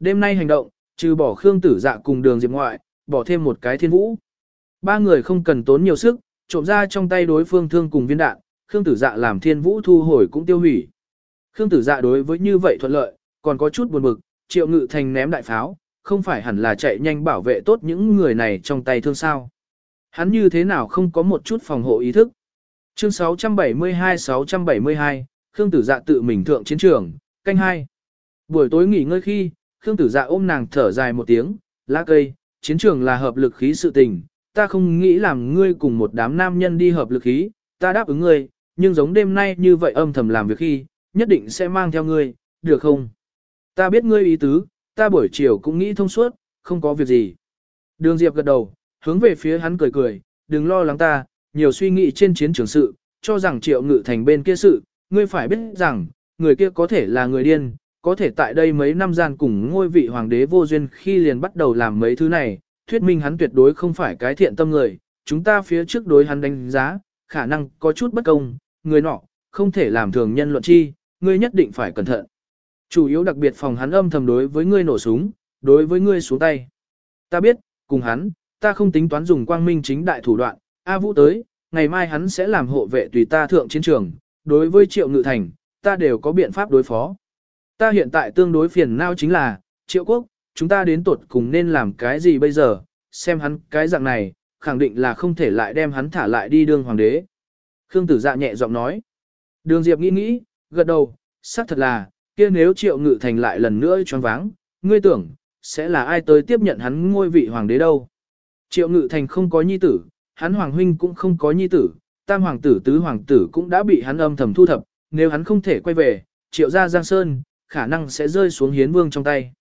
Đêm nay hành động, trừ bỏ Khương Tử Dạ cùng Đường Diệp ngoại, bỏ thêm một cái Thiên Vũ. Ba người không cần tốn nhiều sức, trộm ra trong tay đối phương thương cùng viên đạn, Khương Tử Dạ làm Thiên Vũ thu hồi cũng tiêu hủy. Khương Tử Dạ đối với như vậy thuận lợi, còn có chút buồn bực, Triệu Ngự Thành ném đại pháo, không phải hẳn là chạy nhanh bảo vệ tốt những người này trong tay thương sao. Hắn như thế nào không có một chút phòng hộ ý thức. Chương 672-672, Khương Tử Dạ tự mình thượng chiến trường, canh hai. Buổi tối nghỉ ngơi khi, Khương Tử Dạ ôm nàng thở dài một tiếng, lá cây, chiến trường là hợp lực khí sự tình, ta không nghĩ làm ngươi cùng một đám nam nhân đi hợp lực khí, ta đáp ứng ngươi, nhưng giống đêm nay như vậy âm thầm làm việc khi, nhất định sẽ mang theo ngươi, được không? Ta biết ngươi ý tứ, ta buổi chiều cũng nghĩ thông suốt, không có việc gì. Đường Diệp gật đầu, hướng về phía hắn cười cười, đừng lo lắng ta, nhiều suy nghĩ trên chiến trường sự, cho rằng triệu ngự thành bên kia sự, ngươi phải biết rằng, người kia có thể là người điên, có thể tại đây mấy năm gian cùng ngôi vị hoàng đế vô duyên khi liền bắt đầu làm mấy thứ này, thuyết minh hắn tuyệt đối không phải cái thiện tâm người, chúng ta phía trước đối hắn đánh giá, khả năng có chút bất công, người nọ, không thể làm thường nhân luận chi, ngươi nhất định phải cẩn thận. Chủ yếu đặc biệt phòng hắn âm thầm đối với ngươi nổ súng, đối với ngươi xuống tay. Ta biết, cùng hắn, ta không tính toán dùng quang minh chính đại thủ đoạn, A Vũ tới, ngày mai hắn sẽ làm hộ vệ tùy ta thượng chiến trường, đối với Triệu Ngự Thành, ta đều có biện pháp đối phó. Ta hiện tại tương đối phiền não chính là, Triệu Quốc, chúng ta đến tuột cùng nên làm cái gì bây giờ, xem hắn cái dạng này, khẳng định là không thể lại đem hắn thả lại đi đương hoàng đế. Khương Tử Dạ nhẹ giọng nói. Đường Diệp nghĩ nghĩ, gật đầu, xác thật là, kia nếu Triệu Ngự Thành lại lần nữa choáng váng, ngươi tưởng, sẽ là ai tới tiếp nhận hắn ngôi vị hoàng đế đâu. Triệu Ngự Thành không có nhi tử, hắn hoàng huynh cũng không có nhi tử, tam hoàng tử tứ hoàng tử cũng đã bị hắn âm thầm thu thập, nếu hắn không thể quay về, Triệu gia Giang Sơn, khả năng sẽ rơi xuống Hiến Vương trong tay.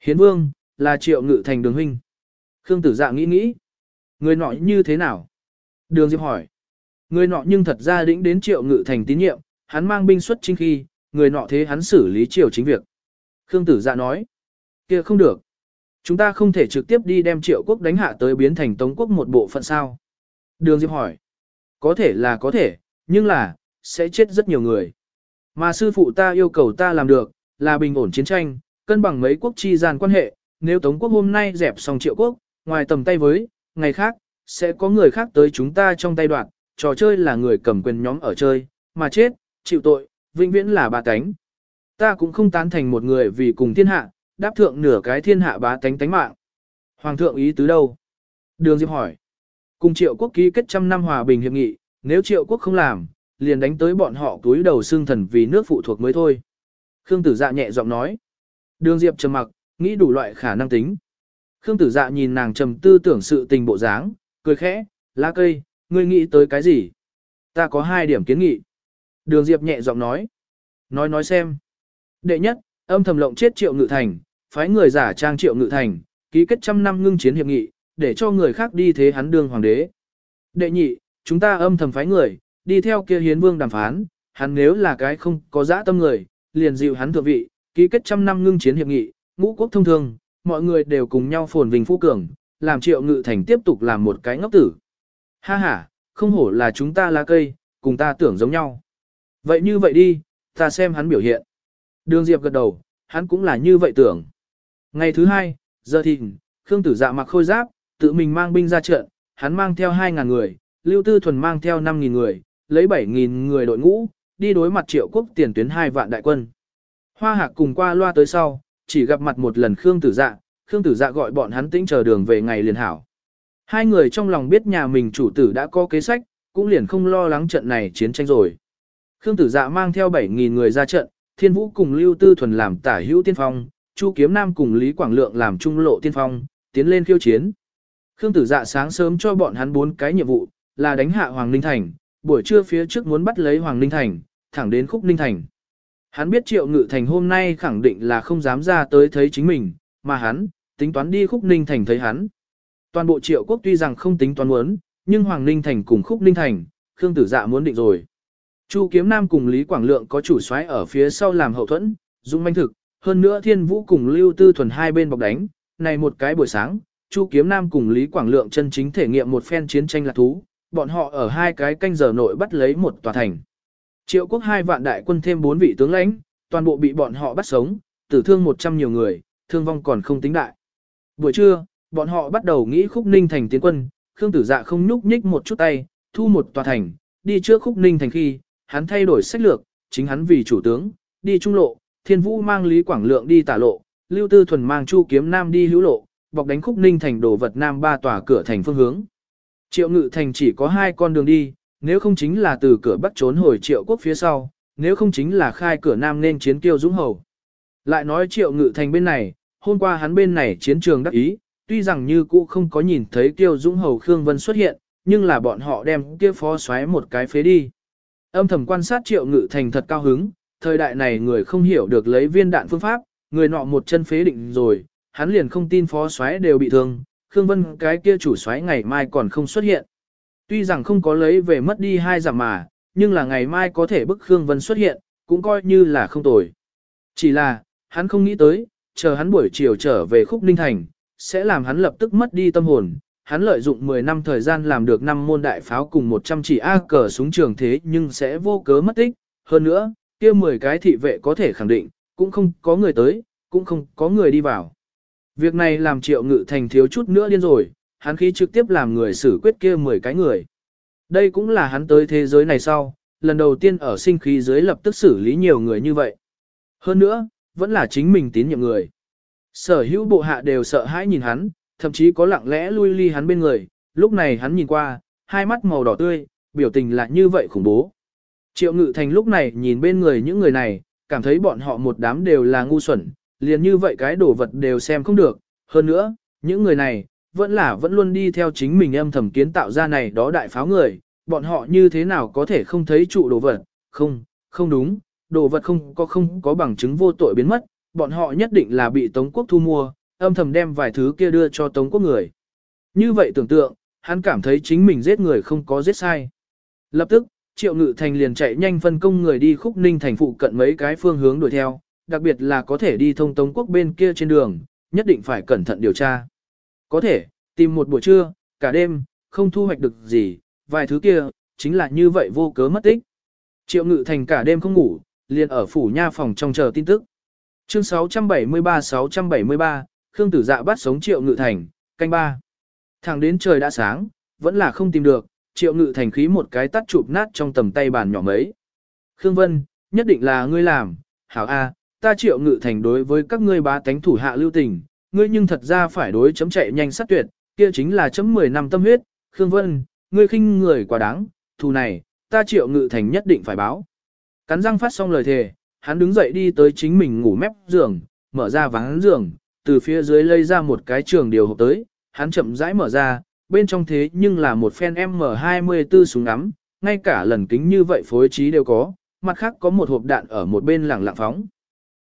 Hiến Vương, là Triệu Ngự Thành đường huynh. Khương Tử Dạ nghĩ nghĩ, người nọ như thế nào? Đường Diệp hỏi. Người nọ nhưng thật ra đĩnh đến Triệu Ngự Thành tín nhiệm, hắn mang binh xuất chính khi, người nọ thế hắn xử lý triều chính việc. Khương Tử Dạ nói, kia không được. Chúng ta không thể trực tiếp đi đem triệu quốc đánh hạ tới biến thành tống quốc một bộ phận sao. Đường Diệp hỏi, có thể là có thể, nhưng là, sẽ chết rất nhiều người. Mà sư phụ ta yêu cầu ta làm được, là bình ổn chiến tranh, cân bằng mấy quốc chi gian quan hệ, nếu Tống quốc hôm nay dẹp xong triệu quốc, ngoài tầm tay với, ngày khác, sẽ có người khác tới chúng ta trong tay đoạn, trò chơi là người cầm quyền nhóm ở chơi, mà chết, chịu tội, vĩnh viễn là ba cánh. Ta cũng không tán thành một người vì cùng thiên hạ, đáp thượng nửa cái thiên hạ bá tánh tánh mạng. Hoàng thượng ý tứ đâu? Đường Diệp hỏi. Cùng triệu quốc ký kết trăm năm hòa bình hiệp nghị, nếu triệu quốc không làm, liền đánh tới bọn họ túi đầu xương thần vì nước phụ thuộc mới thôi. Khương tử dạ nhẹ giọng nói. Đường Diệp trầm mặc, nghĩ đủ loại khả năng tính. Khương tử dạ nhìn nàng trầm tư tưởng sự tình bộ dáng, cười khẽ, lá cây, ngươi nghĩ tới cái gì? Ta có hai điểm kiến nghị. Đường Diệp nhẹ giọng nói. Nói nói xem. Đệ nhất, âm thầm lộng chết triệu ngự thành, phái người giả trang triệu ngự thành, ký kết trăm năm ngưng chiến hiệp nghị, để cho người khác đi thế hắn đương hoàng đế. Đệ nhị, chúng ta âm thầm phái người, đi theo kia hiến vương đàm phán, hắn nếu là cái không có dã tâm người, liền dịu hắn thượng vị, ký kết trăm năm ngưng chiến hiệp nghị, ngũ quốc thông thường, mọi người đều cùng nhau phồn vinh phú cường, làm triệu ngự thành tiếp tục làm một cái ngốc tử. Ha ha, không hổ là chúng ta lá cây, cùng ta tưởng giống nhau. Vậy như vậy đi, ta xem hắn biểu hiện. Đường Diệp gật đầu, hắn cũng là như vậy tưởng. Ngày thứ hai, giờ thịnh, Khương Tử Dạ mặc khôi giáp, tự mình mang binh ra trận, hắn mang theo 2.000 người, Lưu Tư Thuần mang theo 5.000 người, lấy 7.000 người đội ngũ, đi đối mặt triệu quốc tiền tuyến hai vạn đại quân. Hoa Hạc cùng qua loa tới sau, chỉ gặp mặt một lần Khương Tử Dạ, Khương Tử Dạ gọi bọn hắn tĩnh chờ đường về ngày liền hảo. Hai người trong lòng biết nhà mình chủ tử đã có kế sách, cũng liền không lo lắng trận này chiến tranh rồi. Khương Tử Dạ mang theo 7.000 người ra trận, Thiên Vũ cùng Lưu Tư Thuần làm tả hữu tiên phong, Chu Kiếm Nam cùng Lý Quảng Lượng làm trung lộ tiên phong, tiến lên khiêu chiến. Khương Tử Dạ sáng sớm cho bọn hắn bốn cái nhiệm vụ, là đánh hạ Hoàng Ninh Thành, buổi trưa phía trước muốn bắt lấy Hoàng Ninh Thành, thẳng đến Khúc Ninh Thành. Hắn biết Triệu Ngự Thành hôm nay khẳng định là không dám ra tới thấy chính mình, mà hắn, tính toán đi Khúc Ninh Thành thấy hắn. Toàn bộ Triệu Quốc tuy rằng không tính toán muốn, nhưng Hoàng Ninh Thành cùng Khúc Ninh Thành, Khương Tử Dạ muốn định rồi. Chu Kiếm Nam cùng Lý Quảng Lượng có chủ soái ở phía sau làm hậu thuẫn, dung manh thực, hơn nữa Thiên Vũ cùng Lưu Tư Thuần hai bên bọc đánh, này một cái buổi sáng, Chu Kiếm Nam cùng Lý Quảng Lượng chân chính thể nghiệm một phen chiến tranh lạc thú, bọn họ ở hai cái canh giờ nội bắt lấy một tòa thành. Triệu quốc hai vạn đại quân thêm bốn vị tướng lãnh, toàn bộ bị bọn họ bắt sống, tử thương một trăm nhiều người, thương vong còn không tính đại. Buổi trưa, bọn họ bắt đầu nghĩ khúc ninh thành tiến quân, Khương tử dạ không nhúc nhích một chút tay, thu một tòa thành, đi trước khúc ninh thành khi, hắn thay đổi sách lược, chính hắn vì chủ tướng, đi trung lộ, thiên vũ mang Lý Quảng Lượng đi tả lộ, lưu tư thuần mang chu kiếm nam đi hữu lộ, bọc đánh khúc ninh thành đổ vật nam ba tòa cửa thành phương hướng. Triệu ngự thành chỉ có hai con đường đi, nếu không chính là từ cửa bắc trốn hồi triệu quốc phía sau, nếu không chính là khai cửa nam nên chiến tiêu dũng hầu. Lại nói triệu ngự thành bên này, hôm qua hắn bên này chiến trường đắc ý, tuy rằng như cũ không có nhìn thấy tiêu dũng hầu Khương Vân xuất hiện, nhưng là bọn họ đem kia phó xoáy một cái phế đi. Âm thầm quan sát triệu ngự thành thật cao hứng, thời đại này người không hiểu được lấy viên đạn phương pháp, người nọ một chân phế định rồi, hắn liền không tin phó xoáy đều bị thương, Khương Vân cái kia chủ xoáy ngày mai còn không xuất hiện. Tuy rằng không có lấy về mất đi hai giảm mà, nhưng là ngày mai có thể bức Khương Vân xuất hiện, cũng coi như là không tồi. Chỉ là, hắn không nghĩ tới, chờ hắn buổi chiều trở về khúc Ninh Thành, sẽ làm hắn lập tức mất đi tâm hồn. Hắn lợi dụng 10 năm thời gian làm được 5 môn đại pháo cùng 100 chỉ A cờ súng trường thế nhưng sẽ vô cớ mất tích. Hơn nữa, kia 10 cái thị vệ có thể khẳng định, cũng không có người tới, cũng không có người đi vào. Việc này làm triệu ngự thành thiếu chút nữa điên rồi, hắn khí trực tiếp làm người xử quyết kia 10 cái người. Đây cũng là hắn tới thế giới này sau, lần đầu tiên ở sinh khí dưới lập tức xử lý nhiều người như vậy. Hơn nữa, vẫn là chính mình tín nhiệm người. Sở hữu bộ hạ đều sợ hãi nhìn hắn, thậm chí có lặng lẽ lui ly hắn bên người, lúc này hắn nhìn qua, hai mắt màu đỏ tươi, biểu tình lại như vậy khủng bố. Triệu ngự thành lúc này nhìn bên người những người này, cảm thấy bọn họ một đám đều là ngu xuẩn, liền như vậy cái đồ vật đều xem không được. Hơn nữa, những người này, vẫn là vẫn luôn đi theo chính mình âm thầm kiến tạo ra này đó đại pháo người, bọn họ như thế nào có thể không thấy trụ đồ vật, không, không đúng, đồ vật không có không có bằng chứng vô tội biến mất, bọn họ nhất định là bị Tống quốc thu mua, âm thầm đem vài thứ kia đưa cho Tống quốc người. Như vậy tưởng tượng, hắn cảm thấy chính mình giết người không có giết sai. Lập tức, Triệu Ngự Thành liền chạy nhanh phân công người đi khúc ninh thành phụ cận mấy cái phương hướng đuổi theo, đặc biệt là có thể đi thông Tống quốc bên kia trên đường, nhất định phải cẩn thận điều tra. Có thể, tìm một buổi trưa, cả đêm, không thu hoạch được gì, vài thứ kia, chính là như vậy vô cớ mất tích. Triệu Ngự Thành cả đêm không ngủ, liền ở phủ nha phòng trong chờ tin tức. Chương 673-673, Khương Tử Dạ bắt sống Triệu Ngự Thành, canh ba. Thẳng đến trời đã sáng, vẫn là không tìm được, Triệu Ngự Thành khí một cái tắt chụp nát trong tầm tay bàn nhỏ mấy. Khương Vân, nhất định là ngươi làm, hảo A, ta Triệu Ngự Thành đối với các ngươi bá tánh thủ hạ lưu tình, ngươi nhưng thật ra phải đối chấm chạy nhanh sát tuyệt, kia chính là chấm 10 năm tâm huyết, Khương Vân, ngươi khinh người quá đáng, thù này, ta Triệu Ngự Thành nhất định phải báo. Cắn răng phát xong lời thề, hắn đứng dậy đi tới chính mình ngủ mép giường, mở ra ván giường, từ phía dưới lấy ra một cái trường điều hộp tới, hắn chậm rãi mở ra, bên trong thế nhưng là một phen M24 súng ngắm, ngay cả lần kính như vậy phối trí đều có, mặt khác có một hộp đạn ở một bên lẳng lặng phóng.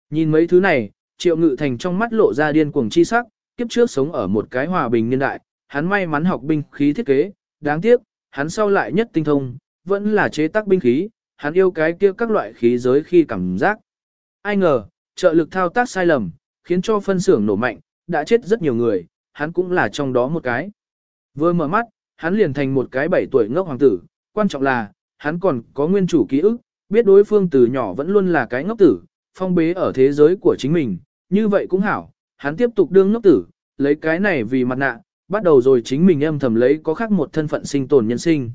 Nhìn mấy thứ này, Triệu Ngự Thành trong mắt lộ ra điên cuồng chi sắc, kiếp trước sống ở một cái hòa bình niên đại, hắn may mắn học binh khí thiết kế, đáng tiếc, hắn sau lại nhất tinh thông, vẫn là chế tác binh khí, hắn yêu cái kia các loại khí giới khi cảm giác. Ai ngờ, trợ lực thao tác sai lầm, khiến cho phân xưởng nổ mạnh, đã chết rất nhiều người, hắn cũng là trong đó một cái. Vừa mở mắt, hắn liền thành một cái bảy tuổi ngốc hoàng tử, quan trọng là, hắn còn có nguyên chủ ký ức, biết đối phương từ nhỏ vẫn luôn là cái ngốc tử, phong bế ở thế giới của chính mình, như vậy cũng hảo, hắn tiếp tục đương ngốc tử, lấy cái này vì mặt nạ, bắt đầu rồi chính mình âm thầm lấy có khác một thân phận sinh tồn nhân sinh.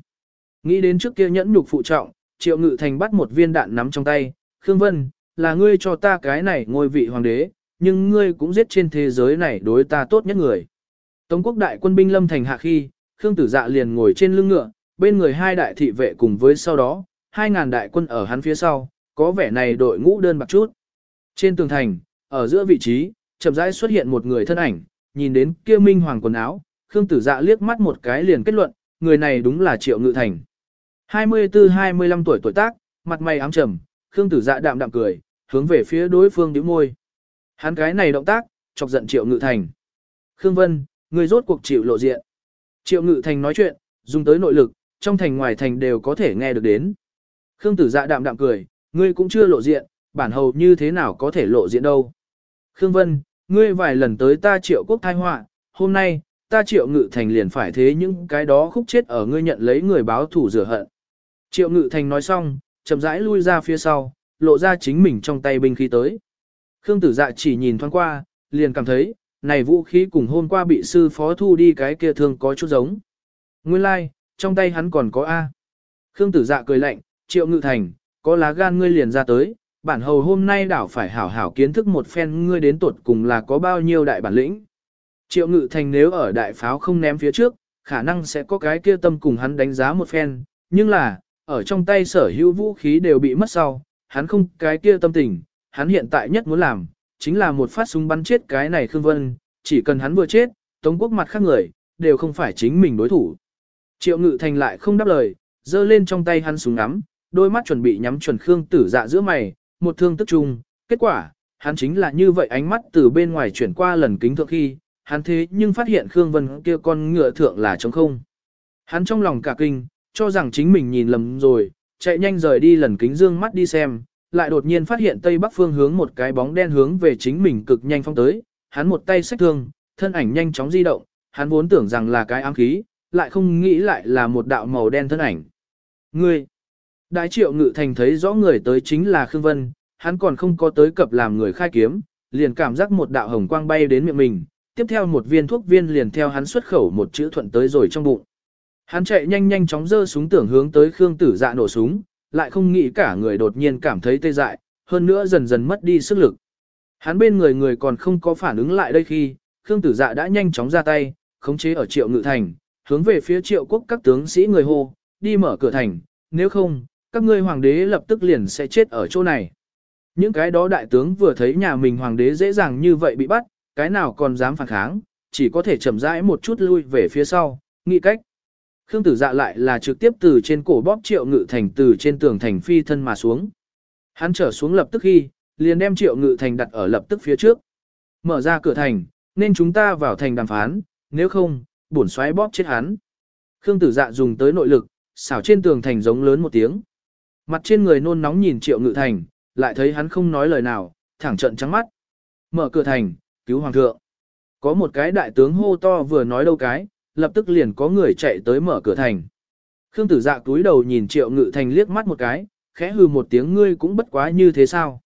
Nghĩ đến trước kia nhẫn nhục phụ trọng, Triệu Ngự Thành bắt một viên đạn nắm trong tay, Khương Vân, là ngươi cho ta cái này ngôi vị hoàng đế, nhưng ngươi cũng giết trên thế giới này đối ta tốt nhất người. Tống quốc đại quân binh lâm thành hạ khi, Khương Tử Dạ liền ngồi trên lưng ngựa, bên người hai đại thị vệ cùng với sau đó, hai ngàn đại quân ở hắn phía sau, có vẻ này đội ngũ đơn bạc chút. Trên tường thành, ở giữa vị trí, chậm rãi xuất hiện một người thân ảnh, nhìn đến kia minh hoàng quần áo, Khương Tử Dạ liếc mắt một cái liền kết luận, người này đúng là Triệu Ngự Thành. 24-25 tuổi tuổi tác, mặt mày ám trầm, Khương Tử Dạ đạm đạm cười, hướng về phía đối phương nhíu môi. Hắn cái này động tác, chọc giận Triệu Ngự Thành. Khương Vân, người rốt cuộc chịu lộ diện. Triệu Ngự Thành nói chuyện, dùng tới nội lực, trong thành ngoài thành đều có thể nghe được đến. Khương Tử Dạ đạm đạm cười, ngươi cũng chưa lộ diện, bản hầu như thế nào có thể lộ diện đâu. Khương Vân, ngươi vài lần tới ta Triệu Quốc thai họa, hôm nay, ta Triệu Ngự Thành liền phải thế những cái đó khúc chết ở ngươi nhận lấy người báo thủ rửa hận. Triệu Ngự Thành nói xong, chậm rãi lui ra phía sau, lộ ra chính mình trong tay binh khí tới. Khương Tử Dạ chỉ nhìn thoáng qua, liền cảm thấy, này vũ khí cùng hôm qua bị sư phó thu đi cái kia thương có chút giống. Nguyên lai, like, trong tay hắn còn có A. Khương tử dạ cười lạnh, triệu ngự thành, có lá gan ngươi liền ra tới, bản hầu hôm nay đảo phải hảo hảo kiến thức một phen ngươi đến tuột cùng là có bao nhiêu đại bản lĩnh. Triệu ngự thành nếu ở đại pháo không ném phía trước, khả năng sẽ có cái kia tâm cùng hắn đánh giá một phen, nhưng là, ở trong tay sở hữu vũ khí đều bị mất sau, hắn không cái kia tâm tình, hắn hiện tại nhất muốn làm, chính là một phát súng bắn chết cái này Khương Vân, chỉ cần hắn vừa chết, Tống quốc mặt khác người, đều không phải chính mình đối thủ. Triệu ngự thành lại không đáp lời, giơ lên trong tay hắn súng ngắm, đôi mắt chuẩn bị nhắm chuẩn Khương tử dạ giữa mày, một thương tức trung, kết quả, hắn chính là như vậy ánh mắt từ bên ngoài chuyển qua lần kính thượng khi, hắn thế nhưng phát hiện Khương Vân kia con ngựa thượng là trống không. Hắn trong lòng cả kinh, cho rằng chính mình nhìn lầm rồi, chạy nhanh rời đi lần kính dương mắt đi xem, lại đột nhiên phát hiện tây bắc phương hướng một cái bóng đen hướng về chính mình cực nhanh phong tới, hắn một tay xách thương, thân ảnh nhanh chóng di động, hắn vốn tưởng rằng là cái ám khí, lại không nghĩ lại là một đạo màu đen thân ảnh. Ngươi! Đại triệu ngự thành thấy rõ người tới chính là Khương Vân, hắn còn không có tới cập làm người khai kiếm, liền cảm giác một đạo hồng quang bay đến miệng mình, tiếp theo một viên thuốc viên liền theo hắn xuất khẩu một chữ thuận tới rồi trong bụng. Hắn chạy nhanh nhanh chóng giơ súng tưởng hướng tới Khương Tử Dạ nổ súng, lại không nghĩ cả người đột nhiên cảm thấy tê dại, hơn nữa dần dần mất đi sức lực. Hắn bên người người còn không có phản ứng lại đây khi, Khương Tử Dạ đã nhanh chóng ra tay, khống chế ở Triệu Ngự Thành, hướng về phía Triệu Quốc các tướng sĩ người hô, đi mở cửa thành, nếu không, các ngươi hoàng đế lập tức liền sẽ chết ở chỗ này. Những cái đó đại tướng vừa thấy nhà mình hoàng đế dễ dàng như vậy bị bắt, cái nào còn dám phản kháng, chỉ có thể chậm rãi một chút lui về phía sau, nghĩ cách. Khương tử dạ lại là trực tiếp từ trên cổ bóp triệu ngự thành từ trên tường thành phi thân mà xuống. Hắn trở xuống lập tức khi, liền đem triệu ngự thành đặt ở lập tức phía trước. Mở ra cửa thành, nên chúng ta vào thành đàm phán, nếu không, bổn xoáy bóp chết hắn. Khương tử dạ dùng tới nội lực, xảo trên tường thành giống lớn một tiếng. Mặt trên người nôn nóng nhìn triệu ngự thành, lại thấy hắn không nói lời nào, thẳng trận trắng mắt. Mở cửa thành, cứu hoàng thượng. Có một cái đại tướng hô to vừa nói đâu cái, lập tức liền có người chạy tới mở cửa thành. Khương tử dạ túi đầu nhìn triệu ngự thành liếc mắt một cái, khẽ hừ một tiếng ngươi cũng bất quá như thế sao.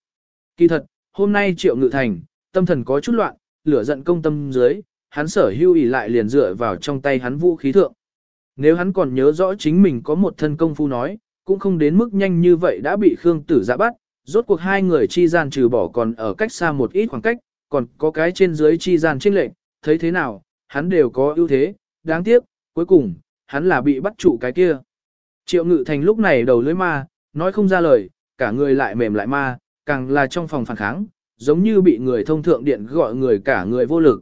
Kỳ thật, hôm nay triệu ngự thành, tâm thần có chút loạn, lửa giận công tâm dưới, hắn sở hưu ỉ lại liền dựa vào trong tay hắn vũ khí thượng. Nếu hắn còn nhớ rõ chính mình có một thân công phu nói, cũng không đến mức nhanh như vậy đã bị Khương tử dạ bắt, rốt cuộc hai người chi gian trừ bỏ còn ở cách xa một ít khoảng cách, còn có cái trên dưới chi gian chênh lệch, thấy thế nào, hắn đều có ưu thế, đáng tiếc, cuối cùng, hắn là bị bắt trụ cái kia. Triệu ngự thành lúc này đầu lưỡi ma, nói không ra lời, cả người lại mềm lại ma, càng là trong phòng phản kháng, giống như bị người thông thượng điện gọi người cả người vô lực.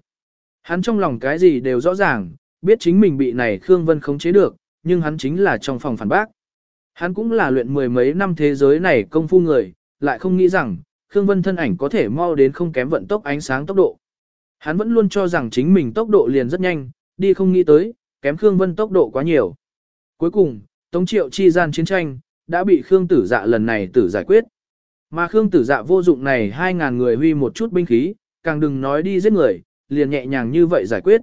Hắn trong lòng cái gì đều rõ ràng, biết chính mình bị này Khương Vân khống chế được, nhưng hắn chính là trong phòng phản bác. Hắn cũng là luyện mười mấy năm thế giới này công phu người, lại không nghĩ rằng, Khương Vân thân ảnh có thể mau đến không kém vận tốc ánh sáng tốc độ. Hắn vẫn luôn cho rằng chính mình tốc độ liền rất nhanh, đi không nghĩ tới, kém Khương Vân tốc độ quá nhiều. Cuối cùng, Tống Triệu chi gian chiến tranh, đã bị Khương Tử Dạ lần này tử giải quyết. Mà Khương Tử Dạ vô dụng này 2.000 người huy một chút binh khí, càng đừng nói đi giết người, liền nhẹ nhàng như vậy giải quyết.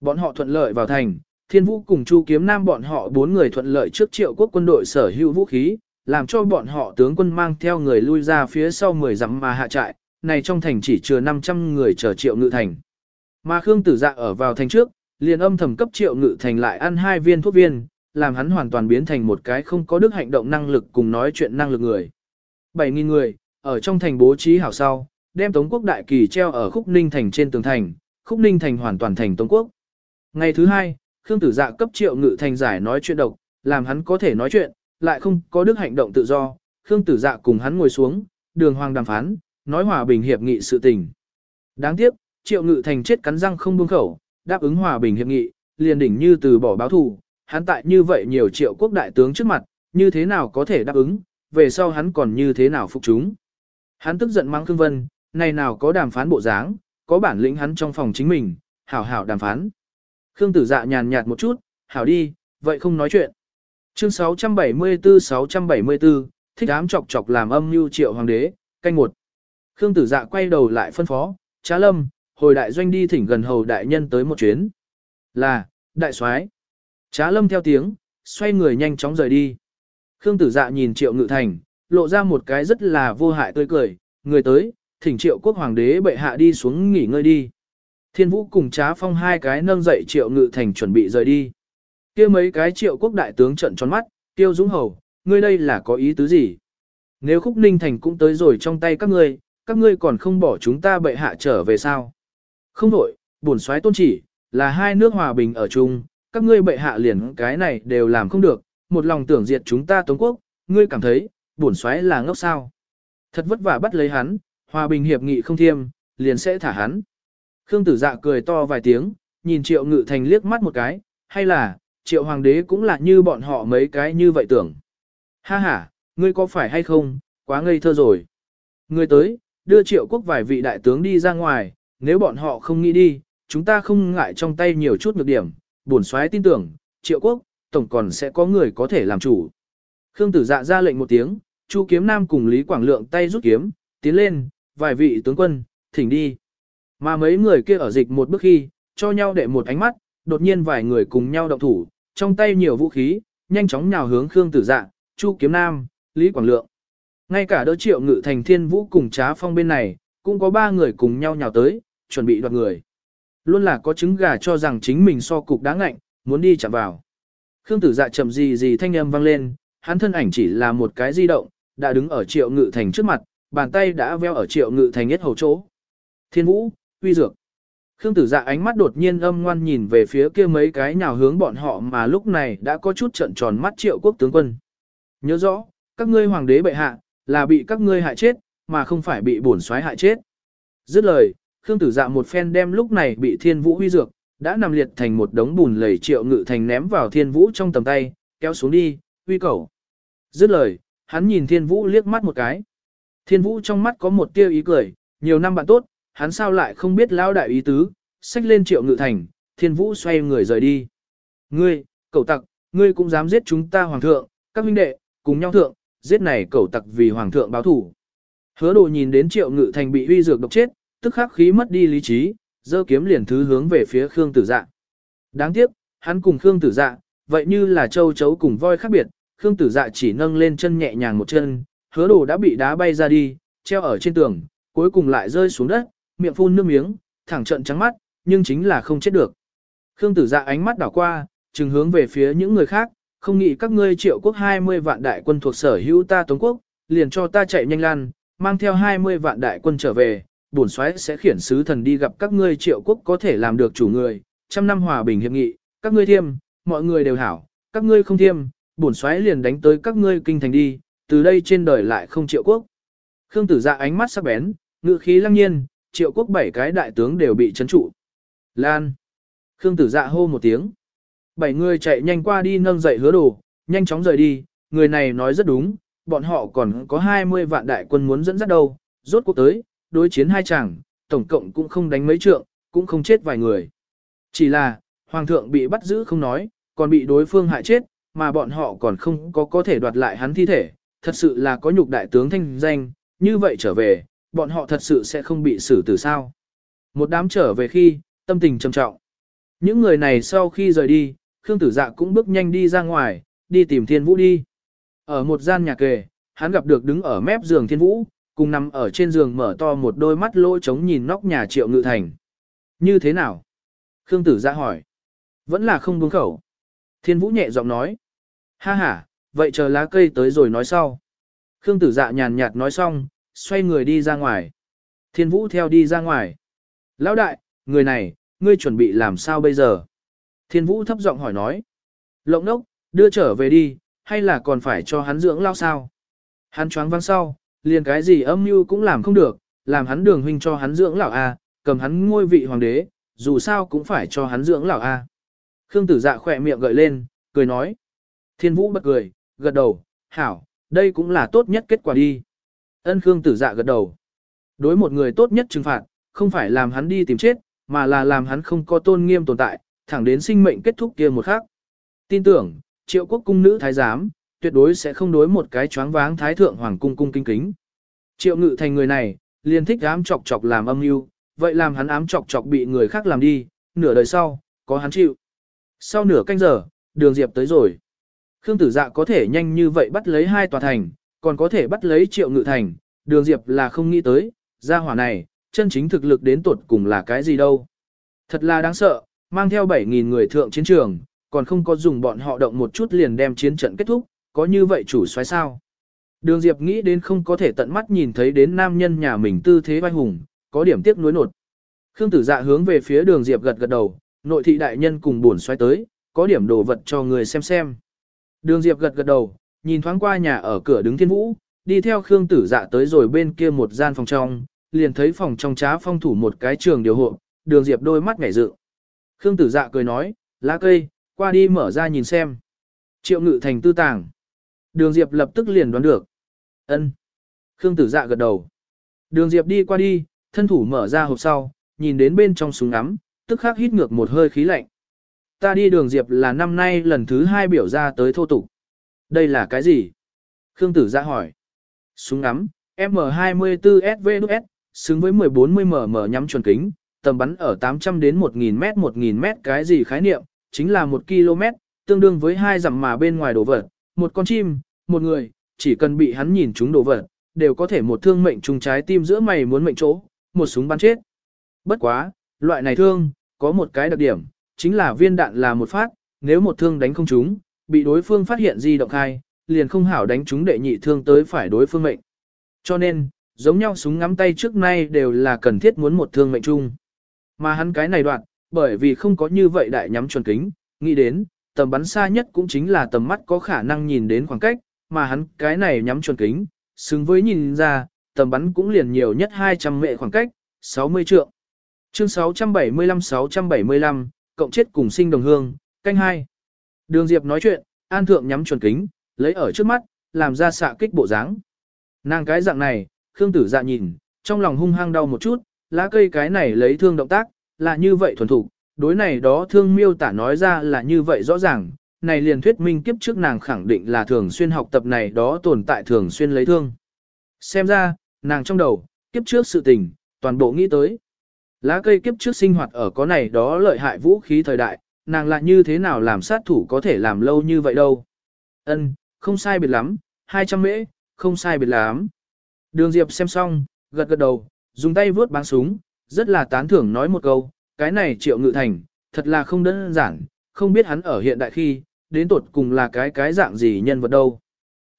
Bọn họ thuận lợi vào thành, Thiên Vũ cùng Chu Kiếm Nam bọn họ bốn người thuận lợi trước triệu quốc quân đội sở hữu vũ khí, làm cho bọn họ tướng quân mang theo người lui ra phía sau 10 dặm mà hạ trại, này trong thành chỉ chừa 500 người chờ triệu ngự thành. Mà Khương Tử Dạ ở vào thành trước, liền âm thầm cấp triệu ngự thành lại ăn hai viên thuốc viên, làm hắn hoàn toàn biến thành một cái không có đức hành động năng lực cùng nói chuyện năng lực người. 7.000 người, ở trong thành bố trí hảo sau, đem Tống quốc đại kỳ treo ở khúc ninh thành trên tường thành, khúc ninh thành hoàn toàn thành Tống quốc. Ngày thứ hai, Khương Tử Dạ cấp triệu ngự thành giải nói chuyện độc, làm hắn có thể nói chuyện, lại không có đức hành động tự do. Khương Tử Dạ cùng hắn ngồi xuống, đường hoàng đàm phán, nói hòa bình hiệp nghị sự tình. Đáng tiếc, triệu ngự thành chết cắn răng không buông khẩu, đáp ứng hòa bình hiệp nghị, liền đỉnh như từ bỏ báo thù, hắn tại như vậy nhiều triệu quốc đại tướng trước mặt, như thế nào có thể đáp ứng, về sau hắn còn như thế nào phục chúng. Hắn tức giận mang Khương Vân, này nào có đàm phán bộ dáng, có bản lĩnh hắn trong phòng chính mình, hảo hảo đàm phán. Khương tử dạ nhàn nhạt một chút, hảo đi, vậy không nói chuyện. Chương 674-674, thích ám chọc chọc làm âm mưu triệu hoàng đế, canh một. Khương tử dạ quay đầu lại phân phó, trá lâm, hồi đại doanh đi thỉnh gần hầu đại nhân tới một chuyến. Là, đại soái. Trá lâm theo tiếng, xoay người nhanh chóng rời đi. Khương tử dạ nhìn triệu ngự thành, lộ ra một cái rất là vô hại tươi cười, người tới, thỉnh triệu quốc hoàng đế bệ hạ đi xuống nghỉ ngơi đi. Thiên vũ cùng trá phong hai cái nâng dậy triệu ngự thành chuẩn bị rời đi. kia mấy cái triệu quốc đại tướng trận tròn mắt, tiêu dũng hầu, ngươi đây là có ý tứ gì? Nếu khúc ninh thành cũng tới rồi trong tay các ngươi, các ngươi còn không bỏ chúng ta bệ hạ trở về sao? Không đổi, bổn soái tôn chỉ, là hai nước hòa bình ở chung, các ngươi bệ hạ liền cái này đều làm không được, một lòng tưởng diệt chúng ta Tống quốc, ngươi cảm thấy, bổn xoáy là ngốc sao. Thật vất vả bắt lấy hắn, hòa bình hiệp nghị không thiêm, liền sẽ thả hắn. Khương tử dạ cười to vài tiếng, nhìn triệu ngự thành liếc mắt một cái, hay là, triệu hoàng đế cũng là như bọn họ mấy cái như vậy tưởng. Ha ha, ngươi có phải hay không, quá ngây thơ rồi. Ngươi tới, đưa triệu quốc vài vị đại tướng đi ra ngoài, nếu bọn họ không nghĩ đi, chúng ta không ngại trong tay nhiều chút nhược điểm, bổn xoáy tin tưởng, triệu quốc, tổng còn sẽ có người có thể làm chủ. Khương tử dạ ra lệnh một tiếng, Chu Kiếm Nam cùng Lý Quảng Lượng tay rút kiếm, tiến lên, vài vị tướng quân, thỉnh đi. Mà mấy người kia ở dịch một bước khi, cho nhau để một ánh mắt, đột nhiên vài người cùng nhau động thủ, trong tay nhiều vũ khí, nhanh chóng nhào hướng Khương tử dạ, Chu Kiếm Nam, Lý Quảng Lượng. Ngay cả đỡ triệu ngự thành thiên vũ cùng trá phong bên này, cũng có ba người cùng nhau nhào tới, chuẩn bị đoạt người. Luôn là có trứng gà cho rằng chính mình so cục đáng ngạnh, muốn đi chạm vào. Khương tử dạ chậm gì gì thanh âm vang lên, hắn thân ảnh chỉ là một cái di động, đã đứng ở triệu ngự thành trước mặt, bàn tay đã veo ở triệu ngự thành nhất hầu chỗ. Thiên vũ, uy dược. Khương tử dạ ánh mắt đột nhiên âm ngoan nhìn về phía kia mấy cái nhào hướng bọn họ mà lúc này đã có chút trận tròn mắt triệu quốc tướng quân. Nhớ rõ, các ngươi hoàng đế bệ hạ, là bị các ngươi hại chết, mà không phải bị bổn soái hại chết. Dứt lời, Khương tử dạ một phen đem lúc này bị thiên vũ huy dược, đã nằm liệt thành một đống bùn lầy triệu ngự thành ném vào thiên vũ trong tầm tay, kéo xuống đi, huy cầu. Dứt lời, hắn nhìn thiên vũ liếc mắt một cái. Thiên vũ trong mắt có một tia ý cười, nhiều năm bạn tốt, hắn sao lại không biết Lão đại ý tứ, xách lên triệu ngự thành, thiên vũ xoay người rời đi. Ngươi, cậu tặc, ngươi cũng dám giết chúng ta hoàng thượng, các huynh đệ, cùng nhau thượng, giết này cậu tặc vì hoàng thượng báo thủ. Hứa đồ nhìn đến triệu ngự thành bị huy dược độc chết, tức khắc khí mất đi lý trí, giơ kiếm liền thứ hướng về phía Khương Tử Dạ. Đáng tiếc, hắn cùng Khương Tử Dạ, vậy như là châu chấu cùng voi khác biệt, Khương Tử Dạ chỉ nâng lên chân nhẹ nhàng một chân, hứa đồ đã bị đá bay ra đi, treo ở trên tường, cuối cùng lại rơi xuống đất, miệng phun nước miếng, thẳng trận trắng mắt, nhưng chính là không chết được. Khương Tử Dạ ánh mắt đảo qua, trừng hướng về phía những người khác, không nghĩ các ngươi triệu quốc 20 vạn đại quân thuộc sở hữu ta Tống quốc, liền cho ta chạy nhanh lan, mang theo 20 vạn đại quân trở về, bổn soái sẽ khiển sứ thần đi gặp các ngươi triệu quốc có thể làm được chủ người, trăm năm hòa bình hiệp nghị, các ngươi thiêm, mọi người đều hảo, các ngươi không thiêm, bổn soái liền đánh tới các ngươi kinh thành đi, từ đây trên đời lại không triệu quốc. Khương tử dạ ánh mắt sắc bén, ngự khí lăng nhiên, triệu quốc bảy cái đại tướng đều bị chấn trụ. Lan. Khương tử dạ hô một tiếng. Bảy người chạy nhanh qua đi nâng dậy hứa đồ, nhanh chóng rời đi, người này nói rất đúng, bọn họ còn có 20 vạn đại quân muốn dẫn dắt đâu, rốt cuộc tới, đối chiến hai chàng, tổng cộng cũng không đánh mấy trượng, cũng không chết vài người. Chỉ là, hoàng thượng bị bắt giữ không nói, còn bị đối phương hại chết, mà bọn họ còn không có có thể đoạt lại hắn thi thể, thật sự là có nhục đại tướng thanh danh, như vậy trở về, bọn họ thật sự sẽ không bị xử tử sao. Một đám trở về khi, tâm tình trầm trọng. Những người này sau khi rời đi, Khương Tử Dạ cũng bước nhanh đi ra ngoài, đi tìm Thiên Vũ đi. Ở một gian nhà kề, hắn gặp được đứng ở mép giường Thiên Vũ, cùng nằm ở trên giường mở to một đôi mắt lỗ trống nhìn nóc nhà triệu ngự thành. Như thế nào? Khương tử dạ hỏi. Vẫn là không buông khẩu. Thiên vũ nhẹ giọng nói. Ha ha, vậy chờ lá cây tới rồi nói sau. Khương tử dạ nhàn nhạt nói xong, xoay người đi ra ngoài. Thiên vũ theo đi ra ngoài. Lão đại, người này, ngươi chuẩn bị làm sao bây giờ? Thiên vũ thấp giọng hỏi nói. Lộng nốc, đưa trở về đi, hay là còn phải cho hắn dưỡng lao sao? Hắn choáng văng sau, liền cái gì âm mưu cũng làm không được, làm hắn đường huynh cho hắn dưỡng lão A, cầm hắn ngôi vị hoàng đế, dù sao cũng phải cho hắn dưỡng lão A. Khương tử dạ khỏe miệng gợi lên, cười nói. Thiên vũ bật cười, gật đầu, hảo, đây cũng là tốt nhất kết quả đi. Ân Khương tử dạ gật đầu. Đối một người tốt nhất trừng phạt, không phải làm hắn đi tìm chết, mà là làm hắn không có tôn nghiêm tồn tại, thẳng đến sinh mệnh kết thúc kia một khắc. Tin tưởng, triệu quốc cung nữ thái giám, tuyệt đối sẽ không đối một cái choáng váng thái thượng hoàng cung cung kinh kính. Triệu ngự thành người này, liền thích ám chọc chọc làm âm mưu, vậy làm hắn ám chọc chọc bị người khác làm đi, nửa đời sau, có hắn chịu. Sau nửa canh giờ, đường diệp tới rồi. Khương tử dạ có thể nhanh như vậy bắt lấy hai tòa thành, còn có thể bắt lấy triệu ngự thành, đường diệp là không nghĩ tới, Gia hỏa này, chân chính thực lực đến tột cùng là cái gì đâu. Thật là đáng sợ, mang theo 7.000 người thượng chiến trường, còn không có dùng bọn họ động một chút liền đem chiến trận kết thúc, có như vậy chủ xoáy sao. Đường Diệp nghĩ đến không có thể tận mắt nhìn thấy đến nam nhân nhà mình tư thế vai hùng, có điểm tiếc nuối nột. Khương tử dạ hướng về phía đường Diệp gật gật đầu, nội thị đại nhân cùng buồn xoáy tới, có điểm đồ vật cho người xem xem. Đường Diệp gật gật đầu, nhìn thoáng qua nhà ở cửa đứng thiên vũ, đi theo Khương tử dạ tới rồi bên kia một gian phòng trong, liền thấy phòng trong trá phong thủ một cái trường điều hộ, đường Diệp đôi mắt ngảy dự. Khương tử dạ cười nói, lá cây, qua đi mở ra nhìn xem. Triệu ngự thành tư tàng. Đường Diệp lập tức liền đoán được. ân Khương tử dạ gật đầu. Đường Diệp đi qua đi, thân thủ mở ra hộp sau, nhìn đến bên trong súng ngắm, tức khắc hít ngược một hơi khí lạnh. Ta đi đường Diệp là năm nay lần thứ hai biểu ra tới thô tục. Đây là cái gì? Khương tử dạ hỏi. Súng ngắm, M24SVS, xứng với 14mm nhắm chuẩn kính, tầm bắn ở 800 đến 1000 m 1000 m cái gì khái niệm, chính là 1 km, tương đương với hai dặm mà bên ngoài đồ vật, một con chim, một người, chỉ cần bị hắn nhìn chúng đồ vật, đều có thể một thương mệnh trùng trái tim giữa mày muốn mệnh chỗ, một súng bắn chết. Bất quá, loại này thương, có một cái đặc điểm, chính là viên đạn là một phát, nếu một thương đánh không trúng, bị đối phương phát hiện di động khai, liền không hảo đánh chúng đệ nhị thương tới phải đối phương mệnh. Cho nên, giống nhau súng ngắm tay trước nay đều là cần thiết muốn một thương mệnh chung. Mà hắn cái này đoạn, bởi vì không có như vậy đại nhắm chuẩn kính, nghĩ đến, tầm bắn xa nhất cũng chính là tầm mắt có khả năng nhìn đến khoảng cách, mà hắn cái này nhắm chuẩn kính, xứng với nhìn ra, tầm bắn cũng liền nhiều nhất 200 mệ khoảng cách, 60 trượng. Chương 675-675, cộng chết cùng sinh đồng hương, canh hai. Đường Diệp nói chuyện, An Thượng nhắm chuẩn kính, lấy ở trước mắt, làm ra xạ kích bộ dáng. Nàng cái dạng này, Khương Tử Dạ nhìn, trong lòng hung hăng đau một chút, lá cây cái này lấy thương động tác, là như vậy thuần thục, đối này đó thương miêu tả nói ra là như vậy rõ ràng, này liền thuyết minh kiếp trước nàng khẳng định là thường xuyên học tập này đó tồn tại thường xuyên lấy thương. Xem ra, nàng trong đầu, kiếp trước sự tình, toàn bộ nghĩ tới. Lá cây kiếp trước sinh hoạt ở có này đó lợi hại vũ khí thời đại, nàng lại như thế nào làm sát thủ có thể làm lâu như vậy đâu. Ân, không sai biệt lắm, 200 mễ, không sai biệt lắm. Đường Diệp xem xong, gật gật đầu, dùng tay vướt bắn súng, rất là tán thưởng nói một câu, cái này triệu ngự thành, thật là không đơn giản, không biết hắn ở hiện đại khi, đến tột cùng là cái cái dạng gì nhân vật đâu.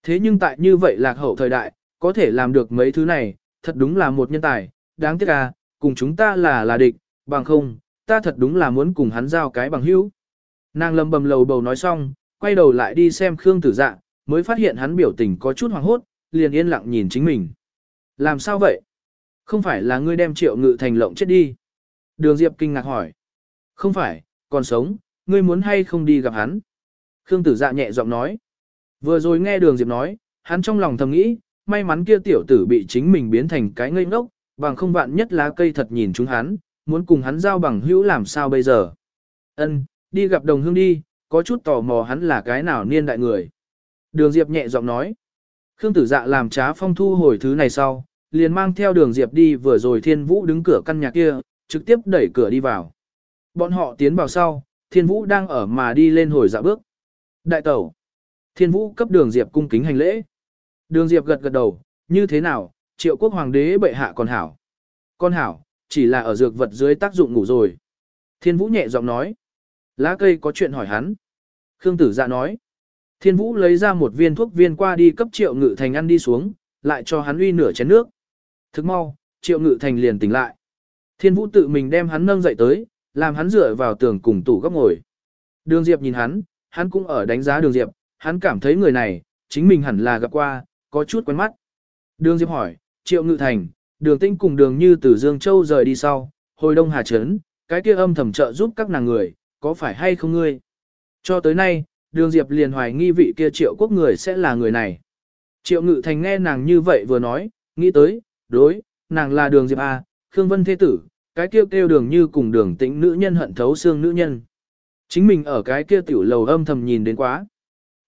Thế nhưng tại như vậy lạc hậu thời đại, có thể làm được mấy thứ này, thật đúng là một nhân tài, đáng tiếc à, cùng chúng ta là là địch, bằng không, ta thật đúng là muốn cùng hắn giao cái bằng hữu. Nàng lầm bầm lầu bầu nói xong, quay đầu lại đi xem Khương Tử Dạ, mới phát hiện hắn biểu tình có chút hoảng hốt, liền yên lặng nhìn chính mình. Làm sao vậy? Không phải là ngươi đem triệu ngự thành lộng chết đi. Đường Diệp kinh ngạc hỏi. Không phải, còn sống, ngươi muốn hay không đi gặp hắn? Khương Tử Dạ nhẹ giọng nói. Vừa rồi nghe đường Diệp nói, hắn trong lòng thầm nghĩ, may mắn kia tiểu tử bị chính mình biến thành cái ngây ngốc, bằng không vạn nhất lá cây thật nhìn chúng hắn, muốn cùng hắn giao bằng hữu làm sao bây giờ. Ân, đi gặp đồng hương đi, có chút tò mò hắn là cái nào niên đại người. Đường Diệp nhẹ giọng nói. Khương tử dạ làm trá phong thu hồi thứ này sau, liền mang theo đường Diệp đi vừa rồi thiên vũ đứng cửa căn nhà kia, trực tiếp đẩy cửa đi vào. Bọn họ tiến vào sau, thiên vũ đang ở mà đi lên hồi dạ bước. Đại tẩu. Thiên vũ cấp đường Diệp cung kính hành lễ. Đường Diệp gật gật đầu, như thế nào, triệu quốc hoàng đế bệ hạ còn hảo. Con hảo, chỉ là ở dược vật dưới tác dụng ngủ rồi. Thiên vũ nhẹ giọng nói. Lá cây có chuyện hỏi hắn. Khương tử dạ nói. Thiên vũ lấy ra một viên thuốc viên qua đi cấp triệu ngự thành ăn đi xuống, lại cho hắn uy nửa chén nước. Thức mau, triệu ngự thành liền tỉnh lại. Thiên vũ tự mình đem hắn nâng dậy tới, làm hắn dựa vào tường cùng tủ góc ngồi. Đường Diệp nhìn hắn, hắn cũng ở đánh giá đường Diệp, hắn cảm thấy người này, chính mình hẳn là gặp qua, có chút quen mắt. Đường Diệp hỏi, triệu ngự thành, đường tinh cùng đường như từ Dương Châu rời đi sau, hồi đông Hà Trấn, cái kia âm thầm trợ giúp các nàng người, có phải hay không ngươi? Cho tới nay, đường Diệp liền hoài nghi vị kia triệu quốc người sẽ là người này. Triệu ngự thành nghe nàng như vậy vừa nói, nghĩ tới, đối, nàng là đường Diệp A, Khương Vân Thế Tử, cái kia kêu đường như cùng đường tĩnh nữ nhân hận thấu xương nữ nhân. Chính mình ở cái kia tiểu lầu âm thầm nhìn đến quá.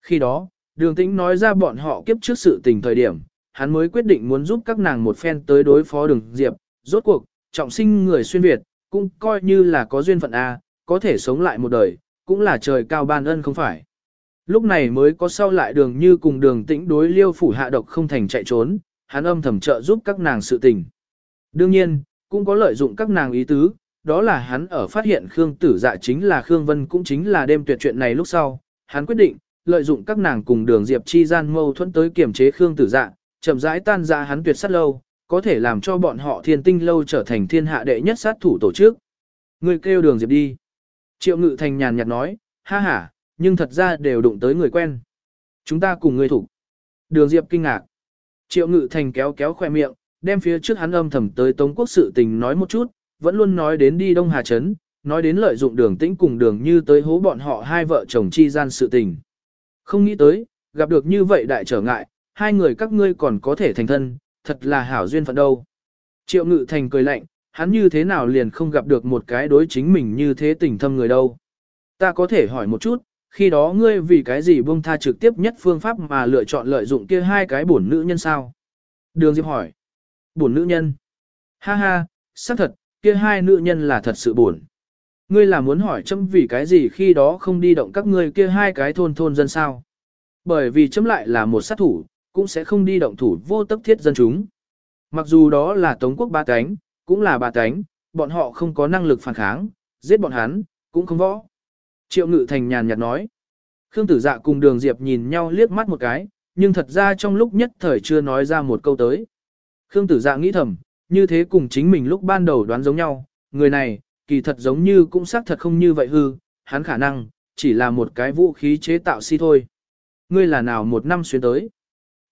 Khi đó, đường tĩnh nói ra bọn họ kiếp trước sự tình thời điểm, hắn mới quyết định muốn giúp các nàng một phen tới đối phó đường Diệp. Rốt cuộc, trọng sinh người xuyên Việt, cũng coi như là có duyên phận A, có thể sống lại một đời, cũng là trời cao ban ân không phải. Lúc này mới có sau lại đường như cùng đường tĩnh đối liêu phủ hạ độc không thành chạy trốn, hắn âm thầm trợ giúp các nàng sự tình. Đương nhiên, cũng có lợi dụng các nàng ý tứ, đó là hắn ở phát hiện Khương Tử Dạ chính là Khương Vân cũng chính là đêm tuyệt chuyện này lúc sau, hắn quyết định, lợi dụng các nàng cùng đường Diệp chi gian mâu thuẫn tới kiểm chế Khương Tử Dạ, chậm rãi tan ra hắn tuyệt sát lâu, có thể làm cho bọn họ thiên tinh lâu trở thành thiên hạ đệ nhất sát thủ tổ chức. Người kêu đường Diệp đi. Triệu Ngự Thành nhàn nhạt nói, ha ha, nhưng thật ra đều đụng tới người quen. Chúng ta cùng người thủ. Đường Diệp kinh ngạc. Triệu Ngự Thành kéo kéo khoe miệng, đem phía trước hắn âm thầm tới Tống Quốc sự tình nói một chút, vẫn luôn nói đến đi Đông Hà Trấn, nói đến lợi dụng đường tĩnh cùng đường như tới hố bọn họ hai vợ chồng chi gian sự tình. Không nghĩ tới, gặp được như vậy đại trở ngại, hai người các ngươi còn có thể thành thân, thật là hảo duyên phận đâu. Triệu Ngự Thành cười lạnh, hắn như thế nào liền không gặp được một cái đối chính mình như thế tình thâm người đâu. Ta có thể hỏi một chút, khi đó ngươi vì cái gì buông tha trực tiếp nhất phương pháp mà lựa chọn lợi dụng kia hai cái bổn nữ nhân sao? Đường Diệp hỏi. Bổn nữ nhân. Ha ha, xác thật, kia hai nữ nhân là thật sự buồn. Ngươi là muốn hỏi chấm vì cái gì khi đó không đi động các ngươi kia hai cái thôn thôn dân sao? Bởi vì chấm lại là một sát thủ, cũng sẽ không đi động thủ vô tất thiết dân chúng. Mặc dù đó là Tống quốc ba cánh, cũng là ba cánh, bọn họ không có năng lực phản kháng, giết bọn hắn, cũng không võ. Triệu ngự thành nhàn nhạt nói. Khương tử dạ cùng đường diệp nhìn nhau liếc mắt một cái, nhưng thật ra trong lúc nhất thời chưa nói ra một câu tới. Khương tử dạ nghĩ thầm, như thế cùng chính mình lúc ban đầu đoán giống nhau, người này, kỳ thật giống như cũng xác thật không như vậy hư, hắn khả năng, chỉ là một cái vũ khí chế tạo si thôi. Ngươi là nào một năm xuyên tới?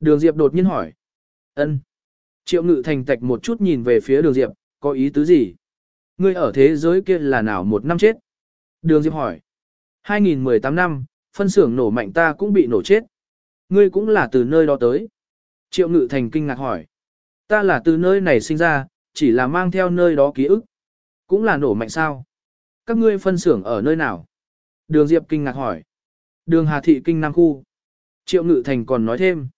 Đường Diệp đột nhiên hỏi. ân Triệu ngự thành tạch một chút nhìn về phía đường Diệp, có ý tứ gì? Ngươi ở thế giới kia là nào một năm chết? Đường Diệp hỏi. 2018 năm, phân xưởng nổ mạnh ta cũng bị nổ chết. Ngươi cũng là từ nơi đó tới. Triệu ngự thành kinh ngạc hỏi. Ta là từ nơi này sinh ra, chỉ là mang theo nơi đó ký ức. Cũng là nổ mạnh sao? Các ngươi phân xưởng ở nơi nào? Đường Diệp kinh ngạc hỏi. Đường Hà Thị Kinh Nam Khu. Triệu Ngự Thành còn nói thêm.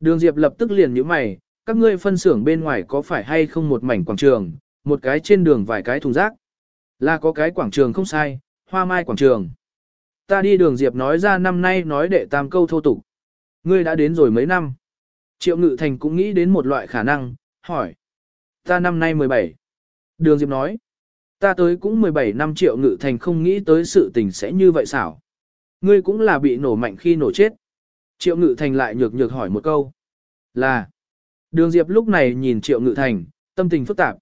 Đường Diệp lập tức liền nhíu mày, các ngươi phân xưởng bên ngoài có phải hay không một mảnh quảng trường, một cái trên đường vài cái thùng rác. Là có cái quảng trường không sai, hoa mai quảng trường. Ta đi đường Diệp nói ra năm nay nói đệ tam câu thô tục. Ngươi đã đến rồi mấy năm. Triệu Ngự Thành cũng nghĩ đến một loại khả năng, hỏi. Ta năm nay 17. Đường Diệp nói. Ta tới cũng 17 năm Triệu Ngự Thành không nghĩ tới sự tình sẽ như vậy xảo. Ngươi cũng là bị nổ mạnh khi nổ chết. Triệu Ngự Thành lại nhược nhược hỏi một câu. Là. Đường Diệp lúc này nhìn Triệu Ngự Thành, tâm tình phức tạp.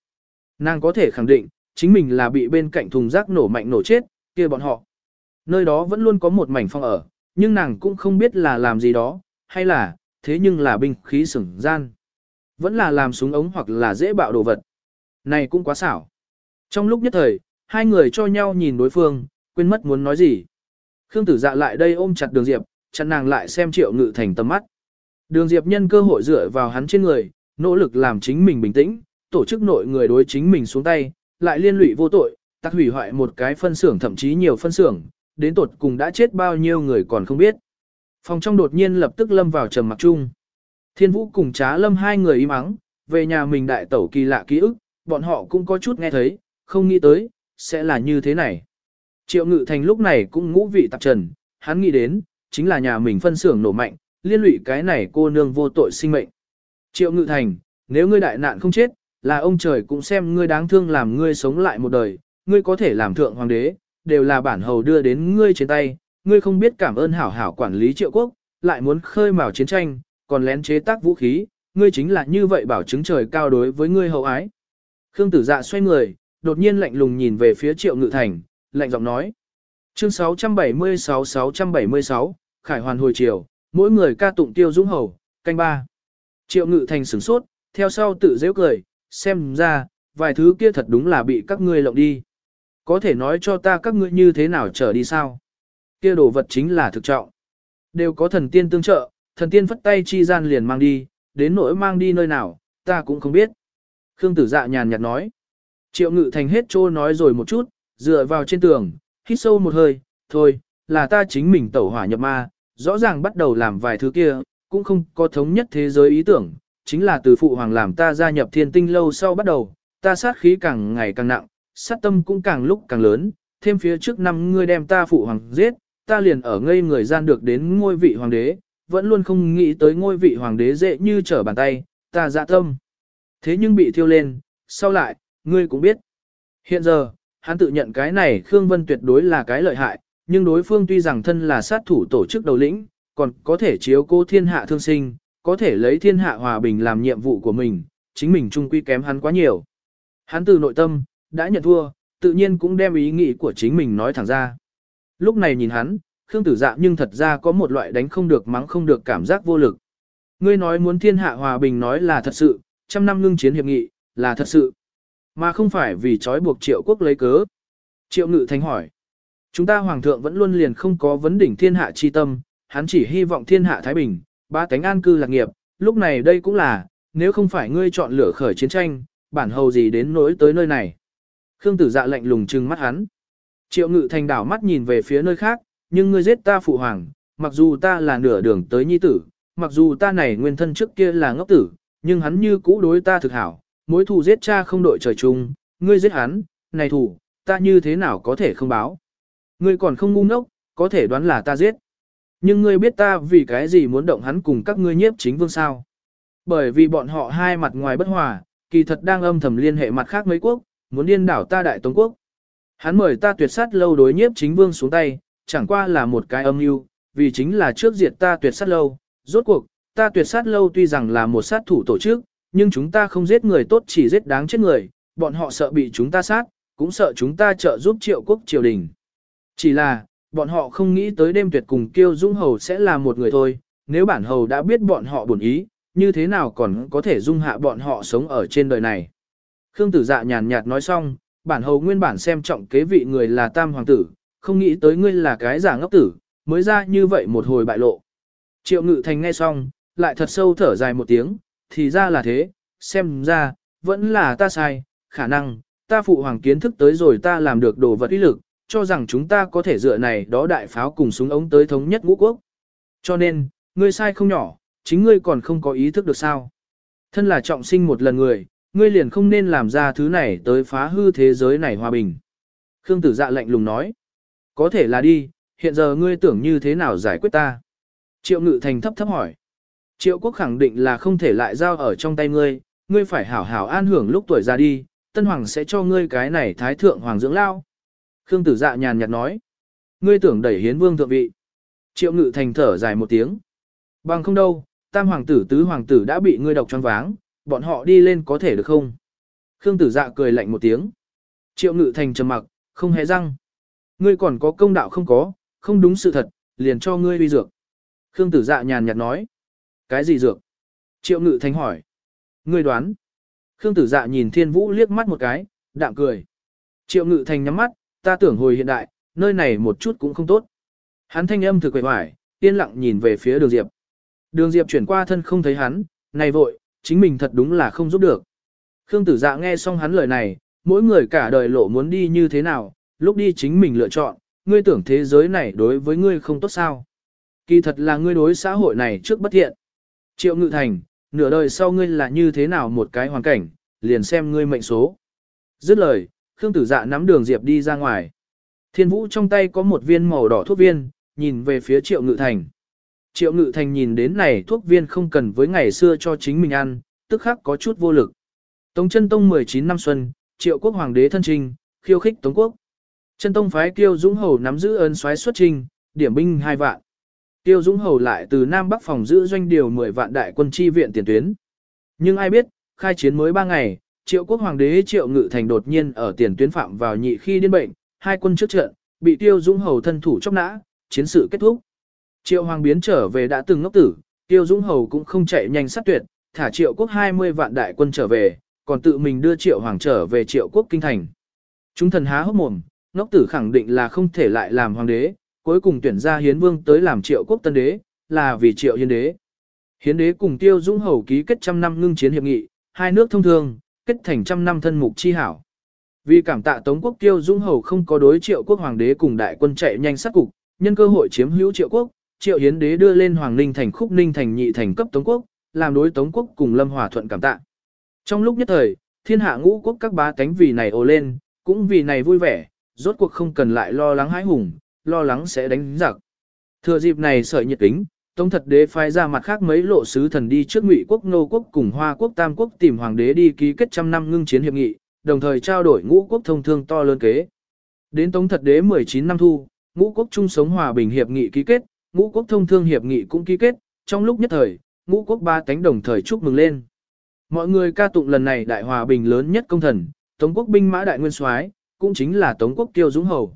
Nàng có thể khẳng định, chính mình là bị bên cạnh thùng rác nổ mạnh nổ chết, kia bọn họ. Nơi đó vẫn luôn có một mảnh phong ở, nhưng nàng cũng không biết là làm gì đó, hay là, thế nhưng là binh khí sửng gian. Vẫn là làm súng ống hoặc là dễ bạo đồ vật. Này cũng quá xảo. Trong lúc nhất thời, hai người cho nhau nhìn đối phương, quên mất muốn nói gì. Khương tử dạ lại đây ôm chặt đường Diệp, chặn nàng lại xem triệu ngự thành tầm mắt. Đường Diệp nhân cơ hội dựa vào hắn trên người, nỗ lực làm chính mình bình tĩnh, tổ chức nội người đối chính mình xuống tay, lại liên lụy vô tội, tác hủy hoại một cái phân xưởng thậm chí nhiều phân xưởng, đến tột cùng đã chết bao nhiêu người còn không biết. Phòng trong đột nhiên lập tức lâm vào trầm mặc chung. Thiên Vũ cùng Trá Lâm hai người im ắng, về nhà mình đại tẩu kỳ lạ ký ức, bọn họ cũng có chút nghe thấy, không nghĩ tới, sẽ là như thế này. Triệu Ngự Thành lúc này cũng ngũ vị tạp trần, hắn nghĩ đến, chính là nhà mình phân xưởng nổ mạnh, liên lụy cái này cô nương vô tội sinh mệnh. Triệu Ngự Thành, nếu ngươi đại nạn không chết, là ông trời cũng xem ngươi đáng thương làm ngươi sống lại một đời, ngươi có thể làm thượng hoàng đế, đều là bản hầu đưa đến ngươi trên tay, ngươi không biết cảm ơn hảo hảo quản lý triệu quốc, lại muốn khơi mào chiến tranh, còn lén chế tác vũ khí, ngươi chính là như vậy bảo chứng trời cao đối với ngươi hậu ái. Khương tử dạ xoay người, đột nhiên lạnh lùng nhìn về phía triệu ngự thành, lạnh giọng nói. Chương 676-676, Khải Hoàn hồi chiều, mỗi người ca tụng tiêu dũng hầu, canh ba. Triệu ngự thành sửng sốt, theo sau tự dễ cười, xem ra, vài thứ kia thật đúng là bị các ngươi lộng đi. Có thể nói cho ta các ngươi như thế nào trở đi sao? Kia đồ vật chính là thực trọng. Đều có thần tiên tương trợ, thần tiên phất tay chi gian liền mang đi, đến nỗi mang đi nơi nào, ta cũng không biết. Khương tử dạ nhàn nhạt nói. Triệu ngự thành hết trô nói rồi một chút, dựa vào trên tường, hít sâu một hơi, thôi, là ta chính mình tẩu hỏa nhập ma, rõ ràng bắt đầu làm vài thứ kia, cũng không có thống nhất thế giới ý tưởng, chính là từ phụ hoàng làm ta gia nhập thiên tinh lâu sau bắt đầu, ta sát khí càng ngày càng nặng, sát tâm cũng càng lúc càng lớn, thêm phía trước năm ngươi đem ta phụ hoàng giết, ta liền ở ngây người gian được đến ngôi vị hoàng đế, vẫn luôn không nghĩ tới ngôi vị hoàng đế dễ như trở bàn tay, ta dạ tâm. Thế nhưng bị thiêu lên, sau lại, ngươi cũng biết. Hiện giờ, hắn tự nhận cái này Khương Vân tuyệt đối là cái lợi hại, nhưng đối phương tuy rằng thân là sát thủ tổ chức đầu lĩnh, còn có thể chiếu cố thiên hạ thương sinh, có thể lấy thiên hạ hòa bình làm nhiệm vụ của mình, chính mình trung quy kém hắn quá nhiều. Hắn từ nội tâm, đã nhận thua, tự nhiên cũng đem ý nghĩ của chính mình nói thẳng ra. Lúc này nhìn hắn, Khương Tử Dạ nhưng thật ra có một loại đánh không được mắng không được cảm giác vô lực. Ngươi nói muốn thiên hạ hòa bình nói là thật sự, trăm năm ngưng chiến hiệp nghị, là thật sự. Mà không phải vì trói buộc triệu quốc lấy cớ. Triệu ngự thành hỏi. Chúng ta hoàng thượng vẫn luôn liền không có vấn đỉnh thiên hạ chi tâm, hắn chỉ hy vọng thiên hạ thái bình, ba tánh an cư lạc nghiệp, lúc này đây cũng là, nếu không phải ngươi chọn lửa khởi chiến tranh, bản hầu gì đến nỗi tới nơi này. Khương tử dạ lạnh lùng trừng mắt hắn. Triệu ngự thành đảo mắt nhìn về phía nơi khác, nhưng ngươi giết ta phụ hoàng, mặc dù ta là nửa đường tới nhi tử, mặc dù ta này nguyên thân trước kia là ngốc tử, nhưng hắn như cũ đối ta thực hảo, mối thù giết cha không đội trời chung, ngươi giết hắn, này thủ, ta như thế nào có thể không báo. Ngươi còn không ngu ngốc, có thể đoán là ta giết. Nhưng ngươi biết ta vì cái gì muốn động hắn cùng các ngươi nhiếp chính vương sao. Bởi vì bọn họ hai mặt ngoài bất hòa, kỳ thật đang âm thầm liên hệ mặt khác mấy quốc, muốn điên đảo ta đại tống quốc. Hắn mời ta tuyệt sát lâu đối nhiếp chính vương xuống tay, chẳng qua là một cái âm mưu, vì chính là trước diệt ta tuyệt sát lâu. Rốt cuộc, ta tuyệt sát lâu tuy rằng là một sát thủ tổ chức, nhưng chúng ta không giết người tốt chỉ giết đáng chết người, bọn họ sợ bị chúng ta sát, cũng sợ chúng ta trợ giúp triệu quốc triều đình. Chỉ là, bọn họ không nghĩ tới đêm tuyệt cùng kiêu dung hầu sẽ là một người thôi, nếu bản hầu đã biết bọn họ buồn ý, như thế nào còn có thể dung hạ bọn họ sống ở trên đời này. Khương tử dạ nhàn nhạt nói xong, bản hầu nguyên bản xem trọng kế vị người là tam hoàng tử, không nghĩ tới ngươi là cái giả ngốc tử, mới ra như vậy một hồi bại lộ. Triệu ngự thành nghe xong, lại thật sâu thở dài một tiếng, thì ra là thế, xem ra, vẫn là ta sai, khả năng, ta phụ hoàng kiến thức tới rồi ta làm được đồ vật uy lực, cho rằng chúng ta có thể dựa này đó đại pháo cùng súng ống tới thống nhất ngũ quốc. Cho nên, ngươi sai không nhỏ, chính ngươi còn không có ý thức được sao. Thân là trọng sinh một lần người, ngươi liền không nên làm ra thứ này tới phá hư thế giới này hòa bình. Khương tử dạ lạnh lùng nói. Có thể là đi, hiện giờ ngươi tưởng như thế nào giải quyết ta. Triệu ngự thành thấp thấp hỏi. Triệu quốc khẳng định là không thể lại giao ở trong tay ngươi, ngươi phải hảo hảo an hưởng lúc tuổi già đi, tân hoàng sẽ cho ngươi cái này thái thượng hoàng dưỡng lao. Khương tử dạ nhàn nhạt nói. Ngươi tưởng đẩy hiến vương thượng vị. Triệu ngự thành thở dài một tiếng. Bằng không đâu, tam hoàng tử tứ hoàng tử đã bị ngươi độc choáng váng, bọn họ đi lên có thể được không? Khương tử dạ cười lạnh một tiếng. Triệu ngự thành trầm mặc, không hề răng. Ngươi còn có công đạo không có, không đúng sự thật, liền cho ngươi uy dược. Khương tử dạ nhàn nhạt nói. Cái gì dược? Triệu ngự Thanh hỏi. Ngươi đoán. Khương tử dạ nhìn thiên vũ liếc mắt một cái, đạm cười. Triệu ngự Thanh nhắm mắt, ta tưởng hồi hiện đại, nơi này một chút cũng không tốt. Hắn thanh âm thực quệ hoài, yên lặng nhìn về phía đường diệp. Đường diệp chuyển qua thân không thấy hắn, này vội, chính mình thật đúng là không giúp được. Khương tử dạ nghe xong hắn lời này, mỗi người cả đời lộ muốn đi như thế nào, lúc đi chính mình lựa chọn, ngươi tưởng thế giới này đối với ngươi không tốt sao. Kỳ thật là ngươi đối xã hội này trước bất thiện. Triệu ngự thành, nửa đời sau ngươi là như thế nào một cái hoàn cảnh, liền xem ngươi mệnh số. Dứt lời, Khương tử dạ nắm đường diệp đi ra ngoài. Thiên vũ trong tay có một viên màu đỏ thuốc viên, nhìn về phía triệu ngự thành. Triệu ngự thành nhìn đến này thuốc viên không cần với ngày xưa cho chính mình ăn, tức khắc có chút vô lực. Tống chân tông 19 năm xuân, triệu quốc hoàng đế thân trinh, khiêu khích tống quốc. Chân tông phái kiêu dũng hầu nắm giữ ơn xoáy xuất trinh, điểm binh hai vạn. Tiêu Dũng Hầu lại từ Nam Bắc phòng giữ doanh điều 10 vạn đại quân chi viện tiền tuyến. Nhưng ai biết, khai chiến mới 3 ngày, triệu quốc hoàng đế triệu ngự thành đột nhiên ở tiền tuyến phạm vào nhị khi điên bệnh, hai quân trước trận, bị Tiêu Dũng Hầu thân thủ chóc nã, chiến sự kết thúc. Triệu hoàng biến trở về đã từng ngốc tử, Tiêu Dũng Hầu cũng không chạy nhanh sát tuyệt, thả triệu quốc 20 vạn đại quân trở về, còn tự mình đưa triệu hoàng trở về triệu quốc kinh thành. Chúng thần há hốc mồm, ngốc tử khẳng định là không thể lại làm hoàng đế, cuối cùng tuyển ra hiến vương tới làm triệu quốc tân đế, là vì triệu hiến đế. Hiến đế cùng tiêu dũng hầu ký kết trăm năm ngưng chiến hiệp nghị, hai nước thông thương, kết thành trăm năm thân mục chi hảo. Vì cảm tạ Tống quốc tiêu dũng hầu không có đối triệu quốc hoàng đế cùng đại quân chạy nhanh sát cục, nhân cơ hội chiếm hữu triệu quốc, triệu hiến đế đưa lên hoàng ninh thành khúc ninh thành nhị thành cấp Tống quốc, làm đối Tống quốc cùng lâm hòa thuận cảm tạ. Trong lúc nhất thời, thiên hạ ngũ quốc các bá tánh vì này ồ lên, cũng vì này vui vẻ, rốt cuộc không cần lại lo lắng hãi hùng, lo lắng sẽ đánh giặc. Thừa dịp này sợi nhiệt kính, Tống thật đế phái ra mặt khác mấy lộ sứ thần đi trước ngụy quốc nô quốc cùng hoa quốc tam quốc tìm hoàng đế đi ký kết trăm năm ngưng chiến hiệp nghị, đồng thời trao đổi ngũ quốc thông thương to lớn kế. Đến tống thật đế 19 năm thu, ngũ quốc chung sống hòa bình hiệp nghị ký kết, ngũ quốc thông thương hiệp nghị cũng ký kết, trong lúc nhất thời, ngũ quốc ba cánh đồng thời chúc mừng lên. Mọi người ca tụng lần này đại hòa bình lớn nhất công thần, tống quốc binh mã đại nguyên soái cũng chính là tống quốc tiêu dũng hầu.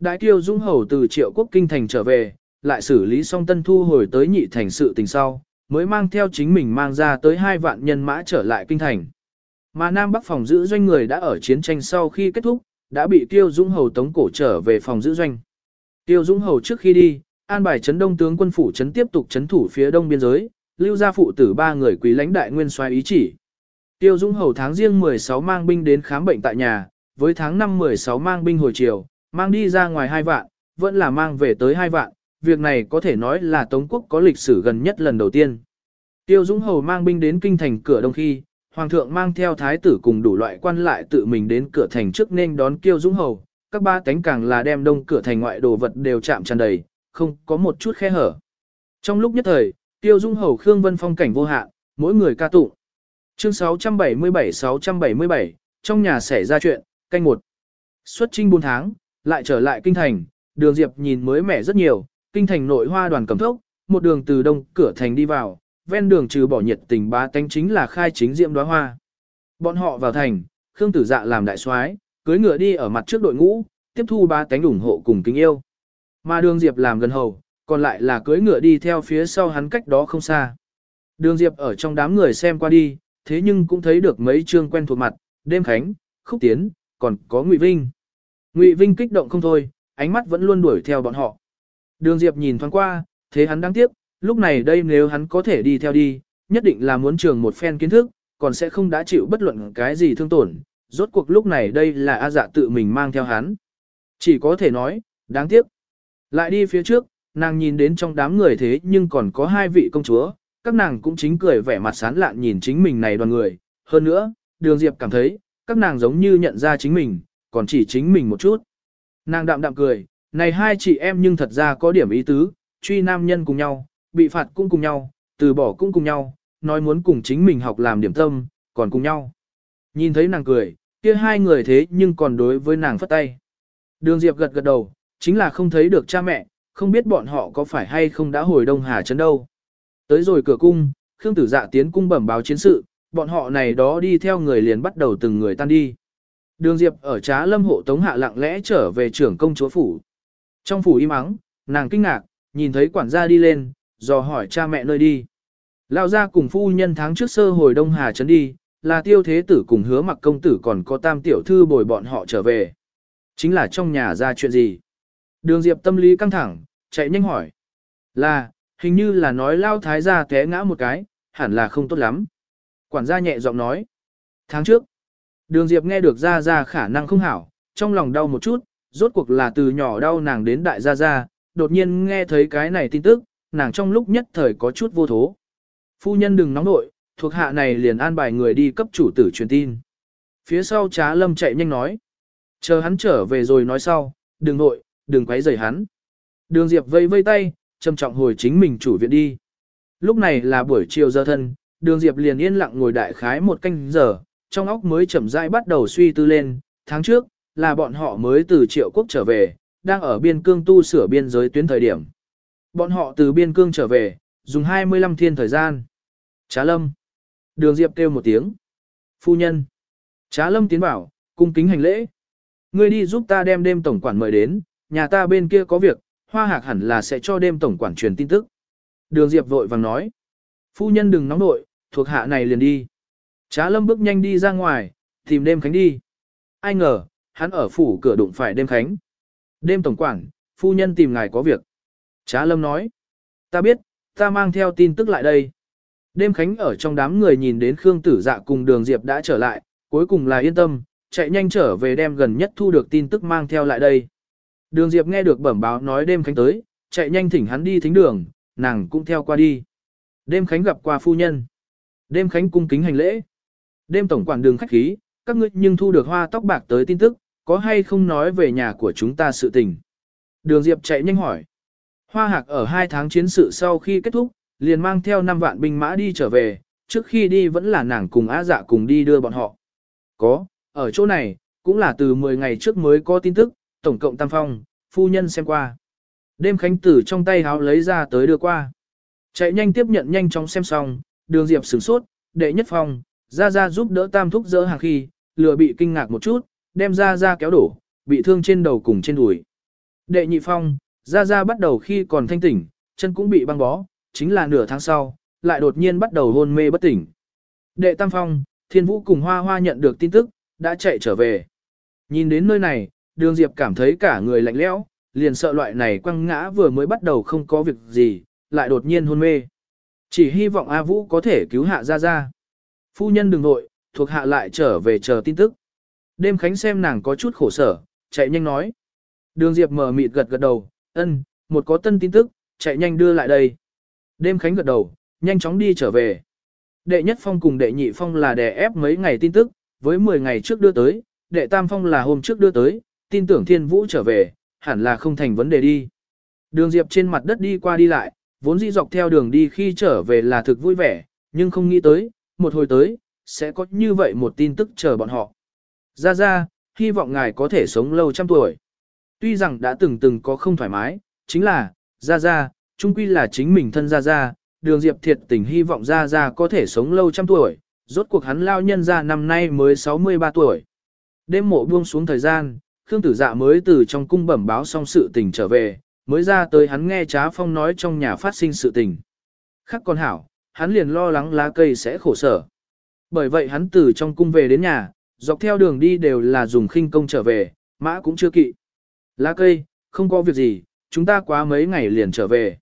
Đại tiêu Dung hầu từ triệu quốc kinh thành trở về, lại xử lý xong tân thu hồi tới nhị thành sự tình sau, mới mang theo chính mình mang ra tới hai vạn nhân mã trở lại kinh thành. Mà Nam Bắc phòng giữ doanh người đã ở chiến tranh sau khi kết thúc, đã bị Tiêu Dũng Hầu tống cổ trở về phòng giữ doanh. Tiêu Dũng Hầu trước khi đi, an bài chấn đông tướng quân phủ chấn tiếp tục chấn thủ phía đông biên giới, lưu ra phụ tử ba người quý lãnh đại nguyên soái ý chỉ. Tiêu Dũng Hầu tháng riêng 16 mang binh đến khám bệnh tại nhà, với tháng 5 16 mang binh hồi chiều, mang đi ra ngoài hai vạn, vẫn là mang về tới hai vạn, việc này có thể nói là Tống quốc có lịch sử gần nhất lần đầu tiên. Tiêu Dũng Hầu mang binh đến kinh thành cửa đông khi, Hoàng thượng mang theo thái tử cùng đủ loại quan lại tự mình đến cửa thành trước nên đón Tiêu Dũng Hầu, các ba cánh càng là đem đông cửa thành ngoại đồ vật đều chạm tràn đầy, không có một chút khe hở. Trong lúc nhất thời, Tiêu Dũng Hầu Khương Vân phong cảnh vô hạn, mỗi người ca tụng. Chương 677-677, trong nhà xảy ra chuyện, canh một. Xuất trinh 4 tháng, lại trở lại kinh thành, đường Diệp nhìn mới mẻ rất nhiều, kinh thành nội hoa đoàn cầm thốc, một đường từ đông cửa thành đi vào, ven đường trừ bỏ nhiệt tình bá tánh chính là khai chính diệm đóa hoa. Bọn họ vào thành, Khương Tử Dạ làm đại soái, cưới ngựa đi ở mặt trước đội ngũ, tiếp thu ba tánh ủng hộ cùng kính yêu. Mà Đường Diệp làm gần hầu, còn lại là cưới ngựa đi theo phía sau hắn cách đó không xa. Đường Diệp ở trong đám người xem qua đi, thế nhưng cũng thấy được mấy chương quen thuộc mặt, đêm khánh, khúc tiến, còn có Ngụy Vinh. Ngụy Vinh kích động không thôi, ánh mắt vẫn luôn đuổi theo bọn họ. Đường Diệp nhìn thoáng qua, thế hắn đáng tiếc, lúc này đây nếu hắn có thể đi theo đi, nhất định là muốn trường một phen kiến thức, còn sẽ không đã chịu bất luận cái gì thương tổn. Rốt cuộc lúc này đây là A dạ tự mình mang theo hắn. Chỉ có thể nói, đáng tiếc. Lại đi phía trước, nàng nhìn đến trong đám người thế nhưng còn có hai vị công chúa, các nàng cũng chính cười vẻ mặt sán lạn nhìn chính mình này đoàn người. Hơn nữa, đường Diệp cảm thấy, các nàng giống như nhận ra chính mình, còn chỉ chính mình một chút. Nàng đạm đạm cười, này hai chị em nhưng thật ra có điểm ý tứ, truy nam nhân cùng nhau, bị phạt cũng cùng nhau, từ bỏ cũng cùng nhau, nói muốn cùng chính mình học làm điểm tâm, còn cùng nhau. Nhìn thấy nàng cười, kia hai người thế nhưng còn đối với nàng phất tay. Đường Diệp gật gật đầu, chính là không thấy được cha mẹ, không biết bọn họ có phải hay không đã hồi Đông Hà Trấn đâu. Tới rồi cửa cung, Khương Tử Dạ tiến cung bẩm báo chiến sự, bọn họ này đó đi theo người liền bắt đầu từng người tan đi. Đường Diệp ở trá lâm hộ tống hạ lặng lẽ trở về trưởng công chúa phủ. Trong phủ im ắng, nàng kinh ngạc, nhìn thấy quản gia đi lên, dò hỏi cha mẹ nơi đi. Lão gia cùng phu nhân tháng trước sơ hồi Đông Hà Trấn đi, là tiêu thế tử cùng hứa mặc công tử còn có tam tiểu thư bồi bọn họ trở về. Chính là trong nhà ra chuyện gì? Đường Diệp tâm lý căng thẳng, chạy nhanh hỏi. Là, hình như là nói lao thái gia té ngã một cái, hẳn là không tốt lắm. Quản gia nhẹ giọng nói. Tháng trước, đường Diệp nghe được ra ra khả năng không hảo, trong lòng đau một chút, rốt cuộc là từ nhỏ đau nàng đến đại gia gia, đột nhiên nghe thấy cái này tin tức, nàng trong lúc nhất thời có chút vô thố. Phu nhân đừng nóng nội, thuộc hạ này liền an bài người đi cấp chủ tử truyền tin. Phía sau trá lâm chạy nhanh nói. Chờ hắn trở về rồi nói sau, đừng nội, đừng quấy rầy hắn. Đường Diệp vây vây tay, trầm trọng hồi chính mình chủ viện đi. Lúc này là buổi chiều giờ thân, đường Diệp liền yên lặng ngồi đại khái một canh giờ, trong óc mới chậm rãi bắt đầu suy tư lên, tháng trước, là bọn họ mới từ triệu quốc trở về, đang ở biên cương tu sửa biên giới tuyến thời điểm. Bọn họ từ biên cương trở về, dùng 25 thiên thời gian. Trá lâm. Đường Diệp kêu một tiếng. Phu nhân. Trá lâm tiến bảo, cung kính hành lễ. Ngươi đi giúp ta đem đêm tổng quản mời đến, nhà ta bên kia có việc, hoa hạc hẳn là sẽ cho đêm tổng quản truyền tin tức. Đường Diệp vội vàng nói. Phu nhân đừng nóng nội, thuộc hạ này liền đi. Trá lâm bước nhanh đi ra ngoài, tìm đêm khánh đi. Ai ngờ, hắn ở phủ cửa đụng phải đêm khánh. Đêm tổng quản, phu nhân tìm ngài có việc. Trá lâm nói. Ta biết, ta mang theo tin tức lại đây. Đêm khánh ở trong đám người nhìn đến Khương Tử Dạ cùng đường Diệp đã trở lại, cuối cùng là yên tâm, chạy nhanh trở về đem gần nhất thu được tin tức mang theo lại đây. Đường Diệp nghe được bẩm báo nói đêm khánh tới, chạy nhanh thỉnh hắn đi thính đường, nàng cũng theo qua đi. Đêm khánh gặp qua phu nhân. Đêm khánh cung kính hành lễ. Đêm tổng quản đường khách khí, các ngươi nhưng thu được hoa tóc bạc tới tin tức, có hay không nói về nhà của chúng ta sự tình. Đường Diệp chạy nhanh hỏi. Hoa Hạc ở hai tháng chiến sự sau khi kết thúc, liền mang theo 5 vạn binh mã đi trở về, trước khi đi vẫn là nàng cùng á dạ cùng đi đưa bọn họ. Có, ở chỗ này, cũng là từ 10 ngày trước mới có tin tức, tổng cộng tam phong, phu nhân xem qua. Đêm khánh tử trong tay háo lấy ra tới đưa qua. Chạy nhanh tiếp nhận nhanh chóng xem xong, đường diệp sửng sốt, đệ nhất phong, Gia Gia giúp đỡ tam thúc dỡ hàng khi, lừa bị kinh ngạc một chút, đem Gia Gia kéo đổ, bị thương trên đầu cùng trên đùi. Đệ nhị phong, Gia Gia bắt đầu khi còn thanh tỉnh, chân cũng bị băng bó, chính là nửa tháng sau, lại đột nhiên bắt đầu hôn mê bất tỉnh. Đệ tam phong, thiên vũ cùng hoa hoa nhận được tin tức, đã chạy trở về. Nhìn đến nơi này, đường diệp cảm thấy cả người lạnh lẽo, liền sợ loại này quăng ngã vừa mới bắt đầu không có việc gì, lại đột nhiên hôn mê. Chỉ hy vọng A Vũ có thể cứu hạ Gia Gia. Phu nhân đừng nội, thuộc hạ lại trở về chờ tin tức. Đêm khánh xem nàng có chút khổ sở, chạy nhanh nói. Đường Diệp mở mịt gật gật đầu, ân, một có tân tin tức, chạy nhanh đưa lại đây. Đêm khánh gật đầu, nhanh chóng đi trở về. Đệ nhất phong cùng đệ nhị phong là đè ép mấy ngày tin tức, với 10 ngày trước đưa tới, đệ tam phong là hôm trước đưa tới, tin tưởng thiên vũ trở về, hẳn là không thành vấn đề đi. Đường Diệp trên mặt đất đi qua đi lại, vốn dĩ dọc theo đường đi khi trở về là thực vui vẻ, nhưng không nghĩ tới, một hồi tới, sẽ có như vậy một tin tức chờ bọn họ. Ra ra, hy vọng ngài có thể sống lâu trăm tuổi. Tuy rằng đã từng từng có không thoải mái, chính là, ra ra, chung quy là chính mình thân ra ra, đường diệp thiệt tình hy vọng ra ra có thể sống lâu trăm tuổi, rốt cuộc hắn lao nhân ra năm nay mới 63 tuổi. Đêm mộ buông xuống thời gian, Khương Tử Dạ mới từ trong cung bẩm báo xong sự tình trở về, mới ra tới hắn nghe Trá Phong nói trong nhà phát sinh sự tình. Khắc con hảo, hắn liền lo lắng lá cây sẽ khổ sở. Bởi vậy hắn từ trong cung về đến nhà, dọc theo đường đi đều là dùng khinh công trở về, mã cũng chưa kỵ. Lá cây, không có việc gì, chúng ta quá mấy ngày liền trở về.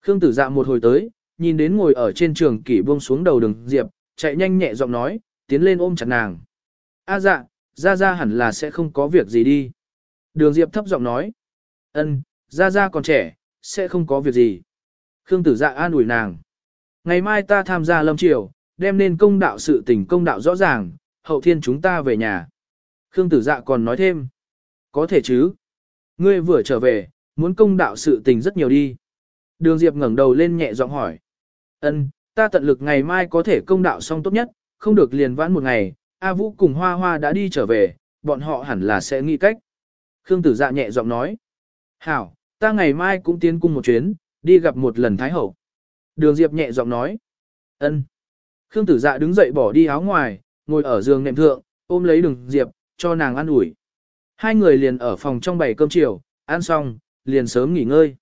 Khương tử dạ một hồi tới, nhìn đến ngồi ở trên trường kỷ buông xuống đầu đường Diệp, chạy nhanh nhẹ giọng nói, tiến lên ôm chặt nàng. A dạ, ra ra hẳn là sẽ không có việc gì đi. Đường Diệp thấp giọng nói, ân, ra ra còn trẻ, sẽ không có việc gì. Khương tử dạ an ủi nàng. Ngày mai ta tham gia lâm triều, đem nên công đạo sự tình công đạo rõ ràng, hậu thiên chúng ta về nhà. Khương tử dạ còn nói thêm. Có thể chứ. Ngươi vừa trở về, muốn công đạo sự tình rất nhiều đi. Đường Diệp ngẩng đầu lên nhẹ giọng hỏi. Ân, ta tận lực ngày mai có thể công đạo xong tốt nhất, không được liền vãn một ngày. A Vũ cùng Hoa Hoa đã đi trở về, bọn họ hẳn là sẽ nghĩ cách. Khương tử dạ nhẹ giọng nói. Hảo, ta ngày mai cũng tiến cung một chuyến, đi gặp một lần Thái Hậu. Đường Diệp nhẹ giọng nói. ân. Khương tử dạ đứng dậy bỏ đi áo ngoài, ngồi ở giường nệm thượng, ôm lấy đường Diệp, cho nàng ăn ủi. Hai người liền ở phòng trong bày cơm chiều, ăn xong, liền sớm nghỉ ngơi.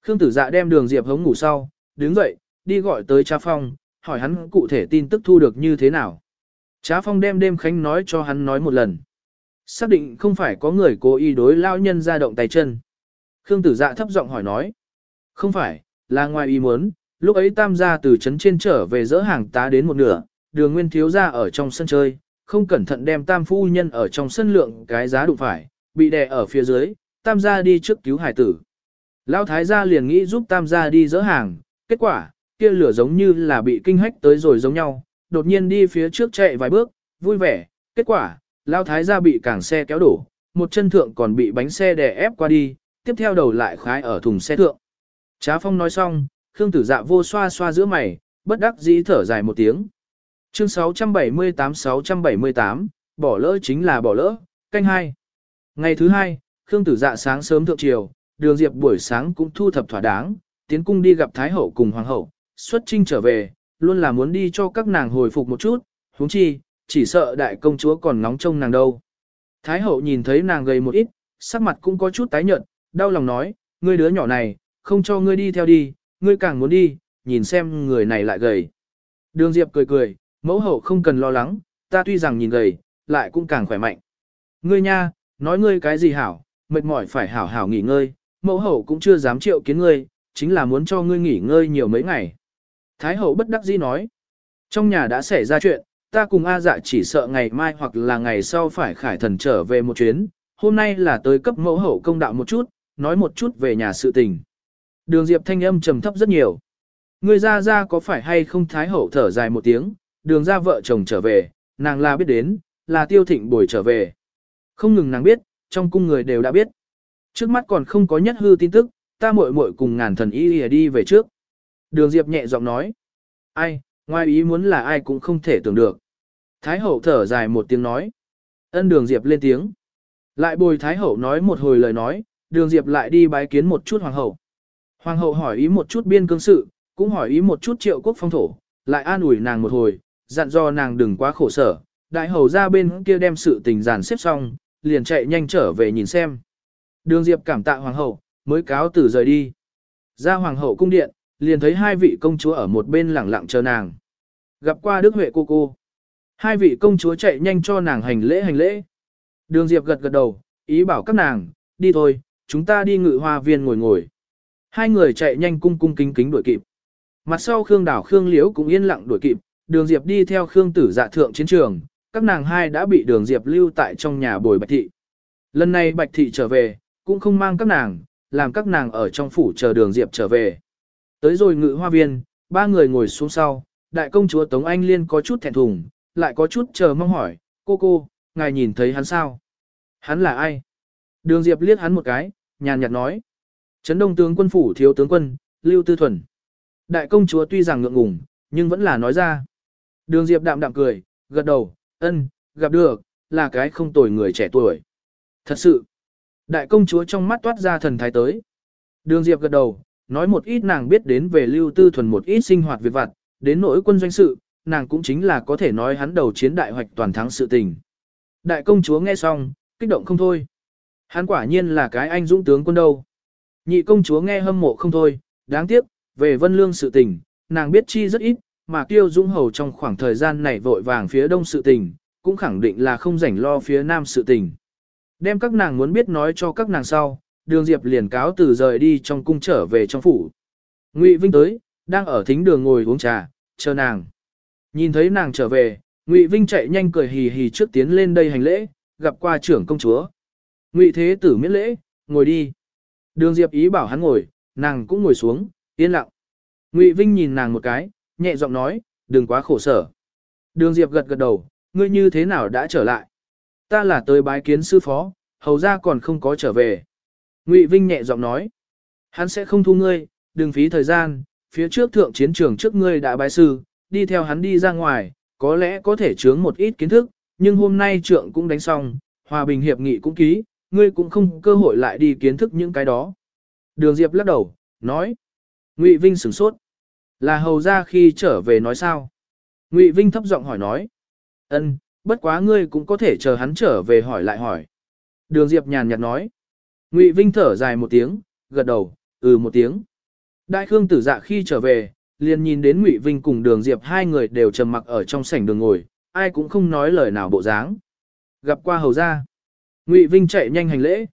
Khương tử dạ đem đường Diệp hống ngủ sau, đứng dậy, đi gọi tới cha phong, hỏi hắn cụ thể tin tức thu được như thế nào. Trá phong đem đêm khánh nói cho hắn nói một lần. Xác định không phải có người cố ý đối lao nhân ra động tay chân. Khương tử dạ thấp giọng hỏi nói. Không phải, là ngoài ý muốn, lúc ấy tam gia từ trấn trên trở về dỡ hàng tá đến một nửa, đường nguyên thiếu ra ở trong sân chơi, không cẩn thận đem tam phu nhân ở trong sân lượng cái giá đụng phải, bị đè ở phía dưới, tam gia đi trước cứu hải tử. Lão thái gia liền nghĩ giúp tam gia đi dỡ hàng, kết quả, kia lửa giống như là bị kinh hách tới rồi giống nhau, đột nhiên đi phía trước chạy vài bước, vui vẻ, kết quả, lão thái gia bị cảng xe kéo đổ, một chân thượng còn bị bánh xe đè ép qua đi, tiếp theo đầu lại khái ở thùng xe thượng. Trá phong nói xong, Khương tử dạ vô xoa xoa giữa mày, bất đắc dĩ thở dài một tiếng. Chương 678-678, bỏ lỡ chính là bỏ lỡ, canh hai. Ngày thứ hai, Khương tử dạ sáng sớm thượng triều, đường diệp buổi sáng cũng thu thập thỏa đáng, tiến cung đi gặp Thái Hậu cùng Hoàng Hậu, xuất trinh trở về, luôn là muốn đi cho các nàng hồi phục một chút, huống chi, chỉ sợ đại công chúa còn ngóng trông nàng đâu. Thái Hậu nhìn thấy nàng gầy một ít, sắc mặt cũng có chút tái nhợt, đau lòng nói, ngươi đứa nhỏ này, không cho ngươi đi theo đi, ngươi càng muốn đi, nhìn xem người này lại gầy. Đường Diệp cười cười, mẫu hậu không cần lo lắng, ta tuy rằng nhìn gầy, lại cũng càng khỏe mạnh. Ngươi nha, nói ngươi cái gì hảo, mệt mỏi phải hảo hảo nghỉ ngơi, mẫu hậu cũng chưa dám triệu kiến ngươi, chính là muốn cho ngươi nghỉ ngơi nhiều mấy ngày. Thái hậu bất đắc dĩ nói, trong nhà đã xảy ra chuyện, ta cùng A dạ chỉ sợ ngày mai hoặc là ngày sau phải khải thần trở về một chuyến, hôm nay là tới cấp mẫu hậu công đạo một chút, nói một chút về nhà sự tình. Đường Diệp thanh âm trầm thấp rất nhiều. Người ra ra có phải hay không thái hậu thở dài một tiếng, đường ra vợ chồng trở về, nàng là biết đến, là tiêu thịnh bồi trở về. Không ngừng nàng biết, trong cung người đều đã biết. Trước mắt còn không có nhất hư tin tức, ta muội muội cùng ngàn thần y đi về trước. Đường Diệp nhẹ giọng nói. Ai, ngoài ý muốn là ai cũng không thể tưởng được. Thái hậu thở dài một tiếng nói. Ân đường Diệp lên tiếng. Lại bồi Thái hậu nói một hồi lời nói, đường Diệp lại đi bái kiến một chút hoàng hậu. Hoàng hậu hỏi ý một chút biên cương sự, cũng hỏi ý một chút triệu quốc phong thổ, lại an ủi nàng một hồi, dặn do nàng đừng quá khổ sở. Đại hầu ra bên kia đem sự tình giàn xếp xong, liền chạy nhanh trở về nhìn xem. Đường Diệp cảm tạ hoàng hậu, mới cáo từ rời đi. Ra hoàng hậu cung điện, liền thấy hai vị công chúa ở một bên lẳng lặng chờ nàng. Gặp qua Đức Huệ cô cô. Hai vị công chúa chạy nhanh cho nàng hành lễ hành lễ. Đường Diệp gật gật đầu, ý bảo các nàng, đi thôi, chúng ta đi ngự hoa viên ngồi ngồi. Hai người chạy nhanh cung cung kính kính đuổi kịp. Mặt sau Khương Đảo Khương Liễu cũng yên lặng đuổi kịp, Đường Diệp đi theo Khương Tử Dạ thượng chiến trường, các nàng hai đã bị Đường Diệp lưu tại trong nhà bồi Bạch thị. Lần này Bạch thị trở về, cũng không mang các nàng, làm các nàng ở trong phủ chờ Đường Diệp trở về. Tới rồi ngự hoa viên, ba người ngồi xuống sau, đại công chúa Tống Anh Liên có chút thẹn thùng, lại có chút chờ mong hỏi, cô cô, ngài nhìn thấy hắn sao? Hắn là ai? Đường Diệp liếc hắn một cái, nhàn nhạt nói. Trấn Đông tướng quân phủ thiếu tướng quân, Lưu Tư Thuần. Đại công chúa tuy rằng ngượng ngùng, nhưng vẫn là nói ra. Đường Diệp đạm đạm cười, gật đầu, ân, gặp được, là cái không tồi người trẻ tuổi. Thật sự, đại công chúa trong mắt toát ra thần thái tới. Đường Diệp gật đầu, nói một ít nàng biết đến về Lưu Tư Thuần một ít sinh hoạt việc vặt, đến nỗi quân doanh sự, nàng cũng chính là có thể nói hắn đầu chiến đại hoạch toàn thắng sự tình. Đại công chúa nghe xong, kích động không thôi. Hắn quả nhiên là cái anh dũng tướng quân đâu. Nhị công chúa nghe hâm mộ không thôi, đáng tiếc, về vân lương sự tình, nàng biết chi rất ít, mà kiêu dũng hầu trong khoảng thời gian này vội vàng phía đông sự tình, cũng khẳng định là không rảnh lo phía nam sự tình. Đem các nàng muốn biết nói cho các nàng sau, đường diệp liền cáo từ rời đi trong cung trở về trong phủ. Ngụy Vinh tới, đang ở thính đường ngồi uống trà, chờ nàng. Nhìn thấy nàng trở về, Ngụy Vinh chạy nhanh cười hì hì trước tiến lên đây hành lễ, gặp qua trưởng công chúa. Ngụy Thế Tử miễn lễ, ngồi đi. Đường Diệp ý bảo hắn ngồi, nàng cũng ngồi xuống, yên lặng. Ngụy Vinh nhìn nàng một cái, nhẹ giọng nói, đừng quá khổ sở. Đường Diệp gật gật đầu, ngươi như thế nào đã trở lại? Ta là tới bái kiến sư phó, hầu ra còn không có trở về. Ngụy Vinh nhẹ giọng nói, hắn sẽ không thu ngươi, đừng phí thời gian, phía trước thượng chiến trường trước ngươi đã bái sư, đi theo hắn đi ra ngoài, có lẽ có thể chướng một ít kiến thức, nhưng hôm nay trượng cũng đánh xong, hòa bình hiệp nghị cũng ký, ngươi cũng không cơ hội lại đi kiến thức những cái đó. Đường Diệp lắc đầu, nói. Ngụy Vinh sửng sốt. Là hầu ra khi trở về nói sao? Ngụy Vinh thấp giọng hỏi nói. Ân, bất quá ngươi cũng có thể chờ hắn trở về hỏi lại hỏi. Đường Diệp nhàn nhạt nói. Ngụy Vinh thở dài một tiếng, gật đầu, ừ một tiếng. Đại Khương tử dạ khi trở về, liền nhìn đến Ngụy Vinh cùng Đường Diệp hai người đều trầm mặc ở trong sảnh đường ngồi, ai cũng không nói lời nào bộ dáng. Gặp qua hầu ra. Ngụy Vinh chạy nhanh hành lễ.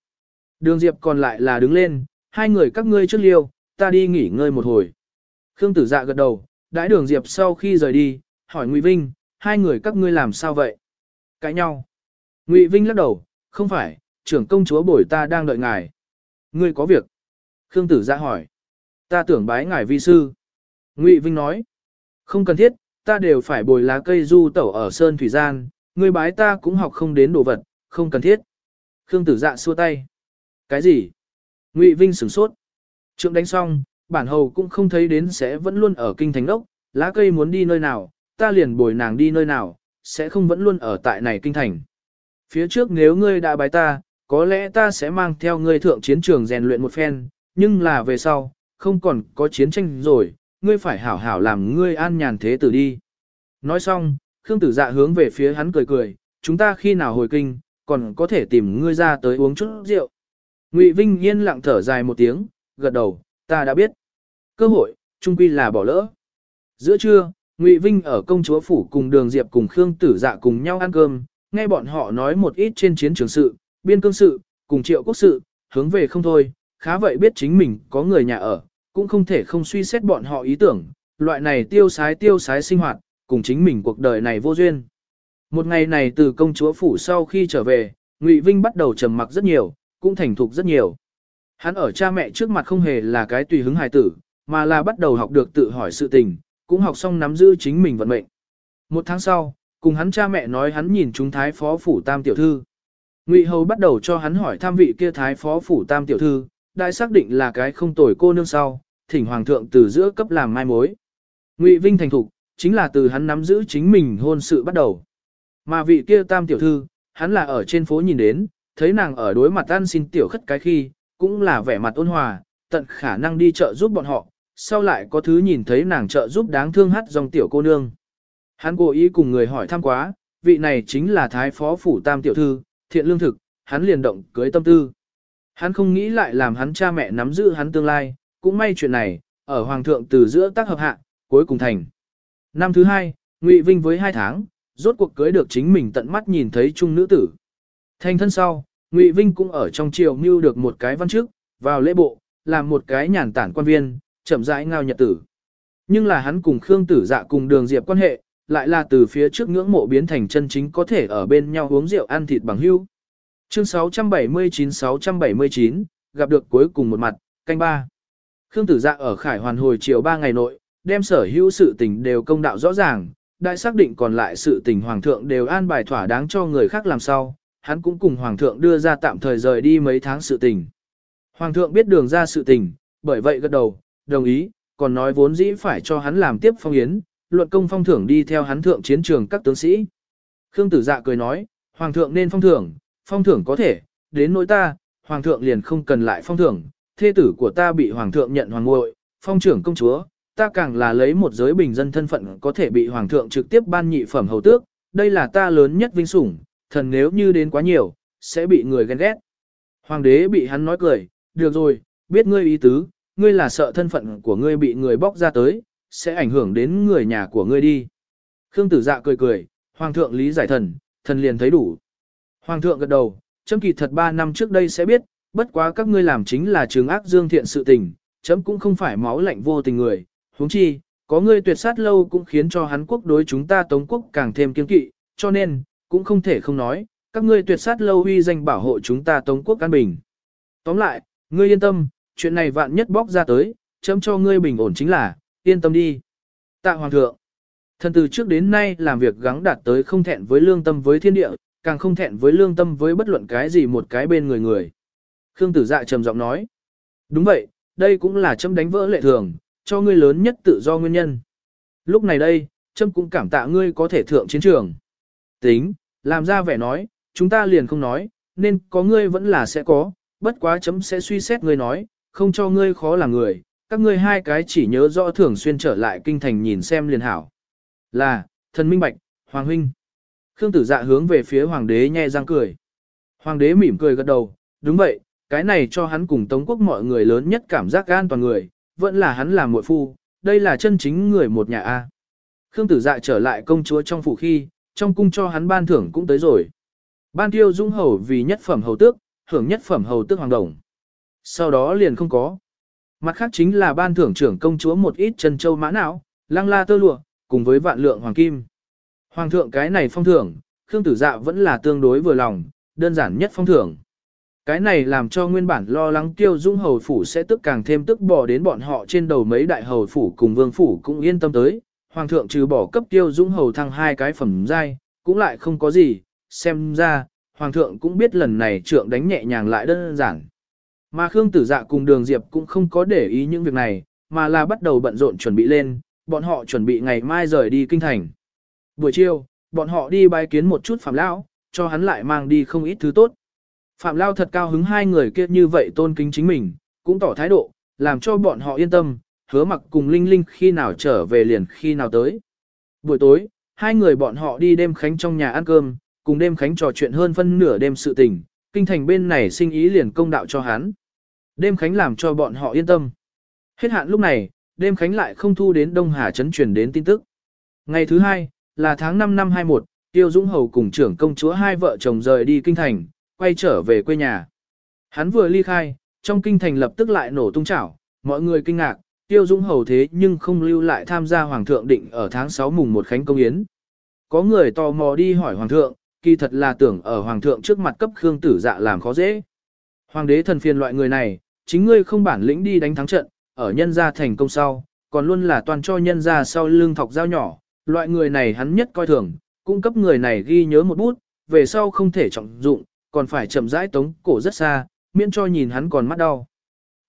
Đường Diệp còn lại là đứng lên, hai người các ngươi trước liêu, ta đi nghỉ ngơi một hồi. Khương Tử Dạ gật đầu, đãi Đường Diệp sau khi rời đi, hỏi Ngụy Vinh, hai người các ngươi làm sao vậy? Cãi nhau. Ngụy Vinh lắc đầu, không phải, trưởng công chúa bồi ta đang đợi ngài. Ngươi có việc. Khương Tử Dạ hỏi. Ta tưởng bái ngài vi sư. Ngụy Vinh nói. Không cần thiết, ta đều phải bồi lá cây du tẩu ở Sơn Thủy Gian, ngươi bái ta cũng học không đến đồ vật, không cần thiết. Khương tử dạ xua tay. Cái gì? Ngụy Vinh sửng sốt. Trượng đánh xong, bản hầu cũng không thấy đến sẽ vẫn luôn ở kinh thành đốc, lá cây muốn đi nơi nào, ta liền bồi nàng đi nơi nào, sẽ không vẫn luôn ở tại này kinh thành. Phía trước nếu ngươi đã bái ta, có lẽ ta sẽ mang theo ngươi thượng chiến trường rèn luyện một phen, nhưng là về sau, không còn có chiến tranh rồi, ngươi phải hảo hảo làm ngươi an nhàn thế tử đi. Nói xong, Khương tử dạ hướng về phía hắn cười cười, chúng ta khi nào hồi kinh, còn có thể tìm ngươi ra tới uống chút rượu. Ngụy Vinh yên lặng thở dài một tiếng, gật đầu, ta đã biết. Cơ hội, trung quy là bỏ lỡ. Giữa trưa, Ngụy Vinh ở công chúa phủ cùng Đường Diệp cùng Khương Tử Dạ cùng nhau ăn cơm, nghe bọn họ nói một ít trên chiến trường sự, biên cương sự, cùng triệu quốc sự, hướng về không thôi, khá vậy biết chính mình có người nhà ở, cũng không thể không suy xét bọn họ ý tưởng, loại này tiêu sái tiêu sái sinh hoạt, cùng chính mình cuộc đời này vô duyên. Một ngày này từ công chúa phủ sau khi trở về, Ngụy Vinh bắt đầu trầm mặc rất nhiều, cũng thành thục rất nhiều. Hắn ở cha mẹ trước mặt không hề là cái tùy hứng hài tử, mà là bắt đầu học được tự hỏi sự tình, cũng học xong nắm giữ chính mình vận mệnh. Một tháng sau, cùng hắn cha mẹ nói hắn nhìn chúng thái phó phủ tam tiểu thư. Ngụy Hầu bắt đầu cho hắn hỏi tham vị kia thái phó phủ tam tiểu thư, đại xác định là cái không tồi cô nương sau, thỉnh hoàng thượng từ giữa cấp làm mai mối. Ngụy Vinh thành thục, chính là từ hắn nắm giữ chính mình hôn sự bắt đầu. Mà vị kia tam tiểu thư, hắn là ở trên phố nhìn đến, thấy nàng ở đối mặt ăn xin tiểu khất cái khi, cũng là vẻ mặt ôn hòa, tận khả năng đi chợ giúp bọn họ, sau lại có thứ nhìn thấy nàng trợ giúp đáng thương hát dòng tiểu cô nương. Hắn cố ý cùng người hỏi thăm quá, vị này chính là thái phó phủ tam tiểu thư, thiện lương thực, hắn liền động cưới tâm tư. Hắn không nghĩ lại làm hắn cha mẹ nắm giữ hắn tương lai, cũng may chuyện này, ở hoàng thượng từ giữa tác hợp hạ, cuối cùng thành. Năm thứ hai, Ngụy Vinh với hai tháng, rốt cuộc cưới được chính mình tận mắt nhìn thấy trung nữ tử. Thành thân sau, Ngụy Vinh cũng ở trong triều mưu được một cái văn chức, vào lễ bộ, làm một cái nhàn tản quan viên, chậm rãi ngao nhật tử. Nhưng là hắn cùng Khương Tử Dạ cùng Đường Diệp quan hệ, lại là từ phía trước ngưỡng mộ biến thành chân chính có thể ở bên nhau uống rượu ăn thịt bằng hữu. Chương 679-679, gặp được cuối cùng một mặt, canh ba. Khương Tử Dạ ở Khải Hoàn hồi chiều 3 ngày nội, đem sở hữu sự tình đều công đạo rõ ràng, đại xác định còn lại sự tình Hoàng thượng đều an bài thỏa đáng cho người khác làm sau, hắn cũng cùng Hoàng thượng đưa ra tạm thời rời đi mấy tháng sự tình. Hoàng thượng biết đường ra sự tình, bởi vậy gật đầu, đồng ý, còn nói vốn dĩ phải cho hắn làm tiếp phong yến, luận công phong thưởng đi theo hắn thượng chiến trường các tướng sĩ. Khương tử dạ cười nói, Hoàng thượng nên phong thưởng, phong thưởng có thể, đến nỗi ta, Hoàng thượng liền không cần lại phong thưởng, thê tử của ta bị Hoàng thượng nhận hoàng ngội, phong trưởng công chúa, ta càng là lấy một giới bình dân thân phận có thể bị Hoàng thượng trực tiếp ban nhị phẩm hầu tước, đây là ta lớn nhất vinh sủng, thần nếu như đến quá nhiều, sẽ bị người ghen ghét. Hoàng đế bị hắn nói cười, được rồi, biết ngươi ý tứ, ngươi là sợ thân phận của ngươi bị người bóc ra tới, sẽ ảnh hưởng đến người nhà của ngươi đi. Khương tử dạ cười cười, Hoàng thượng lý giải thần, thần liền thấy đủ. Hoàng thượng gật đầu, chấm kỳ thật 3 năm trước đây sẽ biết, bất quá các ngươi làm chính là trường ác dương thiện sự tình, chấm cũng không phải máu lạnh vô tình người, huống chi, có ngươi tuyệt sát lâu cũng khiến cho hắn quốc đối chúng ta Tống quốc càng thêm kiên kỵ, cho nên, cũng không thể không nói, các ngươi tuyệt sát lâu uy danh bảo hộ chúng ta Tống quốc an bình. Tóm lại, ngươi yên tâm, chuyện này vạn nhất bóc ra tới, chấm cho ngươi bình ổn chính là, yên tâm đi. Tạ Hoàng thượng, thần từ trước đến nay làm việc gắng đạt tới không thẹn với lương tâm với thiên địa, càng không thẹn với lương tâm với bất luận cái gì một cái bên người người. Khương tử dạ trầm giọng nói, đúng vậy, đây cũng là chấm đánh vỡ lệ thường, cho ngươi lớn nhất tự do nguyên nhân. Lúc này đây, trâm cũng cảm tạ ngươi có thể thượng chiến trường. Tính, làm ra vẻ nói, chúng ta liền không nói, nên có ngươi vẫn là sẽ có, bất quá chấm sẽ suy xét ngươi nói, không cho ngươi khó làm người, các ngươi hai cái chỉ nhớ rõ thường xuyên trở lại kinh thành nhìn xem liền hảo. Là, thần minh bạch, hoàng huynh. Khương tử dạ hướng về phía hoàng đế nhe răng cười. Hoàng đế mỉm cười gật đầu, đúng vậy, cái này cho hắn cùng Tống quốc mọi người lớn nhất cảm giác an toàn người, vẫn là hắn làm muội phu, đây là chân chính người một nhà A. Khương tử dạ trở lại công chúa trong phủ khi, trong cung cho hắn ban thưởng cũng tới rồi. Ban tiêu dung hầu vì nhất phẩm hầu tước, hưởng nhất phẩm hầu tước hoàng đồng. Sau đó liền không có. Mặt khác chính là ban thưởng trưởng công chúa một ít chân châu mã não, lăng la tơ lụa, cùng với vạn lượng hoàng kim. Hoàng thượng cái này phong thưởng, Khương Tử Dạ vẫn là tương đối vừa lòng, đơn giản nhất phong thưởng. Cái này làm cho nguyên bản lo lắng tiêu dung hầu phủ sẽ tức càng thêm tức bỏ đến bọn họ trên đầu mấy đại hầu phủ cùng vương phủ cũng yên tâm tới. Hoàng thượng trừ bỏ cấp tiêu dung hầu thăng hai cái phẩm giai, cũng lại không có gì, xem ra, Hoàng thượng cũng biết lần này trượng đánh nhẹ nhàng lại đơn giản. Mà Khương Tử Dạ cùng Đường Diệp cũng không có để ý những việc này, mà là bắt đầu bận rộn chuẩn bị lên, bọn họ chuẩn bị ngày mai rời đi kinh thành. Buổi chiều, bọn họ đi bái kiến một chút Phạm Lão, cho hắn lại mang đi không ít thứ tốt. Phạm Lao thật cao hứng hai người kia như vậy tôn kính chính mình, cũng tỏ thái độ, làm cho bọn họ yên tâm, hứa mặc cùng Linh Linh khi nào trở về liền khi nào tới. Buổi tối, hai người bọn họ đi đêm khánh trong nhà ăn cơm, cùng đêm khánh trò chuyện hơn phân nửa đêm sự tình, kinh thành bên này sinh ý liền công đạo cho hắn. Đêm khánh làm cho bọn họ yên tâm. Hết hạn lúc này, đêm khánh lại không thu đến Đông Hà Trấn truyền đến tin tức. Ngày thứ hai, là tháng 5 năm 21, Tiêu Dũng Hầu cùng trưởng công chúa hai vợ chồng rời đi kinh thành, quay trở về quê nhà. Hắn vừa ly khai, trong kinh thành lập tức lại nổ tung chảo, mọi người kinh ngạc, Tiêu Dũng Hầu thế nhưng không lưu lại tham gia Hoàng thượng định ở tháng 6 mùng 1 khánh công yến. Có người tò mò đi hỏi Hoàng thượng, kỳ thật là tưởng ở Hoàng thượng trước mặt cấp Khương Tử Dạ làm khó dễ. Hoàng đế thần phiền loại người này, chính ngươi không bản lĩnh đi đánh thắng trận, ở nhân gia thành công sau, còn luôn là toàn cho nhân gia sau lưng thọc dao nhỏ, loại người này hắn nhất coi thường, cung cấp người này ghi nhớ một bút, về sau không thể trọng dụng, còn phải chậm rãi tống cổ rất xa, miễn cho nhìn hắn còn mắt đau.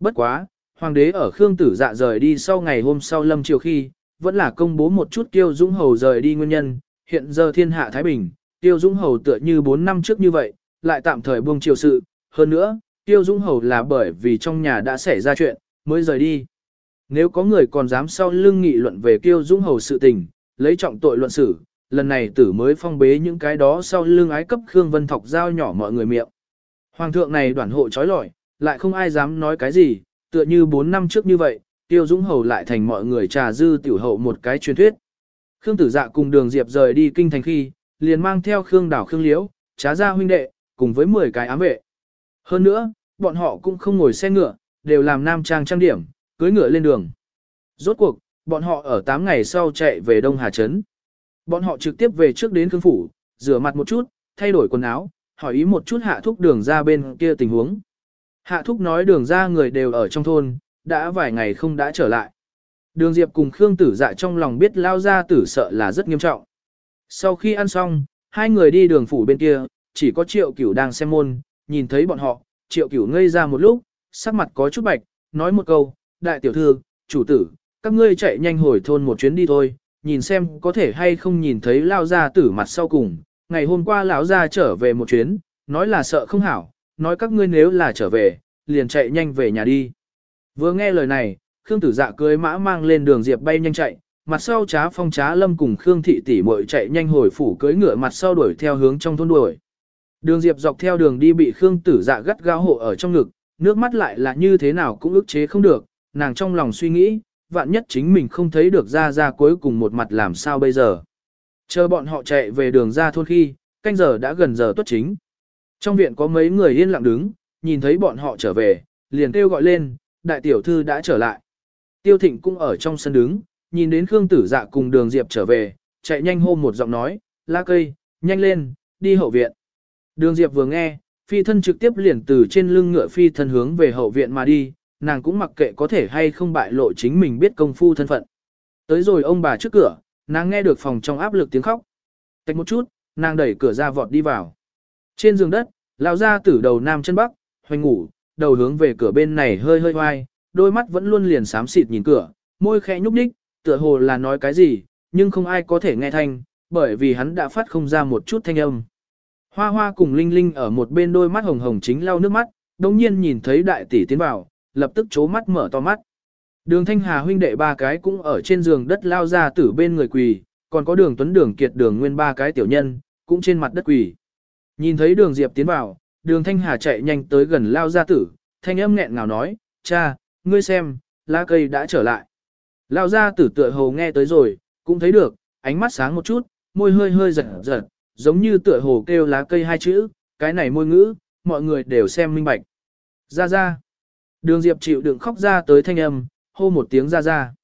Bất quá, hoàng đế ở Khương Tử Dạ rời đi sau ngày hôm sau lâm chiều khi, vẫn là công bố một chút Tiêu Dũng Hầu rời đi nguyên nhân, hiện giờ thiên hạ Thái Bình, Tiêu Dũng Hầu tựa như 4 năm trước như vậy, lại tạm thời buông triều sự, hơn nữa, Tiêu Dũng Hầu là bởi vì trong nhà đã xảy ra chuyện, mới rời đi. Nếu có người còn dám sau lưng nghị luận về Tiêu Dũng Hầu sự tình, lấy trọng tội luận xử, lần này tử mới phong bế những cái đó sau lưng ái cấp Khương Vân Thọc giao nhỏ mọi người miệng. Hoàng thượng này đoàn hộ trói lọi, lại không ai dám nói cái gì, tựa như 4 năm trước như vậy, Tiêu Dũng Hầu lại thành mọi người trà dư tiểu hậu một cái truyền thuyết. Khương Tử Dạ cùng Đường Diệp rời đi kinh thành khi, liền mang theo Khương Đảo Khương Liễu, trá gia huynh đệ, cùng với 10 cái ám vệ. Hơn nữa, bọn họ cũng không ngồi xe ngựa, đều làm nam trang trang điểm, cưới ngựa lên đường. Rốt cuộc, bọn họ ở 8 ngày sau chạy về Đông Hà Trấn. Bọn họ trực tiếp về trước đến Khương Phủ, rửa mặt một chút, thay đổi quần áo, hỏi ý một chút hạ thúc đường ra bên kia tình huống. Hạ thúc nói đường ra người đều ở trong thôn, đã vài ngày không đã trở lại. Đường Diệp cùng Khương Tử Dạ trong lòng biết lao ra tử sợ là rất nghiêm trọng. Sau khi ăn xong, hai người đi đường phủ bên kia, chỉ có Triệu Cửu đang xem môn, nhìn thấy bọn họ, Triệu Cửu ngây ra một lúc, sắc mặt có chút bạch, nói một câu, đại tiểu thư, chủ tử, các ngươi chạy nhanh hồi thôn một chuyến đi thôi, nhìn xem có thể hay không nhìn thấy lao ra tử mặt sau cùng. Ngày hôm qua lão ra trở về một chuyến, nói là sợ không hảo, nói các ngươi nếu là trở về, liền chạy nhanh về nhà đi. Vừa nghe lời này, Khương Tử Dạ cưới mã mang lên đường diệp bay nhanh chạy, mặt sau trá phong trá lâm cùng Khương Thị tỷ muội chạy nhanh hồi phủ cưới ngựa mặt sau đuổi theo hướng trong thôn đuổi. Đường diệp dọc theo đường đi bị Khương Tử Dạ gắt gao hộ ở trong ngực, nước mắt lại là như thế nào cũng ức chế không được, nàng trong lòng suy nghĩ, vạn nhất chính mình không thấy được ra ra cuối cùng một mặt làm sao bây giờ. Chờ bọn họ chạy về đường ra thôn khi, canh giờ đã gần giờ tuất chính. Trong viện có mấy người yên lặng đứng, nhìn thấy bọn họ trở về, liền kêu gọi lên, đại tiểu thư đã trở lại. Tiêu thịnh cũng ở trong sân đứng, nhìn đến Khương tử dạ cùng đường Diệp trở về, chạy nhanh hô một giọng nói, la cây, nhanh lên, đi hậu viện. Đường Diệp vừa nghe, phi thân trực tiếp liền từ trên lưng ngựa phi thân hướng về hậu viện mà đi, nàng cũng mặc kệ có thể hay không bại lộ chính mình biết công phu thân phận. Tới rồi ông bà trước cửa, nàng nghe được phòng trong áp lực tiếng khóc. Tách một chút, nàng đẩy cửa ra vọt đi vào. Trên giường đất, lão gia tử đầu nam chân bắc, hoành ngủ, đầu hướng về cửa bên này hơi hơi hoai, đôi mắt vẫn luôn liền xám xịt nhìn cửa, môi khẽ nhúc nhích, tựa hồ là nói cái gì, nhưng không ai có thể nghe thanh, bởi vì hắn đã phát không ra một chút thanh âm. Hoa hoa cùng Linh Linh ở một bên đôi mắt hồng hồng chính lau nước mắt, đồng nhiên nhìn thấy đại tỷ tiến vào, lập tức chố mắt mở to mắt. Đường Thanh Hà huynh đệ ba cái cũng ở trên giường đất lao ra tử bên người quỳ, còn có đường Tuấn Đường Kiệt đường nguyên ba cái tiểu nhân, cũng trên mặt đất quỳ. Nhìn thấy đường Diệp tiến vào, đường Thanh Hà chạy nhanh tới gần lao ra tử, thanh âm nghẹn ngào nói, cha, ngươi xem, lá cây đã trở lại. Lao ra tử tựa hồ nghe tới rồi, cũng thấy được, ánh mắt sáng một chút, môi hơi hơi giật giật, giống như tựa hồ kêu lá cây hai chữ, cái này môi ngữ, mọi người đều xem minh bạch. Ra ra. Đường Diệp chịu đựng khóc ra tới thanh âm, hô một tiếng ra ra.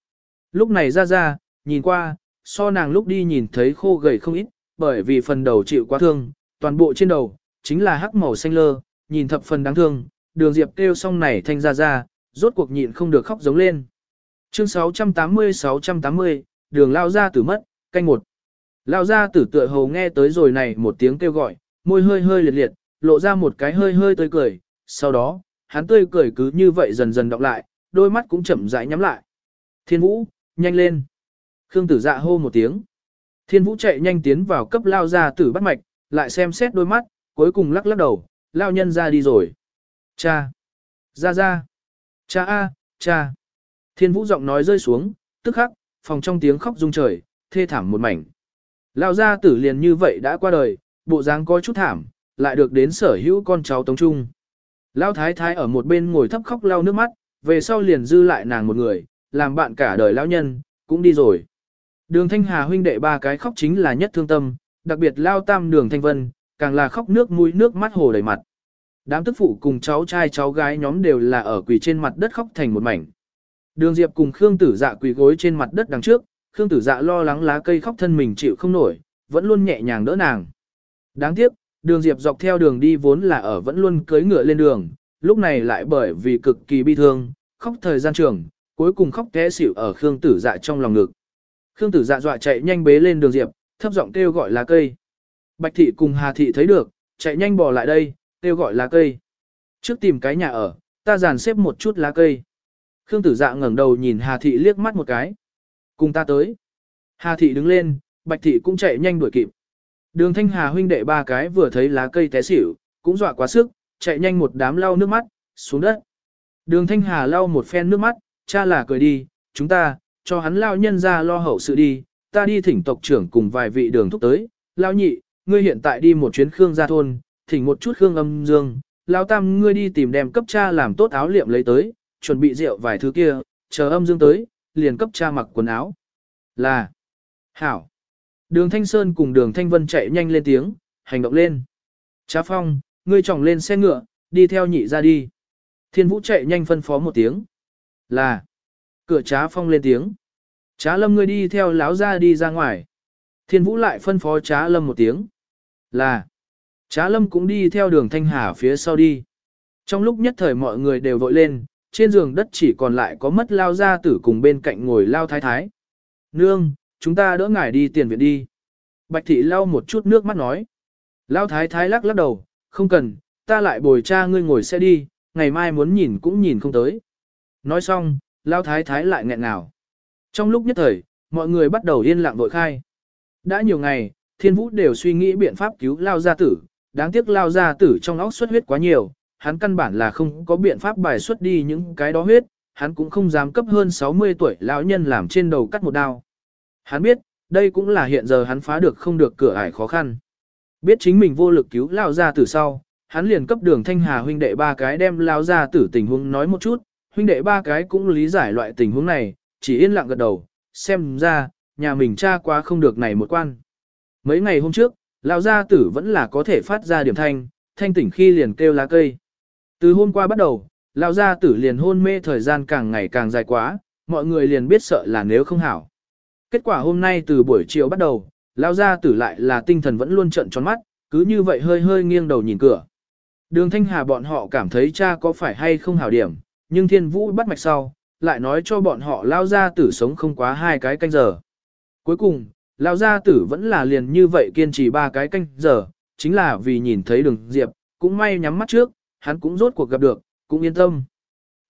Lúc này ra ra, nhìn qua, so nàng lúc đi nhìn thấy khô gầy không ít, bởi vì phần đầu chịu quá thương, toàn bộ trên đầu, chính là hắc màu xanh lơ, nhìn thập phần đáng thương, đường Diệp kêu xong này thanh ra ra, rốt cuộc nhịn không được khóc giống lên. Chương 680-680, đường lao ra tử mất, canh một. Lao ra tử tựa hồ nghe tới rồi này một tiếng kêu gọi, môi hơi hơi liệt liệt, lộ ra một cái hơi hơi tươi cười, sau đó, hắn tươi cười cứ như vậy dần dần đọc lại, đôi mắt cũng chậm rãi nhắm lại. Thiên Vũ, nhanh lên. Khương tử dạ hô một tiếng. Thiên Vũ chạy nhanh tiến vào cấp lao ra tử bắt mạch, lại xem xét đôi mắt, cuối cùng lắc lắc đầu, lao nhân ra đi rồi. Cha! Ra ra! Cha a, cha! Thiên Vũ giọng nói rơi xuống, tức khắc, phòng trong tiếng khóc rung trời, thê thảm một mảnh. Lao gia tử liền như vậy đã qua đời, bộ dáng có chút thảm, lại được đến sở hữu con cháu tống trung. Lao thái thái ở một bên ngồi thấp khóc lau nước mắt, về sau liền dư lại nàng một người, làm bạn cả đời lão nhân, cũng đi rồi. Đường Thanh Hà huynh đệ ba cái khóc chính là nhất thương tâm, đặc biệt Lao Tam Đường Thanh Vân, càng là khóc nước mũi nước mắt hồ đầy mặt. Đám tức phụ cùng cháu trai cháu gái nhóm đều là ở quỳ trên mặt đất khóc thành một mảnh. Đường Diệp cùng Khương Tử Dạ quỳ gối trên mặt đất đằng trước, Khương Tử Dạ lo lắng lá cây khóc thân mình chịu không nổi, vẫn luôn nhẹ nhàng đỡ nàng. Đáng tiếc, Đường Diệp dọc theo đường đi vốn là ở vẫn luôn cưới ngựa lên đường, lúc này lại bởi vì cực kỳ bi thương, khóc thời gian trường, cuối cùng khóc té xỉu ở Khương Tử Dạ trong lòng ngực. Khương Tử Dạ dọa chạy nhanh bế lên Đường Diệp, thấp giọng kêu gọi lá cây. Bạch thị cùng Hà thị thấy được, chạy nhanh bỏ lại đây, kêu gọi lá cây. Trước tìm cái nhà ở, Ta dàn xếp một chút lá cây. Khương tử dạ ngẩng đầu nhìn Hà Thị liếc mắt một cái. Cùng ta tới. Hà Thị đứng lên, Bạch Thị cũng chạy nhanh đuổi kịp. Đường Thanh Hà huynh đệ ba cái vừa thấy lá cây té xỉu, cũng dọa quá sức, chạy nhanh một đám lau nước mắt, xuống đất. Đường Thanh Hà lau một phen nước mắt, cha là cười đi, chúng ta, cho hắn lao nhân ra lo hậu sự đi, ta đi thỉnh tộc trưởng cùng vài vị đường thúc tới, lao nhị, ngươi hiện tại đi một chuyến Khương gia thôn, thỉnh một chút Khương âm dương, lao tam ngươi đi tìm đem cấp cha làm tốt áo liệm lấy tới, chuẩn bị rượu vài thứ kia, chờ âm dương tới, liền cấp cha mặc quần áo. Là, hảo. Đường Thanh Sơn cùng đường Thanh Vân chạy nhanh lên tiếng, hành động lên. Trá Phong, ngươi trọng lên xe ngựa, đi theo nhị ra đi. Thiên Vũ chạy nhanh phân phó một tiếng. Là, cửa Trá Phong lên tiếng. Trá Lâm ngươi đi theo láo ra đi ra ngoài. Thiên Vũ lại phân phó Trá Lâm một tiếng. Là, Trá Lâm cũng đi theo đường Thanh Hà phía sau đi. Trong lúc nhất thời mọi người đều vội lên, trên giường đất chỉ còn lại có mất lao gia tử cùng bên cạnh ngồi lao thái thái. Nương, chúng ta đỡ ngài đi tiền viện đi. Bạch thị lau một chút nước mắt nói. Lao thái thái lắc lắc đầu, không cần, ta lại bồi cha ngươi ngồi xe đi, ngày mai muốn nhìn cũng nhìn không tới. Nói xong, Lao thái thái lại nghẹn ngào. Trong lúc nhất thời, mọi người bắt đầu yên lặng vội khai. Đã nhiều ngày, thiên vũ đều suy nghĩ biện pháp cứu Lao gia tử, đáng tiếc Lao gia tử trong óc xuất huyết quá nhiều, hắn căn bản là không có biện pháp bài xuất đi những cái đó huyết, hắn cũng không dám cấp hơn 60 tuổi lão nhân làm trên đầu cắt một đao. Hắn biết, đây cũng là hiện giờ hắn phá được không được cửa ải khó khăn. Biết chính mình vô lực cứu lão gia tử sau, hắn liền cấp đường thanh hà huynh đệ ba cái đem lão gia tử tình huống nói một chút, huynh đệ ba cái cũng lý giải loại tình huống này, chỉ yên lặng gật đầu, xem ra, nhà mình cha quá không được này một quan. Mấy ngày hôm trước, lão gia tử vẫn là có thể phát ra điểm thanh, thanh tỉnh khi liền kêu lá cây. Từ hôm qua bắt đầu, lão gia tử liền hôn mê thời gian càng ngày càng dài quá, mọi người liền biết sợ là nếu không hảo. Kết quả hôm nay từ buổi chiều bắt đầu, lão gia tử lại là tinh thần vẫn luôn trận tròn mắt, cứ như vậy hơi hơi nghiêng đầu nhìn cửa. Đường Thanh Hà bọn họ cảm thấy cha có phải hay không hảo điểm, nhưng Thiên Vũ bắt mạch sau, lại nói cho bọn họ lão gia tử sống không quá hai cái canh giờ. Cuối cùng, lão gia tử vẫn là liền như vậy kiên trì ba cái canh giờ, chính là vì nhìn thấy đường Diệp, cũng may nhắm mắt trước, hắn cũng rốt cuộc gặp được, cũng yên tâm.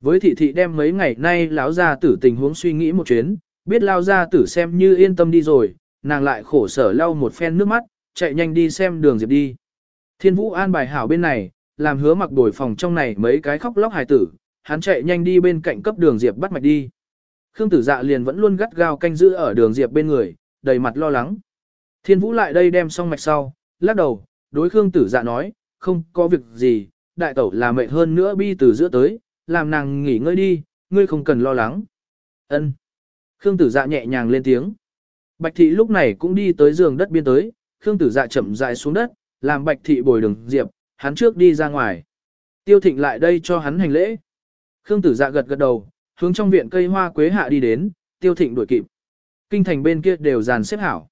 Với thị thị đem mấy ngày nay lão gia tử tình huống suy nghĩ một chuyến, biết lao ra tử xem như yên tâm đi rồi, nàng lại khổ sở lau một phen nước mắt, chạy nhanh đi xem đường diệp đi. Thiên vũ an bài hảo bên này, làm hứa mặc đổi phòng trong này mấy cái khóc lóc hài tử, hắn chạy nhanh đi bên cạnh cấp đường diệp bắt mạch đi. Khương tử dạ liền vẫn luôn gắt gao canh giữ ở đường diệp bên người, đầy mặt lo lắng. Thiên vũ lại đây đem xong mạch sau, lắc đầu, đối Khương tử dạ nói, không có việc gì, đại tẩu là mệt hơn nữa bi từ giữa tới, làm nàng nghỉ ngơi đi, ngươi không cần lo lắng. Ân. Khương tử dạ nhẹ nhàng lên tiếng. Bạch thị lúc này cũng đi tới giường đất biên tới, Khương tử dạ chậm rãi xuống đất, làm bạch thị bồi đường diệp, hắn trước đi ra ngoài. Tiêu thịnh lại đây cho hắn hành lễ. Khương tử dạ gật gật đầu, hướng trong viện cây hoa quế hạ đi đến, tiêu thịnh đuổi kịp. Kinh thành bên kia đều dàn xếp hảo.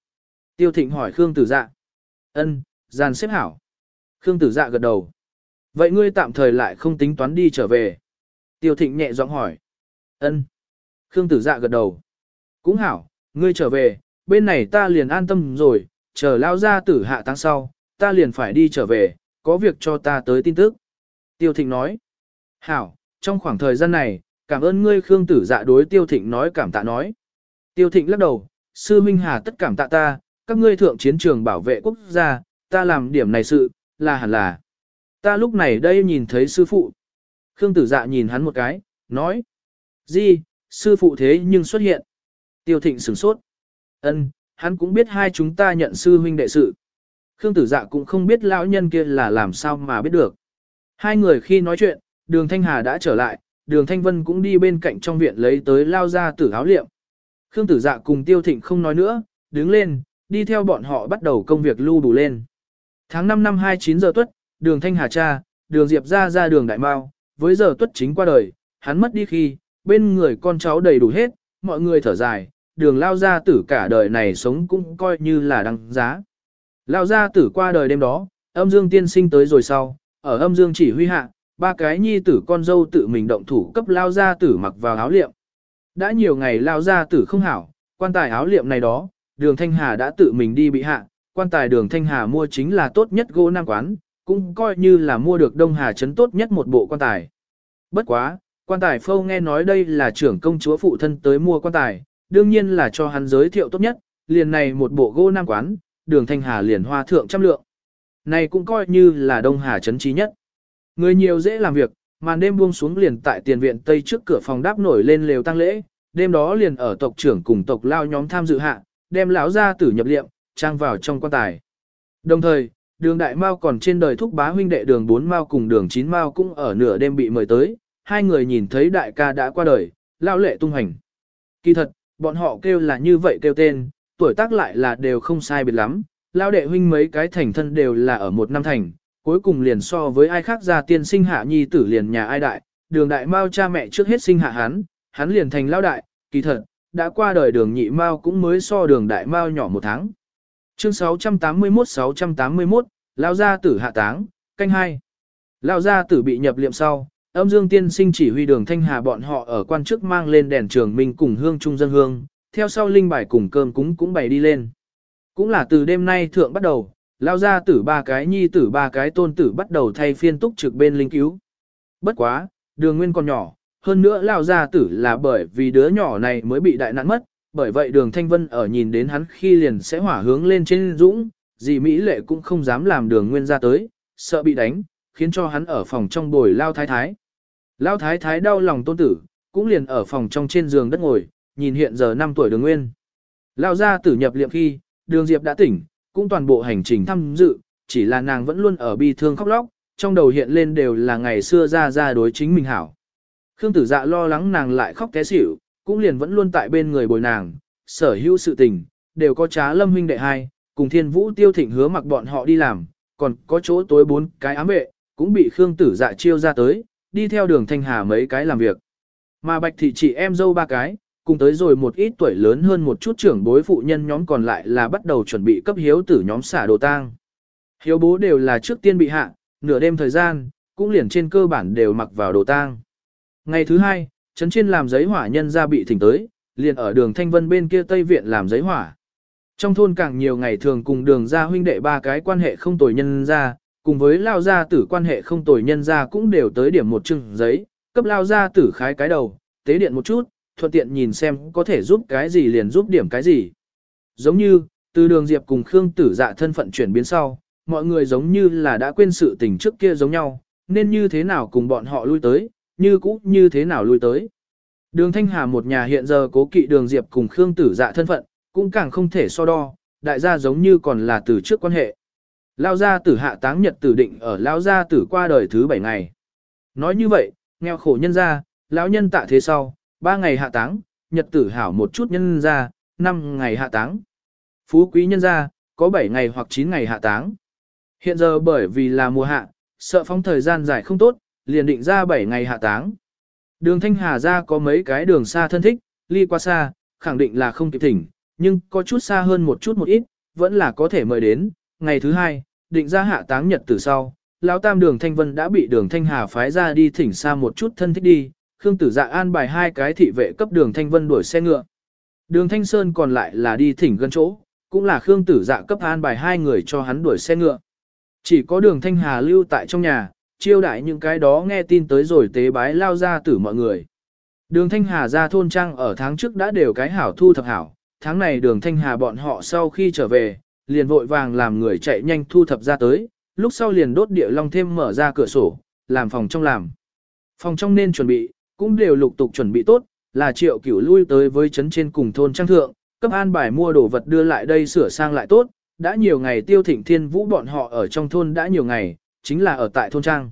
Tiêu thịnh hỏi Khương tử dạ. ân, dàn xếp hảo. Khương tử dạ gật đầu. Vậy ngươi tạm thời lại không tính toán đi trở về. Tiêu thịnh nhẹ giọng hỏi. ân. Khương tử dạ gật đầu. Cũng hảo, ngươi trở về, bên này ta liền an tâm rồi, chờ lao ra tử hạ tăng sau, ta liền phải đi trở về, có việc cho ta tới tin tức. Tiêu thịnh nói. Hảo, trong khoảng thời gian này, cảm ơn ngươi Khương tử dạ đối tiêu thịnh nói cảm tạ nói. Tiêu thịnh lắc đầu, sư minh hà tất cảm tạ ta, các ngươi thượng chiến trường bảo vệ quốc gia, ta làm điểm này sự, là hẳn là. Ta lúc này đây nhìn thấy sư phụ. Khương tử dạ nhìn hắn một cái, nói. Gì, sư phụ thế nhưng xuất hiện. Tiêu thịnh sửng sốt. Ân, hắn cũng biết hai chúng ta nhận sư huynh đệ sự. Khương tử dạ cũng không biết lão nhân kia là làm sao mà biết được. Hai người khi nói chuyện, đường Thanh Hà đã trở lại, đường Thanh Vân cũng đi bên cạnh trong viện lấy tới lao ra tử áo liệm. Khương tử dạ cùng tiêu thịnh không nói nữa, đứng lên, đi theo bọn họ bắt đầu công việc lưu đủ lên. Tháng 5 năm 29 giờ tuất, đường Thanh Hà cha, đường Diệp ra ra đường Đại Mao, với giờ tuất chính qua đời, hắn mất đi khi, bên người con cháu đầy đủ hết, mọi người thở dài, đường lao gia tử cả đời này sống cũng coi như là đăng giá. Lao gia tử qua đời đêm đó, âm dương tiên sinh tới rồi sau, ở âm dương chỉ huy hạ, ba cái nhi tử con dâu tự mình động thủ cấp lao gia tử mặc vào áo liệm. Đã nhiều ngày lao gia tử không hảo, quan tài áo liệm này đó, đường Thanh Hà đã tự mình đi bị hạ, quan tài đường Thanh Hà mua chính là tốt nhất gỗ nam quán, cũng coi như là mua được Đông Hà Trấn tốt nhất một bộ quan tài. Bất quá, quan tài phâu nghe nói đây là trưởng công chúa phụ thân tới mua quan tài, đương nhiên là cho hắn giới thiệu tốt nhất, liền này một bộ gỗ nam quán, đường thanh hà liền hoa thượng trăm lượng. Này cũng coi như là Đông Hà chấn trí nhất. Người nhiều dễ làm việc, màn đêm buông xuống liền tại tiền viện tây trước cửa phòng đáp nổi lên lều tăng lễ, đêm đó liền ở tộc trưởng cùng tộc lao nhóm tham dự hạ, đem lão gia tử nhập liệm, trang vào trong quan tài. Đồng thời, đường đại mao còn trên đời thúc bá huynh đệ đường 4 mao cùng đường 9 mao cũng ở nửa đêm bị mời tới, hai người nhìn thấy đại ca đã qua đời, lao lệ tung hành. Kỳ thật, bọn họ kêu là như vậy kêu tên, tuổi tác lại là đều không sai biệt lắm, lao đệ huynh mấy cái thành thân đều là ở một năm thành, cuối cùng liền so với ai khác ra tiên sinh hạ nhi tử liền nhà ai đại, đường đại mao cha mẹ trước hết sinh hạ hắn, hắn liền thành lao đại, kỳ thật, đã qua đời đường nhị mao cũng mới so đường đại mao nhỏ một tháng. Chương 681-681, Lao Gia Tử hạ táng, canh hai. Lao Gia Tử bị nhập liệm sau, âm dương tiên sinh chỉ huy đường thanh hà bọn họ ở quan chức mang lên đèn trường minh cùng hương trung dân hương, theo sau linh bài cùng cơm cúng cũng bày đi lên. Cũng là từ đêm nay thượng bắt đầu, Lao Gia Tử ba cái nhi tử ba cái tôn tử bắt đầu thay phiên túc trực bên linh cứu. Bất quá, đường nguyên còn nhỏ, hơn nữa Lao Gia Tử là bởi vì đứa nhỏ này mới bị đại nạn mất, bởi vậy đường Thanh Vân ở nhìn đến hắn khi liền sẽ hỏa hướng lên trên dũng, dì Mỹ lệ cũng không dám làm đường nguyên ra tới, sợ bị đánh, khiến cho hắn ở phòng trong bồi lao thái thái. Lão thái thái đau lòng tôn tử, cũng liền ở phòng trong trên giường đất ngồi, nhìn hiện giờ 5 tuổi đường nguyên. Lão gia tử nhập liệm khi, đường Diệp đã tỉnh, cũng toàn bộ hành trình thăm dự, chỉ là nàng vẫn luôn ở bi thương khóc lóc, trong đầu hiện lên đều là ngày xưa ra ra đối chính mình hảo. Khương tử dạ lo lắng nàng lại khóc té xỉu, cũng liền vẫn luôn tại bên người bồi nàng, sở hữu sự tình, đều có trá lâm huynh đệ hai, cùng thiên vũ tiêu thịnh hứa mặc bọn họ đi làm, còn có chỗ tối bốn cái ám vệ, cũng bị Khương tử dạ chiêu ra tới, đi theo đường thanh hà mấy cái làm việc. Mà bạch thị chị em dâu ba cái, cùng tới rồi một ít tuổi lớn hơn một chút trưởng bối phụ nhân nhóm còn lại là bắt đầu chuẩn bị cấp hiếu tử nhóm xả đồ tang. Hiếu bố đều là trước tiên bị hạ, nửa đêm thời gian, cũng liền trên cơ bản đều mặc vào đồ tang. Ngày thứ hai, trấn trên làm giấy hỏa nhân ra bị thỉnh tới, liền ở đường Thanh Vân bên kia Tây Viện làm giấy hỏa. Trong thôn càng nhiều ngày thường cùng đường gia huynh đệ ba cái quan hệ không tồi nhân ra, cùng với lao gia tử quan hệ không tồi nhân ra cũng đều tới điểm một chừng giấy, cấp lao gia tử khái cái đầu, tế điện một chút, thuận tiện nhìn xem có thể giúp cái gì liền giúp điểm cái gì. Giống như, từ đường Diệp cùng Khương tử dạ thân phận chuyển biến sau, mọi người giống như là đã quên sự tình trước kia giống nhau, nên như thế nào cùng bọn họ lui tới, như cũ như thế nào lui tới. Đường Thanh Hà một nhà hiện giờ cố kỵ đường Diệp cùng Khương Tử Dạ thân phận, cũng càng không thể so đo, đại gia giống như còn là từ trước quan hệ. Lao gia tử hạ táng nhật tử định ở Lao gia tử qua đời thứ bảy ngày. Nói như vậy, nghèo khổ nhân gia, lão nhân tạ thế sau, ba ngày hạ táng, nhật tử hảo một chút nhân gia, năm ngày hạ táng. Phú quý nhân gia, có bảy ngày hoặc chín ngày hạ táng. Hiện giờ bởi vì là mùa hạ, sợ phóng thời gian dài không tốt, liền định ra 7 ngày hạ táng. Đường Thanh Hà ra có mấy cái đường xa thân thích, ly qua xa, khẳng định là không kịp thỉnh, nhưng có chút xa hơn một chút một ít, vẫn là có thể mời đến. Ngày thứ hai, định ra hạ táng nhật từ sau, lão tam đường Thanh Vân đã bị đường Thanh Hà phái ra đi thỉnh xa một chút thân thích đi, Khương Tử Dạ an bài hai cái thị vệ cấp đường Thanh Vân đuổi xe ngựa. Đường Thanh Sơn còn lại là đi thỉnh gần chỗ, cũng là Khương Tử Dạ cấp an bài hai người cho hắn đuổi xe ngựa. Chỉ có đường Thanh Hà lưu tại trong nhà, chiêu đại những cái đó nghe tin tới rồi tế bái lao ra tử mọi người. Đường Thanh Hà ra thôn trang ở tháng trước đã đều cái hảo thu thập hảo, tháng này đường Thanh Hà bọn họ sau khi trở về, liền vội vàng làm người chạy nhanh thu thập ra tới, lúc sau liền đốt địa long thêm mở ra cửa sổ, làm phòng trong làm. Phòng trong nên chuẩn bị, cũng đều lục tục chuẩn bị tốt, là triệu cửu lui tới với chấn trên cùng thôn trang thượng, cấp an bài mua đồ vật đưa lại đây sửa sang lại tốt, đã nhiều ngày tiêu thịnh thiên vũ bọn họ ở trong thôn đã nhiều ngày, chính là ở tại thôn trang.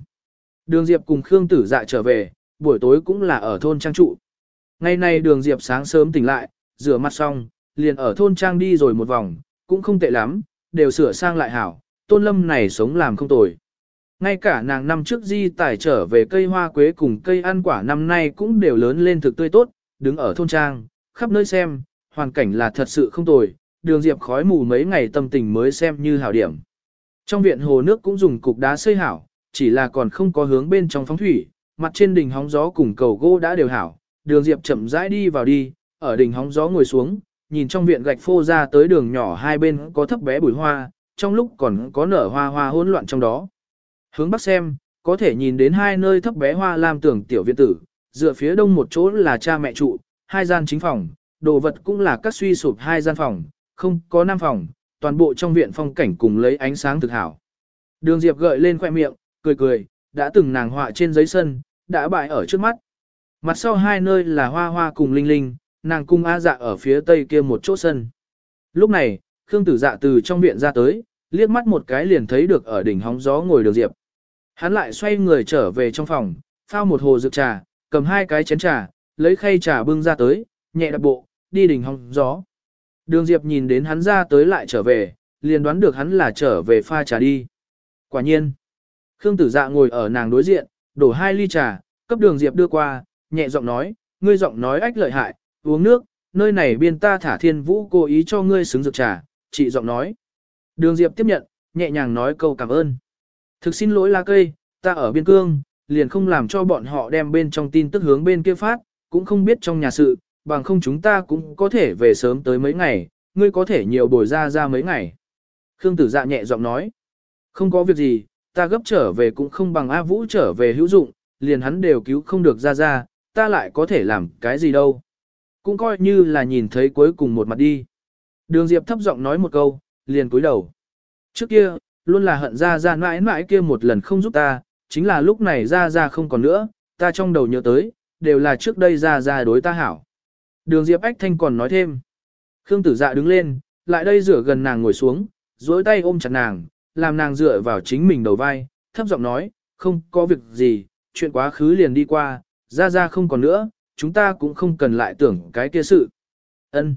Đường Diệp cùng Khương Tử Dạ trở về, buổi tối cũng là ở thôn trang trụ. Ngày nay Đường Diệp sáng sớm tỉnh lại, rửa mặt xong, liền ở thôn trang đi rồi một vòng, cũng không tệ lắm, đều sửa sang lại hảo, tôn lâm này sống làm không tồi. Ngay cả nàng năm trước di tải trở về cây hoa quế cùng cây ăn quả năm nay cũng đều lớn lên thực tươi tốt, đứng ở thôn trang, khắp nơi xem, hoàn cảnh là thật sự không tồi, đường diệp khói mù mấy ngày tâm tình mới xem như hảo điểm. Trong viện hồ nước cũng dùng cục đá xây hảo, chỉ là còn không có hướng bên trong phóng thủy, mặt trên đỉnh hóng gió cùng cầu gỗ đã đều hảo, đường diệp chậm rãi đi vào đi, ở đỉnh hóng gió ngồi xuống, nhìn trong viện gạch phô ra tới đường nhỏ hai bên có thấp bé bụi hoa, trong lúc còn có nở hoa hoa hỗn loạn trong đó. Hướng bắc xem, có thể nhìn đến hai nơi thấp bé hoa lam tưởng tiểu viện tử, dựa phía đông một chỗ là cha mẹ trụ, hai gian chính phòng, đồ vật cũng là các suy sụp hai gian phòng, không có năm phòng, toàn bộ trong viện phong cảnh cùng lấy ánh sáng thực hảo. Đường Diệp gợi lên khoẻ miệng, cười cười, đã từng nàng họa trên giấy sân, đã bại ở trước mắt. Mặt sau hai nơi là hoa hoa cùng linh linh, nàng cung A dạ ở phía tây kia một chỗ sân. Lúc này, Khương Tử Dạ từ trong viện ra tới, liếc mắt một cái liền thấy được ở đỉnh hóng gió ngồi đường Diệp. Hắn lại xoay người trở về trong phòng, phao một hồ rượu trà, cầm hai cái chén trà, lấy khay trà bưng ra tới, nhẹ đạp bộ, đi đỉnh hóng gió. Đường Diệp nhìn đến hắn ra tới lại trở về, liền đoán được hắn là trở về pha trà đi. Quả nhiên, Khương Tử Dạ ngồi ở nàng đối diện, đổ hai ly trà, cấp Đường Diệp đưa qua, nhẹ giọng nói, ngươi giọng nói ách lợi hại, uống nước, nơi này biên ta thả thiên vũ cố ý cho ngươi xứng dược trà, chị giọng nói. Đường Diệp tiếp nhận, nhẹ nhàng nói câu cảm ơn. Thực xin lỗi lá cây, ta ở biên cương, liền không làm cho bọn họ đem bên trong tin tức hướng bên kia phát, cũng không biết trong nhà sự, bằng không chúng ta cũng có thể về sớm tới mấy ngày, ngươi có thể nhiều bồi ra ra mấy ngày. Khương tử dạ nhẹ giọng nói, không có việc gì, ta gấp trở về cũng không bằng A Vũ trở về hữu dụng, liền hắn đều cứu không được ra ra, ta lại có thể làm cái gì đâu. Cũng coi như là nhìn thấy cuối cùng một mặt đi. Đường Diệp thấp giọng nói một câu, liền cúi đầu. Trước kia, luôn là hận ra ra mãi mãi kia một lần không giúp ta, chính là lúc này ra ra không còn nữa, ta trong đầu nhớ tới, đều là trước đây ra ra đối ta hảo. Đường Diệp Ách Thanh còn nói thêm. Khương tử dạ đứng lên, lại đây rửa gần nàng ngồi xuống, dối tay ôm chặt nàng, làm nàng dựa vào chính mình đầu vai, thấp giọng nói, không có việc gì, chuyện quá khứ liền đi qua, ra ra không còn nữa, chúng ta cũng không cần lại tưởng cái kia sự. Ân.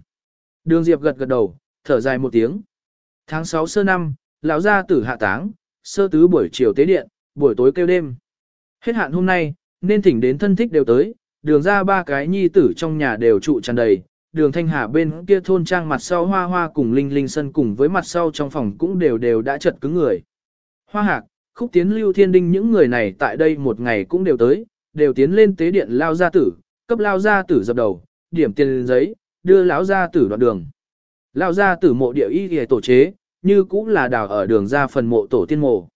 Đường Diệp gật gật đầu, thở dài một tiếng. Tháng 6 sơ năm, lão gia tử hạ táng, sơ tứ buổi chiều tế điện, buổi tối kêu đêm. Hết hạn hôm nay, nên thỉnh đến thân thích đều tới, đường ra ba cái nhi tử trong nhà đều trụ tràn đầy, đường thanh hà bên kia thôn trang mặt sau hoa hoa cùng linh linh sân cùng với mặt sau trong phòng cũng đều đều đã chật cứng người. Hoa hạc, khúc tiến lưu thiên đinh những người này tại đây một ngày cũng đều tới, đều tiến lên tế điện lao gia tử, cấp lao gia tử dập đầu, điểm tiền giấy, đưa lão gia tử đoạn đường. Lao gia tử mộ địa y hề tổ chế, như cũng là đào ở đường ra phần mộ tổ tiên mộ.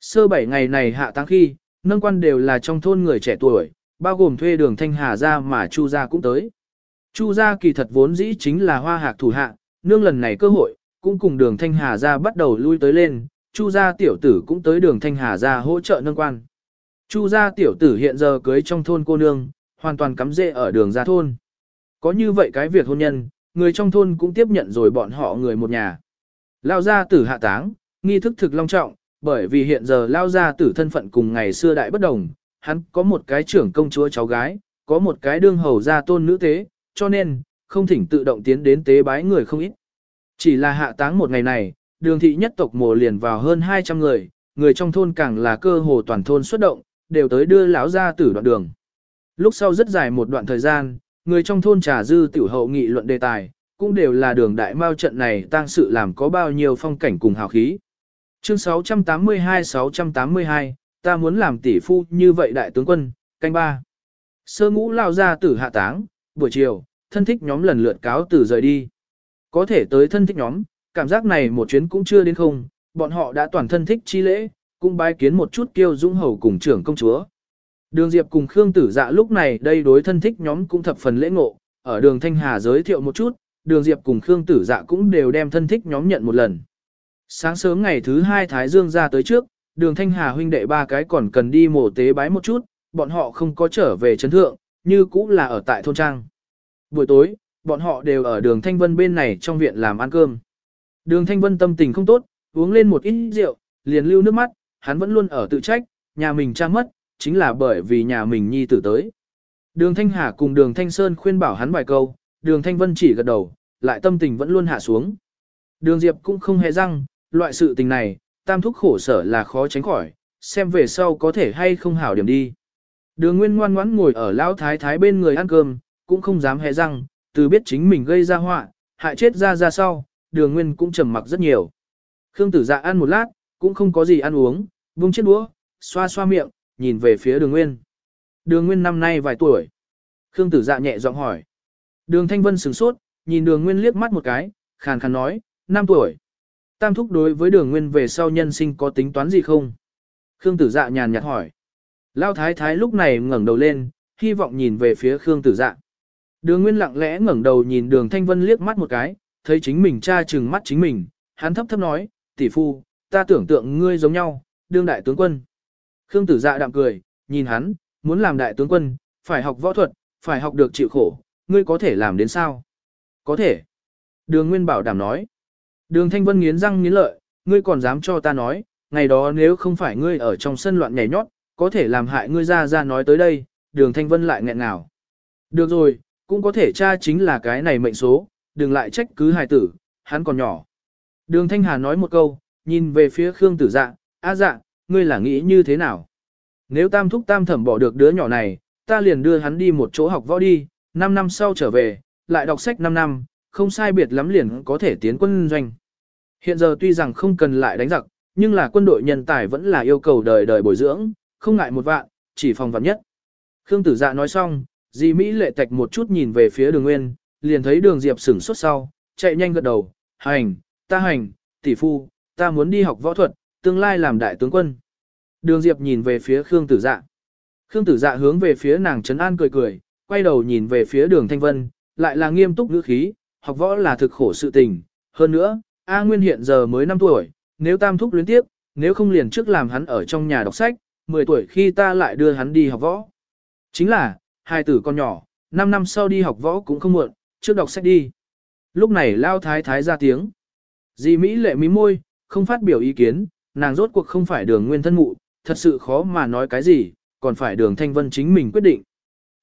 Sơ bảy ngày này hạ tăng khi, nâng quan đều là trong thôn người trẻ tuổi, bao gồm thuê đường thanh hà ra mà chu gia cũng tới. Chu gia kỳ thật vốn dĩ chính là hoa hạc thủ hạ, nương lần này cơ hội, cũng cùng đường thanh hà ra bắt đầu lui tới lên, chu gia tiểu tử cũng tới đường thanh hà ra hỗ trợ nâng quan. Chu gia tiểu tử hiện giờ cưới trong thôn cô nương, hoàn toàn cắm rễ ở đường ra thôn. Có như vậy cái việc hôn nhân, người trong thôn cũng tiếp nhận rồi bọn họ người một nhà. Lao gia tử hạ táng, nghi thức thực long trọng, bởi vì hiện giờ Lao gia tử thân phận cùng ngày xưa đại bất đồng, hắn có một cái trưởng công chúa cháu gái, có một cái đương hầu gia tôn nữ tế, cho nên, không thỉnh tự động tiến đến tế bái người không ít. Chỉ là hạ táng một ngày này, đường thị nhất tộc mồ liền vào hơn 200 người, người trong thôn càng là cơ hồ toàn thôn xuất động, đều tới đưa lão gia tử đoạn đường. Lúc sau rất dài một đoạn thời gian, người trong thôn trà dư tiểu hậu nghị luận đề tài, cũng đều là đường đại mao trận này tang sự làm có bao nhiêu phong cảnh cùng hào khí. Chương 682-682, ta muốn làm tỷ phu như vậy đại tướng quân, canh ba. Sơ ngũ lao ra tử hạ táng, buổi chiều, thân thích nhóm lần lượt cáo tử rời đi. Có thể tới thân thích nhóm, cảm giác này một chuyến cũng chưa đến không, bọn họ đã toàn thân thích chi lễ, cũng bái kiến một chút kiêu dũng hầu cùng trưởng công chúa. Đường Diệp cùng Khương Tử Dạ lúc này đây đối thân thích nhóm cũng thập phần lễ ngộ, ở đường Thanh Hà giới thiệu một chút, đường Diệp cùng Khương Tử Dạ cũng đều đem thân thích nhóm nhận một lần. Sáng sớm ngày thứ hai Thái Dương ra tới trước, đường Thanh Hà huynh đệ ba cái còn cần đi mổ tế bái một chút, bọn họ không có trở về chấn thượng, như cũ là ở tại thôn trang. Buổi tối, bọn họ đều ở đường Thanh Vân bên này trong viện làm ăn cơm. Đường Thanh Vân tâm tình không tốt, uống lên một ít rượu, liền lưu nước mắt, hắn vẫn luôn ở tự trách, nhà mình cha mất, chính là bởi vì nhà mình nhi tử tới. Đường Thanh Hà cùng đường Thanh Sơn khuyên bảo hắn vài câu, đường Thanh Vân chỉ gật đầu, lại tâm tình vẫn luôn hạ xuống. Đường Diệp cũng không hề răng, loại sự tình này, tam thúc khổ sở là khó tránh khỏi, xem về sau có thể hay không hảo điểm đi. Đường Nguyên ngoan ngoãn ngồi ở lão thái thái bên người ăn cơm, cũng không dám hề răng, từ biết chính mình gây ra họa, hại chết ra ra sau, đường Nguyên cũng trầm mặc rất nhiều. Khương tử dạ ăn một lát, cũng không có gì ăn uống, vung chiếc đũa, xoa xoa miệng, nhìn về phía đường Nguyên. Đường Nguyên năm nay vài tuổi? Khương tử dạ nhẹ giọng hỏi. Đường Thanh Vân sửng sốt, nhìn đường Nguyên liếc mắt một cái, khàn khàn nói, năm tuổi. Tam thúc đối với đường Nguyên về sau nhân sinh có tính toán gì không? Khương tử dạ nhàn nhạt hỏi. Lao thái thái lúc này ngẩng đầu lên, hy vọng nhìn về phía Khương tử dạ. Đường Nguyên lặng lẽ ngẩng đầu nhìn đường Thanh Vân liếc mắt một cái, thấy chính mình cha chừng mắt chính mình, hắn thấp thấp nói, tỷ phu, ta tưởng tượng ngươi giống nhau, đương đại tướng quân. Khương tử dạ đạm cười, nhìn hắn, muốn làm đại tướng quân, phải học võ thuật, phải học được chịu khổ, ngươi có thể làm đến sao? Có thể. Đường Nguyên bảo đảm nói. Đường Thanh Vân nghiến răng nghiến lợi, ngươi còn dám cho ta nói, ngày đó nếu không phải ngươi ở trong sân loạn nhảy nhót, có thể làm hại ngươi ra ra nói tới đây, đường Thanh Vân lại nghẹn ngào. Được rồi, cũng có thể cha chính là cái này mệnh số, đừng lại trách cứ hài tử, hắn còn nhỏ. Đường Thanh Hà nói một câu, nhìn về phía Khương Tử Dạ, a dạ, ngươi là nghĩ như thế nào? Nếu tam thúc tam thẩm bỏ được đứa nhỏ này, ta liền đưa hắn đi một chỗ học võ đi, 5 năm sau trở về, lại đọc sách 5 năm, không sai biệt lắm liền có thể tiến quân doanh. Hiện giờ tuy rằng không cần lại đánh giặc, nhưng là quân đội nhân tài vẫn là yêu cầu đời đời bồi dưỡng, không ngại một vạn, chỉ phòng vạn nhất. Khương tử dạ nói xong, dì Mỹ lệ tạch một chút nhìn về phía đường nguyên, liền thấy đường diệp sửng sốt sau, chạy nhanh gật đầu, hành, ta hành, tỷ phu, ta muốn đi học võ thuật, tương lai làm đại tướng quân. Đường diệp nhìn về phía Khương tử dạ. Khương tử dạ hướng về phía nàng trấn an cười cười, quay đầu nhìn về phía đường thanh vân, lại là nghiêm túc ngữ khí, học võ là thực khổ sự tình. Hơn nữa, A Nguyên hiện giờ mới 5 tuổi, nếu tam thúc luyến tiếp, nếu không liền trước làm hắn ở trong nhà đọc sách, 10 tuổi khi ta lại đưa hắn đi học võ. Chính là, hai tử con nhỏ, 5 năm sau đi học võ cũng không muộn, trước đọc sách đi. Lúc này lao thái thái ra tiếng. Dì Mỹ lệ mí môi, không phát biểu ý kiến, nàng rốt cuộc không phải đường nguyên thân mụ, thật sự khó mà nói cái gì, còn phải đường Thanh Vân chính mình quyết định.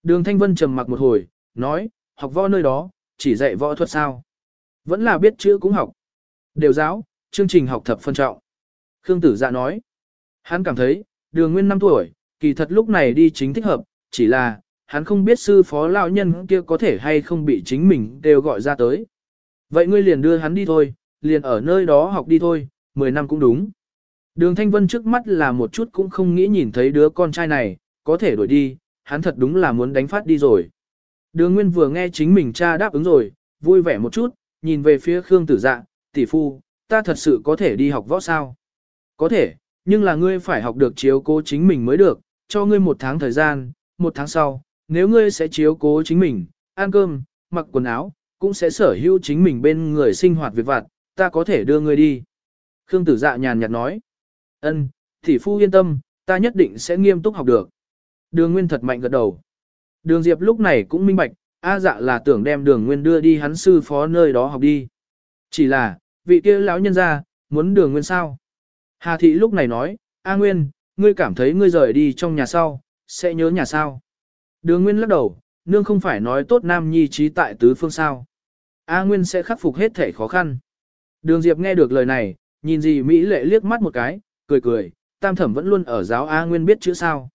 Đường Thanh Vân trầm mặc một hồi, nói, học võ nơi đó, chỉ dạy võ thuật sao. Vẫn là biết chữ cũng học. Đều giáo, chương trình học thập phân trọng. Khương Tử Dạ nói, hắn cảm thấy, đường nguyên 5 tuổi, kỳ thật lúc này đi chính thích hợp, chỉ là, hắn không biết sư phó lão nhân kia có thể hay không bị chính mình đều gọi ra tới. Vậy ngươi liền đưa hắn đi thôi, liền ở nơi đó học đi thôi, 10 năm cũng đúng. Đường Thanh Vân trước mắt là một chút cũng không nghĩ nhìn thấy đứa con trai này, có thể đuổi đi, hắn thật đúng là muốn đánh phát đi rồi. Đường Nguyên vừa nghe chính mình cha đáp ứng rồi, vui vẻ một chút, nhìn về phía Khương Tử Dạ, tỷ phu, ta thật sự có thể đi học võ sao? Có thể, nhưng là ngươi phải học được chiếu cố chính mình mới được, cho ngươi một tháng thời gian, một tháng sau, nếu ngươi sẽ chiếu cố chính mình, ăn cơm, mặc quần áo, cũng sẽ sở hữu chính mình bên người sinh hoạt việc vặt, ta có thể đưa ngươi đi. Khương Tử Dạ nhàn nhạt nói, ân, tỷ phu yên tâm, ta nhất định sẽ nghiêm túc học được. Đường Nguyên thật mạnh gật đầu. Đường Diệp lúc này cũng minh bạch, A dạ là tưởng đem đường Nguyên đưa đi hắn sư phó nơi đó học đi. Chỉ là, vị kia lão nhân ra, muốn đường Nguyên sao? Hà Thị lúc này nói, A Nguyên, ngươi cảm thấy ngươi rời đi trong nhà sau, sẽ nhớ nhà sao? Đường Nguyên lắc đầu, nương không phải nói tốt nam nhi trí tại tứ phương sao. A Nguyên sẽ khắc phục hết thể khó khăn. Đường Diệp nghe được lời này, nhìn gì Mỹ lệ liếc mắt một cái, cười cười, tam thẩm vẫn luôn ở giáo A Nguyên biết chữ sao.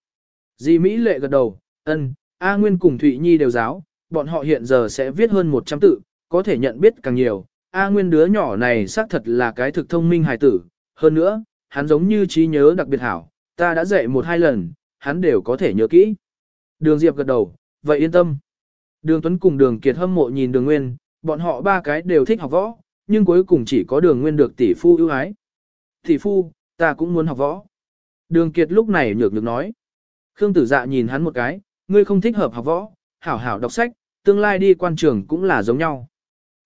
di Mỹ lệ gật đầu, ân, A Nguyên cùng Thụy Nhi đều giáo, bọn họ hiện giờ sẽ viết hơn 100 tự, có thể nhận biết càng nhiều. A Nguyên đứa nhỏ này xác thật là cái thực thông minh hài tử, hơn nữa, hắn giống như trí nhớ đặc biệt hảo, ta đã dạy một hai lần, hắn đều có thể nhớ kỹ. Đường Diệp gật đầu, vậy yên tâm. Đường Tuấn cùng Đường Kiệt hâm mộ nhìn Đường Nguyên, bọn họ ba cái đều thích học võ, nhưng cuối cùng chỉ có Đường Nguyên được tỷ phu ưu ái. Tỷ phu, ta cũng muốn học võ. Đường Kiệt lúc này nhược nhược nói. Khương Tử Dạ nhìn hắn một cái, ngươi không thích hợp học võ, hảo hảo đọc sách, tương lai đi quan trường cũng là giống nhau.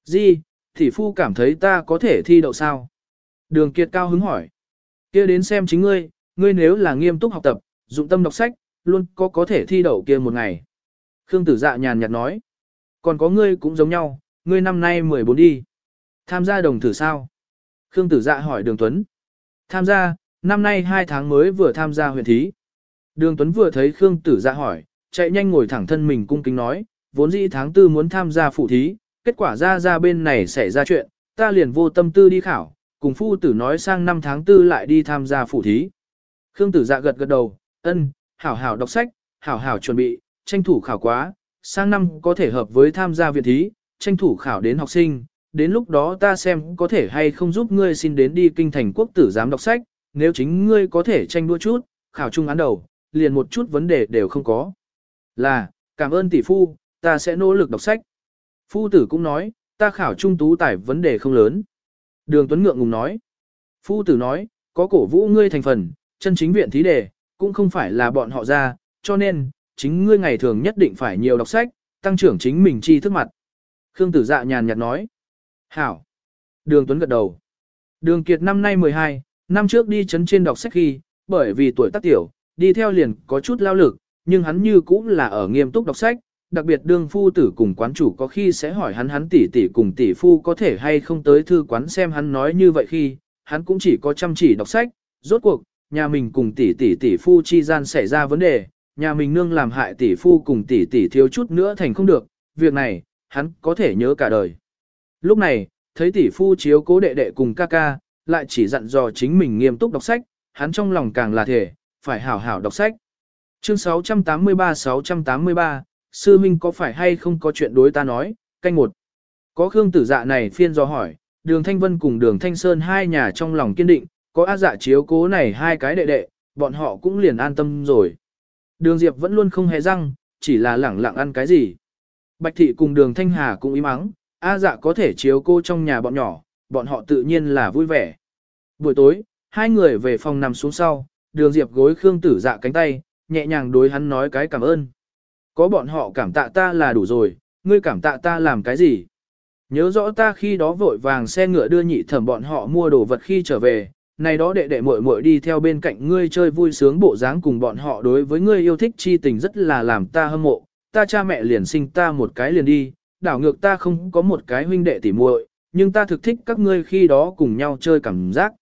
Di, Thì phu cảm thấy ta có thể thi đậu sao? Đường Kiệt cao hứng hỏi. kia đến xem chính ngươi, ngươi nếu là nghiêm túc học tập, dụng tâm đọc sách, luôn có có thể thi đậu kia một ngày. Khương Tử Dạ nhàn nhạt nói. Còn có ngươi cũng giống nhau, ngươi năm nay 14 đi. Tham gia đồng thử sao? Khương Tử Dạ hỏi Đường Tuấn. Tham gia, năm nay 2 tháng mới vừa tham gia huyện thí. Đường Tuấn vừa thấy Khương Tử Dạ hỏi, chạy nhanh ngồi thẳng thân mình cung kính nói, vốn dĩ tháng tư muốn tham gia phụ thí, kết quả ra ra bên này xảy ra chuyện, ta liền vô tâm tư đi khảo, cùng phu tử nói sang năm tháng tư lại đi tham gia phụ thí. Khương Tử Dạ gật gật đầu, ân, hảo hảo đọc sách, hảo hảo chuẩn bị, tranh thủ khảo quá, sang năm có thể hợp với tham gia viện thí, tranh thủ khảo đến học sinh, đến lúc đó ta xem có thể hay không giúp ngươi xin đến đi kinh thành quốc tử giám đọc sách, nếu chính ngươi có thể tranh đua chút, khảo trung án đầu, liền một chút vấn đề đều không có. Là, cảm ơn tỷ phu, ta sẽ nỗ lực đọc sách. Phu tử cũng nói, ta khảo trung tú tải vấn đề không lớn. Đường Tuấn Ngượng ngùng nói. Phu tử nói, có cổ vũ ngươi thành phần, chân chính viện thí đề, cũng không phải là bọn họ ra, cho nên, chính ngươi ngày thường nhất định phải nhiều đọc sách, tăng trưởng chính mình chi thức mặt. Khương tử dạ nhàn nhạt nói. Hảo. Đường Tuấn gật đầu. Đường Kiệt năm nay 12, năm trước đi chấn trên đọc sách khi, bởi vì tuổi tác tiểu, đi theo liền có chút lao lực, nhưng hắn như cũng là ở nghiêm túc đọc sách, đặc biệt đương phu tử cùng quán chủ có khi sẽ hỏi hắn hắn tỷ tỷ cùng tỷ phu có thể hay không tới thư quán xem hắn nói như vậy khi, hắn cũng chỉ có chăm chỉ đọc sách, rốt cuộc, nhà mình cùng tỷ tỷ tỷ phu chi gian xảy ra vấn đề, nhà mình nương làm hại tỷ phu cùng tỷ tỷ thiếu chút nữa thành không được, việc này, hắn có thể nhớ cả đời. Lúc này, thấy tỷ phu chiếu cố đệ đệ cùng ca ca, lại chỉ dặn dò chính mình nghiêm túc đọc sách, hắn trong lòng càng là thể, phải hảo hảo đọc sách. Chương 683-683, sư minh có phải hay không có chuyện đối ta nói, canh một. Có Khương tử dạ này phiên do hỏi, đường Thanh Vân cùng đường Thanh Sơn hai nhà trong lòng kiên định, có á dạ chiếu cố này hai cái đệ đệ, bọn họ cũng liền an tâm rồi. Đường Diệp vẫn luôn không hề răng, chỉ là lẳng lặng ăn cái gì. Bạch Thị cùng đường Thanh Hà cũng im mắng, A dạ có thể chiếu cô trong nhà bọn nhỏ, bọn họ tự nhiên là vui vẻ. Buổi tối, hai người về phòng nằm xuống sau, đường Diệp gối Khương tử dạ cánh tay, nhẹ nhàng đối hắn nói cái cảm ơn. Có bọn họ cảm tạ ta là đủ rồi, ngươi cảm tạ ta làm cái gì? Nhớ rõ ta khi đó vội vàng xe ngựa đưa nhị thẩm bọn họ mua đồ vật khi trở về, này đó đệ đệ muội muội đi theo bên cạnh ngươi chơi vui sướng bộ dáng cùng bọn họ đối với ngươi yêu thích chi tình rất là làm ta hâm mộ, ta cha mẹ liền sinh ta một cái liền đi, đảo ngược ta không có một cái huynh đệ tỉ muội, nhưng ta thực thích các ngươi khi đó cùng nhau chơi cảm giác.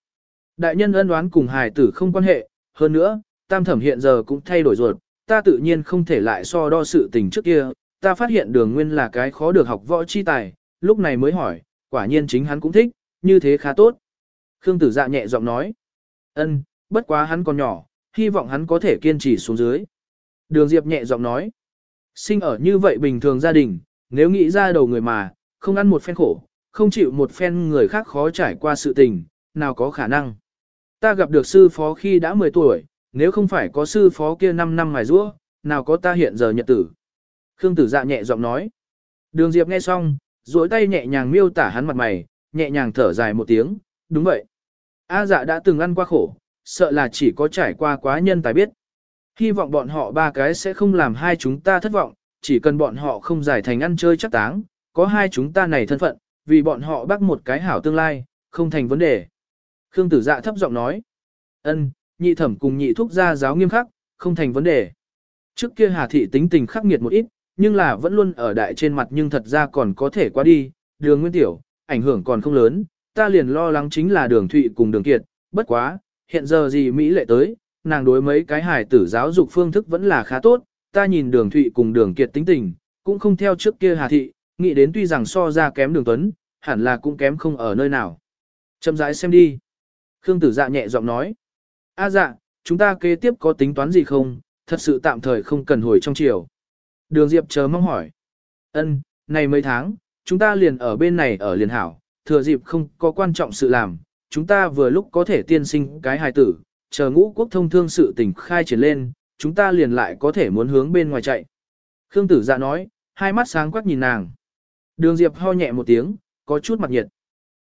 Đại nhân ân đoán cùng hài tử không quan hệ, hơn nữa, tam thẩm hiện giờ cũng thay đổi ruột, ta tự nhiên không thể lại so đo sự tình trước kia, ta phát hiện đường nguyên là cái khó được học võ chi tài, lúc này mới hỏi, quả nhiên chính hắn cũng thích, như thế khá tốt. Khương tử dạ nhẹ giọng nói, ân, bất quá hắn còn nhỏ, hy vọng hắn có thể kiên trì xuống dưới. Đường Diệp nhẹ giọng nói, sinh ở như vậy bình thường gia đình, nếu nghĩ ra đầu người mà, không ăn một phen khổ, không chịu một phen người khác khó trải qua sự tình, nào có khả năng. Ta gặp được sư phó khi đã 10 tuổi, nếu không phải có sư phó kia 5 năm mài rũa, nào có ta hiện giờ nhật tử. Khương tử dạ nhẹ giọng nói. Đường Diệp nghe xong, duỗi tay nhẹ nhàng miêu tả hắn mặt mày, nhẹ nhàng thở dài một tiếng, đúng vậy. A dạ đã từng ăn qua khổ, sợ là chỉ có trải qua quá nhân tài biết. Hy vọng bọn họ ba cái sẽ không làm hai chúng ta thất vọng, chỉ cần bọn họ không giải thành ăn chơi chắc táng, có hai chúng ta này thân phận, vì bọn họ bắt một cái hảo tương lai, không thành vấn đề. Khương tử dạ thấp giọng nói. ân, nhị thẩm cùng nhị thúc gia giáo nghiêm khắc, không thành vấn đề. Trước kia Hà Thị tính tình khắc nghiệt một ít, nhưng là vẫn luôn ở đại trên mặt nhưng thật ra còn có thể qua đi, đường nguyên tiểu, ảnh hưởng còn không lớn, ta liền lo lắng chính là đường thụy cùng đường kiệt, bất quá, hiện giờ gì Mỹ lệ tới, nàng đối mấy cái hài tử giáo dục phương thức vẫn là khá tốt, ta nhìn đường thụy cùng đường kiệt tính tình, cũng không theo trước kia Hà Thị, nghĩ đến tuy rằng so ra kém đường tuấn, hẳn là cũng kém không ở nơi nào. Chậm rãi xem đi. Khương tử dạ nhẹ giọng nói. A dạ, chúng ta kế tiếp có tính toán gì không, thật sự tạm thời không cần hồi trong chiều. Đường Diệp chờ mong hỏi. Ân, này mấy tháng, chúng ta liền ở bên này ở liền hảo, thừa dịp không có quan trọng sự làm, chúng ta vừa lúc có thể tiên sinh cái hài tử, chờ ngũ quốc thông thương sự tình khai triển lên, chúng ta liền lại có thể muốn hướng bên ngoài chạy. Khương tử dạ nói, hai mắt sáng quắc nhìn nàng. Đường Diệp ho nhẹ một tiếng, có chút mặt nhiệt.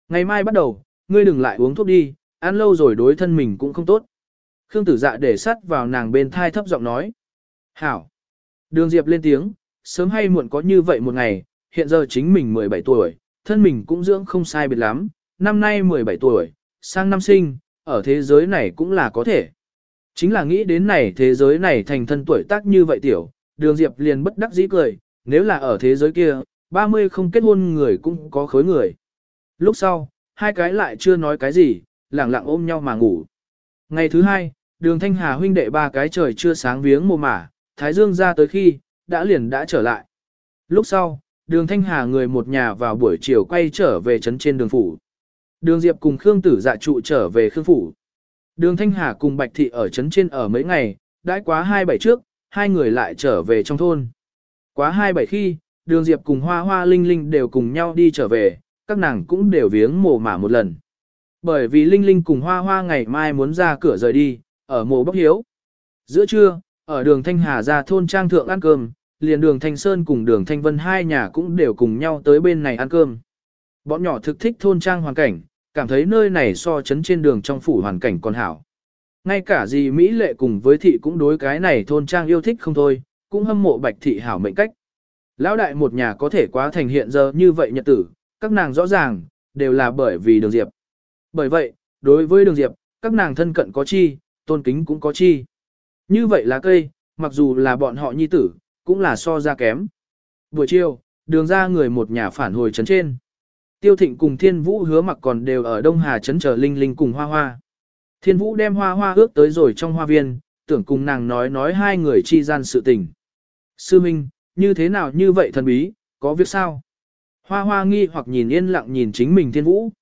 Ngày mai bắt đầu, ngươi đừng lại uống thuốc đi, ăn lâu rồi đối thân mình cũng không tốt. Khương tử dạ để sắt vào nàng bên thai thấp giọng nói. Hảo. Đường Diệp lên tiếng, sớm hay muộn có như vậy một ngày, hiện giờ chính mình 17 tuổi, thân mình cũng dưỡng không sai biệt lắm, năm nay 17 tuổi, sang năm sinh, ở thế giới này cũng là có thể. Chính là nghĩ đến này thế giới này thành thân tuổi tác như vậy tiểu, đường Diệp liền bất đắc dĩ cười, nếu là ở thế giới kia, 30 không kết hôn người cũng có khối người. Lúc sau, hai cái lại chưa nói cái gì, lặng lặng ôm nhau mà ngủ. Ngày thứ hai, đường Thanh Hà huynh đệ ba cái trời chưa sáng viếng mồ mả, Thái Dương ra tới khi, đã liền đã trở lại. Lúc sau, đường Thanh Hà người một nhà vào buổi chiều quay trở về trấn trên đường phủ. Đường Diệp cùng Khương Tử dạ trụ trở về Khương Phủ. Đường Thanh Hà cùng Bạch Thị ở trấn trên ở mấy ngày, đãi quá hai bảy trước, hai người lại trở về trong thôn. Quá hai bảy khi, đường Diệp cùng Hoa Hoa Linh Linh đều cùng nhau đi trở về, các nàng cũng đều viếng mồ mả một lần. Bởi vì Linh Linh cùng Hoa Hoa ngày mai muốn ra cửa rời đi, ở mồ bốc hiếu. Giữa trưa, ở đường Thanh Hà ra thôn trang thượng ăn cơm, liền đường Thanh Sơn cùng đường Thanh Vân hai nhà cũng đều cùng nhau tới bên này ăn cơm. Bọn nhỏ thực thích thôn trang hoàn cảnh, cảm thấy nơi này so chấn trên đường trong phủ hoàn cảnh còn hảo. Ngay cả gì Mỹ lệ cùng với thị cũng đối cái này thôn trang yêu thích không thôi, cũng hâm mộ bạch thị hảo mệnh cách. Lão đại một nhà có thể quá thành hiện giờ như vậy nhật tử, các nàng rõ ràng, đều là bởi vì đường diệp. Bởi vậy, đối với đường diệp, các nàng thân cận có chi, tôn kính cũng có chi. Như vậy là cây, mặc dù là bọn họ nhi tử, cũng là so ra kém. Buổi chiều, đường ra người một nhà phản hồi chấn trên. Tiêu thịnh cùng thiên vũ hứa mặc còn đều ở Đông Hà trấn chờ Linh Linh cùng Hoa Hoa. Thiên vũ đem Hoa Hoa ước tới rồi trong hoa viên, tưởng cùng nàng nói nói hai người chi gian sự tình. Sư Minh, như thế nào như vậy thần bí, có việc sao? Hoa Hoa nghi hoặc nhìn yên lặng nhìn chính mình thiên vũ.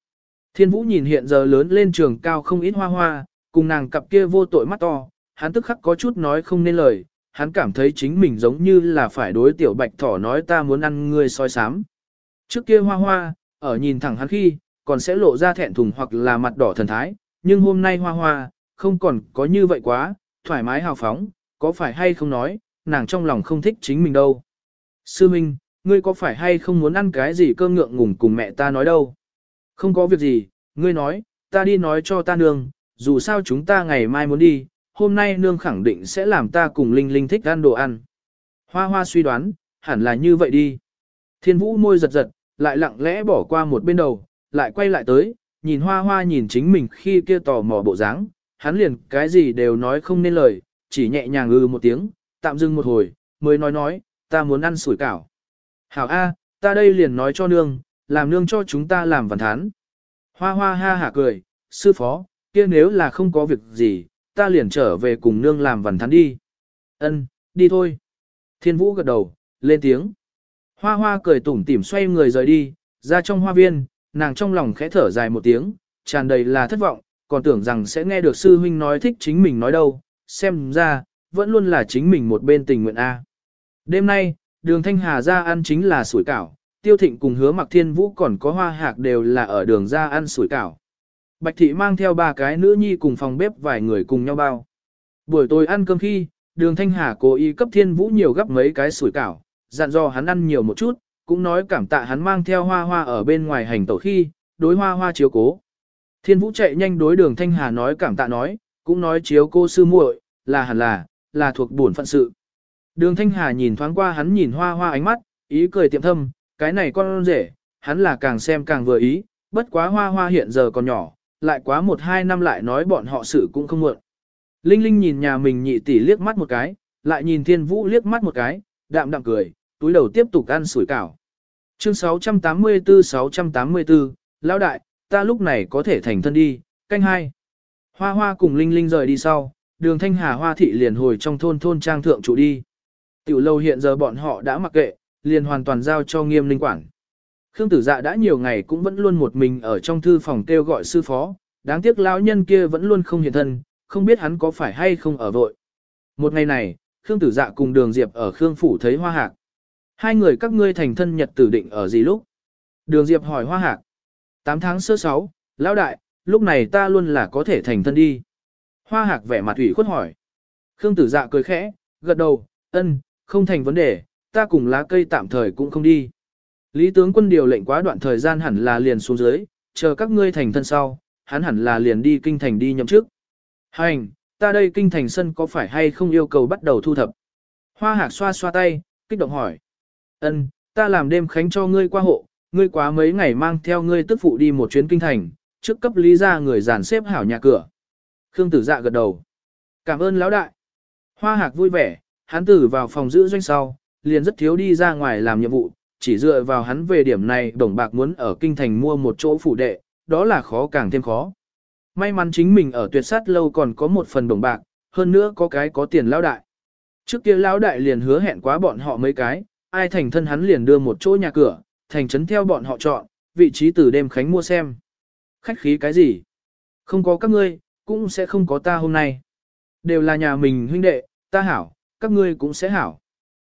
Thiên vũ nhìn hiện giờ lớn lên trường cao không ít hoa hoa, cùng nàng cặp kia vô tội mắt to, hắn tức khắc có chút nói không nên lời, hắn cảm thấy chính mình giống như là phải đối tiểu bạch thỏ nói ta muốn ăn ngươi soi sám. Trước kia hoa hoa, ở nhìn thẳng hắn khi, còn sẽ lộ ra thẹn thùng hoặc là mặt đỏ thần thái, nhưng hôm nay hoa hoa, không còn có như vậy quá, thoải mái hào phóng, có phải hay không nói, nàng trong lòng không thích chính mình đâu. Sư Minh, ngươi có phải hay không muốn ăn cái gì cơm ngượng ngùng cùng mẹ ta nói đâu? Không có việc gì, ngươi nói, ta đi nói cho ta nương, dù sao chúng ta ngày mai muốn đi, hôm nay nương khẳng định sẽ làm ta cùng Linh Linh thích ăn đồ ăn. Hoa hoa suy đoán, hẳn là như vậy đi. Thiên vũ môi giật giật, lại lặng lẽ bỏ qua một bên đầu, lại quay lại tới, nhìn hoa hoa nhìn chính mình khi kia tò mò bộ dáng, hắn liền cái gì đều nói không nên lời, chỉ nhẹ nhàng ư một tiếng, tạm dừng một hồi, mới nói nói, ta muốn ăn sủi cảo. Hảo A, ta đây liền nói cho nương, làm nương cho chúng ta làm văn thán. Hoa hoa ha hả cười, sư phó, kia nếu là không có việc gì, ta liền trở về cùng nương làm văn thán đi. Ân, đi thôi. Thiên vũ gật đầu, lên tiếng. Hoa hoa cười tủm tỉm xoay người rời đi, ra trong hoa viên, nàng trong lòng khẽ thở dài một tiếng, tràn đầy là thất vọng, còn tưởng rằng sẽ nghe được sư huynh nói thích chính mình nói đâu, xem ra, vẫn luôn là chính mình một bên tình nguyện A. Đêm nay, đường Thanh Hà ra ăn chính là sủi cảo, tiêu thịnh cùng hứa mặc thiên vũ còn có hoa hạc đều là ở đường ra ăn sủi cảo. Bạch thị mang theo ba cái nữ nhi cùng phòng bếp vài người cùng nhau bao. Buổi tối ăn cơm khi, đường Thanh Hà cố ý cấp thiên vũ nhiều gấp mấy cái sủi cảo, dặn dò hắn ăn nhiều một chút, cũng nói cảm tạ hắn mang theo hoa hoa ở bên ngoài hành tẩu khi, đối hoa hoa chiếu cố. Thiên vũ chạy nhanh đối đường Thanh Hà nói cảm tạ nói, cũng nói chiếu cô sư muội, là hẳn là, là thuộc bổn phận sự. Đường Thanh Hà nhìn thoáng qua hắn nhìn hoa hoa ánh mắt, ý cười tiệm thâm, cái này con rể, hắn là càng xem càng vừa ý, bất quá hoa hoa hiện giờ còn nhỏ, lại quá một hai năm lại nói bọn họ sự cũng không muộn. Linh Linh nhìn nhà mình nhị tỷ liếc mắt một cái, lại nhìn Thiên Vũ liếc mắt một cái, đạm đạm cười, túi đầu tiếp tục ăn sủi cảo. Chương 684-684, Lão đại, ta lúc này có thể thành thân đi, canh hai. Hoa hoa cùng Linh Linh rời đi sau, đường Thanh Hà Hoa thị liền hồi trong thôn thôn trang thượng chủ đi. Tiểu lâu hiện giờ bọn họ đã mặc kệ, liền hoàn toàn giao cho nghiêm linh quản. Khương tử dạ đã nhiều ngày cũng vẫn luôn một mình ở trong thư phòng kêu gọi sư phó, đáng tiếc lão nhân kia vẫn luôn không hiện thân, không biết hắn có phải hay không ở vội. Một ngày này, Khương tử dạ cùng đường Diệp ở Khương phủ thấy hoa hạc. Hai người các ngươi thành thân nhật tử định ở gì lúc? Đường Diệp hỏi hoa hạc. 8 tháng sơ sáu, lão đại, lúc này ta luôn là có thể thành thân đi. Hoa hạc vẻ mặt ủy khuất hỏi. Khương tử dạ cười khẽ, gật đầu, ân, không thành vấn đề, ta cùng lá cây tạm thời cũng không đi. Lý tướng quân điều lệnh quá đoạn thời gian hẳn là liền xuống dưới, chờ các ngươi thành thân sau, hắn hẳn là liền đi kinh thành đi nhậm chức. Hành, ta đây kinh thành sân có phải hay không yêu cầu bắt đầu thu thập? Hoa hạc xoa xoa tay, kích động hỏi. Ân, ta làm đêm khánh cho ngươi qua hộ, ngươi quá mấy ngày mang theo ngươi tức phụ đi một chuyến kinh thành, trước cấp lý ra người dàn xếp hảo nhà cửa. Khương tử dạ gật đầu. Cảm ơn lão đại. Hoa hạc vui vẻ, hắn tử vào phòng giữ doanh sau, liền rất thiếu đi ra ngoài làm nhiệm vụ, chỉ dựa vào hắn về điểm này đồng bạc muốn ở kinh thành mua một chỗ phủ đệ, đó là khó càng thêm khó. May mắn chính mình ở tuyệt sát lâu còn có một phần đồng bạc, hơn nữa có cái có tiền lão đại. Trước kia lão đại liền hứa hẹn quá bọn họ mấy cái, ai thành thân hắn liền đưa một chỗ nhà cửa, thành trấn theo bọn họ chọn, vị trí từ đêm khánh mua xem. Khách khí cái gì? Không có các ngươi, cũng sẽ không có ta hôm nay. Đều là nhà mình huynh đệ, ta hảo, các ngươi cũng sẽ hảo.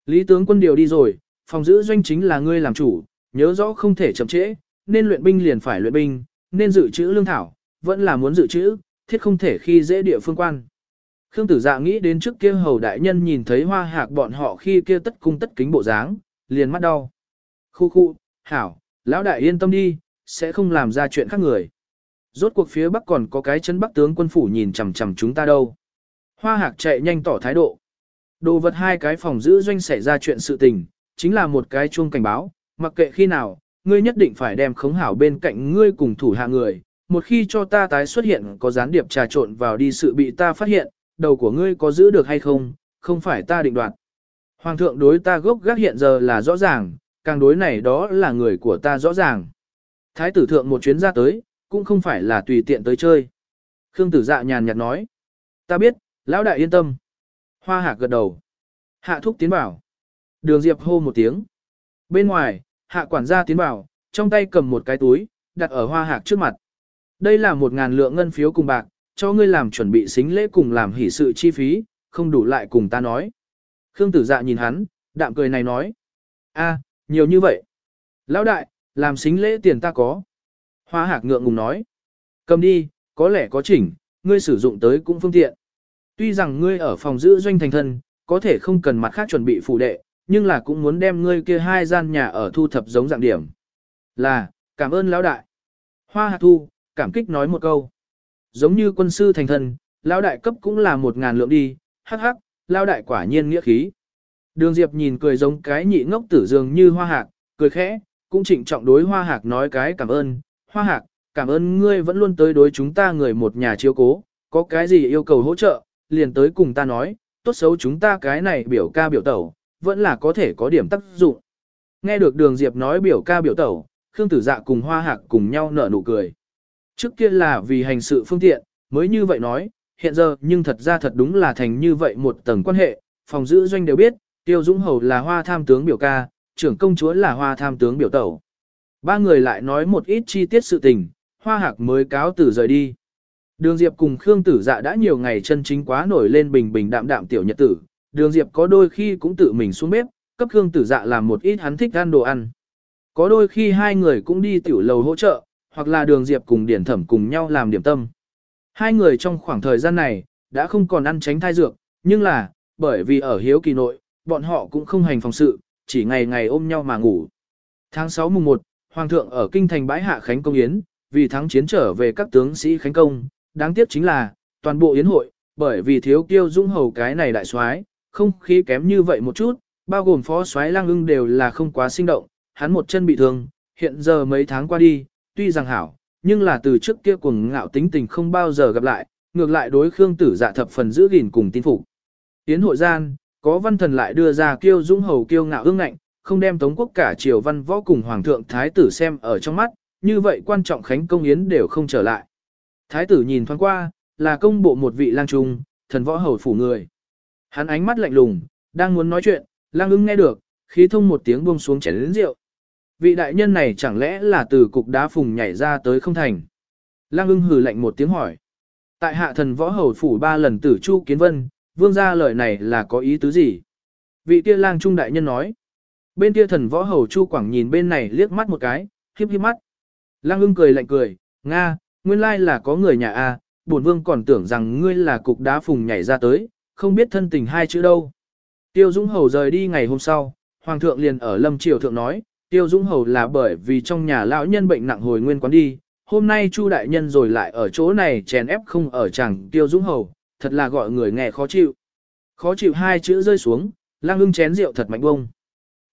Lý tướng quân điều đi rồi, phòng giữ doanh chính là ngươi làm chủ, nhớ rõ không thể chậm trễ, nên luyện binh liền phải luyện binh, nên dự trữ lương thảo, vẫn là muốn dự trữ, thiết không thể khi dễ địa phương quan. Khương tử dạ nghĩ đến trước kia hầu đại nhân nhìn thấy hoa hạc bọn họ khi kia tất cung tất kính bộ dáng, liền mắt đau. Khu khu, hảo, lão đại yên tâm đi, sẽ không làm ra chuyện khác người. Rốt cuộc phía bắc còn có cái chân bắc tướng quân phủ nhìn chằm chằm chúng ta đâu. Hoa hạc chạy nhanh tỏ thái độ. Đồ vật hai cái phòng giữ doanh xảy ra chuyện sự tình, chính là một cái chuông cảnh báo, mặc kệ khi nào, ngươi nhất định phải đem khống hảo bên cạnh ngươi cùng thủ hạ người. Một khi cho ta tái xuất hiện có gián điệp trà trộn vào đi sự bị ta phát hiện, đầu của ngươi có giữ được hay không, không phải ta định đoạt. Hoàng thượng đối ta gốc gác hiện giờ là rõ ràng, càng đối này đó là người của ta rõ ràng. Thái tử thượng một chuyến ra tới, cũng không phải là tùy tiện tới chơi. Khương tử dạ nhàn nhạt nói. Ta biết, lão đại yên tâm. Hoa hạc gật đầu. Hạ thúc tiến bảo. Đường Diệp hô một tiếng. Bên ngoài, hạ quản gia tiến bảo, trong tay cầm một cái túi, đặt ở hoa hạc trước mặt. Đây là một ngàn lượng ngân phiếu cùng bạc, cho ngươi làm chuẩn bị xính lễ cùng làm hỷ sự chi phí, không đủ lại cùng ta nói. Khương tử dạ nhìn hắn, đạm cười này nói. a nhiều như vậy. Lão đại, làm xính lễ tiền ta có. Hoa hạc ngượng ngùng nói. Cầm đi, có lẽ có chỉnh, ngươi sử dụng tới cũng phương tiện. Tuy rằng ngươi ở phòng giữ doanh thành thân, có thể không cần mặt khác chuẩn bị phụ đệ, nhưng là cũng muốn đem ngươi kia hai gian nhà ở thu thập giống dạng điểm. Là, cảm ơn lão đại. Hoa hạc thu, cảm kích nói một câu. Giống như quân sư thành thân, lão đại cấp cũng là một ngàn lượng đi, hắc hắc, lão đại quả nhiên nghĩa khí. Đường Diệp nhìn cười giống cái nhị ngốc tử dường như hoa hạc, cười khẽ, cũng trịnh trọng đối hoa hạc nói cái cảm ơn, hoa hạc, cảm ơn ngươi vẫn luôn tới đối chúng ta người một nhà chiếu cố, có cái gì yêu cầu hỗ trợ, liền tới cùng ta nói, tốt xấu chúng ta cái này biểu ca biểu tẩu, vẫn là có thể có điểm tác dụng. Nghe được đường Diệp nói biểu ca biểu tẩu, Khương Tử Dạ cùng Hoa Hạc cùng nhau nở nụ cười. Trước kia là vì hành sự phương tiện, mới như vậy nói, hiện giờ nhưng thật ra thật đúng là thành như vậy một tầng quan hệ, phòng giữ doanh đều biết, Tiêu Dũng Hầu là hoa tham tướng biểu ca, trưởng công chúa là hoa tham tướng biểu tẩu. Ba người lại nói một ít chi tiết sự tình, hoa hạc mới cáo tử rời đi. Đường Diệp cùng Khương Tử Dạ đã nhiều ngày chân chính quá nổi lên bình bình đạm đạm tiểu nhật tử. Đường Diệp có đôi khi cũng tự mình xuống bếp, cấp Khương Tử Dạ làm một ít hắn thích ăn đồ ăn. Có đôi khi hai người cũng đi tiểu lầu hỗ trợ, hoặc là Đường Diệp cùng Điển Thẩm cùng nhau làm điểm tâm. Hai người trong khoảng thời gian này, đã không còn ăn tránh thai dược, nhưng là, bởi vì ở hiếu kỳ nội, bọn họ cũng không hành phòng sự, chỉ ngày ngày ôm nhau mà ngủ. Tháng 6 mùng 1, Hoàng thượng ở kinh thành bãi hạ Khánh Công Yến, vì thắng chiến trở về các tướng sĩ Khánh Công, đáng tiếc chính là, toàn bộ yến hội, bởi vì thiếu kiêu dũng hầu cái này đại soái không khí kém như vậy một chút, bao gồm phó soái lang ưng đều là không quá sinh động, hắn một chân bị thương, hiện giờ mấy tháng qua đi, tuy rằng hảo, nhưng là từ trước kia cuồng ngạo tính tình không bao giờ gặp lại, ngược lại đối Khương Tử Dạ thập phần giữ gìn cùng tin phục. Yến hội gian, có văn thần lại đưa ra kiêu dũng hầu kiêu ngạo ương ngạnh, không đem Tống quốc cả triều văn võ cùng hoàng thượng thái tử xem ở trong mắt, như vậy quan trọng khánh công yến đều không trở lại. Thái tử nhìn thoáng qua, là công bộ một vị lang trung, thần võ hầu phủ người. Hắn ánh mắt lạnh lùng, đang muốn nói chuyện, lang ưng nghe được, khí thông một tiếng buông xuống chén lớn rượu. Vị đại nhân này chẳng lẽ là từ cục đá phùng nhảy ra tới không thành. Lang ưng hừ lạnh một tiếng hỏi. Tại hạ thần võ hầu phủ ba lần tử chu kiến vân, vương gia lời này là có ý tứ gì? Vị kia lang trung đại nhân nói. Bên kia thần võ hầu chu quảng nhìn bên này liếc mắt một cái, khiếp khiếp mắt. Lang ưng cười lạnh cười, Nga, nguyên lai là có người nhà A, bổn vương còn tưởng rằng ngươi là cục đá phùng nhảy ra tới, không biết thân tình hai chữ đâu. Tiêu Dũng Hầu rời đi ngày hôm sau, Hoàng thượng liền ở Lâm Triều Thượng nói, Tiêu Dũng Hầu là bởi vì trong nhà lão nhân bệnh nặng hồi nguyên quán đi, hôm nay Chu Đại Nhân rồi lại ở chỗ này chèn ép không ở chẳng Tiêu Dũng Hầu, thật là gọi người nghe khó chịu. Khó chịu hai chữ rơi xuống, lang ưng chén rượu thật mạnh bông.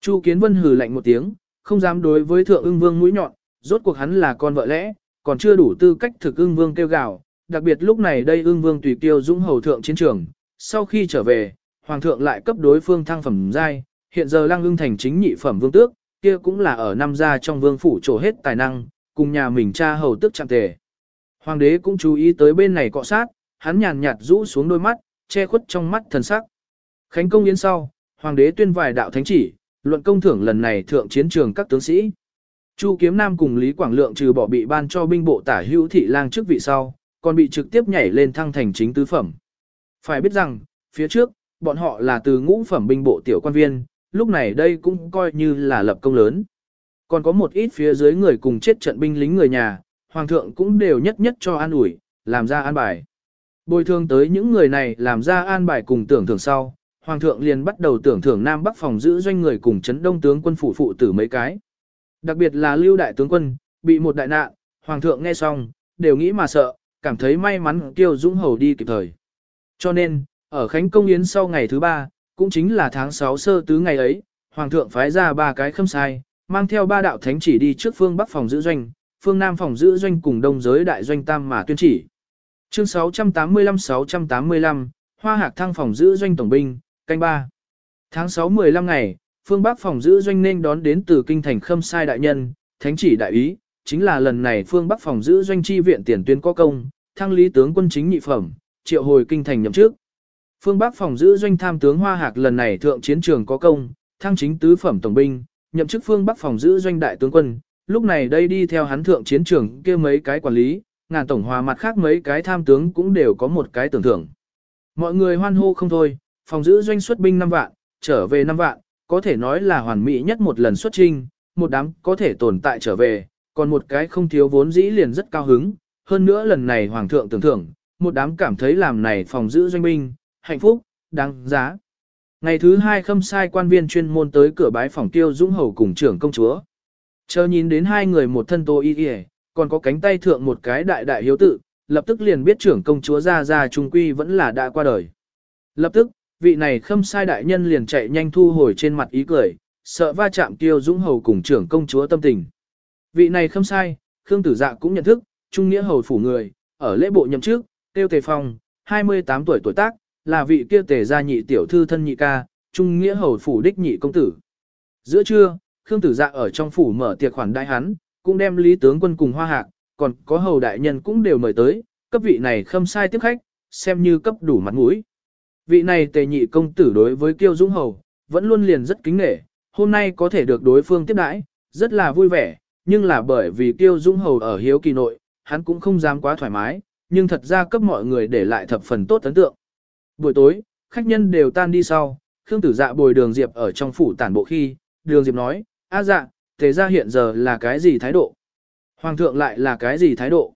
Chu Kiến Vân hừ lạnh một tiếng, không dám đối với Thượng ưng vương mũi nhọn, rốt cuộc hắn là con vợ lẽ, còn chưa đủ tư cách thực ưng vương kêu gào, đặc biệt lúc này đây ưng vương tùy tiêu dũng hầu thượng chiến trường, sau khi trở về, hoàng thượng lại cấp đối phương thăng phẩm giai, hiện giờ Lang ưng thành chính nhị phẩm vương tước, kia cũng là ở năm gia trong vương phủ trổ hết tài năng, cùng nhà mình cha hầu tước chạm tề. Hoàng đế cũng chú ý tới bên này cọ sát, hắn nhàn nhạt rũ xuống đôi mắt, che khuất trong mắt thần sắc. Khánh công yến sau, hoàng đế tuyên vài đạo thánh chỉ, luận công thưởng lần này thượng chiến trường các tướng sĩ. Chu Kiếm Nam cùng Lý Quảng Lượng trừ bỏ bị ban cho binh bộ tả hữu thị lang trước vị sau, còn bị trực tiếp nhảy lên thăng thành chính tứ phẩm. Phải biết rằng, phía trước, bọn họ là từ ngũ phẩm binh bộ tiểu quan viên, lúc này đây cũng coi như là lập công lớn. Còn có một ít phía dưới người cùng chết trận binh lính người nhà, hoàng thượng cũng đều nhất nhất cho an ủi, làm ra an bài. Bồi thường tới những người này làm ra an bài cùng tưởng thưởng sau, hoàng thượng liền bắt đầu tưởng thưởng Nam Bắc phòng giữ doanh người cùng chấn đông tướng quân phụ phụ tử mấy cái. Đặc biệt là lưu đại tướng quân, bị một đại nạn, hoàng thượng nghe xong, đều nghĩ mà sợ, cảm thấy may mắn kêu Dũng Hầu đi kịp thời. Cho nên, ở Khánh Công Yến sau ngày thứ ba, cũng chính là tháng 6 sơ tứ ngày ấy, Hoàng thượng phái ra ba cái khâm sai, mang theo ba đạo thánh chỉ đi trước phương Bắc phòng giữ doanh, phương Nam phòng giữ doanh cùng đông giới đại doanh tam mà tuyên chỉ. Chương 685-685, Hoa Hạc thăng phòng giữ doanh tổng binh, canh ba Tháng 6 15 ngày, phương Bắc phòng giữ doanh nên đón đến từ kinh thành khâm sai đại nhân, thánh chỉ đại ý, chính là lần này phương Bắc phòng giữ doanh chi viện tiền tuyến có công, thăng lý tướng quân chính nhị phẩm, triệu hồi kinh thành nhậm trước. Phương Bắc phòng giữ doanh tham tướng Hoa Hạc lần này thượng chiến trường có công, thăng chính tứ phẩm tổng binh, nhậm chức phương Bắc phòng giữ doanh đại tướng quân, lúc này đây đi theo hắn thượng chiến trường kia mấy cái quản lý, ngàn tổng hòa mặt khác mấy cái tham tướng cũng đều có một cái tưởng thưởng. Mọi người hoan hô không thôi, phòng giữ doanh xuất binh 5 vạn, trở về 5 vạn, có thể nói là hoàn mỹ nhất một lần xuất trinh, một đám có thể tồn tại trở về, còn một cái không thiếu vốn dĩ liền rất cao hứng, hơn nữa lần này hoàng thượng tưởng thưởng, một đám cảm thấy làm này phòng giữ doanh binh, hạnh phúc, đáng giá. Ngày thứ hai khâm sai quan viên chuyên môn tới cửa bái phòng tiêu dũng hầu cùng trưởng công chúa. Chờ nhìn đến hai người một thân tô y y, còn có cánh tay thượng một cái đại đại hiếu tự, lập tức liền biết trưởng công chúa ra ra trung quy vẫn là đã qua đời. Lập tức, vị này khâm sai đại nhân liền chạy nhanh thu hồi trên mặt ý cười, sợ va chạm tiêu dũng hầu cùng trưởng công chúa tâm tình. Vị này khâm sai, Khương Tử Dạ cũng nhận thức, trung nghĩa hầu phủ người, ở lễ bộ nhậm trước, tiêu tề phong, 28 tuổi tuổi tác, là vị kia tề gia nhị tiểu thư thân nhị ca, trung nghĩa hầu phủ đích nhị công tử. Giữa trưa, Khương Tử Dạ ở trong phủ mở tiệc khoản đại hắn, cũng đem lý tướng quân cùng hoa hạc, còn có hầu đại nhân cũng đều mời tới, cấp vị này khâm sai tiếp khách, xem như cấp đủ mặt mũi. Vị này tề nhị công tử đối với kiêu dũng hầu, vẫn luôn liền rất kính nể, hôm nay có thể được đối phương tiếp đãi, rất là vui vẻ, nhưng là bởi vì kiêu dũng hầu ở hiếu kỳ nội, hắn cũng không dám quá thoải mái, nhưng thật ra cấp mọi người để lại thập phần tốt ấn tượng. Buổi tối, khách nhân đều tan đi sau, Khương Tử Dạ bồi Đường Diệp ở trong phủ tản bộ khi, Đường Diệp nói, a dạ, thế ra hiện giờ là cái gì thái độ? Hoàng thượng lại là cái gì thái độ?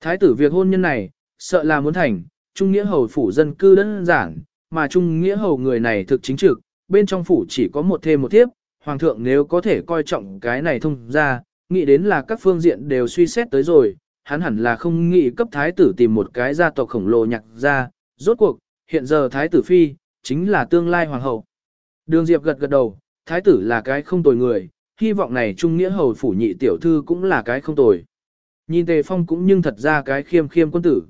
Thái tử việc hôn nhân này, sợ là muốn thành, Trung Nghĩa Hầu phủ dân cư đơn giản, mà Trung Nghĩa Hầu người này thực chính trực, bên trong phủ chỉ có một thêm một tiếp, Hoàng thượng nếu có thể coi trọng cái này thông ra, nghĩ đến là các phương diện đều suy xét tới rồi, hắn hẳn là không nghĩ cấp thái tử tìm một cái gia tộc khổng lồ nhặt ra, rốt cuộc, hiện giờ thái tử phi, chính là tương lai hoàng hậu. Đường Diệp gật gật đầu, thái tử là cái không tồi người, hy vọng này trung nghĩa hầu phủ nhị tiểu thư cũng là cái không tồi. Nhìn Tề Phong cũng nhưng thật ra cái khiêm khiêm quân tử.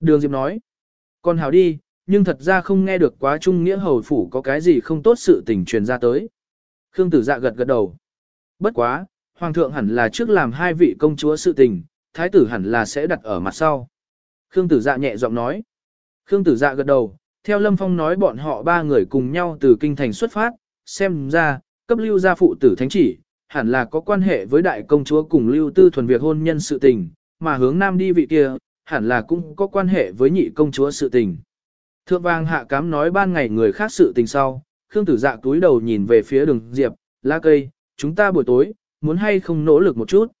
Đường Diệp nói, con hào đi, nhưng thật ra không nghe được quá trung nghĩa hầu phủ có cái gì không tốt sự tình truyền ra tới. Khương tử dạ gật gật đầu. Bất quá, hoàng thượng hẳn là trước làm hai vị công chúa sự tình, thái tử hẳn là sẽ đặt ở mặt sau. Khương tử dạ nhẹ giọng nói. Khương tử dạ gật đầu, theo Lâm Phong nói bọn họ ba người cùng nhau từ kinh thành xuất phát, xem ra, cấp lưu gia phụ tử thánh chỉ, hẳn là có quan hệ với đại công chúa cùng lưu tư thuần việc hôn nhân sự tình, mà hướng nam đi vị kia, hẳn là cũng có quan hệ với nhị công chúa sự tình. Thượng vang hạ cám nói ban ngày người khác sự tình sau, Khương tử dạ túi đầu nhìn về phía đường diệp, lá cây, chúng ta buổi tối, muốn hay không nỗ lực một chút.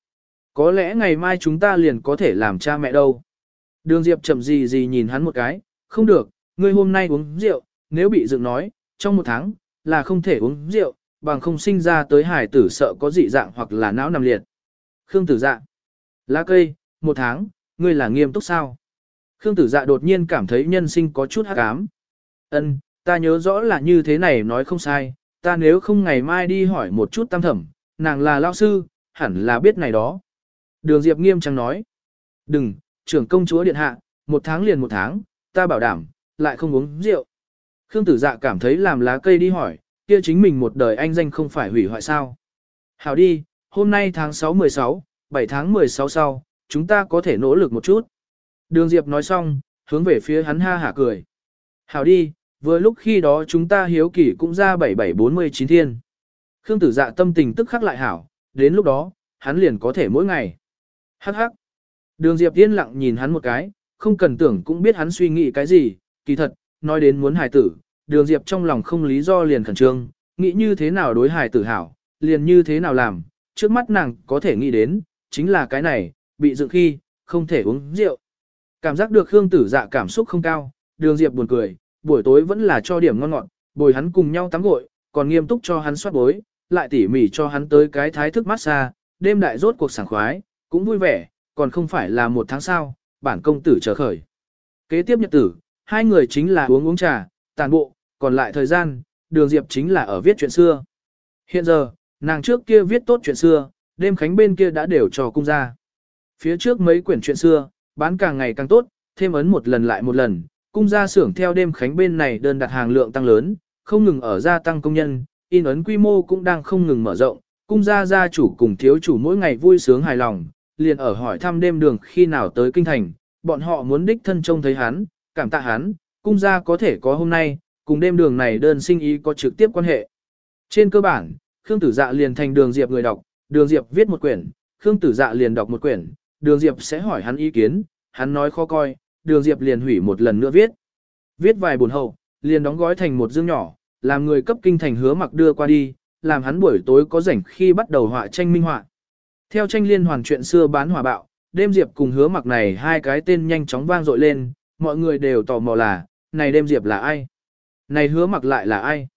Có lẽ ngày mai chúng ta liền có thể làm cha mẹ đâu. Đường diệp chậm gì gì nhìn hắn một cái, không được, ngươi hôm nay uống rượu, nếu bị dựng nói, trong một tháng, là không thể uống rượu, bằng không sinh ra tới hải tử sợ có dị dạng hoặc là não nằm liệt. Khương tử dạ. Lá cây, một tháng, ngươi là nghiêm túc sao? Khương tử dạ đột nhiên cảm thấy nhân sinh có chút hắc ám. Ân, ta nhớ rõ là như thế này nói không sai, ta nếu không ngày mai đi hỏi một chút tam thẩm, nàng là lao sư, hẳn là biết này đó. Đường Diệp nghiêm trang nói. Đừng, trưởng công chúa điện hạ, một tháng liền một tháng, ta bảo đảm, lại không uống rượu. Khương tử dạ cảm thấy làm lá cây đi hỏi, kia chính mình một đời anh danh không phải hủy hoại sao. Hảo đi, hôm nay tháng 6-16, 7 tháng 16 sau, chúng ta có thể nỗ lực một chút. Đường Diệp nói xong, hướng về phía hắn ha hả cười. Hảo đi, vừa lúc khi đó chúng ta hiếu kỷ cũng ra 7749 thiên. Khương tử dạ tâm tình tức khắc lại hảo, đến lúc đó, hắn liền có thể mỗi ngày. Hắc hắc. Đường Diệp yên lặng nhìn hắn một cái, không cần tưởng cũng biết hắn suy nghĩ cái gì, kỳ thật, nói đến muốn hài tử, đường Diệp trong lòng không lý do liền khẩn trương, nghĩ như thế nào đối hài tử hảo, liền như thế nào làm, trước mắt nàng có thể nghĩ đến, chính là cái này, bị dựng khi, không thể uống rượu. Cảm giác được Khương tử dạ cảm xúc không cao, đường Diệp buồn cười, buổi tối vẫn là cho điểm ngon ngọt, bồi hắn cùng nhau tắm gội, còn nghiêm túc cho hắn soát bối, lại tỉ mỉ cho hắn tới cái thái thức massage, đêm đại rốt cuộc sảng khoái, cũng vui vẻ, còn không phải là một tháng sau, bản công tử trở khởi. Kế tiếp nhật tử, hai người chính là uống uống trà, tàn bộ, còn lại thời gian, đường Diệp chính là ở viết chuyện xưa. Hiện giờ, nàng trước kia viết tốt chuyện xưa, đêm khánh bên kia đã đều cho cung ra. Phía trước mấy quyển chuyện xưa, bán càng ngày càng tốt, thêm ấn một lần lại một lần, cung ra xưởng theo đêm khánh bên này đơn đặt hàng lượng tăng lớn, không ngừng ở gia tăng công nhân, in ấn quy mô cũng đang không ngừng mở rộng, cung gia gia chủ cùng thiếu chủ mỗi ngày vui sướng hài lòng, liền ở hỏi thăm đêm đường khi nào tới kinh thành, bọn họ muốn đích thân trông thấy hắn, cảm tạ hắn, cung gia có thể có hôm nay, cùng đêm đường này đơn sinh ý có trực tiếp quan hệ. Trên cơ bản, Khương Tử Dạ liền thành đường Diệp người đọc, đường Diệp viết một quyển, Khương Tử Dạ liền đọc một quyển, đường Diệp sẽ hỏi hắn ý kiến, hắn nói khó coi, đường Diệp liền hủy một lần nữa viết. Viết vài buồn hậu, liền đóng gói thành một dương nhỏ, làm người cấp kinh thành hứa mặc đưa qua đi, làm hắn buổi tối có rảnh khi bắt đầu họa tranh minh họa. Theo tranh liên hoàn chuyện xưa bán hỏa bạo, đêm diệp cùng hứa mặc này hai cái tên nhanh chóng vang dội lên, mọi người đều tò mò là, này đêm diệp là ai? Này hứa mặc lại là ai?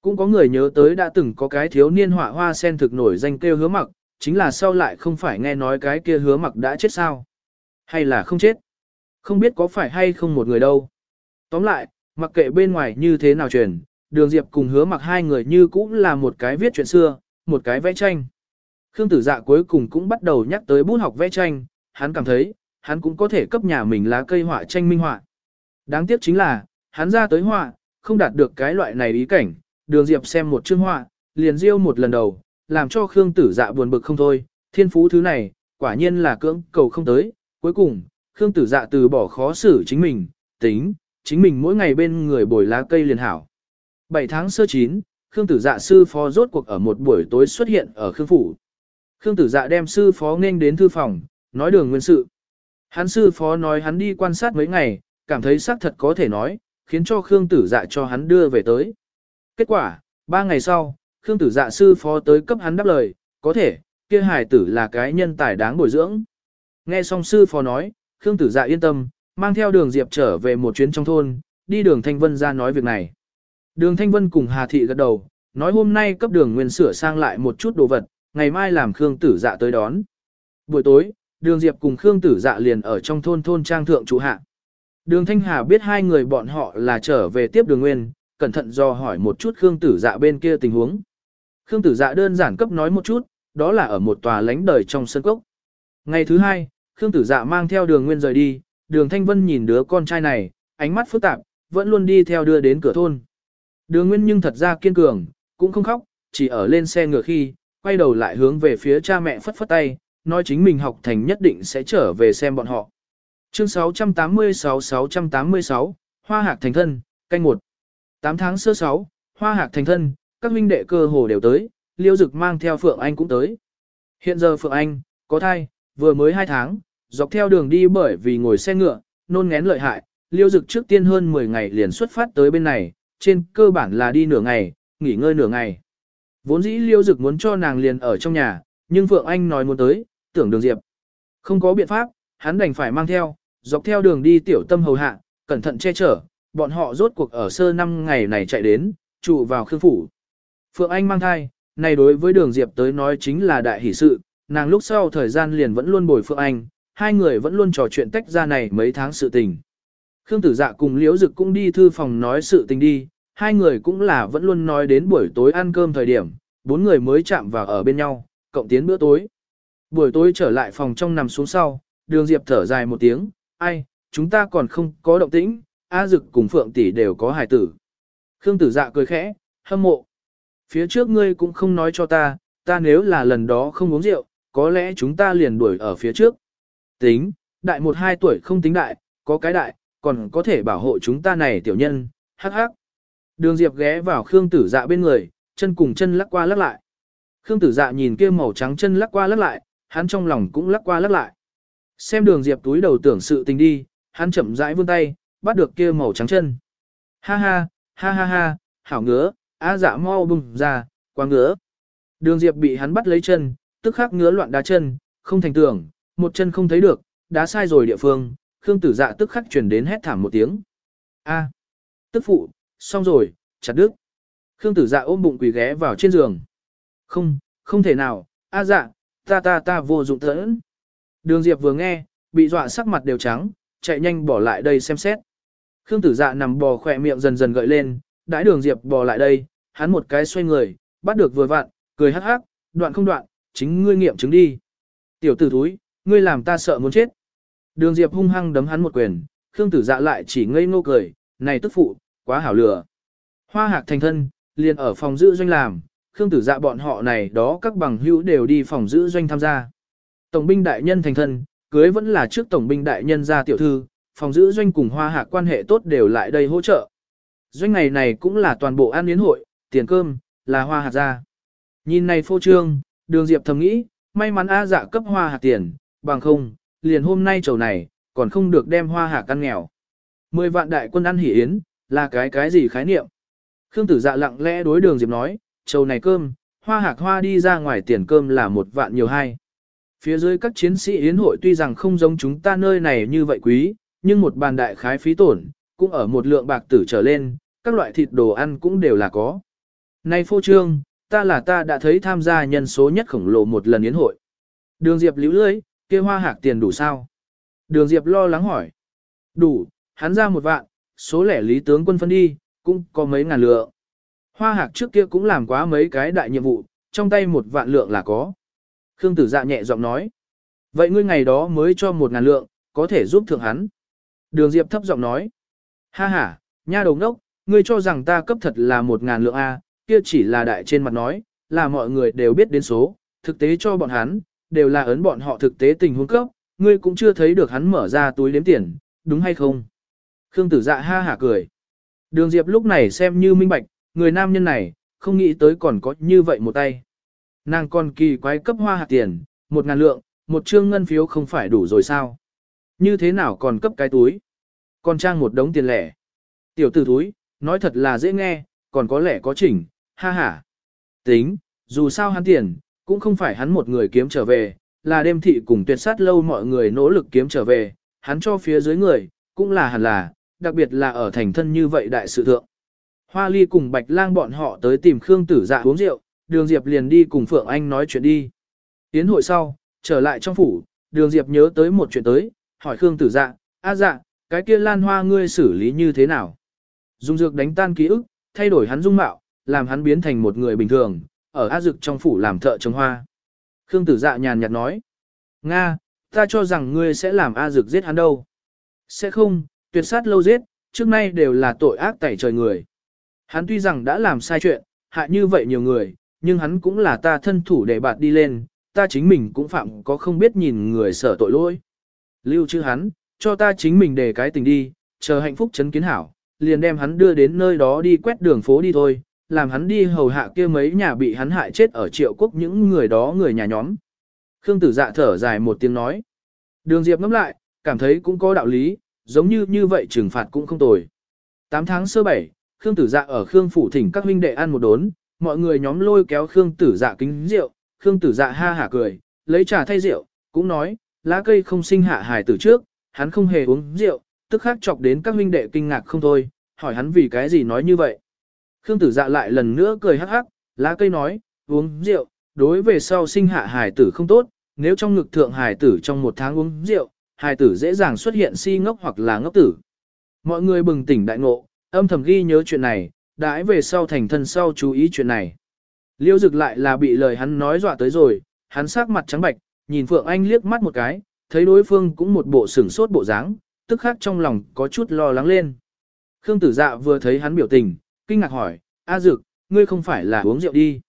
Cũng có người nhớ tới đã từng có cái thiếu niên họa hoa sen thực nổi danh kêu hứa mặc, chính là sau lại không phải nghe nói cái kia hứa mặc đã chết sao? Hay là không chết? Không biết có phải hay không một người đâu. Tóm lại, mặc kệ bên ngoài như thế nào truyền, đường diệp cùng hứa mặc hai người như cũng là một cái viết chuyện xưa, một cái vẽ tranh. Khương tử dạ cuối cùng cũng bắt đầu nhắc tới bút học vẽ tranh, hắn cảm thấy, hắn cũng có thể cấp nhà mình lá cây họa tranh minh họa. Đáng tiếc chính là, hắn ra tới họa, không đạt được cái loại này ý cảnh, đường diệp xem một chương họa, liền riêu một lần đầu, làm cho Khương tử dạ buồn bực không thôi, thiên phú thứ này, quả nhiên là cưỡng cầu không tới, cuối cùng, Khương tử dạ từ bỏ khó xử chính mình, tính, chính mình mỗi ngày bên người bồi lá cây liền hảo. 7 tháng sơ chín, Khương tử dạ sư phó rốt cuộc ở một buổi tối xuất hiện ở Khương Phủ. Khương tử dạ đem sư phó nên đến thư phòng, nói đường nguyên sự. Hắn sư phó nói hắn đi quan sát mấy ngày, cảm thấy xác thật có thể nói, khiến cho Khương tử dạ cho hắn đưa về tới. Kết quả, ba ngày sau, Khương tử dạ sư phó tới cấp hắn đáp lời, có thể, kia hài tử là cái nhân tài đáng bồi dưỡng. Nghe xong sư phó nói, Khương tử dạ yên tâm, mang theo đường Diệp trở về một chuyến trong thôn, đi đường Thanh Vân ra nói việc này. Đường Thanh Vân cùng Hà Thị gật đầu, nói hôm nay cấp đường nguyên sửa sang lại một chút đồ vật, ngày mai làm Khương tử dạ tới đón. Buổi tối, đường Diệp cùng Khương tử dạ liền ở trong thôn thôn trang thượng trụ hạ. Đường Thanh Hà biết hai người bọn họ là trở về tiếp đường nguyên, cẩn thận do hỏi một chút Khương tử dạ bên kia tình huống. Khương tử dạ đơn giản cấp nói một chút, đó là ở một tòa lánh đời trong sân cốc. Ngày thứ hai, Khương tử dạ mang theo đường nguyên rời đi, đường Thanh Vân nhìn đứa con trai này, ánh mắt phức tạp, vẫn luôn đi theo đưa đến cửa thôn. Đường nguyên nhưng thật ra kiên cường, cũng không khóc, chỉ ở lên xe ngựa khi, quay đầu lại hướng về phía cha mẹ phất phất tay, nói chính mình học thành nhất định sẽ trở về xem bọn họ. Chương 686-686, Hoa Hạc Thành Thân, canh 1. 8 tháng sơ 6, Hoa Hạc Thành Thân, các huynh đệ cơ hồ đều tới, Liêu Dực mang theo Phượng Anh cũng tới. Hiện giờ Phượng Anh, có thai, vừa mới 2 tháng, dọc theo đường đi bởi vì ngồi xe ngựa, nôn ngén lợi hại, Liêu Dực trước tiên hơn 10 ngày liền xuất phát tới bên này, trên cơ bản là đi nửa ngày, nghỉ ngơi nửa ngày. Vốn dĩ Liêu Dực muốn cho nàng liền ở trong nhà, nhưng Phượng Anh nói muốn tới, tưởng đường Diệp. Không có biện pháp, hắn đành phải mang theo, dọc theo đường đi tiểu tâm hầu hạ, cẩn thận che chở, bọn họ rốt cuộc ở sơ năm ngày này chạy đến, trụ vào khương phủ. Phượng Anh mang thai, này đối với đường Diệp tới nói chính là đại hỷ sự, nàng lúc sau thời gian liền vẫn luôn bồi Phượng Anh, hai người vẫn luôn trò chuyện tách ra này mấy tháng sự tình. Khương tử dạ cùng Liễu Dực cũng đi thư phòng nói sự tình đi, hai người cũng là vẫn luôn nói đến buổi tối ăn cơm thời điểm, bốn người mới chạm vào ở bên nhau, cộng tiến bữa tối. Buổi tối trở lại phòng trong nằm xuống sau, đường Diệp thở dài một tiếng, ai, chúng ta còn không có động tĩnh, A Dực cùng Phượng tỷ đều có hài tử. Khương tử dạ cười khẽ, hâm mộ. Phía trước ngươi cũng không nói cho ta, ta nếu là lần đó không uống rượu, có lẽ chúng ta liền đuổi ở phía trước. Tính, đại một hai tuổi không tính đại, có cái đại, còn có thể bảo hộ chúng ta này tiểu nhân, hắc hắc. Đường Diệp ghé vào Khương Tử Dạ bên người, chân cùng chân lắc qua lắc lại. Khương Tử Dạ nhìn kia màu trắng chân lắc qua lắc lại, hắn trong lòng cũng lắc qua lắc lại. Xem Đường Diệp túi đầu tưởng sự tình đi, hắn chậm rãi vươn tay, bắt được kia màu trắng chân. Ha ha, ha ha ha, hảo ngứa, á dạ mau bùng ra, quá ngứa. Đường Diệp bị hắn bắt lấy chân, tức khắc ngứa loạn đá chân, không thành tưởng, một chân không thấy được, đá sai rồi địa phương, Khương Tử Dạ tức khắc truyền đến hét thảm một tiếng. A, tức phụ, xong rồi, chặt đứt. Khương tử dạ ôm bụng quỳ ghé vào trên giường. Không, không thể nào, a dạ, ta ta ta vô dụng thẫn. Đường Diệp vừa nghe, bị dọa sắc mặt đều trắng, chạy nhanh bỏ lại đây xem xét. Khương tử dạ nằm bò khỏe miệng dần dần gợi lên, đãi đường Diệp bò lại đây, hắn một cái xoay người, bắt được vừa vặn, cười hắc hắc, đoạn không đoạn, chính ngươi nghiệm chứng đi. Tiểu tử thúi, ngươi làm ta sợ muốn chết. Đường Diệp hung hăng đấm hắn một quyền, Khương tử dạ lại chỉ ngây ngô cười, này tức phụ, quá hảo lửa. Hoa hạc thành thân, liền ở phòng giữ doanh làm, Khương tử dạ bọn họ này đó các bằng hữu đều đi phòng giữ doanh tham gia. Tổng binh đại nhân thành thân, cưới vẫn là trước tổng binh đại nhân ra tiểu thư, phòng giữ doanh cùng hoa hạc quan hệ tốt đều lại đây hỗ trợ. Doanh ngày này cũng là toàn bộ ăn yến hội, tiền cơm, là hoa hạc ra. Nhìn này phô trương, đường diệp thầm nghĩ, may mắn A dạ cấp hoa hạc tiền, bằng không, liền hôm nay chầu này, còn không được đem hoa hạc căn nghèo. Mười vạn đại quân ăn hỉ yến, là cái cái gì khái niệm? Khương tử dạ lặng lẽ đối đường diệp nói, trầu này cơm, hoa Hạc hoa đi ra ngoài tiền cơm là một vạn nhiều hai. Phía dưới các chiến sĩ yến hội tuy rằng không giống chúng ta nơi này như vậy quý, nhưng một bàn đại khái phí tổn, cũng ở một lượng bạc tử trở lên, các loại thịt đồ ăn cũng đều là có. Này phô trương, ta là ta đã thấy tham gia nhân số nhất khổng lồ một lần yến hội. Đường Diệp liễu lưới, kia hoa hạc tiền đủ sao? Đường Diệp lo lắng hỏi. Đủ, hắn ra một vạn, số lẻ lý tướng quân phân đi, cũng có mấy ngàn lượng. Hoa hạc trước kia cũng làm quá mấy cái đại nhiệm vụ, trong tay một vạn lượng là có. Khương tử dạ nhẹ giọng nói. Vậy ngươi ngày đó mới cho một ngàn lượng, có thể giúp thượng hắn. Đường Diệp thấp giọng nói. Ha ha, nha đầu ngốc, ngươi cho rằng ta cấp thật là một ngàn lượng A, kia chỉ là đại trên mặt nói, là mọi người đều biết đến số, thực tế cho bọn hắn, đều là ấn bọn họ thực tế tình huống cấp, ngươi cũng chưa thấy được hắn mở ra túi đếm tiền, đúng hay không? Khương tử dạ ha hả cười. Đường Diệp lúc này xem như minh bạch, người nam nhân này, không nghĩ tới còn có như vậy một tay. Nàng còn kỳ quái cấp hoa hạt tiền, một ngàn lượng, một trương ngân phiếu không phải đủ rồi sao? Như thế nào còn cấp cái túi? Còn trang một đống tiền lẻ. Tiểu tử túi, nói thật là dễ nghe, còn có lẽ có chỉnh, ha ha. Tính, dù sao hắn tiền, cũng không phải hắn một người kiếm trở về, là đêm thị cùng tuyệt sát lâu mọi người nỗ lực kiếm trở về, hắn cho phía dưới người, cũng là hẳn là, đặc biệt là ở thành thân như vậy đại sự thượng. Hoa ly cùng bạch lang bọn họ tới tìm Khương tử dạ uống rượu, đường Diệp liền đi cùng Phượng Anh nói chuyện đi. Tiến hội sau, trở lại trong phủ, đường Diệp nhớ tới một chuyện tới, hỏi Khương tử dạ, a dạ, cái kia lan hoa ngươi xử lý như thế nào? Dung dược đánh tan ký ức, thay đổi hắn dung mạo, làm hắn biến thành một người bình thường, ở A Dực trong phủ làm thợ trồng hoa. Khương tử dạ nhàn nhạt nói. Nga, ta cho rằng ngươi sẽ làm A Dực giết hắn đâu. Sẽ không, tuyệt sát lâu giết, trước nay đều là tội ác tẩy trời người. Hắn tuy rằng đã làm sai chuyện, hại như vậy nhiều người, nhưng hắn cũng là ta thân thủ để bạt đi lên, ta chính mình cũng phạm có không biết nhìn người sợ tội lỗi. Lưu chữ hắn, cho ta chính mình để cái tình đi, chờ hạnh phúc chấn kiến hảo, liền đem hắn đưa đến nơi đó đi quét đường phố đi thôi, làm hắn đi hầu hạ kia mấy nhà bị hắn hại chết ở triệu quốc những người đó người nhà nhóm. Khương tử dạ thở dài một tiếng nói. Đường Diệp ngắm lại, cảm thấy cũng có đạo lý, giống như như vậy trừng phạt cũng không tồi. 8 tháng sơ bảy, Khương tử dạ ở Khương phủ thỉnh các huynh đệ ăn một đốn, mọi người nhóm lôi kéo Khương tử dạ kính rượu, Khương tử dạ ha hả cười, lấy trà thay rượu, cũng nói, lá cây không sinh hạ hài tử trước, hắn không hề uống rượu, tức khắc chọc đến các huynh đệ kinh ngạc không thôi, hỏi hắn vì cái gì nói như vậy. Khương tử dạ lại lần nữa cười hắc hắc, lá cây nói, uống rượu, đối về sau sinh hạ hài tử không tốt, nếu trong ngực thượng hài tử trong một tháng uống rượu, hài tử dễ dàng xuất hiện si ngốc hoặc là ngốc tử. Mọi người bừng tỉnh đại ngộ, âm thầm ghi nhớ chuyện này, đãi về sau thành thân sau chú ý chuyện này. Liêu dực lại là bị lời hắn nói dọa tới rồi, hắn sắc mặt trắng bạch, nhìn Phượng Anh liếc mắt một cái, thấy đối phương cũng một bộ sửng sốt bộ dáng, tức khắc trong lòng có chút lo lắng lên. Khương tử dạ vừa thấy hắn biểu tình, kinh ngạc hỏi, A Dực, ngươi không phải là uống rượu đi.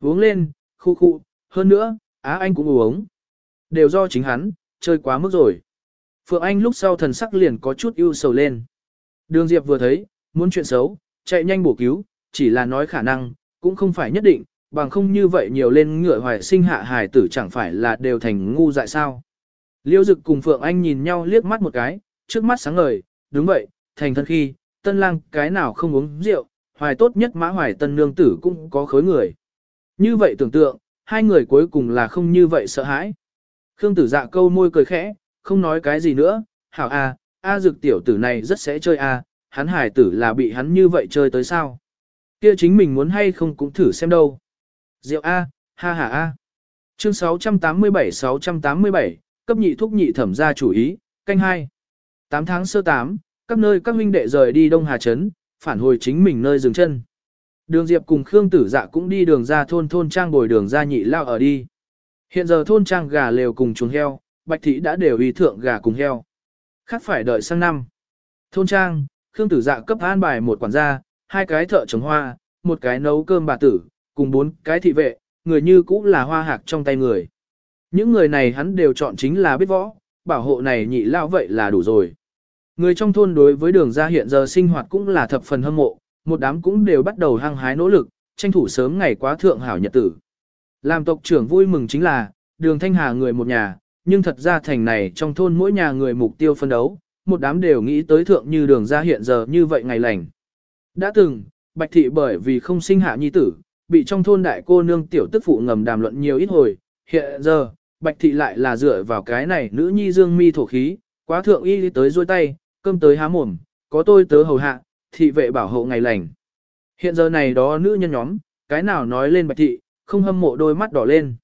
Uống lên, khu khu, hơn nữa, Á Anh cũng uống. Đều do chính hắn, chơi quá mức rồi. Phượng Anh lúc sau thần sắc liền có chút ưu sầu lên. Đường Diệp vừa thấy, muốn chuyện xấu, chạy nhanh bổ cứu, chỉ là nói khả năng, cũng không phải nhất định, bằng không như vậy nhiều lên ngựa hoài sinh hạ hài tử chẳng phải là đều thành ngu dại sao. Liêu Dực cùng Phượng Anh nhìn nhau liếc mắt một cái, trước mắt sáng ngời, đúng vậy, thành thân khi, tân lang cái nào không uống rượu, hoài tốt nhất mã hoài tân nương tử cũng có khối người. Như vậy tưởng tượng, hai người cuối cùng là không như vậy sợ hãi. Khương tử dạ câu môi cười khẽ, không nói cái gì nữa, hảo a, a dực tiểu tử này rất sẽ chơi a, hắn hải tử là bị hắn như vậy chơi tới sao. Kia chính mình muốn hay không cũng thử xem đâu. diệu a, ha ha a. Chương 687-687, cấp nhị thúc nhị thẩm ra chủ ý, canh hai. 8 tháng sơ 8, các nơi các huynh đệ rời đi Đông Hà Trấn, phản hồi chính mình nơi dừng chân. Đường Diệp cùng Khương Tử Dạ cũng đi đường ra thôn thôn trang bồi đường ra nhị lao ở đi. Hiện giờ thôn trang gà lều cùng chuồng heo, Bạch Thị đã đều ý thượng gà cùng heo. Khác phải đợi sang năm. Thôn trang, Khương Tử Dạ cấp an bài một quản gia, hai cái thợ trồng hoa, một cái nấu cơm bà tử, cùng bốn cái thị vệ, người như cũng là hoa hạc trong tay người. Những người này hắn đều chọn chính là biết võ, bảo hộ này nhị lao vậy là đủ rồi. Người trong thôn đối với đường ra hiện giờ sinh hoạt cũng là thập phần hâm mộ, một đám cũng đều bắt đầu hăng hái nỗ lực, tranh thủ sớm ngày quá thượng hảo nhật tử. Làm tộc trưởng vui mừng chính là, đường thanh hà người một nhà, nhưng thật ra thành này trong thôn mỗi nhà người mục tiêu phân đấu, một đám đều nghĩ tới thượng như đường ra hiện giờ như vậy ngày lành. Đã từng, Bạch Thị bởi vì không sinh hạ nhi tử, bị trong thôn đại cô nương tiểu tức phụ ngầm đàm luận nhiều ít hồi, hiện giờ, Bạch Thị lại là dựa vào cái này nữ nhi dương mi thổ khí, quá thượng y tới dôi tay, cơm tới há mồm, có tôi tớ hầu hạ, thị vệ bảo hộ ngày lành. Hiện giờ này đó nữ nhân nhóm, cái nào nói lên Bạch Thị, không hâm mộ đôi mắt đỏ lên.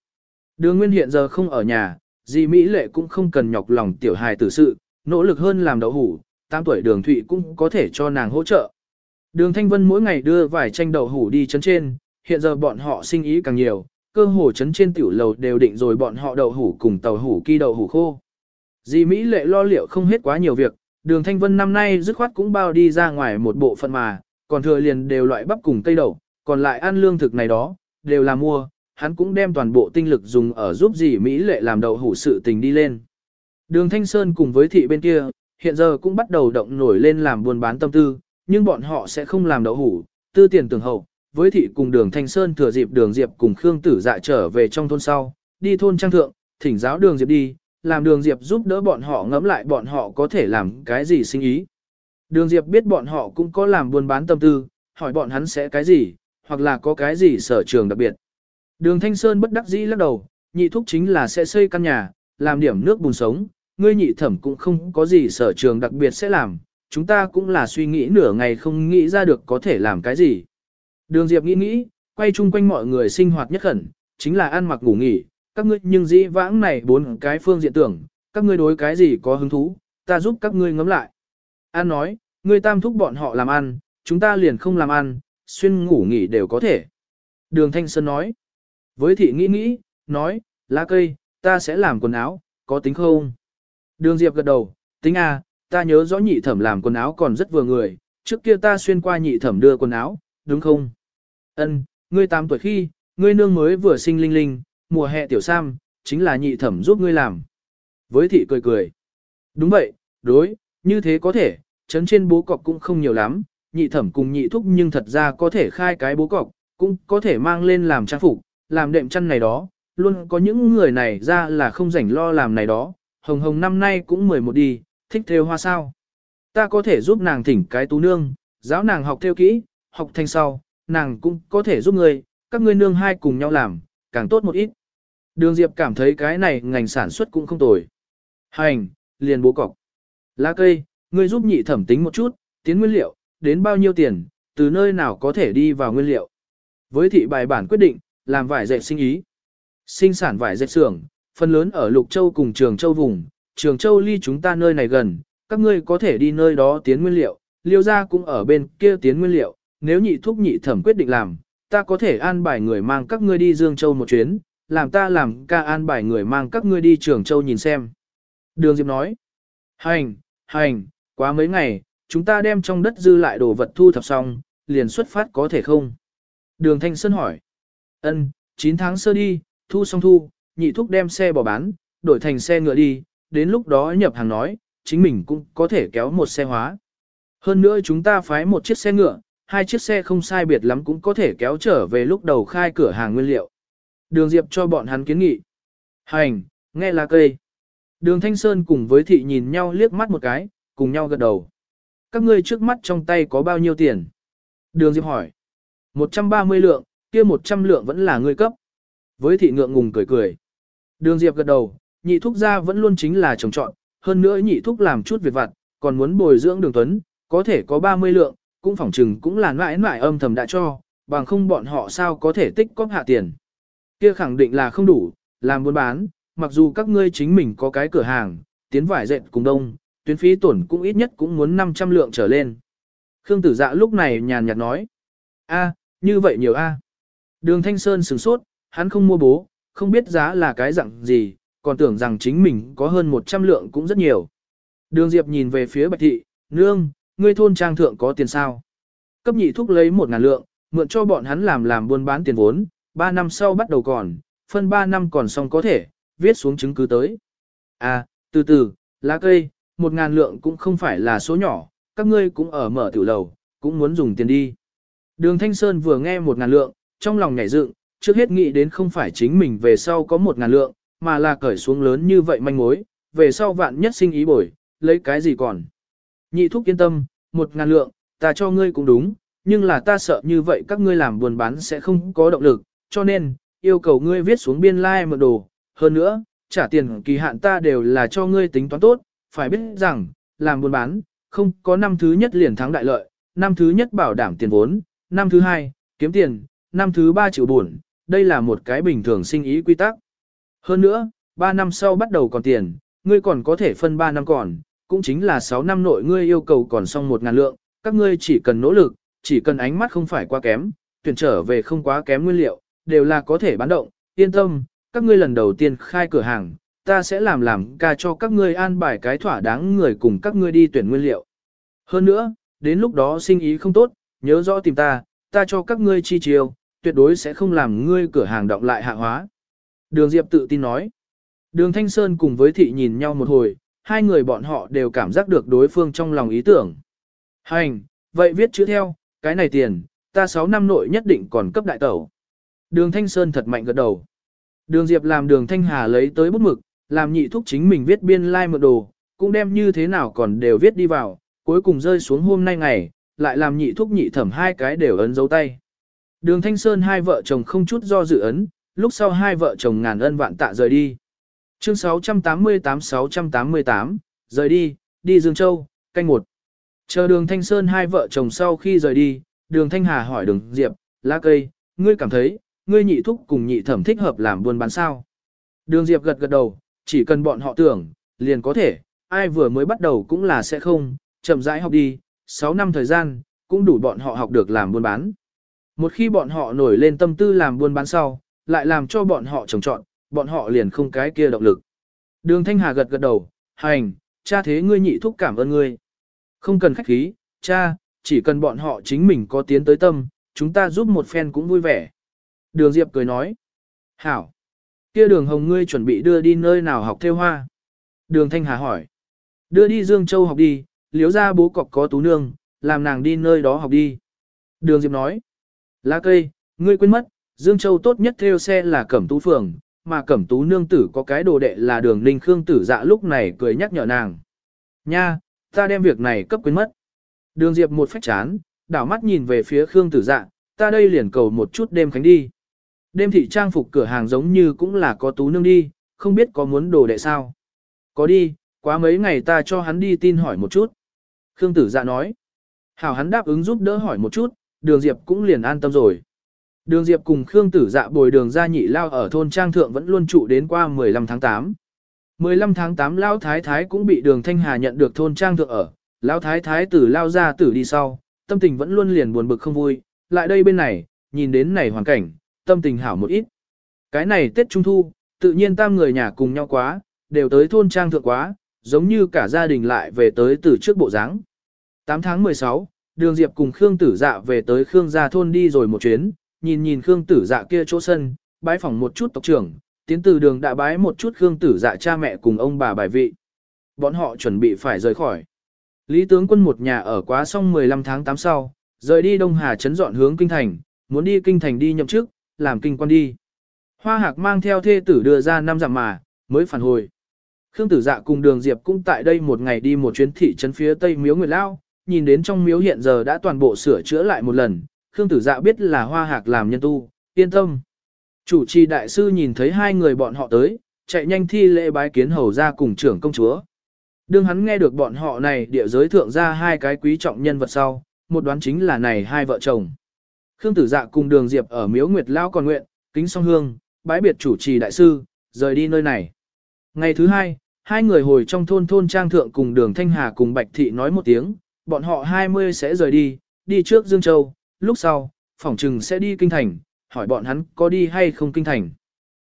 Đường Nguyên hiện giờ không ở nhà, dì Mỹ Lệ cũng không cần nhọc lòng tiểu hài tử sự, nỗ lực hơn làm đậu hủ, 8 tuổi đường Thụy cũng có thể cho nàng hỗ trợ. Đường Thanh Vân mỗi ngày đưa vài tranh đậu hủ đi chấn trên, hiện giờ bọn họ sinh ý càng nhiều, cơ hồ chấn trên tiểu lầu đều định rồi bọn họ đậu hủ cùng tàu hủ kỳ đậu hủ khô. Dì Mỹ lệ lo liệu không hết quá nhiều việc, đường Thanh Vân năm nay dứt khoát cũng bao đi ra ngoài một bộ phận mà, còn thừa liền đều loại bắp cùng cây đậu, còn lại ăn lương thực này đó, đều là mua, hắn cũng đem toàn bộ tinh lực dùng ở giúp dì Mỹ lệ làm đậu hủ sự tình đi lên. Đường Thanh Sơn cùng với thị bên kia, hiện giờ cũng bắt đầu động nổi lên làm buôn bán tâm tư, nhưng bọn họ sẽ không làm đậu hủ, tư tiền tưởng hậu, với thị cùng đường Thanh Sơn thừa dịp đường Diệp cùng Khương Tử dạ trở về trong thôn sau, đi thôn trang thượng, thỉnh giáo đường Diệp đi, làm đường Diệp giúp đỡ bọn họ ngẫm lại bọn họ có thể làm cái gì sinh ý. Đường Diệp biết bọn họ cũng có làm buôn bán tâm tư, hỏi bọn hắn sẽ cái gì, hoặc là có cái gì sở trường đặc biệt. Đường Thanh Sơn bất đắc dĩ lắc đầu, nhị thúc chính là sẽ xây căn nhà, làm điểm nước bùn sống, ngươi nhị thẩm cũng không có gì sở trường đặc biệt sẽ làm, chúng ta cũng là suy nghĩ nửa ngày không nghĩ ra được có thể làm cái gì. Đường Diệp nghĩ nghĩ, quay chung quanh mọi người sinh hoạt nhất khẩn, chính là ăn mặc ngủ nghỉ, các ngươi nhưng dĩ vãng này bốn cái phương diện tưởng, các ngươi đối cái gì có hứng thú, ta giúp các ngươi ngắm lại. An nói, ngươi tam thúc bọn họ làm ăn, chúng ta liền không làm ăn, xuyên ngủ nghỉ đều có thể. Đường Thanh Sơn nói, với thị nghĩ nghĩ, nói, lá cây, ta sẽ làm quần áo, có tính không? Đường Diệp gật đầu, tính à, ta nhớ rõ nhị thẩm làm quần áo còn rất vừa người, trước kia ta xuyên qua nhị thẩm đưa quần áo, đúng không? Ân, ngươi 8 tuổi khi, ngươi nương mới vừa sinh linh linh, mùa hè tiểu sam, chính là nhị thẩm giúp ngươi làm. Với thị cười cười. Đúng vậy, đối, như thế có thể, chấn trên bố cọc cũng không nhiều lắm, nhị thẩm cùng nhị thúc nhưng thật ra có thể khai cái bố cọc, cũng có thể mang lên làm trang phục, làm đệm chăn này đó, luôn có những người này ra là không rảnh lo làm này đó, hồng hồng năm nay cũng 11 đi, thích theo hoa sao. Ta có thể giúp nàng thỉnh cái tú nương, giáo nàng học theo kỹ, học thành sau, nàng cũng có thể giúp ngươi, các ngươi nương hai cùng nhau làm, càng tốt một ít. Đường Diệp cảm thấy cái này ngành sản xuất cũng không tồi. Hành, liền bố cọc. Lá cây, ngươi giúp nhị thẩm tính một chút, tiến nguyên liệu, đến bao nhiêu tiền, từ nơi nào có thể đi vào nguyên liệu. Với thị bài bản quyết định, làm vải dệt sinh ý. Sinh sản vải dệt xưởng, phần lớn ở Lục Châu cùng Trường Châu vùng, Trường Châu ly chúng ta nơi này gần, các ngươi có thể đi nơi đó tiến nguyên liệu, liêu ra cũng ở bên kia tiến nguyên liệu, nếu nhị thúc nhị thẩm quyết định làm, ta có thể an bài người mang các ngươi đi Dương Châu một chuyến, làm ta làm ca an bài người mang các ngươi đi Trường Châu nhìn xem. Đường Diệp nói, hành, hành, quá mấy ngày, chúng ta đem trong đất dư lại đồ vật thu thập xong, liền xuất phát có thể không? Đường Thanh Sơn hỏi, ân, 9 tháng sơ đi, thu xong thu, nhị thúc đem xe bỏ bán, đổi thành xe ngựa đi, đến lúc đó nhập hàng nói, chính mình cũng có thể kéo một xe hóa. Hơn nữa chúng ta phái một chiếc xe ngựa, hai chiếc xe không sai biệt lắm cũng có thể kéo trở về lúc đầu khai cửa hàng nguyên liệu. Đường Diệp cho bọn hắn kiến nghị. Hành, nghe là cây. Đường Thanh Sơn cùng với thị nhìn nhau liếc mắt một cái, cùng nhau gật đầu. Các ngươi trước mắt trong tay có bao nhiêu tiền? Đường Diệp hỏi. 130 lượng, kia 100 lượng vẫn là ngươi cấp. Với thị ngượng ngùng cười cười. Đường Diệp gật đầu, nhị thúc gia vẫn luôn chính là trồng trọn, hơn nữa nhị thúc làm chút việc vặt, còn muốn bồi dưỡng đường tuấn, có thể có 30 lượng, cũng phỏng chừng cũng là mãi mãi âm thầm đã cho, bằng không bọn họ sao có thể tích cóp hạ tiền. Kia khẳng định là không đủ, làm buôn bán, mặc dù các ngươi chính mình có cái cửa hàng, tiến vải dệt cùng đông, tuyến phí tổn cũng ít nhất cũng muốn 500 lượng trở lên. Khương tử dạ lúc này nhàn nhạt nói. a như vậy nhiều a Đường Thanh Sơn sửng sốt, hắn không mua bố, không biết giá là cái dạng gì, còn tưởng rằng chính mình có hơn 100 lượng cũng rất nhiều. Đường Diệp nhìn về phía Bạch Thị, nương, ngươi thôn trang thượng có tiền sao? Cấp nhị thúc lấy một ngàn lượng, mượn cho bọn hắn làm làm buôn bán tiền vốn, 3 năm sau bắt đầu còn, phân 3 năm còn xong có thể, viết xuống chứng cứ tới. À, từ từ, lá cây, một ngàn lượng cũng không phải là số nhỏ, các ngươi cũng ở mở tiểu lầu, cũng muốn dùng tiền đi. Đường Thanh Sơn vừa nghe một ngàn lượng, trong lòng nhảy dựng, trước hết nghĩ đến không phải chính mình về sau có một ngàn lượng, mà là cởi xuống lớn như vậy manh mối, về sau vạn nhất sinh ý bồi, lấy cái gì còn. Nhị thúc yên tâm, một ngàn lượng, ta cho ngươi cũng đúng, nhưng là ta sợ như vậy các ngươi làm buôn bán sẽ không có động lực, cho nên, yêu cầu ngươi viết xuống biên lai like mượn đồ, hơn nữa, trả tiền kỳ hạn ta đều là cho ngươi tính toán tốt, phải biết rằng, làm buôn bán, không có năm thứ nhất liền thắng đại lợi, năm thứ nhất bảo đảm tiền vốn, năm thứ hai, kiếm tiền, năm thứ ba chịu buồn, đây là một cái bình thường sinh ý quy tắc. Hơn nữa, 3 năm sau bắt đầu còn tiền, ngươi còn có thể phân 3 năm còn, cũng chính là 6 năm nội ngươi yêu cầu còn xong một ngàn lượng, các ngươi chỉ cần nỗ lực, chỉ cần ánh mắt không phải quá kém, tuyển trở về không quá kém nguyên liệu, đều là có thể bán động, yên tâm, các ngươi lần đầu tiên khai cửa hàng, ta sẽ làm làm ca cho các ngươi an bài cái thỏa đáng người cùng các ngươi đi tuyển nguyên liệu. Hơn nữa, đến lúc đó sinh ý không tốt, nhớ rõ tìm ta, ta cho các ngươi chi chiêu, tuyệt đối sẽ không làm ngươi cửa hàng động lại hạ hóa. Đường Diệp tự tin nói. Đường Thanh Sơn cùng với thị nhìn nhau một hồi, hai người bọn họ đều cảm giác được đối phương trong lòng ý tưởng. Hành, vậy viết chữ theo, cái này tiền, ta 6 năm nội nhất định còn cấp đại tẩu. Đường Thanh Sơn thật mạnh gật đầu. Đường Diệp làm đường Thanh Hà lấy tới bút mực, làm nhị thúc chính mình viết biên lai like mượn đồ, cũng đem như thế nào còn đều viết đi vào, cuối cùng rơi xuống hôm nay ngày, lại làm nhị thúc nhị thẩm hai cái đều ấn dấu tay. Đường Thanh Sơn hai vợ chồng không chút do dự ấn, lúc sau hai vợ chồng ngàn ân vạn tạ rời đi. Chương 688-688, rời đi, đi Dương Châu, canh một. Chờ đường Thanh Sơn hai vợ chồng sau khi rời đi, đường Thanh Hà hỏi đường Diệp, lá cây, ngươi cảm thấy, ngươi nhị thúc cùng nhị thẩm thích hợp làm buôn bán sao. Đường Diệp gật gật đầu, chỉ cần bọn họ tưởng, liền có thể, ai vừa mới bắt đầu cũng là sẽ không, chậm rãi học đi, 6 năm thời gian, cũng đủ bọn họ học được làm buôn bán. Một khi bọn họ nổi lên tâm tư làm buôn bán sau, lại làm cho bọn họ trồng trọn, bọn họ liền không cái kia động lực. Đường Thanh Hà gật gật đầu, hành, cha thế ngươi nhị thúc cảm ơn ngươi. Không cần khách khí, cha, chỉ cần bọn họ chính mình có tiến tới tâm, chúng ta giúp một phen cũng vui vẻ. Đường Diệp cười nói, hảo, kia đường hồng ngươi chuẩn bị đưa đi nơi nào học theo hoa. Đường Thanh Hà hỏi, đưa đi Dương Châu học đi, liếu ra bố cọc có tú nương, làm nàng đi nơi đó học đi. Đường Diệp nói, lá cây, ngươi quên mất, Dương Châu tốt nhất theo xe là Cẩm Tú Phường, mà Cẩm Tú nương tử có cái đồ đệ là đường Ninh Khương tử dạ lúc này cười nhắc nhở nàng. Nha, ta đem việc này cấp quên mất. Đường Diệp một phách chán, đảo mắt nhìn về phía Khương tử dạ, ta đây liền cầu một chút đêm khánh đi. Đêm thị trang phục cửa hàng giống như cũng là có tú nương đi, không biết có muốn đồ đệ sao. Có đi, quá mấy ngày ta cho hắn đi tin hỏi một chút. Khương tử dạ nói. Hảo hắn đáp ứng giúp đỡ hỏi một chút, đường Diệp cũng liền an tâm rồi. Đường Diệp cùng Khương Tử Dạ bồi đường ra nhị lao ở thôn Trang Thượng vẫn luôn trụ đến qua 15 tháng 8. 15 tháng 8 Lao Thái Thái cũng bị đường Thanh Hà nhận được thôn Trang Thượng ở, Lao Thái Thái tử lao ra tử đi sau, tâm tình vẫn luôn liền buồn bực không vui, lại đây bên này, nhìn đến này hoàn cảnh, tâm tình hảo một ít. Cái này Tết Trung Thu, tự nhiên tam người nhà cùng nhau quá, đều tới thôn Trang Thượng quá, giống như cả gia đình lại về tới từ trước bộ dáng. 8 tháng 16, đường Diệp cùng Khương Tử Dạ về tới Khương gia thôn đi rồi một chuyến, nhìn nhìn Khương Tử Dạ kia chỗ sân, bái phỏng một chút tộc trưởng, tiến từ đường đã bái một chút Khương Tử Dạ cha mẹ cùng ông bà bài vị. Bọn họ chuẩn bị phải rời khỏi. Lý tướng quân một nhà ở quá xong 15 tháng 8 sau, rời đi Đông Hà chấn dọn hướng kinh thành, muốn đi kinh thành đi nhậm chức, làm kinh quan đi. Hoa Hạc mang theo thê tử đưa ra năm dặm mà, mới phản hồi. Khương Tử Dạ cùng Đường Diệp cũng tại đây một ngày đi một chuyến thị trấn phía Tây Miếu Nguyệt Lao, nhìn đến trong miếu hiện giờ đã toàn bộ sửa chữa lại một lần, Khương Tử Dạ biết là hoa hạc làm nhân tu, yên tâm. Chủ trì đại sư nhìn thấy hai người bọn họ tới, chạy nhanh thi lễ bái kiến hầu ra cùng trưởng công chúa. Đương hắn nghe được bọn họ này địa giới thượng ra hai cái quý trọng nhân vật sau, một đoán chính là này hai vợ chồng. Khương Tử Dạ cùng Đường Diệp ở Miếu Nguyệt Lao còn nguyện, kính song hương, bái biệt chủ trì đại sư, rời đi nơi này. Ngày thứ hai, hai người hồi trong thôn thôn trang thượng cùng đường Thanh Hà cùng Bạch Thị nói một tiếng, bọn họ 20 sẽ rời đi, đi trước Dương Châu, lúc sau, phỏng trừng sẽ đi Kinh Thành, hỏi bọn hắn có đi hay không Kinh Thành.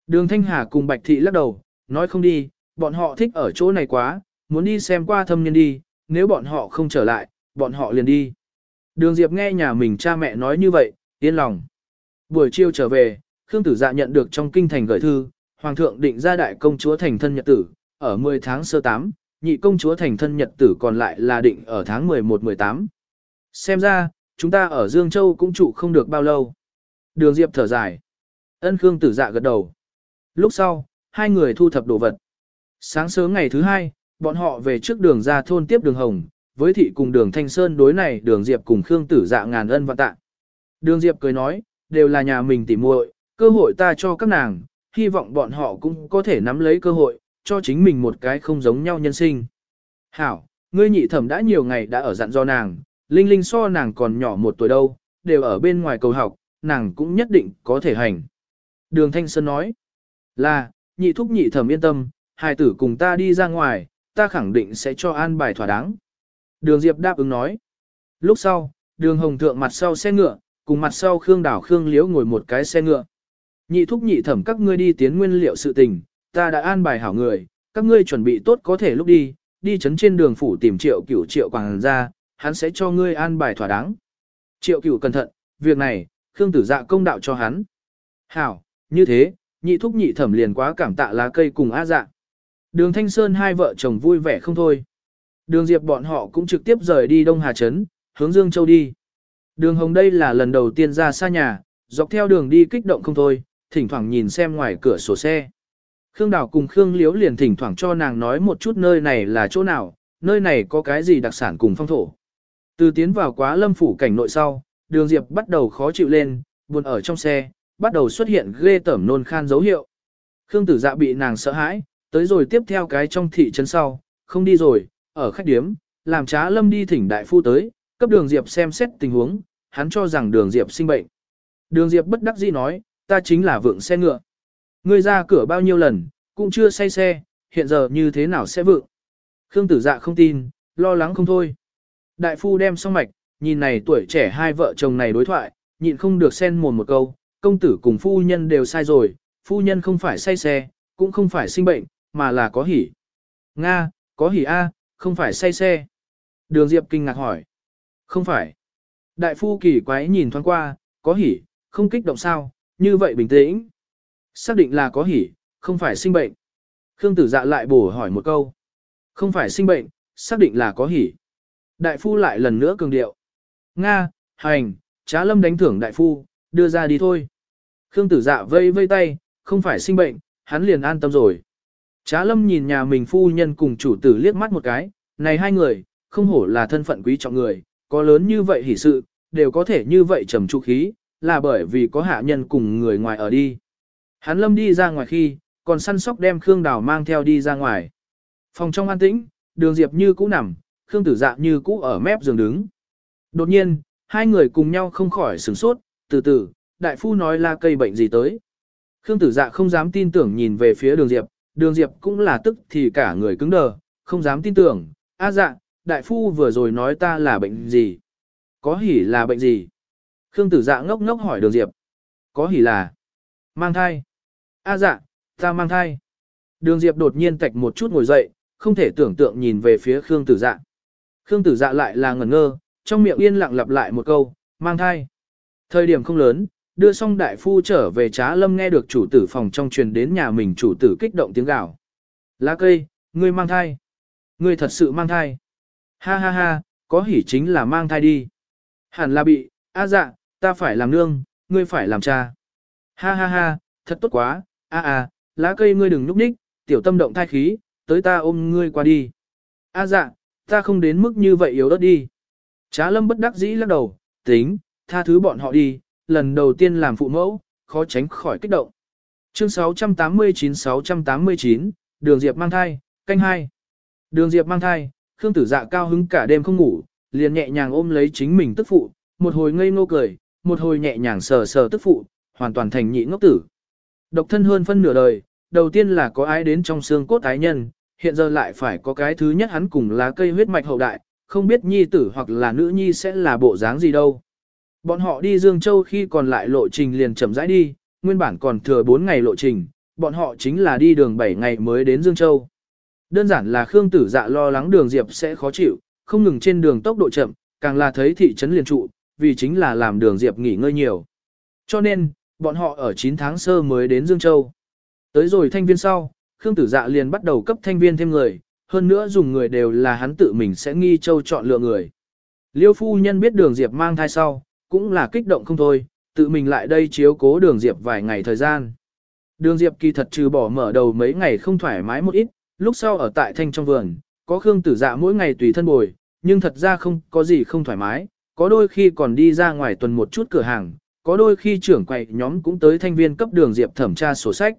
Đường Thanh Hà cùng Bạch Thị lắc đầu, nói không đi, bọn họ thích ở chỗ này quá, muốn đi xem qua thâm nhân đi, nếu bọn họ không trở lại, bọn họ liền đi. Đường Diệp nghe nhà mình cha mẹ nói như vậy, yên lòng. Buổi chiều trở về, Khương Tử Dạ nhận được trong kinh thành gửi thư, Hoàng thượng định ra đại công chúa thành thân nhật tử, ở 10 tháng sơ 8, nhị công chúa thành thân nhật tử còn lại là định ở tháng 11-18. Xem ra, chúng ta ở Dương Châu cũng trụ không được bao lâu. Đường Diệp thở dài. Ân Khương Tử Dạ gật đầu. Lúc sau, hai người thu thập đồ vật. Sáng sớm ngày thứ hai, bọn họ về trước đường ra thôn tiếp đường Hồng, với thị cùng đường Thanh Sơn đối này đường Diệp cùng Khương Tử Dạ ngàn ân vạn tạ. Đường Diệp cười nói, đều là nhà mình tỉ muội, cơ hội ta cho các nàng, hy vọng bọn họ cũng có thể nắm lấy cơ hội, cho chính mình một cái không giống nhau nhân sinh. Hảo, ngươi nhị thẩm đã nhiều ngày đã ở dặn do nàng, Linh Linh so nàng còn nhỏ một tuổi đâu, đều ở bên ngoài cầu học, nàng cũng nhất định có thể hành. Đường Thanh Sơn nói, là, nhị thúc nhị thẩm yên tâm, hai tử cùng ta đi ra ngoài, ta khẳng định sẽ cho an bài thỏa đáng. Đường Diệp đáp ứng nói. Lúc sau, đường hồng thượng mặt sau xe ngựa, cùng mặt sau Khương Đảo Khương Liễu ngồi một cái xe ngựa. Nhị thúc nhị thẩm các ngươi đi tiến nguyên liệu sự tình, ta đã an bài hảo người, các ngươi chuẩn bị tốt có thể lúc đi, đi chấn trên đường phủ tìm triệu cửu triệu quảng ra, hắn sẽ cho ngươi an bài thỏa đáng. Triệu cửu cẩn thận, việc này, Khương tử dạ công đạo cho hắn. Hảo, như thế, nhị thúc nhị thẩm liền quá cảm tạ lá cây cùng á dạ. Đường Thanh Sơn hai vợ chồng vui vẻ không thôi. Đường Diệp bọn họ cũng trực tiếp rời đi Đông Hà Trấn, hướng Dương Châu đi. Đường Hồng đây là lần đầu tiên ra xa nhà, dọc theo đường đi kích động không thôi, thỉnh thoảng nhìn xem ngoài cửa sổ xe. Khương Đào cùng Khương Liễu liền thỉnh thoảng cho nàng nói một chút nơi này là chỗ nào, nơi này có cái gì đặc sản cùng phong thổ. Từ tiến vào quá lâm phủ cảnh nội sau, đường Diệp bắt đầu khó chịu lên, buồn ở trong xe, bắt đầu xuất hiện ghê tởm nôn khan dấu hiệu. Khương tử dạ bị nàng sợ hãi, tới rồi tiếp theo cái trong thị trấn sau, không đi rồi, ở khách điếm, làm trá lâm đi thỉnh đại phu tới, cấp đường Diệp xem xét tình huống, hắn cho rằng đường Diệp sinh bệnh. Đường Diệp bất đắc dĩ nói, ta chính là vượng xe ngựa. Ngươi ra cửa bao nhiêu lần, cũng chưa say xe, hiện giờ như thế nào sẽ vượng. Khương tử dạ không tin, lo lắng không thôi. Đại phu đem xong mạch, nhìn này tuổi trẻ hai vợ chồng này đối thoại, nhịn không được xen mồm một câu, công tử cùng phu nhân đều sai rồi, phu nhân không phải say xe, cũng không phải sinh bệnh, mà là có hỉ. Nga, có hỉ A, không phải say xe. Đường Diệp kinh ngạc hỏi. Không phải. Đại phu kỳ quái nhìn thoáng qua, có hỉ, không kích động sao, như vậy bình tĩnh. Xác định là có hỉ, không phải sinh bệnh. Khương tử dạ lại bổ hỏi một câu. Không phải sinh bệnh, xác định là có hỉ. Đại phu lại lần nữa cường điệu. Nga, hành, trá lâm đánh thưởng đại phu, đưa ra đi thôi. Khương tử dạ vây vây tay, không phải sinh bệnh, hắn liền an tâm rồi. Trá lâm nhìn nhà mình phu nhân cùng chủ tử liếc mắt một cái, này hai người, không hổ là thân phận quý trọng người, có lớn như vậy hỉ sự, đều có thể như vậy trầm trụ khí, là bởi vì có hạ nhân cùng người ngoài ở đi. Hắn lâm đi ra ngoài khi, còn săn sóc đem Khương Đào mang theo đi ra ngoài. Phòng trong an tĩnh, đường Diệp như cũ nằm, Khương Tử Dạ như cũ ở mép giường đứng. Đột nhiên, hai người cùng nhau không khỏi sửng sốt, từ từ, đại phu nói là cây bệnh gì tới. Khương Tử Dạ không dám tin tưởng nhìn về phía đường Diệp, đường Diệp cũng là tức thì cả người cứng đờ, không dám tin tưởng, a dạ, đại phu vừa rồi nói ta là bệnh gì? Có hỉ là bệnh gì? Khương tử dạ ngốc ngốc hỏi đường Diệp. Có hỉ là mang thai. A dạ, ta mang thai. Đường Diệp đột nhiên tạch một chút ngồi dậy, không thể tưởng tượng nhìn về phía Khương tử dạ. Khương tử dạ lại là ngẩn ngơ, trong miệng yên lặng lặp lại một câu, mang thai. Thời điểm không lớn, đưa xong đại phu trở về trá lâm nghe được chủ tử phòng trong truyền đến nhà mình chủ tử kích động tiếng gào. Lá cây, ngươi mang thai. Ngươi thật sự mang thai. Ha ha ha, có hỉ chính là mang thai đi. Hẳn là bị, a dạ, ta phải làm nương, ngươi phải làm cha. Ha ha ha, thật tốt quá, a a, lá cây ngươi đừng núp ních, tiểu tâm động thai khí, tới ta ôm ngươi qua đi. A dạ, ta không đến mức như vậy yếu đất đi. Trá lâm bất đắc dĩ lắc đầu, tính, tha thứ bọn họ đi, lần đầu tiên làm phụ mẫu, khó tránh khỏi kích động. Chương 689-689, Đường Diệp mang thai, canh hai. Đường Diệp mang thai, Khương Tử Dạ cao hứng cả đêm không ngủ, liền nhẹ nhàng ôm lấy chính mình tức phụ, một hồi ngây ngô cười, một hồi nhẹ nhàng sờ sờ tức phụ, hoàn toàn thành nhị ngốc tử. Độc thân hơn phân nửa đời, đầu tiên là có ai đến trong xương cốt ái nhân, hiện giờ lại phải có cái thứ nhất hắn cùng lá cây huyết mạch hậu đại, không biết nhi tử hoặc là nữ nhi sẽ là bộ dáng gì đâu. Bọn họ đi Dương Châu khi còn lại lộ trình liền chậm rãi đi, nguyên bản còn thừa 4 ngày lộ trình, bọn họ chính là đi đường 7 ngày mới đến Dương Châu. Đơn giản là Khương Tử Dạ lo lắng đường Diệp sẽ khó chịu, không ngừng trên đường tốc độ chậm, càng là thấy thị trấn liền trụ, vì chính là làm đường Diệp nghỉ ngơi nhiều. Cho nên, bọn họ ở 9 tháng sơ mới đến Dương Châu. Tới rồi thanh viên sau, Khương Tử Dạ liền bắt đầu cấp thanh viên thêm người, hơn nữa dùng người đều là hắn tự mình sẽ nghi châu chọn lựa người. Liêu phu nhân biết đường Diệp mang thai sau, cũng là kích động không thôi, tự mình lại đây chiếu cố đường Diệp vài ngày thời gian. Đường Diệp kỳ thật trừ bỏ mở đầu mấy ngày không thoải mái một ít, lúc sau ở tại thanh trong vườn, có Khương Tử Dạ mỗi ngày tùy thân bồi, nhưng thật ra không có gì không thoải mái, có đôi khi còn đi ra ngoài tuần một chút cửa hàng, có đôi khi trưởng quầy nhóm cũng tới thanh viên cấp đường Diệp thẩm tra sổ sách.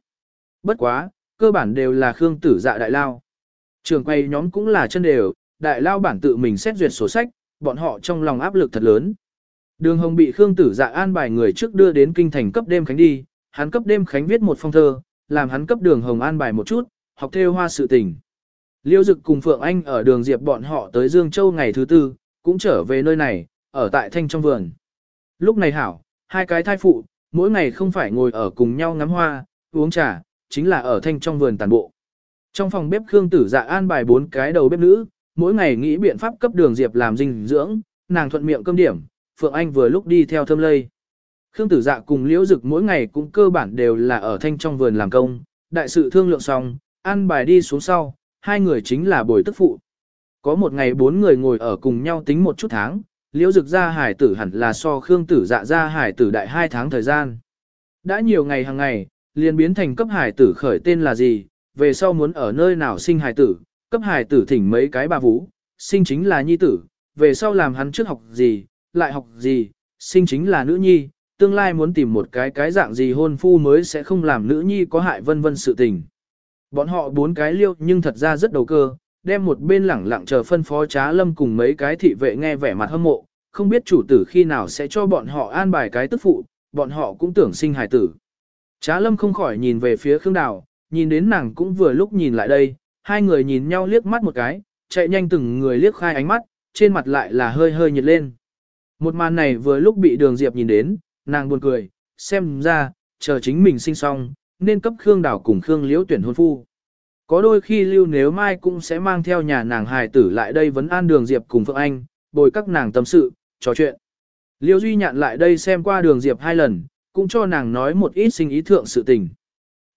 Bất quá, cơ bản đều là Khương Tử Dạ đại lao. Trưởng quầy nhóm cũng là chân đều, đại lao bản tự mình xét duyệt sổ sách, bọn họ trong lòng áp lực thật lớn. Đường Hồng bị Khương Tử Dạ an bài người trước đưa đến kinh thành cấp đêm khánh đi, hắn cấp đêm khánh viết một phong thơ, làm hắn cấp Đường Hồng an bài một chút, học theo hoa sự tình. Liêu Dực cùng Phượng Anh ở đường Diệp bọn họ tới Dương Châu ngày thứ tư, cũng trở về nơi này, ở tại thanh trong vườn. Lúc này hảo, hai cái thai phụ, mỗi ngày không phải ngồi ở cùng nhau ngắm hoa, uống trà, chính là ở thanh trong vườn tàn bộ. Trong phòng bếp Khương Tử Dạ an bài bốn cái đầu bếp nữ, mỗi ngày nghĩ biện pháp cấp đường Diệp làm dinh dưỡng, nàng thuận miệng cơm điểm, Phượng Anh vừa lúc đi theo thơm lây. Khương Tử Dạ cùng Liễu Dực mỗi ngày cũng cơ bản đều là ở thanh trong vườn làm công, đại sự thương lượng xong, an bài đi xuống sau, hai người chính là bồi tức phụ. Có một ngày bốn người ngồi ở cùng nhau tính một chút tháng, Liễu Dực ra hải tử hẳn là so Khương Tử Dạ ra hải tử đại hai tháng thời gian. Đã nhiều ngày hàng ngày, liền biến thành cấp hải tử khởi tên là gì, về sau muốn ở nơi nào sinh hải tử, cấp hải tử thỉnh mấy cái bà vũ, sinh chính là nhi tử, về sau làm hắn trước học gì, lại học gì, sinh chính là nữ nhi, tương lai muốn tìm một cái cái dạng gì hôn phu mới sẽ không làm nữ nhi có hại vân vân sự tình. Bọn họ bốn cái liêu nhưng thật ra rất đầu cơ, đem một bên lẳng lặng chờ phân phó trá lâm cùng mấy cái thị vệ nghe vẻ mặt hâm mộ, không biết chủ tử khi nào sẽ cho bọn họ an bài cái tức phụ, bọn họ cũng tưởng sinh hài tử. Trá lâm không khỏi nhìn về phía Khương Đào, nhìn đến nàng cũng vừa lúc nhìn lại đây, hai người nhìn nhau liếc mắt một cái, chạy nhanh từng người liếc khai ánh mắt, trên mặt lại là hơi hơi nhiệt lên. Một màn này vừa lúc bị đường Diệp nhìn đến, nàng buồn cười, xem ra, chờ chính mình sinh xong, nên cấp Khương Đào cùng Khương Liễu tuyển hôn phu. Có đôi khi lưu nếu mai cũng sẽ mang theo nhà nàng hài tử lại đây vấn an đường Diệp cùng Phượng Anh, bồi các nàng tâm sự, trò chuyện. Liêu Duy nhạn lại đây xem qua đường Diệp hai lần, cũng cho nàng nói một ít sinh ý thượng sự tình.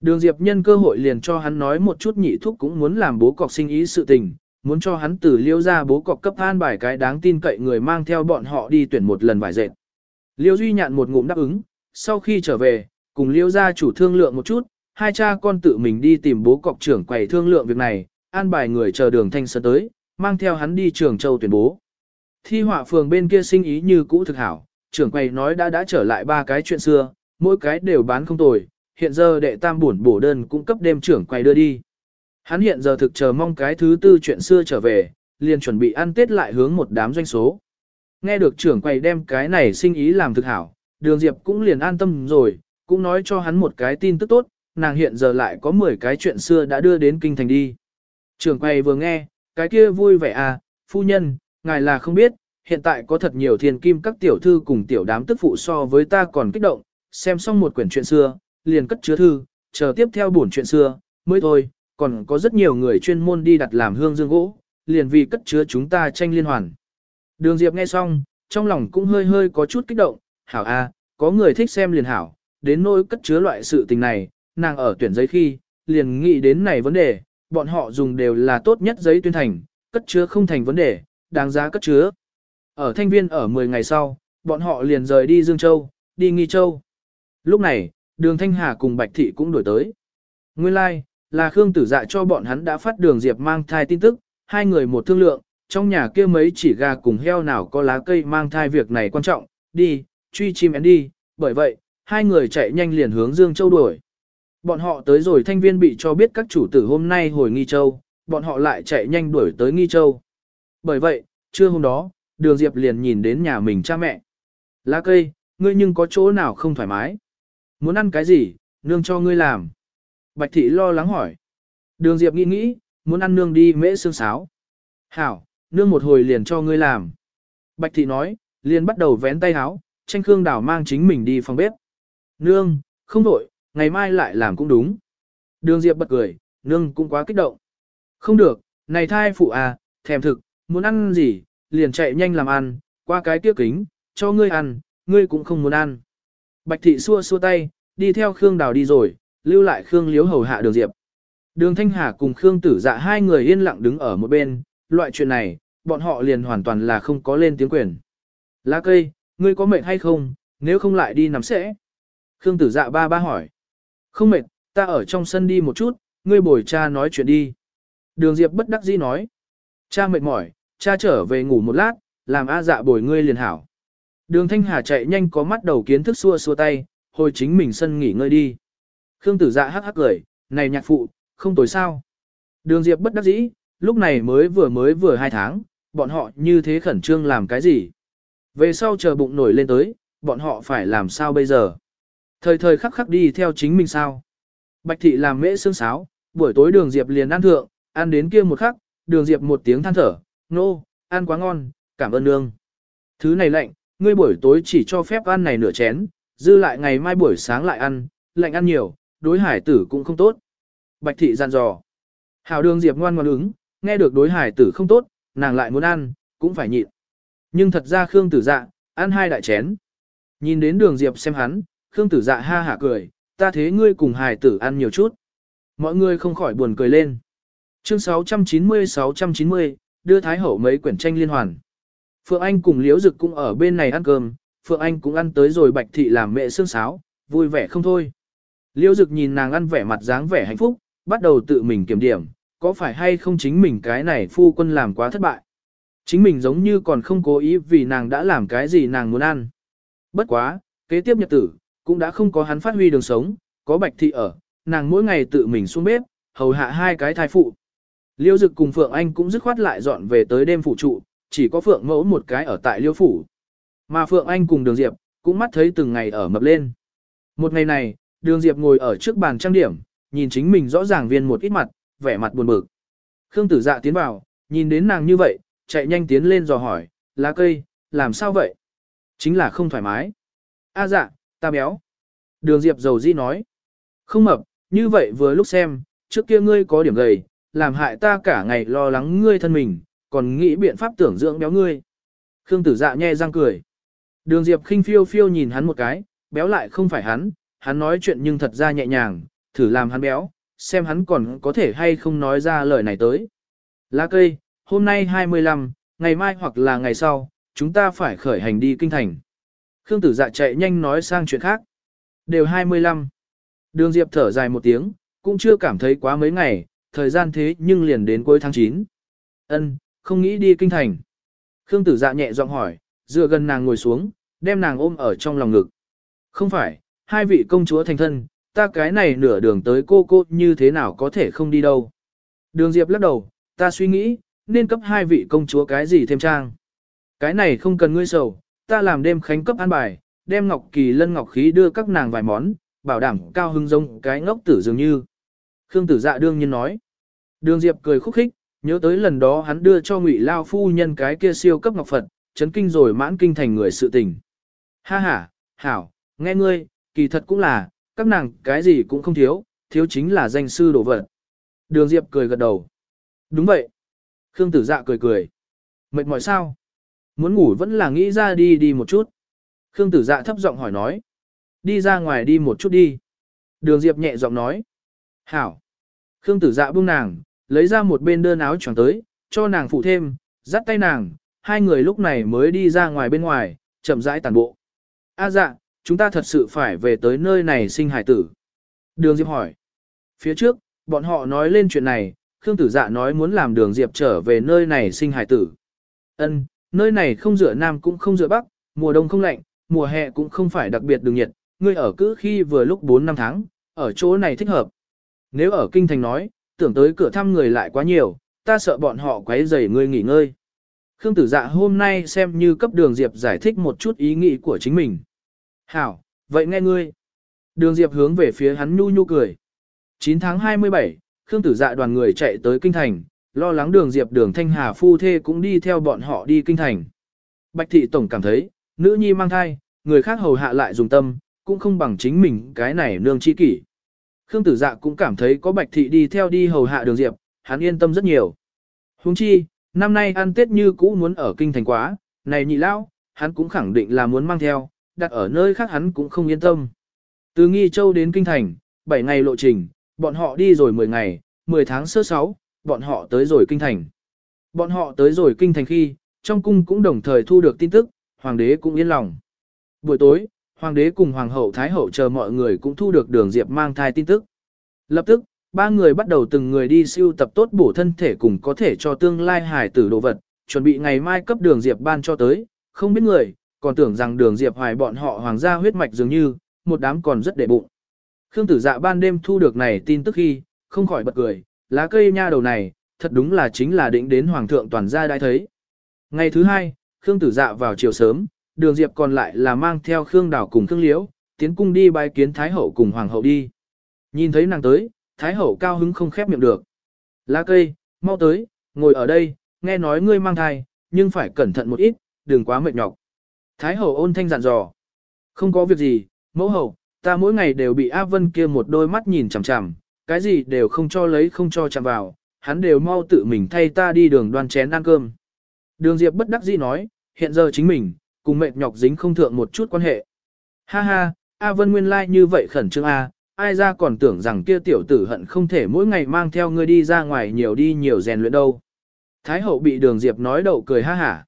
Đường Diệp nhân cơ hội liền cho hắn nói một chút nhị thúc cũng muốn làm bố cọc sinh ý sự tình, muốn cho hắn từ liêu ra bố cọc cấp an bài cái đáng tin cậy người mang theo bọn họ đi tuyển một lần vải dệt. Liêu Duy nhạn một ngụm đáp ứng, sau khi trở về, cùng liêu ra chủ thương lượng một chút, hai cha con tự mình đi tìm bố cọc trưởng quầy thương lượng việc này, an bài người chờ đường thanh sơn tới, mang theo hắn đi trường châu tuyển bố. Thi họa phường bên kia sinh ý như cũ thực hảo, trưởng quầy nói đã đã trở lại ba cái chuyện xưa, mỗi cái đều bán không tồi, hiện giờ đệ tam buồn bổ đơn cũng cấp đêm trưởng quầy đưa đi. Hắn hiện giờ thực chờ mong cái thứ tư chuyện xưa trở về, liền chuẩn bị ăn tết lại hướng một đám doanh số. Nghe được trưởng quầy đem cái này sinh ý làm thực hảo, đường Diệp cũng liền an tâm rồi, cũng nói cho hắn một cái tin tức tốt, nàng hiện giờ lại có 10 cái chuyện xưa đã đưa đến kinh thành đi. Trưởng quầy vừa nghe, cái kia vui vẻ à, phu nhân, ngài là không biết, hiện tại có thật nhiều thiên kim các tiểu thư cùng tiểu đám tức phụ so với ta còn kích động, xem xong một quyển chuyện xưa, liền cất chứa thư, chờ tiếp theo buồn chuyện xưa, mới thôi, còn có rất nhiều người chuyên môn đi đặt làm hương dương gỗ, liền vì cất chứa chúng ta tranh liên hoàn. Đường Diệp nghe xong, trong lòng cũng hơi hơi có chút kích động, hảo a, có người thích xem liền hảo, đến nỗi cất chứa loại sự tình này, nàng ở tuyển giấy khi, liền nghĩ đến này vấn đề, bọn họ dùng đều là tốt nhất giấy tuyên thành, cất chứa không thành vấn đề, đáng giá cất chứa. Ở Thanh Viên ở 10 ngày sau, bọn họ liền rời đi Dương Châu, đi Nghi Châu. Lúc này, đường Thanh Hà cùng Bạch Thị cũng đổi tới. Nguyên lai, like, là Khương Tử Dạ cho bọn hắn đã phát đường Diệp mang thai tin tức, hai người một thương lượng, trong nhà kia mấy chỉ gà cùng heo nào có lá cây mang thai việc này quan trọng, đi, truy chim én đi, bởi vậy, hai người chạy nhanh liền hướng Dương Châu đuổi. Bọn họ tới rồi thanh viên bị cho biết các chủ tử hôm nay hồi Nghi Châu, bọn họ lại chạy nhanh đuổi tới Nghi Châu. Bởi vậy, trưa hôm đó, đường Diệp liền nhìn đến nhà mình cha mẹ. Lá cây, ngươi nhưng có chỗ nào không thoải mái? Muốn ăn cái gì, nương cho ngươi làm. Bạch thị lo lắng hỏi. Đường Diệp nghĩ nghĩ, muốn ăn nương đi mễ xương sáo. Hảo, nương một hồi liền cho ngươi làm. Bạch thị nói, liền bắt đầu vén tay áo, tranh Khương Đào mang chính mình đi phòng bếp. Nương, không đổi, ngày mai lại làm cũng đúng. Đường Diệp bật cười, nương cũng quá kích động. Không được, này thai phụ à, thèm thực, muốn ăn gì, liền chạy nhanh làm ăn, qua cái tiếc kính, cho ngươi ăn, ngươi cũng không muốn ăn. Bạch thị xua xua tay, đi theo Khương Đào đi rồi, lưu lại Khương Liếu hầu hạ đường Diệp. Đường Thanh Hà cùng Khương Tử Dạ hai người yên lặng đứng ở một bên, loại chuyện này, bọn họ liền hoàn toàn là không có lên tiếng quyền. Lá cây, ngươi có mệt hay không, nếu không lại đi nằm sẽ. Khương Tử Dạ ba ba hỏi. Không mệt, ta ở trong sân đi một chút, ngươi bồi cha nói chuyện đi. Đường Diệp bất đắc dĩ nói. Cha mệt mỏi, cha trở về ngủ một lát, làm A dạ bồi ngươi liền hảo. Đường Thanh Hà chạy nhanh có mắt đầu kiến thức xua xua tay, hồi chính mình sân nghỉ ngơi đi. Khương Tử Dạ hắc hắc cười, này nhạc phụ, không tối sao. Đường Diệp bất đắc dĩ, lúc này mới vừa mới vừa hai tháng, bọn họ như thế khẩn trương làm cái gì. Về sau chờ bụng nổi lên tới, bọn họ phải làm sao bây giờ. Thời thời khắc khắc đi theo chính mình sao. Bạch thị làm mễ xương sáo, buổi tối đường Diệp liền ăn thượng, ăn đến kia một khắc, đường Diệp một tiếng than thở, nô, no, ăn quá ngon, cảm ơn nương. Thứ này lạnh, ngươi buổi tối chỉ cho phép ăn này nửa chén, dư lại ngày mai buổi sáng lại ăn, lạnh ăn nhiều, đối hải tử cũng không tốt. Bạch thị dặn dò. Hảo đường Diệp ngoan ngoan ứng, nghe được đối hải tử không tốt, nàng lại muốn ăn, cũng phải nhịn. Nhưng thật ra Khương tử dạ, ăn hai đại chén. Nhìn đến đường Diệp xem hắn, Khương tử dạ ha hả cười, ta thế ngươi cùng hải tử ăn nhiều chút. Mọi người không khỏi buồn cười lên. Chương 690-690, đưa Thái Hậu mấy quyển tranh liên hoàn. Phượng Anh cùng Liễu Dực cũng ở bên này ăn cơm, Phượng Anh cũng ăn tới rồi Bạch Thị làm mẹ xương sáo, vui vẻ không thôi. Liễu Dực nhìn nàng ăn vẻ mặt dáng vẻ hạnh phúc, bắt đầu tự mình kiểm điểm, có phải hay không chính mình cái này phu quân làm quá thất bại. Chính mình giống như còn không cố ý vì nàng đã làm cái gì nàng muốn ăn. Bất quá, kế tiếp nhật tử, cũng đã không có hắn phát huy đường sống, có Bạch Thị ở, nàng mỗi ngày tự mình xuống bếp, hầu hạ hai cái thai phụ. Liêu Dực cùng Phượng Anh cũng dứt khoát lại dọn về tới đêm phụ trụ, chỉ có Phượng Mẫu một cái ở tại Liêu phủ. Mà Phượng Anh cùng Đường Diệp cũng mắt thấy từng ngày ở mập lên. Một ngày này, Đường Diệp ngồi ở trước bàn trang điểm, nhìn chính mình rõ ràng viên một ít mặt, vẻ mặt buồn bực. Khương Tử Dạ tiến vào, nhìn đến nàng như vậy, chạy nhanh tiến lên dò hỏi, lá cây, làm sao vậy? Chính là không thoải mái. A dạ, ta béo. Đường Diệp dầu di nói. Không mập, như vậy vừa lúc xem, trước kia ngươi có điểm gầy, làm hại ta cả ngày lo lắng ngươi thân mình, còn nghĩ biện pháp tưởng dưỡng béo ngươi. Khương tử dạ nhe răng cười. Đường Diệp khinh phiêu phiêu nhìn hắn một cái, béo lại không phải hắn, hắn nói chuyện nhưng thật ra nhẹ nhàng, thử làm hắn béo, xem hắn còn có thể hay không nói ra lời này tới. Lá cây, hôm nay 25, ngày mai hoặc là ngày sau, chúng ta phải khởi hành đi kinh thành. Khương tử dạ chạy nhanh nói sang chuyện khác. Đều 25. Đường Diệp thở dài một tiếng, cũng chưa cảm thấy quá mấy ngày, thời gian thế nhưng liền đến cuối tháng 9. Ân, không nghĩ đi kinh thành. Khương tử dạ nhẹ giọng hỏi, dựa gần nàng ngồi xuống, đem nàng ôm ở trong lòng ngực. Không phải, hai vị công chúa thành thân, ta cái này nửa đường tới cô cô như thế nào có thể không đi đâu. Đường Diệp lắc đầu, ta suy nghĩ, nên cấp hai vị công chúa cái gì thêm trang. Cái này không cần ngươi sầu, ta làm đêm khánh cấp an bài, đem ngọc kỳ lân ngọc khí đưa các nàng vài món, bảo đảm cao hưng giống cái ngốc tử dường như. Khương tử dạ đương nhiên nói. Đường Diệp cười khúc khích, nhớ tới lần đó hắn đưa cho Ngụy Lao phu nhân cái kia siêu cấp ngọc Phật, chấn kinh rồi mãn kinh thành người sự tình. Ha ha, hảo, nghe ngươi, kỳ thật cũng là, các nàng cái gì cũng không thiếu, thiếu chính là danh sư đồ vật. Đường Diệp cười gật đầu. Đúng vậy. Khương tử dạ cười cười. Mệt mỏi sao? Muốn ngủ vẫn là nghĩ ra đi đi một chút. Khương tử dạ thấp giọng hỏi nói. Đi ra ngoài đi một chút đi. Đường Diệp nhẹ giọng nói. Hảo. Khương tử dạ buông nàng, lấy ra một bên đơn áo choàng tới, cho nàng phụ thêm, dắt tay nàng, hai người lúc này mới đi ra ngoài bên ngoài, chậm rãi tàn bộ. A dạ, chúng ta thật sự phải về tới nơi này sinh hải tử. Đường Diệp hỏi. Phía trước, bọn họ nói lên chuyện này, Khương tử dạ nói muốn làm đường Diệp trở về nơi này sinh hải tử. Ân, nơi này không dựa nam cũng không dựa bắc, mùa đông không lạnh, mùa hè cũng không phải đặc biệt đường nhiệt, ngươi ở cứ khi vừa lúc 4 năm tháng, ở chỗ này thích hợp. Nếu ở kinh thành nói, tưởng tới cửa thăm người lại quá nhiều, ta sợ bọn họ quấy rầy ngươi nghỉ ngơi. Khương tử dạ hôm nay xem như cấp đường Diệp giải thích một chút ý nghĩ của chính mình. Hảo, vậy nghe ngươi. Đường Diệp hướng về phía hắn nhu nhu cười. 9 tháng 27, Khương Tử Dạ đoàn người chạy tới kinh thành, lo lắng đường Diệp đường Thanh Hà phu thê cũng đi theo bọn họ đi kinh thành. Bạch thị tổng cảm thấy, nữ nhi mang thai, người khác hầu hạ lại dùng tâm, cũng không bằng chính mình cái này nương chi kỷ. Khương Tử Dạ cũng cảm thấy có Bạch thị đi theo đi hầu hạ đường Diệp, hắn yên tâm rất nhiều. Huống chi, năm nay ăn Tết như cũ muốn ở kinh thành quá, này nhị lão, hắn cũng khẳng định là muốn mang theo, đặt ở nơi khác hắn cũng không yên tâm. Từ Nghi Châu đến Kinh Thành, 7 ngày lộ trình, bọn họ đi rồi 10 ngày, 10 tháng sơ 6, bọn họ tới rồi Kinh Thành. Bọn họ tới rồi Kinh Thành khi, trong cung cũng đồng thời thu được tin tức, Hoàng đế cũng yên lòng. Buổi tối, Hoàng đế cùng Hoàng hậu Thái hậu chờ mọi người cũng thu được đường Diệp mang thai tin tức. Lập tức, ba người bắt đầu từng người đi siêu tập tốt bổ thân thể cùng có thể cho tương lai hải tử đồ vật, chuẩn bị ngày mai cấp đường Diệp ban cho tới, không biết người, còn tưởng rằng đường Diệp hoài bọn họ hoàng gia huyết mạch dường như, một đám còn rất đệ bụng. Khương tử dạ ban đêm thu được này tin tức khi, không khỏi bật cười, lá cây nha đầu này, thật đúng là chính là định đến hoàng thượng toàn gia đã thấy. Ngày thứ hai, Khương tử dạ vào chiều sớm, đường Diệp còn lại là mang theo Khương đảo cùng Khương Liễu, tiến cung đi bái kiến Thái hậu cùng Hoàng hậu đi. Nhìn thấy nàng tới, Thái hậu cao hứng không khép miệng được. Lá cây, mau tới, ngồi ở đây, nghe nói ngươi mang thai, nhưng phải cẩn thận một ít, đừng quá mệt nhọc. Thái hậu ôn thanh dặn dò. Không có việc gì, mẫu hậu, ta mỗi ngày đều bị A Vân kia một đôi mắt nhìn chằm chằm, cái gì đều không cho lấy không cho chạm vào, hắn đều mau tự mình thay ta đi đường đoan chén ăn cơm. Đường Diệp bất đắc dĩ nói, hiện giờ chính mình, cùng mệt nhọc dính không thượng một chút quan hệ. Ha ha, A Vân nguyên lai like như vậy khẩn trương A, ai ra còn tưởng rằng kia tiểu tử hận không thể mỗi ngày mang theo ngươi đi ra ngoài nhiều đi nhiều rèn luyện đâu. Thái hậu bị đường Diệp nói đậu cười ha hả.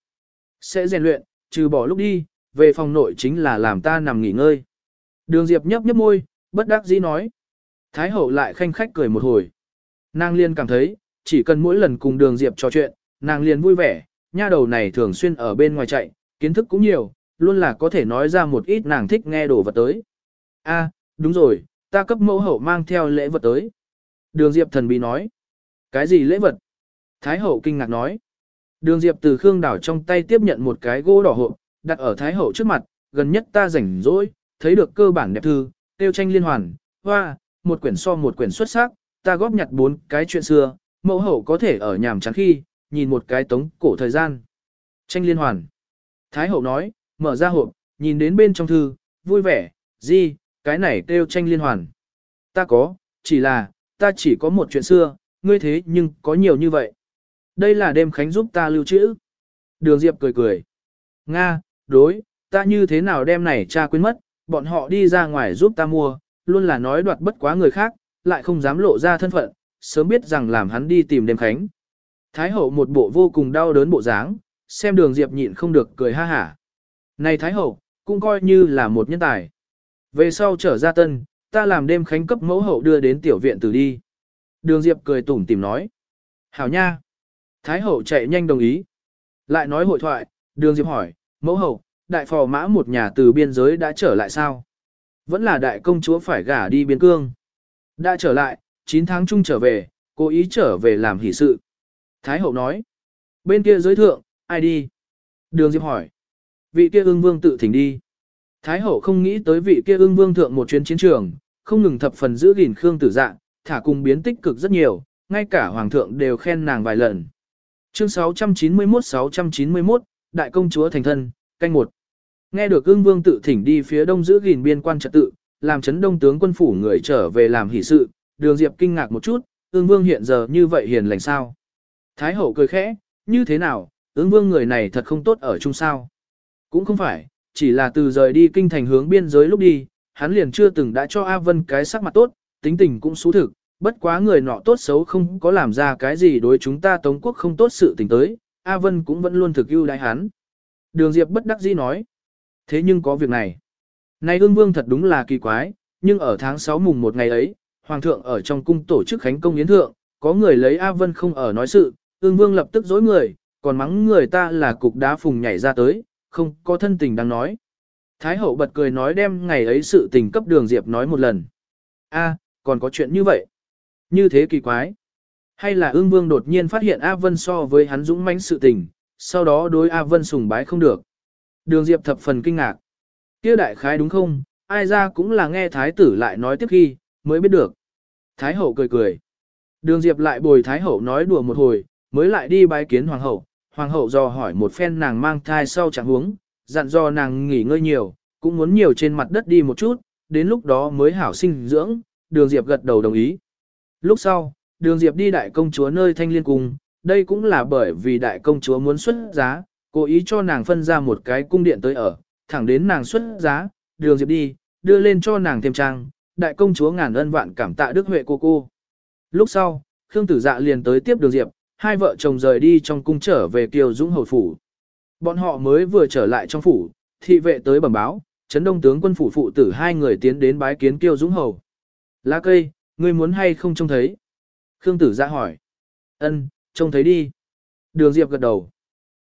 Sẽ rèn luyện, trừ bỏ lúc đi, về phòng nội chính là làm ta nằm nghỉ ngơi. Đường Diệp nhấp nhấp môi, bất đắc dĩ nói. Thái hậu lại khanh khách cười một hồi. Nàng liên cảm thấy, chỉ cần mỗi lần cùng đường Diệp trò chuyện, nàng liền vui vẻ, nha đầu này thường xuyên ở bên ngoài chạy, kiến thức cũng nhiều, luôn là có thể nói ra một ít nàng thích nghe đồ vật tới. A, đúng rồi, ta cấp mẫu hậu mang theo lễ vật tới. Đường Diệp thần bí nói. Cái gì lễ vật? Thái hậu kinh ngạc nói. Đường Diệp từ Khương Đảo trong tay tiếp nhận một cái gỗ đỏ hộp, đặt ở Thái hậu trước mặt, gần nhất ta rảnh rỗi, thấy được cơ bản đẹp thư, tiêu tranh liên hoàn, hoa, một quyển so một quyển xuất sắc, ta góp nhặt bốn cái chuyện xưa, mẫu hậu có thể ở nhàm chán khi, nhìn một cái tống cổ thời gian. Tranh liên hoàn. Thái hậu nói, mở ra hộp, nhìn đến bên trong thư, vui vẻ, gì, cái này tiêu tranh liên hoàn. Ta có, chỉ là, ta chỉ có một chuyện xưa, ngươi thế nhưng có nhiều như vậy. Đây là đêm khánh giúp ta lưu trữ. Đường Diệp cười cười. Nga, đối, ta như thế nào đem này cha quên mất, bọn họ đi ra ngoài giúp ta mua, luôn là nói đoạt bất quá người khác, lại không dám lộ ra thân phận, sớm biết rằng làm hắn đi tìm đêm khánh. Thái hậu một bộ vô cùng đau đớn bộ dáng, xem đường Diệp nhịn không được cười ha hả. Này Thái hậu, cũng coi như là một nhân tài. Về sau trở ra tân, ta làm đêm khánh cấp mẫu hậu đưa đến tiểu viện từ đi. Đường Diệp cười tủm tìm nói. Hảo nha. Thái hậu chạy nhanh đồng ý. Lại nói hội thoại, đường Diệp hỏi, mẫu hậu, đại phò mã một nhà từ biên giới đã trở lại sao? Vẫn là đại công chúa phải gả đi biên cương. Đã trở lại, 9 tháng chung trở về, cố ý trở về làm hỷ sự. Thái hậu nói, bên kia giới thượng, ai đi? Đường Diệp hỏi, vị kia ưng vương tự thỉnh đi. Thái hậu không nghĩ tới vị kia ưng vương thượng một chuyến chiến trường, không ngừng thập phần giữ gìn Khương tử dạng, thả cùng biến tích cực rất nhiều, ngay cả hoàng thượng đều khen nàng vài lần. Chương 691-691, Đại công chúa thành thân, canh một. Nghe được ương vương tự thỉnh đi phía đông giữ gìn biên quan trật tự, làm chấn đông tướng quân phủ người trở về làm hỷ sự, đường diệp kinh ngạc một chút, ương vương hiện giờ như vậy hiền lành sao. Thái hậu cười khẽ, như thế nào, ương vương người này thật không tốt ở chung sao. Cũng không phải, chỉ là từ rời đi kinh thành hướng biên giới lúc đi, hắn liền chưa từng đã cho A Vân cái sắc mặt tốt, tính tình cũng xú thực, bất quá người nọ tốt xấu không có làm ra cái gì đối chúng ta Tống quốc không tốt sự tình tới, A Vân cũng vẫn luôn thực ưu đãi hắn. Đường Diệp bất đắc dĩ nói. Thế nhưng có việc này. Này ương vương thật đúng là kỳ quái, nhưng ở tháng 6 mùng một ngày ấy, Hoàng thượng ở trong cung tổ chức khánh công yến thượng, có người lấy A Vân không ở nói sự, ương vương lập tức dối người, còn mắng người ta là cục đá phùng nhảy ra tới, không có thân tình đang nói. Thái hậu bật cười nói đem ngày ấy sự tình cấp đường Diệp nói một lần. A, còn có chuyện như vậy. Như thế kỳ quái. Hay là ương vương đột nhiên phát hiện A Vân so với hắn dũng mãnh sự tình, sau đó đối A Vân sùng bái không được. Đường Diệp thập phần kinh ngạc. kia đại khái đúng không, ai ra cũng là nghe thái tử lại nói tiếp khi, mới biết được. Thái hậu cười cười. Đường Diệp lại bồi Thái hậu nói đùa một hồi, mới lại đi bái kiến hoàng hậu. Hoàng hậu dò hỏi một phen nàng mang thai sau chẳng huống, dặn dò nàng nghỉ ngơi nhiều, cũng muốn nhiều trên mặt đất đi một chút, đến lúc đó mới hảo sinh dưỡng, đường Diệp gật đầu đồng ý. Lúc sau, đường Diệp đi đại công chúa nơi thanh liên cung, đây cũng là bởi vì đại công chúa muốn xuất giá, cố ý cho nàng phân ra một cái cung điện tới ở, thẳng đến nàng xuất giá, đường Diệp đi, đưa lên cho nàng thêm trang, đại công chúa ngàn ân vạn cảm tạ Đức Huệ cô cô. Lúc sau, Khương Tử Dạ liền tới tiếp đường Diệp, hai vợ chồng rời đi trong cung trở về Kiều Dũng Hầu Phủ. Bọn họ mới vừa trở lại trong phủ, thị vệ tới bẩm báo, chấn đông tướng quân phủ phụ tử hai người tiến đến bái kiến Kiều Dũng Hầu. Lá cây, ngươi muốn hay không trông thấy? Khương Tử Dạ hỏi. Ân, trông thấy đi. Đường Diệp gật đầu.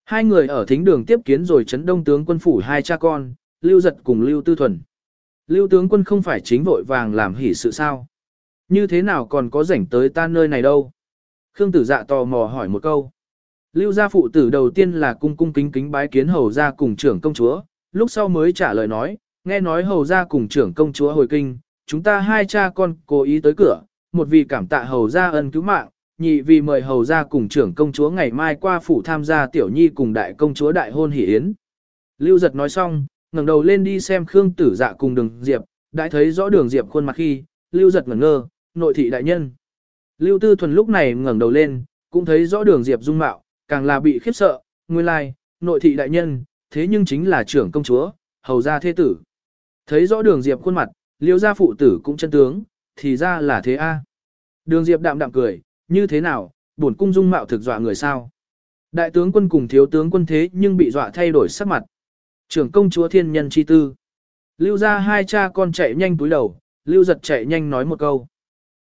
Hai người ở thính đường tiếp kiến rồi chấn đông tướng quân phủ hai cha con, Lưu Giật cùng Lưu Tư Thuần. Lưu tướng quân không phải chính vội vàng làm hỉ sự sao? Như thế nào còn có rảnh tới ta nơi này đâu? Khương tử dạ tò mò hỏi một câu. Lưu gia phụ tử đầu tiên là cung cung kính kính bái kiến hầu gia cùng trưởng công chúa, lúc sau mới trả lời nói, nghe nói hầu gia cùng trưởng công chúa hồi kinh, chúng ta hai cha con cố ý tới cửa, một vì cảm tạ hầu gia ân cứu mạng, nhị vì mời hầu gia cùng trưởng công chúa ngày mai qua phủ tham gia tiểu nhi cùng đại công chúa đại hôn hỷ yến. Lưu giật nói xong, ngẩng đầu lên đi xem Khương tử dạ cùng đường Diệp, đã thấy rõ đường Diệp khuôn mặt khi, Lưu giật ngẩn ngơ, nội thị đại nhân. Lưu Tư Thuần lúc này ngẩng đầu lên, cũng thấy rõ đường Diệp dung mạo, càng là bị khiếp sợ, nguyên lai, nội thị đại nhân, thế nhưng chính là trưởng công chúa, hầu gia thế tử. Thấy rõ đường Diệp khuôn mặt, liêu gia phụ tử cũng chân tướng, thì ra là thế a. Đường Diệp đạm đạm cười, như thế nào, bổn cung dung mạo thực dọa người sao. Đại tướng quân cùng thiếu tướng quân thế nhưng bị dọa thay đổi sắc mặt. Trưởng công chúa thiên nhân chi tư. Lưu ra hai cha con chạy nhanh túi đầu, lưu giật chạy nhanh nói một câu.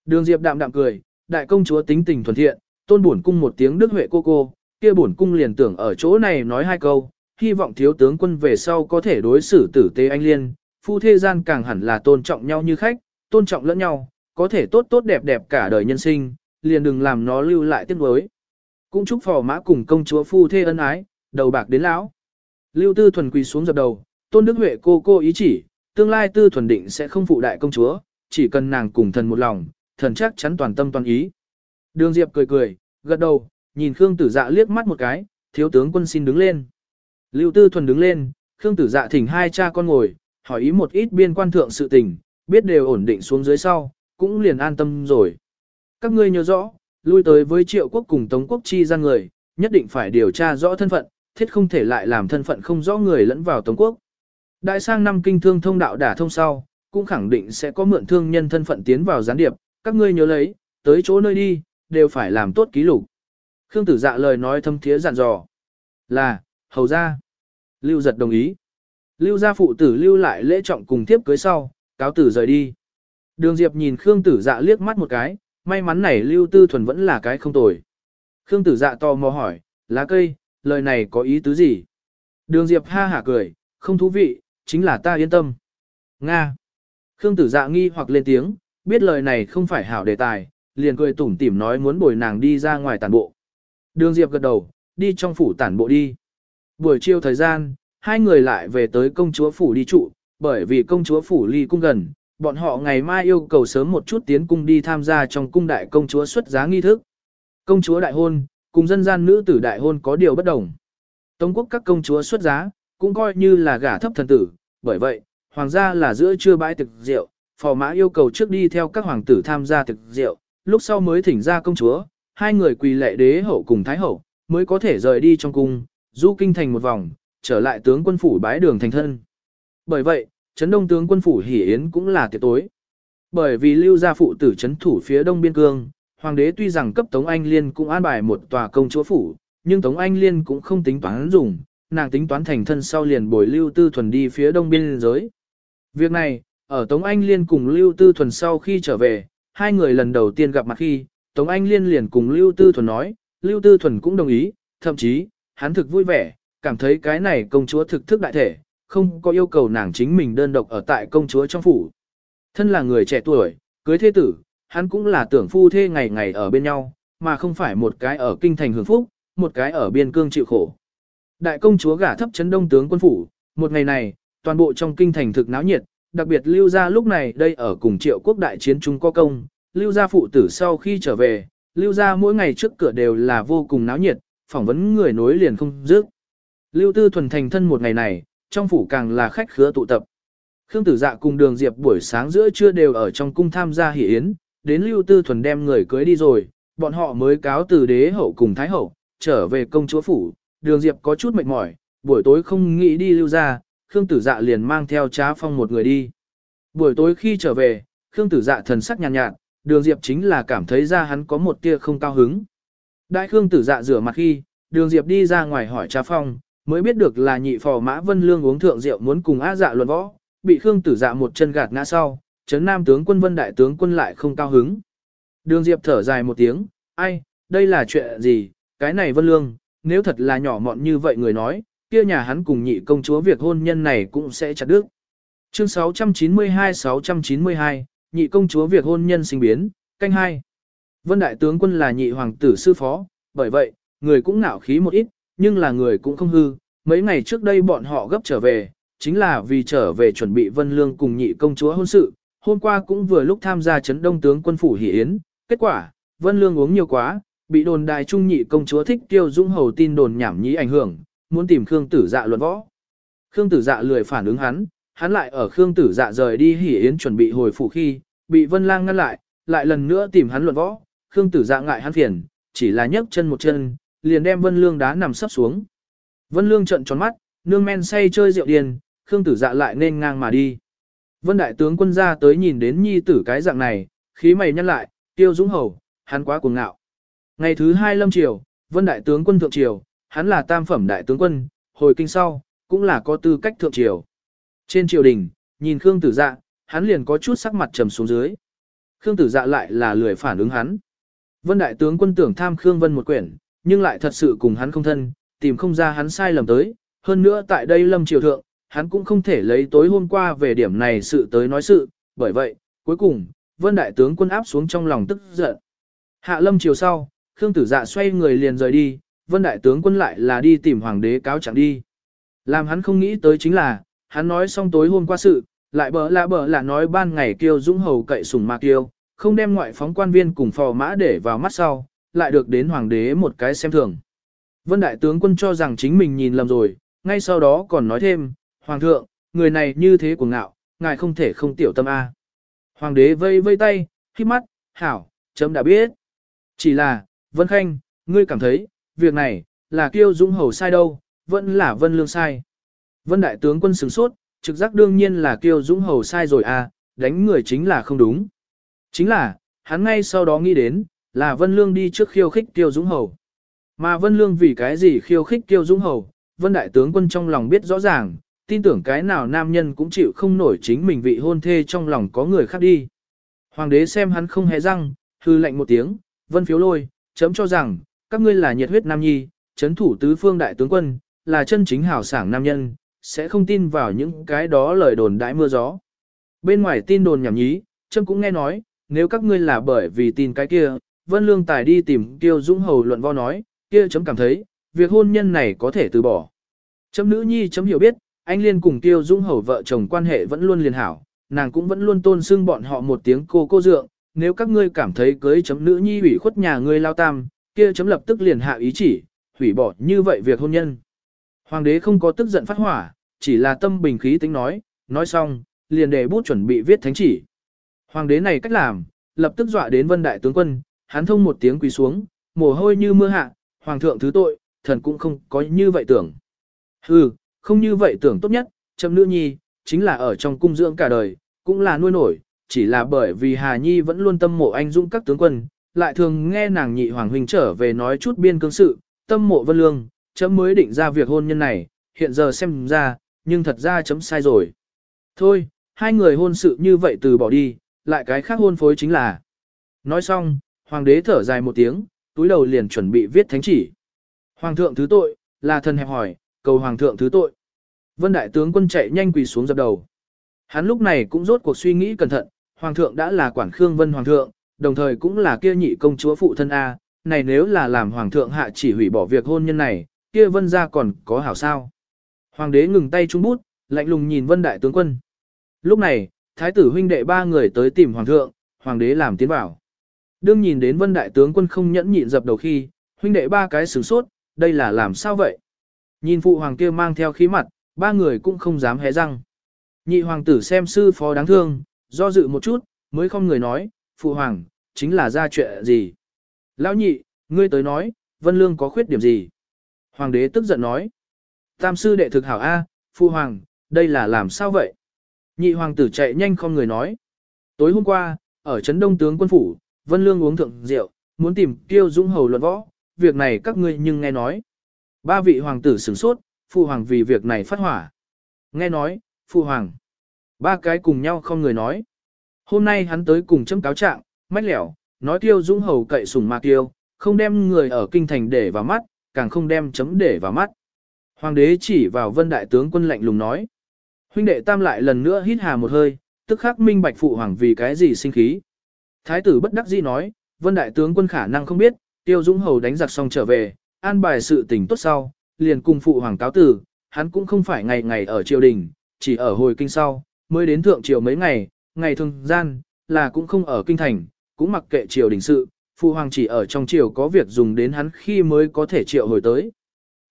Đường Diệp đạm đạm cười, đại công chúa tính tình thuần thiện, tôn bổn cung một tiếng đức huệ cô cô, kia bổn cung liền tưởng ở chỗ này nói hai câu, hy vọng thiếu tướng quân về sau có thể đối xử tử tế anh liên, phu thế gian càng hẳn là tôn trọng nhau như khách, tôn trọng lẫn nhau, có thể tốt tốt đẹp đẹp cả đời nhân sinh, liền đừng làm nó lưu lại tiếc nuối. Cũng chúc phò mã cùng công chúa phu thê ân ái, đầu bạc đến lão. Lưu Tư thuần quỳ xuống dập đầu, tôn đức huệ cô cô ý chỉ, tương lai Tư thuần định sẽ không phụ đại công chúa, chỉ cần nàng cùng thần một lòng, thần chắc chắn toàn tâm toàn ý. Đường Diệp cười cười, gật đầu, nhìn Khương Tử Dạ liếc mắt một cái, thiếu tướng quân xin đứng lên. Lưu Tư Thuần đứng lên, Khương Tử Dạ thỉnh hai cha con ngồi, hỏi ý một ít biên quan thượng sự tình, biết đều ổn định xuống dưới sau, cũng liền an tâm rồi. Các ngươi nhớ rõ, lui tới với triệu quốc cùng Tống quốc chi gian người, nhất định phải điều tra rõ thân phận, thiết không thể lại làm thân phận không rõ người lẫn vào Tống quốc. Đại sang năm kinh thương thông đạo đả thông sau, cũng khẳng định sẽ có mượn thương nhân thân phận tiến vào gián điệp, các ngươi nhớ lấy, tới chỗ nơi đi, đều phải làm tốt ký lục. Khương tử dạ lời nói thâm thiế dặn dò. Là, hầu ra. Lưu giật đồng ý. Lưu gia phụ tử lưu lại lễ trọng cùng tiếp cưới sau, cáo tử rời đi. Đường Diệp nhìn Khương tử dạ liếc mắt một cái, may mắn này Lưu Tư Thuần vẫn là cái không tồi. Khương tử dạ to mò hỏi, lá cây, lời này có ý tứ gì? Đường Diệp ha hả cười, không thú vị, chính là ta yên tâm. Nga. Khương tử dạ nghi hoặc lên tiếng, biết lời này không phải hảo đề tài, liền cười tủm tỉm nói muốn bồi nàng đi ra ngoài tản bộ. Đường Diệp gật đầu, đi trong phủ tản bộ đi. Buổi chiều thời gian, hai người lại về tới công chúa phủ đi trụ, bởi vì công chúa phủ ly cung gần, bọn họ ngày mai yêu cầu sớm một chút tiến cung đi tham gia trong cung đại công chúa xuất giá nghi thức. Công chúa đại hôn, cùng dân gian nữ tử đại hôn có điều bất đồng. Tống quốc các công chúa xuất giá, cũng coi như là gả thấp thần tử, bởi vậy, hoàng gia là giữa trưa bãi thực rượu, phò mã yêu cầu trước đi theo các hoàng tử tham gia thực rượu, lúc sau mới thỉnh ra công chúa, hai người quỳ lệ đế hậu cùng thái hậu, mới có thể rời đi trong cung, du kinh thành một vòng, trở lại tướng quân phủ bái đường thành thân. Bởi vậy, chấn đông tướng quân phủ hỉ yến cũng là tiệc tối. Bởi vì lưu gia phụ tử chấn thủ phía đông biên cương, hoàng đế tuy rằng cấp Tống Anh Liên cũng an bài một tòa công chúa phủ, nhưng Tống Anh Liên cũng không tính toán dùng, nàng tính toán thành thân sau liền bồi lưu tư thuần đi phía đông biên giới. Việc này, ở Tống Anh Liên cùng Lưu Tư Thuần sau khi trở về, hai người lần đầu tiên gặp mặt khi, Tống Anh Liên liền cùng Lưu Tư Thuần nói, Lưu Tư Thuần cũng đồng ý, thậm chí, hắn thực vui vẻ, cảm thấy cái này công chúa thực thức đại thể, không có yêu cầu nàng chính mình đơn độc ở tại công chúa trong phủ. Thân là người trẻ tuổi, cưới thế tử, hắn cũng là tưởng phu thê ngày ngày ở bên nhau, mà không phải một cái ở kinh thành hưởng phúc, một cái ở biên cương chịu khổ. Đại công chúa gả thấp chấn đông tướng quân phủ, một ngày này, toàn bộ trong kinh thành thực náo nhiệt, đặc biệt lưu ra lúc này đây ở cùng triệu quốc đại chiến chúng có công, lưu gia phụ tử sau khi trở về, lưu gia mỗi ngày trước cửa đều là vô cùng náo nhiệt, phỏng vấn người nối liền không dứt. Lưu tư thuần thành thân một ngày này, trong phủ càng là khách khứa tụ tập. Khương tử dạ cùng đường diệp buổi sáng giữa trưa đều ở trong cung tham gia hỷ yến, đến lưu tư thuần đem người cưới đi rồi, bọn họ mới cáo từ đế hậu cùng thái hậu, trở về công chúa phủ, đường diệp có chút mệt mỏi, buổi tối không nghĩ đi lưu ra, Khương tử dạ liền mang theo trá phong một người đi. Buổi tối khi trở về, Khương tử dạ thần sắc nhàn nhạt, nhạt, đường diệp chính là cảm thấy ra hắn có một tia không cao hứng. Đại Khương tử dạ rửa mặt khi, đường diệp đi ra ngoài hỏi trá phong, mới biết được là nhị phò mã vân lương uống thượng rượu muốn cùng á dạ luận võ, bị Khương tử dạ một chân gạt ngã sau, chấn nam tướng quân vân đại tướng quân lại không cao hứng. Đường diệp thở dài một tiếng, ai, đây là chuyện gì, cái này vân lương, nếu thật là nhỏ mọn như vậy người nói, kia nhà hắn cùng nhị công chúa việc hôn nhân này cũng sẽ chặt đứt. Chương 692-692, nhị công chúa việc hôn nhân sinh biến, canh hai. Vân đại tướng quân là nhị hoàng tử sư phó, bởi vậy, người cũng nạo khí một ít, nhưng là người cũng không hư. Mấy ngày trước đây bọn họ gấp trở về, chính là vì trở về chuẩn bị vân lương cùng nhị công chúa hôn sự. Hôm qua cũng vừa lúc tham gia chấn đông tướng quân phủ hỷ yến, kết quả, vân lương uống nhiều quá, bị đồn đại trung nhị công chúa thích tiêu dung hầu tin đồn nhảm nhí ảnh hưởng, muốn tìm Khương Tử Dạ luận võ. Khương Tử Dạ lười phản ứng hắn, hắn lại ở Khương Tử Dạ rời đi hỉ yến chuẩn bị hồi phủ khi, bị Vân Lang ngăn lại, lại lần nữa tìm hắn luận võ. Khương Tử Dạ ngại hắn phiền, chỉ là nhấc chân một chân, liền đem Vân Lương đá nằm sấp xuống. Vân Lương trợn tròn mắt, nương men say chơi rượu điên, Khương Tử Dạ lại nên ngang mà đi. Vân đại tướng quân ra tới nhìn đến nhi tử cái dạng này, khí mày nhăn lại, tiêu dũng hầu, hắn quá cuồng ngạo. Ngày thứ hai lâm triều, Vân đại tướng quân thượng triều, hắn là tam phẩm đại tướng quân, hồi kinh sau, cũng là có tư cách thượng triều. Trên triều đình, nhìn Khương Tử Dạ, hắn liền có chút sắc mặt trầm xuống dưới. Khương Tử Dạ lại là lười phản ứng hắn. Vân đại tướng quân tưởng tham Khương Vân một quyển, nhưng lại thật sự cùng hắn không thân, tìm không ra hắn sai lầm tới. Hơn nữa tại đây lâm triều thượng, hắn cũng không thể lấy tối hôm qua về điểm này sự tới nói sự, bởi vậy, cuối cùng, Vân đại tướng quân áp xuống trong lòng tức giận. Hạ lâm triều sau, Khương Tử Dạ xoay người liền rời đi, Vân Đại Tướng quân lại là đi tìm Hoàng đế cáo chẳng đi. Làm hắn không nghĩ tới chính là, hắn nói xong tối hôm qua sự, lại bở lạ bở là nói ban ngày kêu dũng hầu cậy sùng mạc kêu, không đem ngoại phóng quan viên cùng phò mã để vào mắt sau, lại được đến Hoàng đế một cái xem thường. Vân Đại Tướng quân cho rằng chính mình nhìn lầm rồi, ngay sau đó còn nói thêm, Hoàng thượng, người này như thế của ngạo, ngài không thể không tiểu tâm A. Hoàng đế vây vây tay, khi mắt, hảo, chấm đã biết. Chỉ là, Vân Khanh, ngươi cảm thấy, việc này, là kiêu dũng hầu sai đâu, vẫn là vân lương sai. Vân đại tướng quân sửng sốt, trực giác đương nhiên là kiêu dũng hầu sai rồi à, đánh người chính là không đúng. Chính là, hắn ngay sau đó nghĩ đến, là vân lương đi trước khiêu khích tiêu dũng hầu. Mà vân lương vì cái gì khiêu khích tiêu dũng hầu, vân đại tướng quân trong lòng biết rõ ràng, tin tưởng cái nào nam nhân cũng chịu không nổi chính mình vị hôn thê trong lòng có người khác đi. Hoàng đế xem hắn không hề răng, hư lệnh một tiếng, vân phiếu lôi, chấm cho rằng, các ngươi là nhiệt huyết nam nhi, chấn thủ tứ phương đại tướng quân, là chân chính hảo sảng nam nhân, sẽ không tin vào những cái đó lời đồn đãi mưa gió. Bên ngoài tin đồn nhảm nhí, chấm cũng nghe nói, nếu các ngươi là bởi vì tin cái kia, Vân Lương Tài đi tìm Tiêu Dũng Hầu luận vo nói, kia chấm cảm thấy, việc hôn nhân này có thể từ bỏ. Chấm nữ nhi chấm hiểu biết, anh Liên cùng Tiêu Dũng Hầu vợ chồng quan hệ vẫn luôn liền hảo, nàng cũng vẫn luôn tôn xưng bọn họ một tiếng cô cô dượng, nếu các ngươi cảm thấy cưới chấm nữ nhi ủy khuất nhà ngươi lao tam, kia chấm lập tức liền hạ ý chỉ, hủy bỏ như vậy việc hôn nhân. Hoàng đế không có tức giận phát hỏa, chỉ là tâm bình khí tính nói, nói xong, liền để bút chuẩn bị viết thánh chỉ. Hoàng đế này cách làm, lập tức dọa đến vân đại tướng quân, hắn thông một tiếng quỳ xuống, mồ hôi như mưa hạ, hoàng thượng thứ tội, thần cũng không có như vậy tưởng. Hừ, không như vậy tưởng tốt nhất, chậm nữ nhi, chính là ở trong cung dưỡng cả đời, cũng là nuôi nổi, chỉ là bởi vì Hà Nhi vẫn luôn tâm mộ anh dũng các tướng quân, lại thường nghe nàng nhị hoàng huynh trở về nói chút biên cương sự, tâm mộ vân lương, chấm mới định ra việc hôn nhân này, hiện giờ xem ra, nhưng thật ra chấm sai rồi. Thôi, hai người hôn sự như vậy từ bỏ đi, lại cái khác hôn phối chính là. Nói xong, hoàng đế thở dài một tiếng, túi đầu liền chuẩn bị viết thánh chỉ. Hoàng thượng thứ tội, là thần hẹp hỏi, cầu hoàng thượng thứ tội. Vân đại tướng quân chạy nhanh quỳ xuống dập đầu. Hắn lúc này cũng rốt cuộc suy nghĩ cẩn thận, hoàng thượng đã là quản khương vân hoàng thượng, đồng thời cũng là kia nhị công chúa phụ thân A, này nếu là làm hoàng thượng hạ chỉ hủy bỏ việc hôn nhân này, kia vân ra còn có hảo sao. Hoàng đế ngừng tay trung bút, lạnh lùng nhìn vân đại tướng quân. Lúc này, thái tử huynh đệ ba người tới tìm hoàng thượng, hoàng đế làm tiến vào. Đương nhìn đến vân đại tướng quân không nhẫn nhịn dập đầu khi, huynh đệ ba cái sửng sốt, đây là làm sao vậy? Nhìn phụ hoàng kia mang theo khí mặt, ba người cũng không dám hé răng. Nhị hoàng tử xem sư phó đáng thương, do dự một chút, mới không người nói, phụ hoàng, chính là ra chuyện gì? Lão nhị, ngươi tới nói, vân lương có khuyết điểm gì? Hoàng đế tức giận nói, tam sư đệ thực hảo A, phụ hoàng, đây là làm sao vậy? Nhị hoàng tử chạy nhanh không người nói. Tối hôm qua, ở Trấn Đông tướng quân phủ, Vân Lương uống thượng rượu, muốn tìm Tiêu Dũng hầu luận võ, việc này các ngươi nhưng nghe nói. Ba vị hoàng tử sửng sốt, phụ hoàng vì việc này phát hỏa. Nghe nói, phụ hoàng. Ba cái cùng nhau không người nói. Hôm nay hắn tới cùng chấm cáo trạng, mách lẻo, nói Tiêu Dũng hầu cậy sủng mạc tiêu, không đem người ở kinh thành để vào mắt, càng không đem chấm để vào mắt. Hoàng đế chỉ vào vân đại tướng quân lạnh lùng nói. Huynh đệ tam lại lần nữa hít hà một hơi, tức khắc minh bạch phụ hoàng vì cái gì sinh khí. Thái tử bất đắc dĩ nói, vân đại tướng quân khả năng không biết, tiêu dũng hầu đánh giặc xong trở về, an bài sự tình tốt sau, liền cùng phụ hoàng cáo tử, hắn cũng không phải ngày ngày ở triều đình, chỉ ở hồi kinh sau, mới đến thượng triều mấy ngày, ngày thường gian, là cũng không ở kinh thành, cũng mặc kệ triều đình sự, phụ hoàng chỉ ở trong triều có việc dùng đến hắn khi mới có thể triệu hồi tới.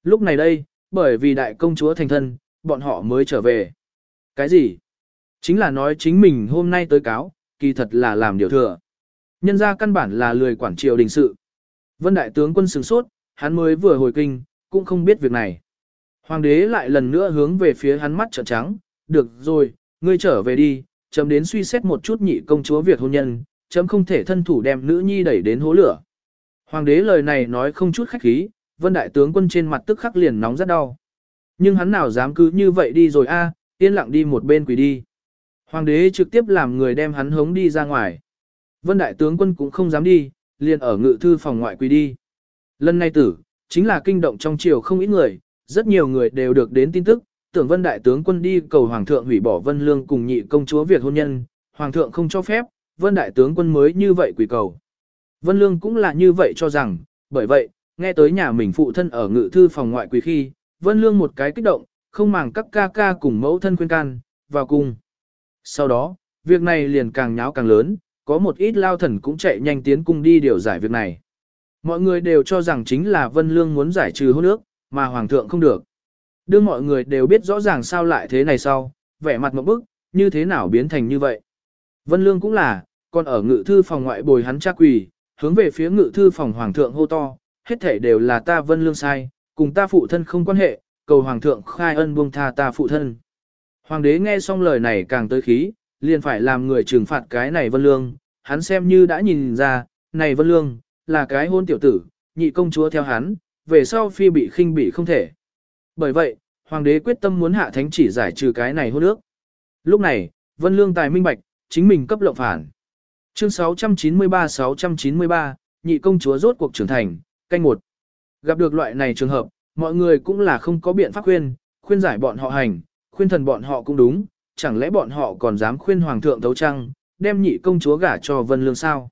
Lúc này đây, bởi vì đại công chúa thành thân, bọn họ mới trở về. Cái gì? Chính là nói chính mình hôm nay tới cáo, kỳ thật là làm điều thừa. Nhân ra căn bản là lười quản triều đình sự. Vân đại tướng quân sừng sốt, hắn mới vừa hồi kinh, cũng không biết việc này. Hoàng đế lại lần nữa hướng về phía hắn mắt trợn trắng, được rồi, ngươi trở về đi, chấm đến suy xét một chút nhị công chúa việc hôn nhân, chấm không thể thân thủ đem nữ nhi đẩy đến hố lửa. Hoàng đế lời này nói không chút khách khí, vân đại tướng quân trên mặt tức khắc liền nóng rất đau. Nhưng hắn nào dám cứ như vậy đi rồi a, yên lặng đi một bên quỳ đi. Hoàng đế trực tiếp làm người đem hắn hống đi ra ngoài. Vân đại tướng quân cũng không dám đi, liền ở ngự thư phòng ngoại quỳ đi. Lần này tử, chính là kinh động trong triều không ít người, rất nhiều người đều được đến tin tức, tưởng vân đại tướng quân đi cầu hoàng thượng hủy bỏ vân lương cùng nhị công chúa việc hôn nhân, hoàng thượng không cho phép, vân đại tướng quân mới như vậy quỳ cầu. Vân lương cũng là như vậy cho rằng, bởi vậy, nghe tới nhà mình phụ thân ở ngự thư phòng ngoại quỳ khi, vân lương một cái kích động, không màng các ca ca cùng mẫu thân khuyên can, vào cung. Sau đó, việc này liền càng nháo càng lớn, có một ít lao thần cũng chạy nhanh tiến cung đi điều giải việc này. Mọi người đều cho rằng chính là Vân Lương muốn giải trừ hôn ước, mà Hoàng thượng không được. Đương mọi người đều biết rõ ràng sao lại thế này sau, vẻ mặt một bức, như thế nào biến thành như vậy. Vân Lương cũng là, còn ở ngự thư phòng ngoại bồi hắn cha quỳ, hướng về phía ngự thư phòng Hoàng thượng hô to, hết thể đều là ta Vân Lương sai, cùng ta phụ thân không quan hệ, cầu Hoàng thượng khai ân buông tha ta phụ thân. Hoàng đế nghe xong lời này càng tới khí, liền phải làm người trừng phạt cái này Vân Lương, hắn xem như đã nhìn ra, này Vân Lương, là cái hôn tiểu tử, nhị công chúa theo hắn, về sau phi bị khinh bị không thể. Bởi vậy, Hoàng đế quyết tâm muốn hạ thánh chỉ giải trừ cái này hôn ước. Lúc này, Vân Lương tài minh bạch, chính mình cấp lộng phản. Chương 693-693, nhị công chúa rốt cuộc trưởng thành, canh một. Gặp được loại này trường hợp, mọi người cũng là không có biện pháp khuyên, khuyên giải bọn họ hành, khuyên thần bọn họ cũng đúng, chẳng lẽ bọn họ còn dám khuyên hoàng thượng tấu trăng, đem nhị công chúa gả cho Vân Lương sao?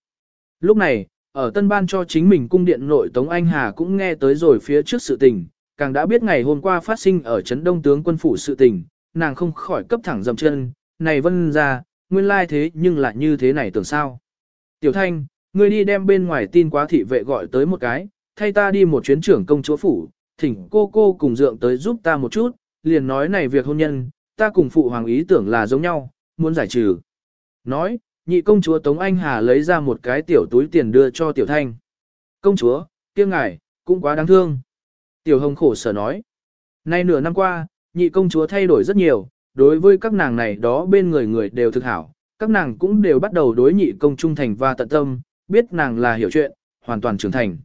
Lúc này, ở tân ban cho chính mình cung điện nội Tống Anh Hà cũng nghe tới rồi phía trước sự tình, càng đã biết ngày hôm qua phát sinh ở Trấn Đông tướng quân phủ sự tình, nàng không khỏi cấp thẳng dầm chân, này Vân ra, nguyên lai thế nhưng lại như thế này tưởng sao? Tiểu Thanh, ngươi đi đem bên ngoài tin quá thị vệ gọi tới một cái, thay ta đi một chuyến trưởng công chúa phủ, thỉnh cô cô cùng dượng tới giúp ta một chút, liền nói này việc hôn nhân, ta cùng phụ hoàng ý tưởng là giống nhau, muốn giải trừ. Nói, nhị công chúa Tống Anh Hà lấy ra một cái tiểu túi tiền đưa cho tiểu thanh. Công chúa, kia ngài, cũng quá đáng thương. Tiểu hồng khổ sở nói. Nay nửa năm qua, nhị công chúa thay đổi rất nhiều, đối với các nàng này đó bên người người đều thực hảo, các nàng cũng đều bắt đầu đối nhị công trung thành và tận tâm, biết nàng là hiểu chuyện, hoàn toàn trưởng thành.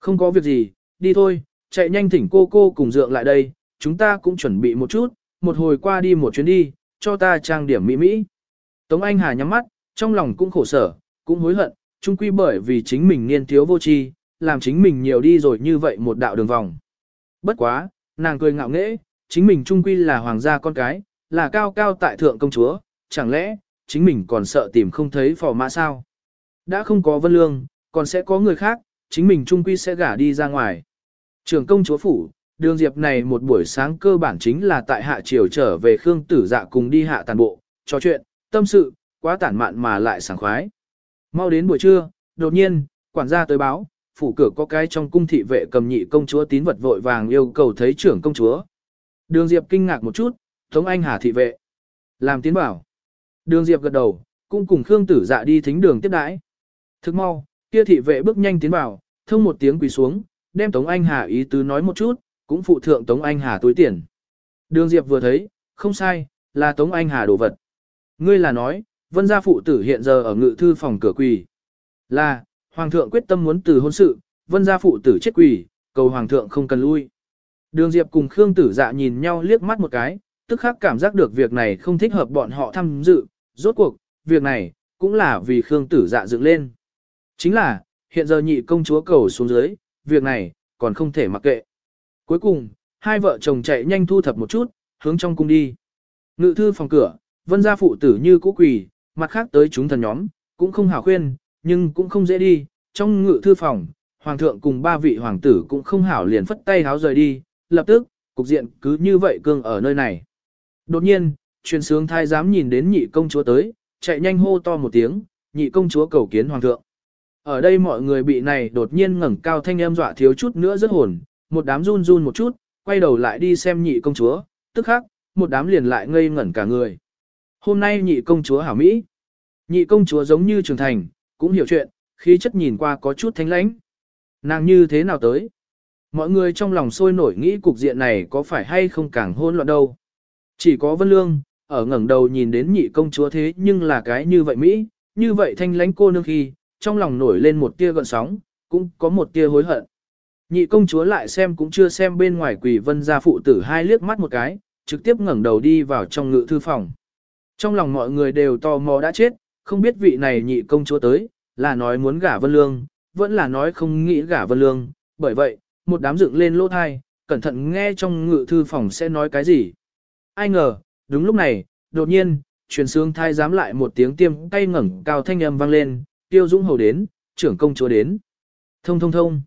Không có việc gì, đi thôi, chạy nhanh thỉnh cô cô cùng dượng lại đây, chúng ta cũng chuẩn bị một chút, một hồi qua đi một chuyến đi, cho ta trang điểm mỹ mỹ. Tống Anh Hà nhắm mắt, trong lòng cũng khổ sở, cũng hối hận, chung quy bởi vì chính mình niên thiếu vô tri, làm chính mình nhiều đi rồi như vậy một đạo đường vòng. Bất quá, nàng cười ngạo nghễ, chính mình chung quy là hoàng gia con cái, là cao cao tại thượng công chúa, chẳng lẽ, chính mình còn sợ tìm không thấy phò mã sao? Đã không có vân lương, còn sẽ có người khác, chính mình chung quy sẽ gả đi ra ngoài. Trường công chúa phủ, đường diệp này một buổi sáng cơ bản chính là tại hạ triều trở về Khương Tử Dạ cùng đi hạ tàn bộ, trò chuyện, tâm sự, quá tản mạn mà lại sảng khoái. Mau đến buổi trưa, đột nhiên, quản gia tới báo, phủ cửa có cái trong cung thị vệ cầm nhị công chúa tín vật vội vàng yêu cầu thấy trưởng công chúa. Đường Diệp kinh ngạc một chút, Tống Anh Hà thị vệ. Làm tiến bảo. Đường Diệp gật đầu, cũng cùng Khương Tử Dạ đi thính đường tiếp đãi. Thức mau, kia thị vệ bước nhanh tiến vào, thông một tiếng quỳ xuống, đem Tống Anh Hà ý tứ nói một chút, cũng phụ thượng Tống Anh Hà túi tiền. Đường Diệp vừa thấy, không sai, là Tống Anh Hà đồ vật. Ngươi là nói, vân gia phụ tử hiện giờ ở ngự thư phòng cửa quỳ. Là, Hoàng thượng quyết tâm muốn từ hôn sự, vân gia phụ tử chết quỳ, cầu Hoàng thượng không cần lui. Đường Diệp cùng Khương Tử Dạ nhìn nhau liếc mắt một cái, tức khắc cảm giác được việc này không thích hợp bọn họ tham dự, rốt cuộc, việc này, cũng là vì Khương Tử Dạ dựng lên. Chính là, hiện giờ nhị công chúa cầu xuống dưới, việc này, còn không thể mặc kệ. Cuối cùng, hai vợ chồng chạy nhanh thu thập một chút, hướng trong cung đi. Ngự thư phòng cửa, vân gia phụ tử như cũ quỳ, mặt khác tới chúng thần nhóm, cũng không hảo khuyên, nhưng cũng không dễ đi. Trong ngự thư phòng, hoàng thượng cùng ba vị hoàng tử cũng không hảo liền phất tay háo rời đi, lập tức, cục diện cứ như vậy cương ở nơi này. Đột nhiên, truyền sướng thái giám nhìn đến nhị công chúa tới, chạy nhanh hô to một tiếng, nhị công chúa cầu kiến hoàng thượng. Ở đây mọi người bị này đột nhiên ngẩng cao thanh âm dọa thiếu chút nữa rất hồn, một đám run run một chút, quay đầu lại đi xem nhị công chúa, tức khắc, một đám liền lại ngây ngẩn cả người. Hôm nay nhị công chúa hảo Mỹ. Nhị công chúa giống như trưởng thành, cũng hiểu chuyện, khí chất nhìn qua có chút thanh lãnh. Nàng như thế nào tới? Mọi người trong lòng sôi nổi nghĩ cục diện này có phải hay không càng hôn loạn đâu. Chỉ có Vân Lương, ở ngẩng đầu nhìn đến nhị công chúa thế nhưng là cái như vậy Mỹ, như vậy thanh lãnh cô nương khi, trong lòng nổi lên một tia gợn sóng, cũng có một tia hối hận. Nhị công chúa lại xem cũng chưa xem bên ngoài quỷ vân gia phụ tử hai liếc mắt một cái, trực tiếp ngẩng đầu đi vào trong ngự thư phòng. Trong lòng mọi người đều tò mò đã chết, không biết vị này nhị công chúa tới, là nói muốn gả vân lương, vẫn là nói không nghĩ gả vân lương, bởi vậy, một đám dựng lên lỗ thai, cẩn thận nghe trong ngự thư phòng sẽ nói cái gì. Ai ngờ, đúng lúc này, đột nhiên, truyền sướng thai dám lại một tiếng tiêm cay ngẩng cao thanh âm vang lên, tiêu dũng hầu đến, trưởng công chúa đến. Thông thông thông.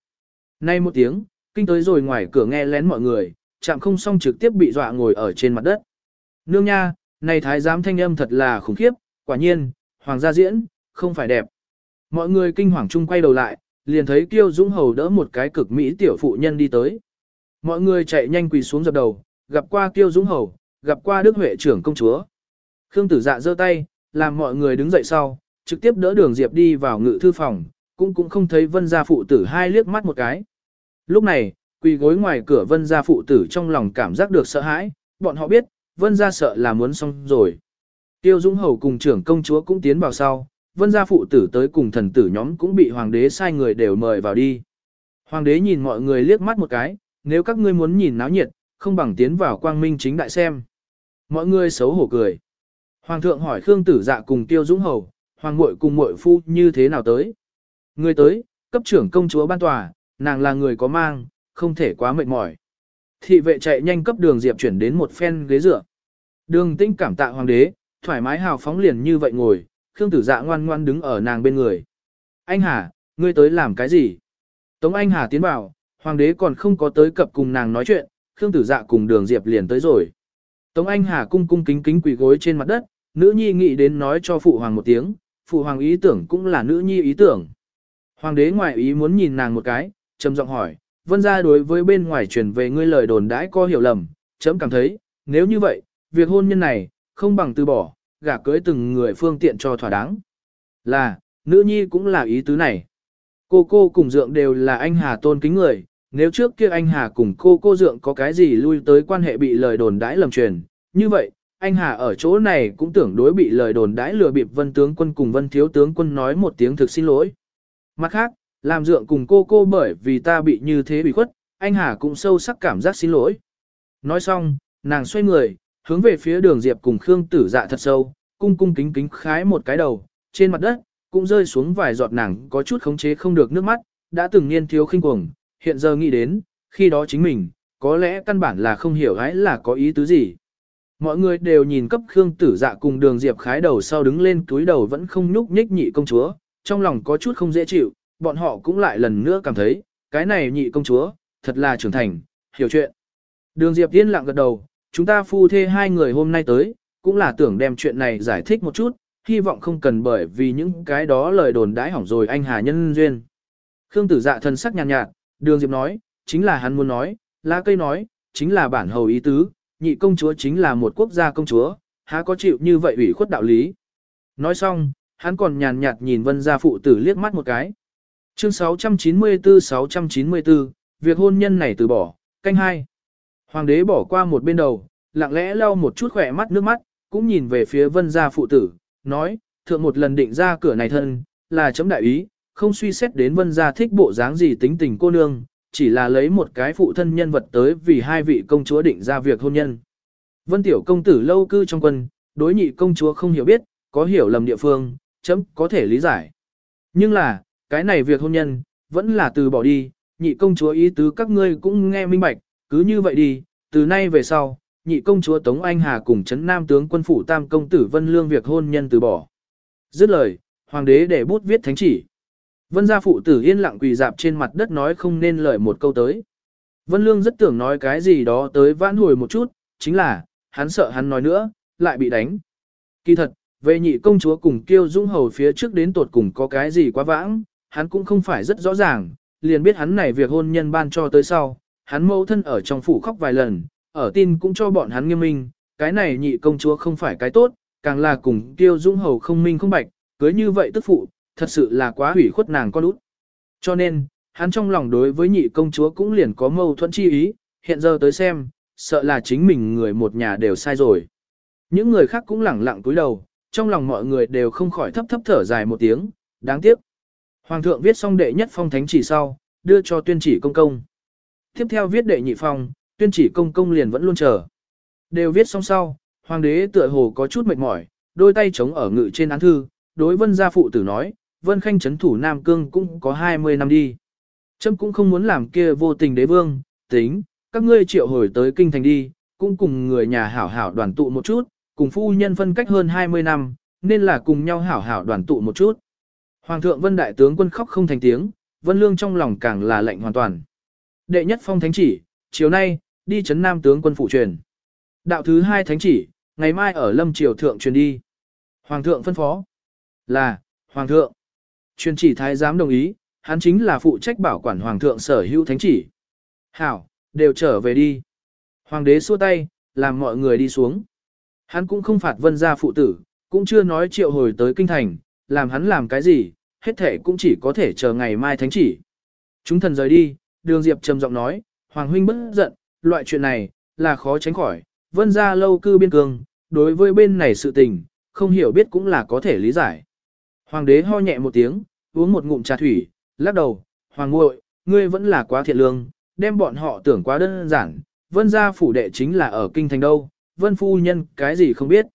Nay một tiếng, kinh tới rồi ngoài cửa nghe lén mọi người, chạm không xong trực tiếp bị dọa ngồi ở trên mặt đất. Nương nha, này thái giám thanh âm thật là khủng khiếp, quả nhiên, hoàng gia diễn, không phải đẹp. Mọi người kinh hoàng chung quay đầu lại, liền thấy Kiêu Dũng Hầu đỡ một cái cực mỹ tiểu phụ nhân đi tới. Mọi người chạy nhanh quỳ xuống dập đầu, gặp qua Kiêu Dũng Hầu, gặp qua Đức Huệ trưởng công chúa. Khương Tử Dạ giơ tay, làm mọi người đứng dậy sau, trực tiếp đỡ Đường Diệp đi vào ngự thư phòng, cũng cũng không thấy Vân gia phụ tử hai liếc mắt một cái. Lúc này, quỳ gối ngoài cửa Vân gia phụ tử trong lòng cảm giác được sợ hãi, bọn họ biết, Vân gia sợ là muốn xong rồi. Tiêu Dũng Hầu cùng trưởng công chúa cũng tiến vào sau, Vân gia phụ tử tới cùng thần tử nhóm cũng bị hoàng đế sai người đều mời vào đi. Hoàng đế nhìn mọi người liếc mắt một cái, nếu các ngươi muốn nhìn náo nhiệt, không bằng tiến vào quang minh chính đại xem. Mọi người xấu hổ cười. Hoàng thượng hỏi Khương Tử Dạ cùng Tiêu Dũng Hầu, hoàng muội cùng muội phu như thế nào tới? Người tới, cấp trưởng công chúa ban tòa, nàng là người có mang, không thể quá mệt mỏi. Thị vệ chạy nhanh cấp đường Diệp chuyển đến một phen ghế dựa. Đường tinh cảm tạ hoàng đế, thoải mái hào phóng liền như vậy ngồi, Khương Tử Dạ ngoan ngoan đứng ở nàng bên người. Anh Hà, ngươi tới làm cái gì? Tống Anh Hà tiến vào, hoàng đế còn không có tới cập cùng nàng nói chuyện, Khương Tử Dạ cùng đường Diệp liền tới rồi. Tống Anh Hà cung cung kính kính quỳ gối trên mặt đất, nữ nhi nghĩ đến nói cho phụ hoàng một tiếng, phụ hoàng ý tưởng cũng là nữ nhi ý tưởng. Hoàng đế ngoại ý muốn nhìn nàng một cái, trầm giọng hỏi, vân ra đối với bên ngoài truyền về ngươi lời đồn đãi có hiểu lầm, chấm cảm thấy, nếu như vậy, việc hôn nhân này, không bằng từ bỏ, gả cưới từng người phương tiện cho thỏa đáng. Là, nữ nhi cũng là ý tứ này. Cô cô cùng dượng đều là anh Hà tôn kính người, nếu trước kia anh Hà cùng cô cô dượng có cái gì lui tới quan hệ bị lời đồn đãi lầm truyền, như vậy, anh Hà ở chỗ này cũng tưởng đối bị lời đồn đãi lừa bịp vân tướng quân cùng vân thiếu tướng quân nói một tiếng thực xin lỗi. Mặt khác, làm dượng cùng cô cô bởi vì ta bị như thế bị khuất, anh Hà cũng sâu sắc cảm giác xin lỗi. Nói xong, nàng xoay người, hướng về phía đường Diệp cùng Khương tử dạ thật sâu, cung cung kính kính khái một cái đầu, trên mặt đất, cũng rơi xuống vài giọt nàng có chút khống chế không được nước mắt, đã từng niên thiếu khinh cuồng, hiện giờ nghĩ đến, khi đó chính mình, có lẽ căn bản là không hiểu gái là có ý tứ gì. Mọi người đều nhìn cấp Khương Tử Dạ cùng Đường Diệp khái đầu sau đứng lên túi đầu vẫn không nhúc nhích nhị công chúa, trong lòng có chút không dễ chịu, bọn họ cũng lại lần nữa cảm thấy, cái này nhị công chúa, thật là trưởng thành, hiểu chuyện. Đường Diệp yên lặng gật đầu, chúng ta phu thê hai người hôm nay tới, cũng là tưởng đem chuyện này giải thích một chút, hy vọng không cần bởi vì những cái đó lời đồn đãi hỏng rồi anh hà nhân duyên. Khương tử dạ thân sắc nhàn nhạt, nhạt, đường diệp nói, chính là hắn muốn nói, lá cây nói, chính là bản hầu ý tứ, nhị công chúa chính là một quốc gia công chúa, há có chịu như vậy ủy khuất đạo lý. Nói xong, hắn còn nhàn nhạt nhìn vân gia phụ tử liếc mắt một cái. Chương 694-694, việc hôn nhân này từ bỏ, canh hai. Hoàng đế bỏ qua một bên đầu, lặng lẽ lau một chút khỏe mắt nước mắt, cũng nhìn về phía vân gia phụ tử, nói, thượng một lần định ra cửa này thân, là chấm đại ý, không suy xét đến vân gia thích bộ dáng gì tính tình cô nương, chỉ là lấy một cái phụ thân nhân vật tới vì hai vị công chúa định ra việc hôn nhân. Vân tiểu công tử lâu cư trong quân, đối nhị công chúa không hiểu biết, có hiểu lầm địa phương, chấm có thể lý giải. Nhưng là, cái này việc hôn nhân, vẫn là từ bỏ đi, nhị công chúa ý tứ các ngươi cũng nghe minh bạch, cứ như vậy đi, từ nay về sau, nhị công chúa Tống Anh Hà cùng chấn nam tướng quân phủ tam công tử Vân Lương việc hôn nhân từ bỏ. Dứt lời, hoàng đế để bút viết thánh chỉ. Vân gia phụ tử yên lặng quỳ dạp trên mặt đất nói không nên lời một câu tới. Vân Lương rất tưởng nói cái gì đó tới vãn hồi một chút, chính là, hắn sợ hắn nói nữa, lại bị đánh. Kỳ thật, về nhị công chúa cùng kiêu dũng hầu phía trước đến tột cùng có cái gì quá vãng, hắn cũng không phải rất rõ ràng, liền biết hắn này việc hôn nhân ban cho tới sau, hắn mẫu thân ở trong phủ khóc vài lần, ở tin cũng cho bọn hắn nghiêm minh, cái này nhị công chúa không phải cái tốt, càng là cùng tiêu dũng hầu không minh không bạch, cưới như vậy tức phụ, thật sự là quá hủy khuất nàng con út. Cho nên, hắn trong lòng đối với nhị công chúa cũng liền có mâu thuẫn chi ý, hiện giờ tới xem, sợ là chính mình người một nhà đều sai rồi. Những người khác cũng lẳng lặng cúi đầu, trong lòng mọi người đều không khỏi thấp thấp thở dài một tiếng, đáng tiếc. Hoàng thượng viết xong đệ nhất phong thánh chỉ sau, đưa cho tuyên chỉ công công. Tiếp theo viết đệ nhị phong, tuyên chỉ công công liền vẫn luôn chờ. Đều viết xong sau, hoàng đế tựa hồ có chút mệt mỏi, đôi tay chống ở ngự trên án thư, đối vân gia phụ tử nói, vân khanh chấn thủ Nam Cương cũng có 20 năm đi. Trâm cũng không muốn làm kia vô tình đế vương, tính, các ngươi triệu hồi tới kinh thành đi, cũng cùng người nhà hảo hảo đoàn tụ một chút, cùng phu nhân phân cách hơn 20 năm, nên là cùng nhau hảo hảo đoàn tụ một chút. Hoàng thượng vân đại tướng quân khóc không thành tiếng, vân lương trong lòng càng là lạnh hoàn toàn. Đệ nhất phong thánh chỉ, chiều nay, đi chấn nam tướng quân phụ truyền. Đạo thứ hai thánh chỉ, ngày mai ở lâm triều thượng truyền đi. Hoàng thượng phân phó là, Hoàng thượng. Truyền chỉ thái giám đồng ý, hắn chính là phụ trách bảo quản Hoàng thượng sở hữu thánh chỉ. Hảo, đều trở về đi. Hoàng đế xua tay, làm mọi người đi xuống. Hắn cũng không phạt vân gia phụ tử, cũng chưa nói triệu hồi tới kinh thành, làm hắn làm cái gì, hết thể cũng chỉ có thể chờ ngày mai thánh chỉ. Chúng thần rời đi, đường diệp trầm giọng nói, Hoàng huynh bất giận, loại chuyện này, là khó tránh khỏi, vân gia lâu cư biên cương, đối với bên này sự tình, không hiểu biết cũng là có thể lý giải. Hoàng đế ho nhẹ một tiếng, uống một ngụm trà thủy, lắc đầu, Hoàng ngội, ngươi vẫn là quá thiện lương, đem bọn họ tưởng quá đơn giản, vân gia phủ đệ chính là ở kinh thành đâu, vân phu nhân cái gì không biết.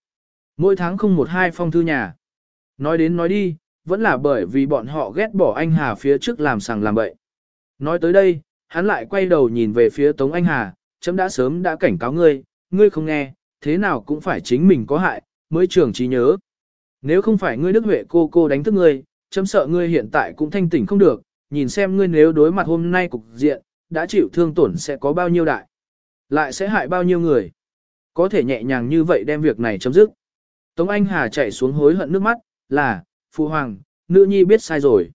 Mỗi tháng không một hai phong thư nhà. Nói đến nói đi, vẫn là bởi vì bọn họ ghét bỏ anh Hà phía trước làm sàng làm bậy. Nói tới đây, hắn lại quay đầu nhìn về phía Tống Anh Hà, chấm đã sớm đã cảnh cáo ngươi, ngươi không nghe, thế nào cũng phải chính mình có hại, mới trường trí nhớ. Nếu không phải ngươi Đức Huệ cô cô đánh thức ngươi, chấm sợ ngươi hiện tại cũng thanh tỉnh không được, nhìn xem ngươi nếu đối mặt hôm nay cục diện, đã chịu thương tổn sẽ có bao nhiêu đại. Lại sẽ hại bao nhiêu người. Có thể nhẹ nhàng như vậy đem việc này chấm dứt. Tống Anh Hà chạy xuống hối hận nước mắt, là, Phụ Hoàng, nữ nhi biết sai rồi.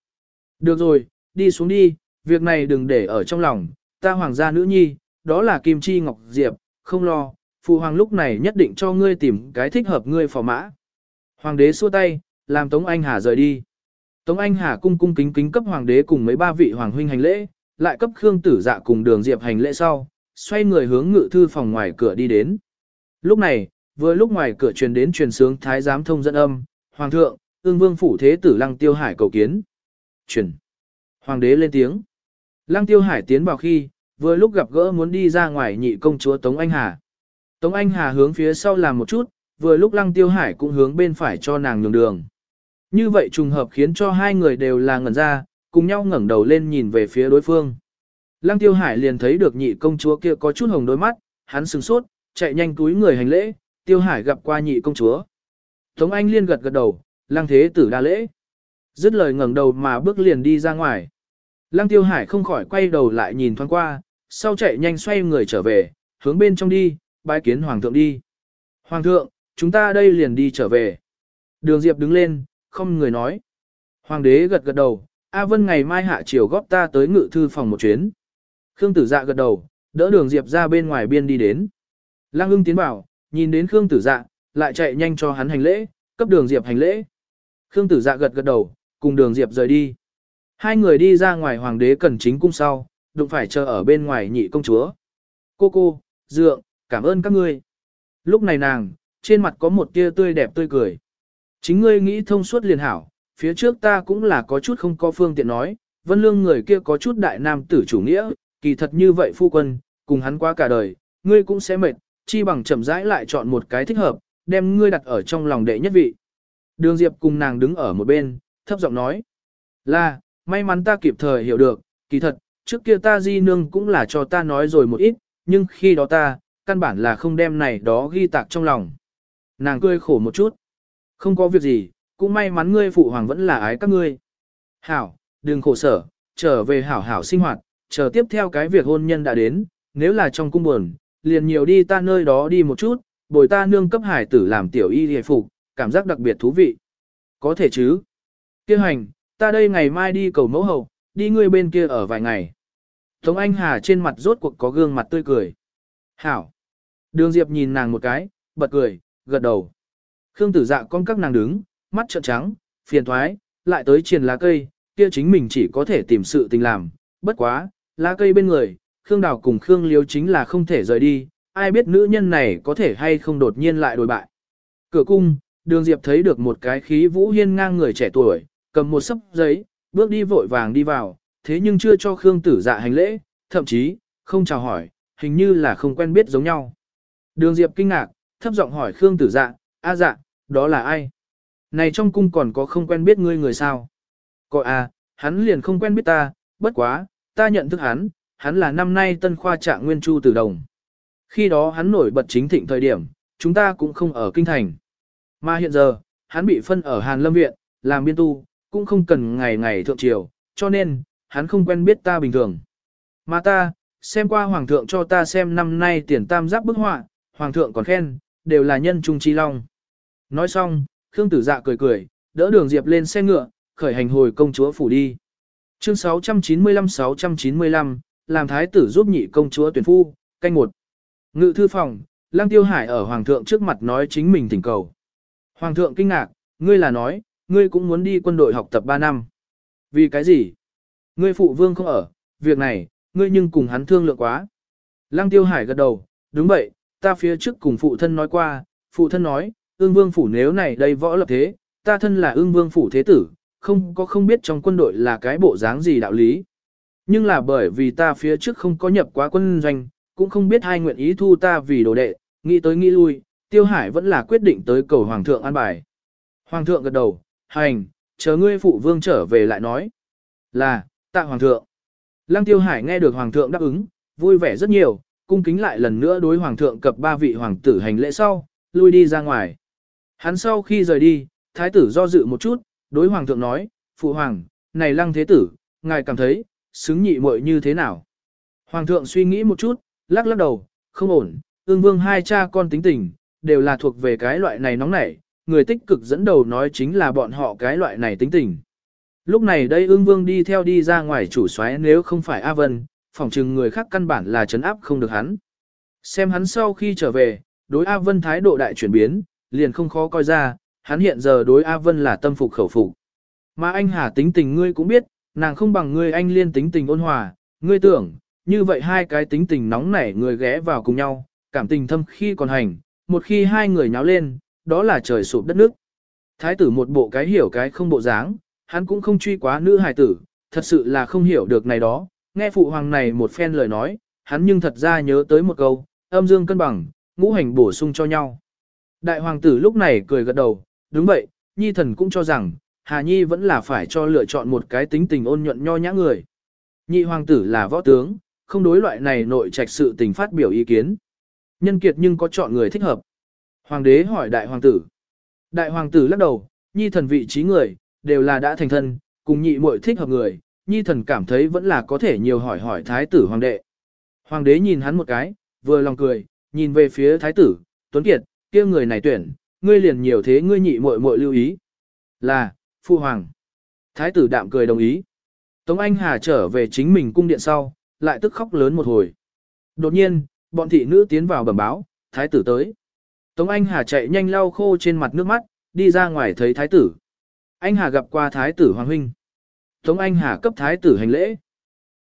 Được rồi, đi xuống đi, việc này đừng để ở trong lòng, ta hoàng gia nữ nhi, đó là Kim Chi Ngọc Diệp, không lo, Phụ Hoàng lúc này nhất định cho ngươi tìm cái thích hợp ngươi phò mã. Hoàng đế xua tay, làm Tống Anh Hà rời đi. Tống Anh Hà cung cung kính kính cấp hoàng đế cùng mấy ba vị hoàng huynh hành lễ, lại cấp Khương Tử Dạ cùng Đường Diệp hành lễ sau, xoay người hướng ngự thư phòng ngoài cửa đi đến. Lúc này, vừa lúc ngoài cửa truyền đến truyền sướng thái giám thông dẫn âm, "Hoàng thượng, Ưng Vương phủ thế tử Lăng Tiêu Hải cầu kiến." Chuyển. Hoàng đế lên tiếng. Lăng Tiêu Hải tiến vào khi, vừa lúc gặp gỡ muốn đi ra ngoài nhị công chúa Tống Anh Hà. Tống Anh Hà hướng phía sau làm một chút, vừa lúc Lăng Tiêu Hải cũng hướng bên phải cho nàng nhường đường. Như vậy trùng hợp khiến cho hai người đều là ngẩn ra, cùng nhau ngẩng đầu lên nhìn về phía đối phương. Lăng Tiêu Hải liền thấy được nhị công chúa kia có chút hồng đôi mắt, hắn sừng sốt, chạy nhanh túi người hành lễ, Tiêu Hải gặp qua nhị công chúa. Tống Anh liên gật gật đầu, Lăng Thế Tử đa lễ. Dứt lời ngẩng đầu mà bước liền đi ra ngoài. Lăng Tiêu Hải không khỏi quay đầu lại nhìn thoáng qua, sau chạy nhanh xoay người trở về, hướng bên trong đi, bái kiến Hoàng thượng đi. Hoàng thượng, chúng ta đây liền đi trở về. Đường Diệp đứng lên, không người nói. Hoàng đế gật gật đầu, A Vân ngày mai hạ chiều góp ta tới ngự thư phòng một chuyến. Khương tử dạ gật đầu, đỡ đường Diệp ra bên ngoài biên đi đến. Lăng ưng tiến bảo, nhìn đến Khương tử dạ, lại chạy nhanh cho hắn hành lễ, cấp đường Diệp hành lễ. Khương tử dạ gật gật đầu, cùng đường Diệp rời đi. Hai người đi ra ngoài hoàng đế cần chính cung sau, đụng phải chờ ở bên ngoài nhị công chúa. Cô cô, dượng, cảm ơn các ngươi. Lúc này nàng, trên mặt có một tia tươi đẹp tươi cười. Chính ngươi nghĩ thông suốt liền hảo, phía trước ta cũng là có chút không có phương tiện nói, vân lương người kia có chút đại nam tử chủ nghĩa, kỳ thật như vậy phu quân, cùng hắn qua cả đời, ngươi cũng sẽ mệt, chi bằng chậm rãi lại chọn một cái thích hợp, đem ngươi đặt ở trong lòng đệ nhất vị. Đường Diệp cùng nàng đứng ở một bên, thấp giọng nói, là, may mắn ta kịp thời hiểu được, kỳ thật, trước kia ta di nương cũng là cho ta nói rồi một ít, nhưng khi đó ta, căn bản là không đem này đó ghi tạc trong lòng. Nàng cười khổ một chút. Không có việc gì, cũng may mắn ngươi phụ hoàng vẫn là ái các ngươi. Hảo, đừng khổ sở, trở về hảo hảo sinh hoạt, chờ tiếp theo cái việc hôn nhân đã đến, nếu là trong cung buồn, liền nhiều đi ta nơi đó đi một chút, bồi ta nương cấp hải tử làm tiểu y hề phục, cảm giác đặc biệt thú vị. Có thể chứ. Kêu hành, ta đây ngày mai đi cầu mẫu hậu, đi ngươi bên kia ở vài ngày. Tống Anh Hà trên mặt rốt cuộc có gương mặt tươi cười. Hảo. Đường Diệp nhìn nàng một cái, bật cười, gật đầu. Khương tử dạ con các nàng đứng, mắt trợn trắng, phiền thoái, lại tới triền lá cây, kia chính mình chỉ có thể tìm sự tình làm. Bất quá, lá cây bên người, Khương Đào cùng Khương Liêu chính là không thể rời đi, ai biết nữ nhân này có thể hay không đột nhiên lại đổi bại. Cửa cung, đường Diệp thấy được một cái khí vũ hiên ngang người trẻ tuổi, cầm một sấp giấy, bước đi vội vàng đi vào, thế nhưng chưa cho Khương tử dạ hành lễ, thậm chí, không chào hỏi, hình như là không quen biết giống nhau. Đường Diệp kinh ngạc, thấp giọng hỏi Khương tử dạ, a dạ, đó là ai? Này trong cung còn có không quen biết ngươi người sao? Có à, hắn liền không quen biết ta, bất quá, ta nhận thức hắn, hắn là năm nay tân khoa trạng nguyên chu tử đồng. Khi đó hắn nổi bật chính thịnh thời điểm, chúng ta cũng không ở kinh thành. Mà hiện giờ, hắn bị phân ở Hàn Lâm Viện, làm biên tu, cũng không cần ngày ngày thượng triều, cho nên, hắn không quen biết ta bình thường. Mà ta, xem qua Hoàng thượng cho ta xem năm nay tiền tam giáp bức họa, Hoàng thượng còn khen, đều là nhân trung chi long. Nói xong, Khương Tử Dạ cười cười, đỡ đường Diệp lên xe ngựa, khởi hành hồi công chúa phủ đi. Chương 695-695, làm thái tử giúp nhị công chúa tuyển phu, canh một. Ngự thư phòng, Lăng Tiêu Hải ở Hoàng thượng trước mặt nói chính mình thỉnh cầu. Hoàng thượng kinh ngạc, ngươi là nói, ngươi cũng muốn đi quân đội học tập 3 năm. Vì cái gì? Ngươi phụ vương không ở, việc này, ngươi nhưng cùng hắn thương lượng quá. Lăng Tiêu Hải gật đầu, đúng vậy, ta phía trước cùng phụ thân nói qua, phụ thân nói, ương vương phủ nếu này đây võ lập thế, ta thân là ương vương phủ thế tử, không có không biết trong quân đội là cái bộ dáng gì đạo lý. Nhưng là bởi vì ta phía trước không có nhập quá quân doanh, cũng không biết hai nguyện ý thu ta vì đồ đệ, nghĩ tới nghĩ lui, Tiêu Hải vẫn là quyết định tới cầu Hoàng thượng an bài. Hoàng thượng gật đầu, hành, chờ ngươi phụ vương trở về lại nói. Là, tạ Hoàng thượng. Lăng Tiêu Hải nghe được Hoàng thượng đáp ứng, vui vẻ rất nhiều, cung kính lại lần nữa đối Hoàng thượng cập ba vị Hoàng tử hành lễ sau, lui đi ra ngoài. Hắn sau khi rời đi, Thái tử do dự một chút, đối Hoàng thượng nói, Phụ Hoàng, này Lăng Thế Tử, ngài cảm thấy, xứng nhị muội như thế nào? Hoàng thượng suy nghĩ một chút, lắc lắc đầu, không ổn, ương vương hai cha con tính tình, đều là thuộc về cái loại này nóng nảy, người tích cực dẫn đầu nói chính là bọn họ cái loại này tính tình. Lúc này đây ương vương đi theo đi ra ngoài chủ xoáy nếu không phải A Vân, phỏng chừng người khác căn bản là chấn áp không được hắn. Xem hắn sau khi trở về, đối A Vân thái độ đại chuyển biến, liền không khó coi ra, hắn hiện giờ đối A Vân là tâm phục khẩu phục. Mà anh Hà tính tình ngươi cũng biết, nàng không bằng ngươi anh liên tính tình ôn hòa, ngươi tưởng, như vậy hai cái tính tình nóng nảy người ghé vào cùng nhau, cảm tình thâm khi còn hành, một khi hai người nháo lên, đó là trời sụp đất nước. Thái tử một bộ cái hiểu cái không bộ dáng, hắn cũng không truy quá nữ hài tử, thật sự là không hiểu được này đó, nghe phụ hoàng này một phen lời nói, hắn nhưng thật ra nhớ tới một câu, âm dương cân bằng, ngũ hành bổ sung cho nhau. Đại hoàng tử lúc này cười gật đầu, đúng vậy, nhi thần cũng cho rằng, Hà Nhi vẫn là phải cho lựa chọn một cái tính tình ôn nhuận nho nhã người. Nhị hoàng tử là võ tướng, không đối loại này nội trạch sự tình phát biểu ý kiến. Nhân kiệt nhưng có chọn người thích hợp. Hoàng đế hỏi đại hoàng tử. Đại hoàng tử lắc đầu, nhi thần vị trí người, đều là đã thành thân, cùng nhị muội thích hợp người, nhi thần cảm thấy vẫn là có thể nhiều hỏi hỏi thái tử hoàng đệ. Hoàng đế nhìn hắn một cái, vừa lòng cười, nhìn về phía thái tử, Tuấn Kiệt, kia người này tuyển, ngươi liền nhiều thế ngươi nhị muội muội lưu ý. Là, phu hoàng. Thái tử đạm cười đồng ý. Tống Anh Hà trở về chính mình cung điện sau, lại tức khóc lớn một hồi. Đột nhiên, bọn thị nữ tiến vào bẩm báo, thái tử tới. Tống Anh Hà chạy nhanh lau khô trên mặt nước mắt, đi ra ngoài thấy thái tử. Anh Hà gặp qua thái tử Hoàng Huynh. Tống Anh Hà cấp thái tử hành lễ.